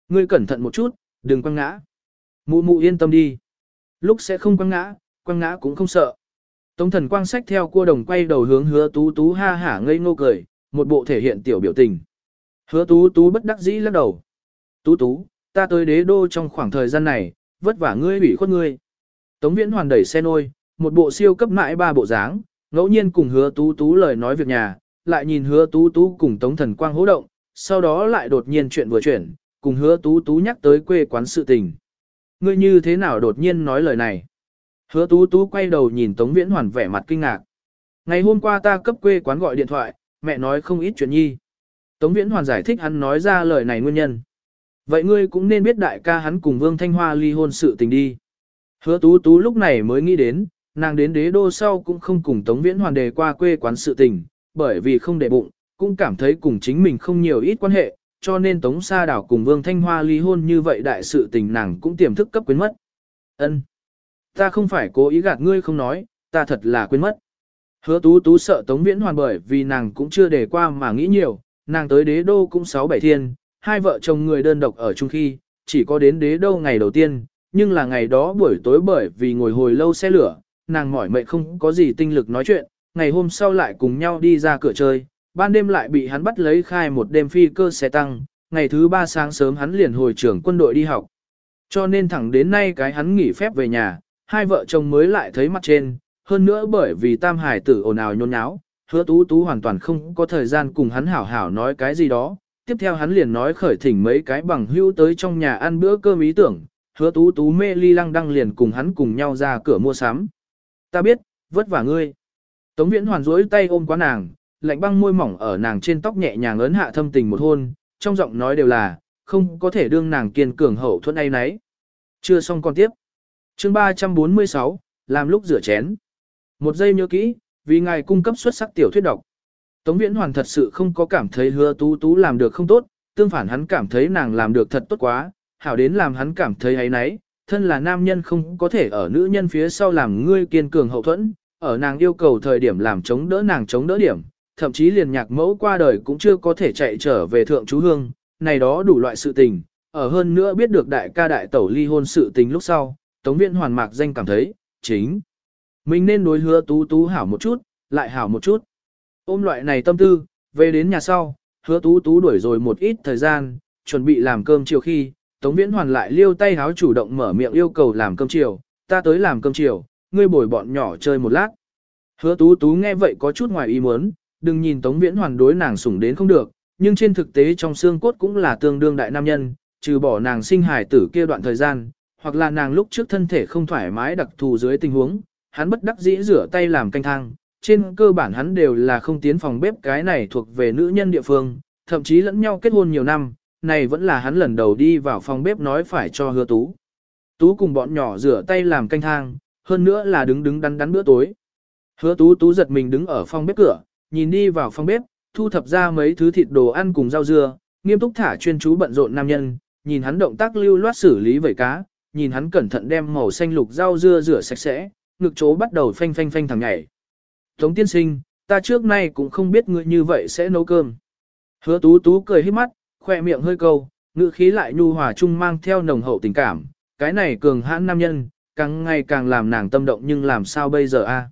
Ngươi cẩn thận một chút, đừng quăng ngã. Mụ mụ yên tâm đi. Lúc sẽ không quăng ngã, quăng ngã cũng không sợ. Tống thần quang sách theo cua đồng quay đầu hướng hứa tú tú ha hả ngây ngô cười, một bộ thể hiện tiểu biểu tình. Hứa tú tú bất đắc dĩ lắc đầu. Tú tú, ta tới đế đô trong khoảng thời gian này, vất vả ngươi ủy khuất ngươi. Tống viễn hoàn đẩy xe nôi, một bộ siêu cấp mãi ba bộ dáng, ngẫu nhiên cùng hứa tú tú lời nói việc nhà, lại nhìn hứa tú tú cùng tống thần quang hỗ động, sau đó lại đột nhiên chuyện vừa chuyển, cùng hứa tú tú nhắc tới quê quán sự tình. Ngươi như thế nào đột nhiên nói lời này? Hứa tú tú quay đầu nhìn tống viễn hoàn vẻ mặt kinh ngạc. Ngày hôm qua ta cấp quê quán gọi điện thoại, mẹ nói không ít chuyện nhi. Tống viễn hoàn giải thích hắn nói ra lời này nguyên nhân. Vậy ngươi cũng nên biết đại ca hắn cùng Vương Thanh Hoa ly hôn sự tình đi. Hứa tú tú lúc này mới nghĩ đến, nàng đến đế đô sau cũng không cùng Tống Viễn Hoàn đề qua quê quán sự tình, bởi vì không để bụng, cũng cảm thấy cùng chính mình không nhiều ít quan hệ, cho nên Tống Sa Đảo cùng Vương Thanh Hoa ly hôn như vậy đại sự tình nàng cũng tiềm thức cấp quên mất. Ân, Ta không phải cố ý gạt ngươi không nói, ta thật là quên mất. Hứa tú tú sợ Tống Viễn Hoàn bởi vì nàng cũng chưa đề qua mà nghĩ nhiều, nàng tới đế đô cũng sáu bảy thiên, hai vợ chồng người đơn độc ở chung khi, chỉ có đến đế đô ngày đầu tiên, nhưng là ngày đó buổi tối bởi vì ngồi hồi lâu xe lửa, nàng mỏi mệt không có gì tinh lực nói chuyện, ngày hôm sau lại cùng nhau đi ra cửa chơi, ban đêm lại bị hắn bắt lấy khai một đêm phi cơ xe tăng, ngày thứ ba sáng sớm hắn liền hồi trưởng quân đội đi học. Cho nên thẳng đến nay cái hắn nghỉ phép về nhà, hai vợ chồng mới lại thấy mặt trên, hơn nữa bởi vì tam hải tử ồn ào nhôn nháo, hứa tú tú hoàn toàn không có thời gian cùng hắn hảo hảo nói cái gì đó. Tiếp theo hắn liền nói khởi thỉnh mấy cái bằng hữu tới trong nhà ăn bữa cơm ý tưởng, hứa tú tú mê ly lăng đăng liền cùng hắn cùng nhau ra cửa mua sắm. Ta biết, vất vả ngươi. Tống viễn hoàn rối tay ôm quá nàng, lạnh băng môi mỏng ở nàng trên tóc nhẹ nhàng ấn hạ thâm tình một hôn, trong giọng nói đều là, không có thể đương nàng kiên cường hậu thuẫn ấy nấy. Chưa xong con tiếp. chương 346, làm lúc rửa chén. Một giây nhớ kỹ, vì ngài cung cấp xuất sắc tiểu thuyết độc. Tống viễn hoàn thật sự không có cảm thấy hứa tú tú làm được không tốt, tương phản hắn cảm thấy nàng làm được thật tốt quá, hảo đến làm hắn cảm thấy ấy nấy, thân là nam nhân không có thể ở nữ nhân phía sau làm ngươi kiên cường hậu thuẫn, ở nàng yêu cầu thời điểm làm chống đỡ nàng chống đỡ điểm, thậm chí liền nhạc mẫu qua đời cũng chưa có thể chạy trở về thượng chú hương, này đó đủ loại sự tình, ở hơn nữa biết được đại ca đại tẩu ly hôn sự tình lúc sau, Tống Viễn hoàn mạc danh cảm thấy, chính, mình nên đối hứa tú tú hảo một chút, lại hảo một chút. Ôm loại này tâm tư, về đến nhà sau, hứa tú tú đuổi rồi một ít thời gian, chuẩn bị làm cơm chiều khi, Tống Viễn Hoàn lại liêu tay háo chủ động mở miệng yêu cầu làm cơm chiều, ta tới làm cơm chiều, ngươi bồi bọn nhỏ chơi một lát. Hứa tú tú nghe vậy có chút ngoài ý muốn, đừng nhìn Tống Viễn Hoàn đối nàng sủng đến không được, nhưng trên thực tế trong xương cốt cũng là tương đương đại nam nhân, trừ bỏ nàng sinh hài tử kia đoạn thời gian, hoặc là nàng lúc trước thân thể không thoải mái đặc thù dưới tình huống, hắn bất đắc dĩ rửa tay làm canh thang, trên cơ bản hắn đều là không tiến phòng bếp cái này thuộc về nữ nhân địa phương, thậm chí lẫn nhau kết hôn nhiều năm, này vẫn là hắn lần đầu đi vào phòng bếp nói phải cho hứa tú. Tú cùng bọn nhỏ rửa tay làm canh thang, hơn nữa là đứng đứng đắn đắn bữa tối. Hứa tú tú giật mình đứng ở phòng bếp cửa, nhìn đi vào phòng bếp, thu thập ra mấy thứ thịt đồ ăn cùng rau dưa, nghiêm túc thả chuyên chú bận rộn nam nhân, nhìn hắn động tác lưu loát xử lý vẩy cá, nhìn hắn cẩn thận đem màu xanh lục rau dưa rửa sạch sẽ, ngực chỗ bắt đầu phanh phanh phanh thẳng nhảy. Tống tiên sinh, ta trước nay cũng không biết ngươi như vậy sẽ nấu cơm. Hứa tú tú cười hết mắt, khoe miệng hơi câu, ngữ khí lại nhu hòa chung mang theo nồng hậu tình cảm, cái này cường hãn nam nhân, càng ngày càng làm nàng tâm động nhưng làm sao bây giờ a?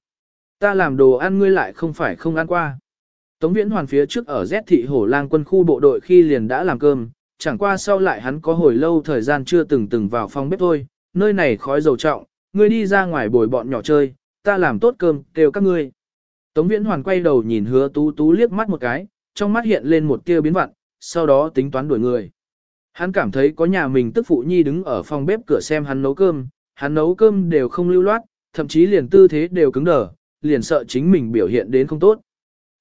Ta làm đồ ăn ngươi lại không phải không ăn qua. Tống Viễn Hoàn phía trước ở Z thị hổ lang quân khu bộ đội khi liền đã làm cơm, chẳng qua sau lại hắn có hồi lâu thời gian chưa từng từng vào phòng bếp thôi, nơi này khói dầu trọng, ngươi đi ra ngoài bồi bọn nhỏ chơi, ta làm tốt cơm, kêu các ngươi. Tống Viễn Hoàn quay đầu nhìn hứa tú tú liếc mắt một cái, trong mắt hiện lên một tia biến vặn, sau đó tính toán đuổi người. Hắn cảm thấy có nhà mình tức phụ nhi đứng ở phòng bếp cửa xem hắn nấu cơm, hắn nấu cơm đều không lưu loát, thậm chí liền tư thế đều cứng đờ, liền sợ chính mình biểu hiện đến không tốt.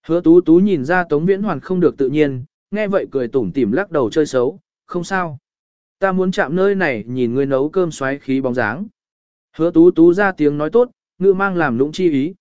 Hứa tú tú nhìn ra Tống Viễn Hoàn không được tự nhiên, nghe vậy cười tủm tỉm lắc đầu chơi xấu, không sao. Ta muốn chạm nơi này nhìn ngươi nấu cơm xoáy khí bóng dáng. Hứa tú tú ra tiếng nói tốt, ngự mang làm lũng chi ý.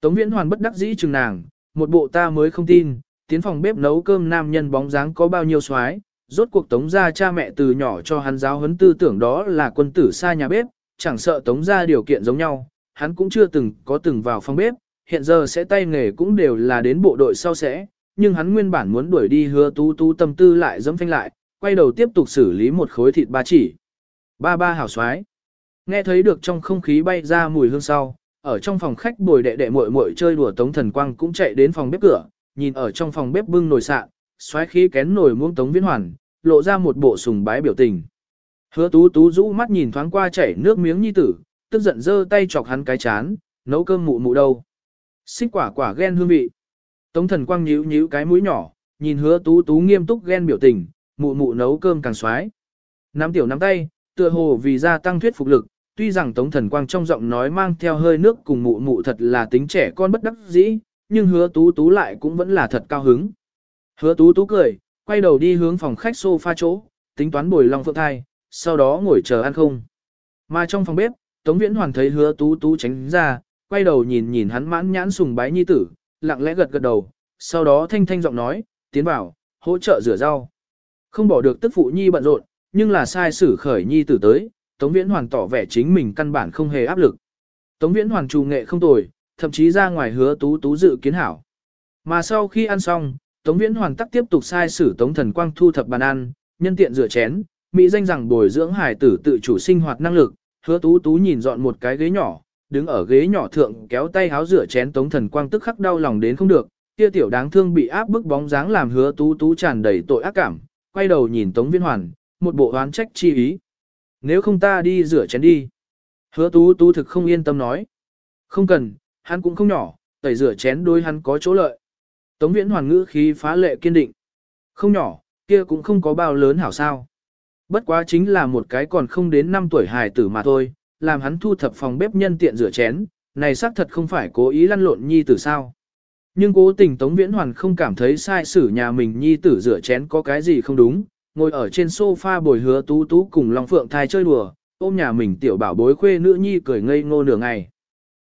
Tống Viễn Hoàn bất đắc dĩ chừng nàng, một bộ ta mới không tin, tiến phòng bếp nấu cơm nam nhân bóng dáng có bao nhiêu xoái, rốt cuộc tống gia cha mẹ từ nhỏ cho hắn giáo huấn tư tưởng đó là quân tử xa nhà bếp, chẳng sợ tống gia điều kiện giống nhau, hắn cũng chưa từng có từng vào phòng bếp, hiện giờ sẽ tay nghề cũng đều là đến bộ đội sau sẽ, nhưng hắn nguyên bản muốn đuổi đi hứa tú tú tâm tư lại dẫm phanh lại, quay đầu tiếp tục xử lý một khối thịt ba chỉ. Ba ba hảo xoái. Nghe thấy được trong không khí bay ra mùi hương sau, ở trong phòng khách bồi đệ đệ muội muội chơi đùa Tống Thần Quang cũng chạy đến phòng bếp cửa, nhìn ở trong phòng bếp bưng nồi sạn, xoáy khí kén nồi muông Tống Viễn Hoàn, lộ ra một bộ sùng bái biểu tình. Hứa Tú Tú rũ mắt nhìn thoáng qua chảy nước miếng nhi tử, tức giận giơ tay chọc hắn cái chán, nấu cơm mụ mụ đâu. Xích quả quả ghen hương vị. Tống Thần Quang nhíu nhíu cái mũi nhỏ, nhìn Hứa Tú Tú nghiêm túc ghen biểu tình, mụ mụ nấu cơm càng xoái. Nắm tiểu nắm tay, tựa hồ vì gia tăng thuyết phục lực, tuy rằng Tống Thần Quang trong giọng nói mang theo hơi nước cùng mụ mụ thật là tính trẻ con bất đắc dĩ, nhưng hứa tú tú lại cũng vẫn là thật cao hứng. Hứa tú tú cười, quay đầu đi hướng phòng khách sofa chỗ, tính toán bồi long phượng thai, sau đó ngồi chờ ăn không. Mà trong phòng bếp, Tống Viễn Hoàn thấy hứa tú tú tránh ra, quay đầu nhìn nhìn hắn mãn nhãn sùng bái nhi tử, lặng lẽ gật gật đầu, sau đó thanh thanh giọng nói, tiến vào, hỗ trợ rửa rau. Không bỏ được tức phụ nhi bận rộn, nhưng là sai xử khởi nhi tử tới, Tống Viễn Hoàn tỏ vẻ chính mình căn bản không hề áp lực. Tống Viễn Hoàn trù nghệ không tồi, thậm chí ra ngoài hứa tú tú dự kiến hảo. Mà sau khi ăn xong, Tống Viễn Hoàn tắc tiếp tục sai sử Tống Thần Quang thu thập bàn ăn, nhân tiện rửa chén, mỹ danh rằng bồi dưỡng hải tử tự chủ sinh hoạt năng lực, hứa tú tú nhìn dọn một cái ghế nhỏ, đứng ở ghế nhỏ thượng kéo tay háo rửa chén Tống Thần Quang tức khắc đau lòng đến không được, kia tiểu đáng thương bị áp bức bóng dáng làm hứa tú tú tràn đầy tội ác cảm, quay đầu nhìn Tống Viễn Hoàn, một bộ oán trách chi ý. Nếu không ta đi rửa chén đi. Hứa tú tú thực không yên tâm nói. Không cần, hắn cũng không nhỏ, tẩy rửa chén đôi hắn có chỗ lợi. Tống viễn hoàn ngữ khí phá lệ kiên định. Không nhỏ, kia cũng không có bao lớn hảo sao. Bất quá chính là một cái còn không đến 5 tuổi hài tử mà thôi, làm hắn thu thập phòng bếp nhân tiện rửa chén, này xác thật không phải cố ý lăn lộn nhi tử sao. Nhưng cố tình Tống Viễn Hoàn không cảm thấy sai sử nhà mình nhi tử rửa chén có cái gì không đúng, ngồi ở trên sofa bồi hứa tú tú cùng Long Phượng thai chơi đùa, ôm nhà mình tiểu bảo bối khuê nữ nhi cười ngây ngô nửa ngày.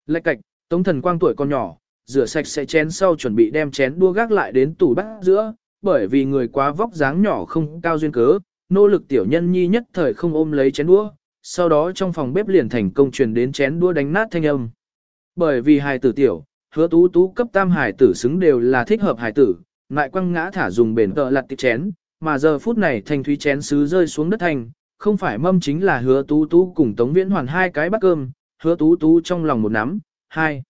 Lạch cạch, Tống thần quang tuổi còn nhỏ, rửa sạch sẽ chén sau chuẩn bị đem chén đua gác lại đến tủ bát giữa, bởi vì người quá vóc dáng nhỏ không cao duyên cớ, nỗ lực tiểu nhân nhi nhất thời không ôm lấy chén đũa, sau đó trong phòng bếp liền thành công truyền đến chén đũa đánh nát thanh âm. Bởi vì hài tử tiểu, hứa tú tú cấp tam hài tử xứng đều là thích hợp hài tử, lại quăng ngã thả dùng bền tợ lặt tiệp chén, mà giờ phút này thanh thúy chén sứ rơi xuống đất thành, không phải mâm chính là hứa tú tú cùng tống viễn hoàn hai cái bát cơm, hứa tú tú trong lòng một nắm, hai.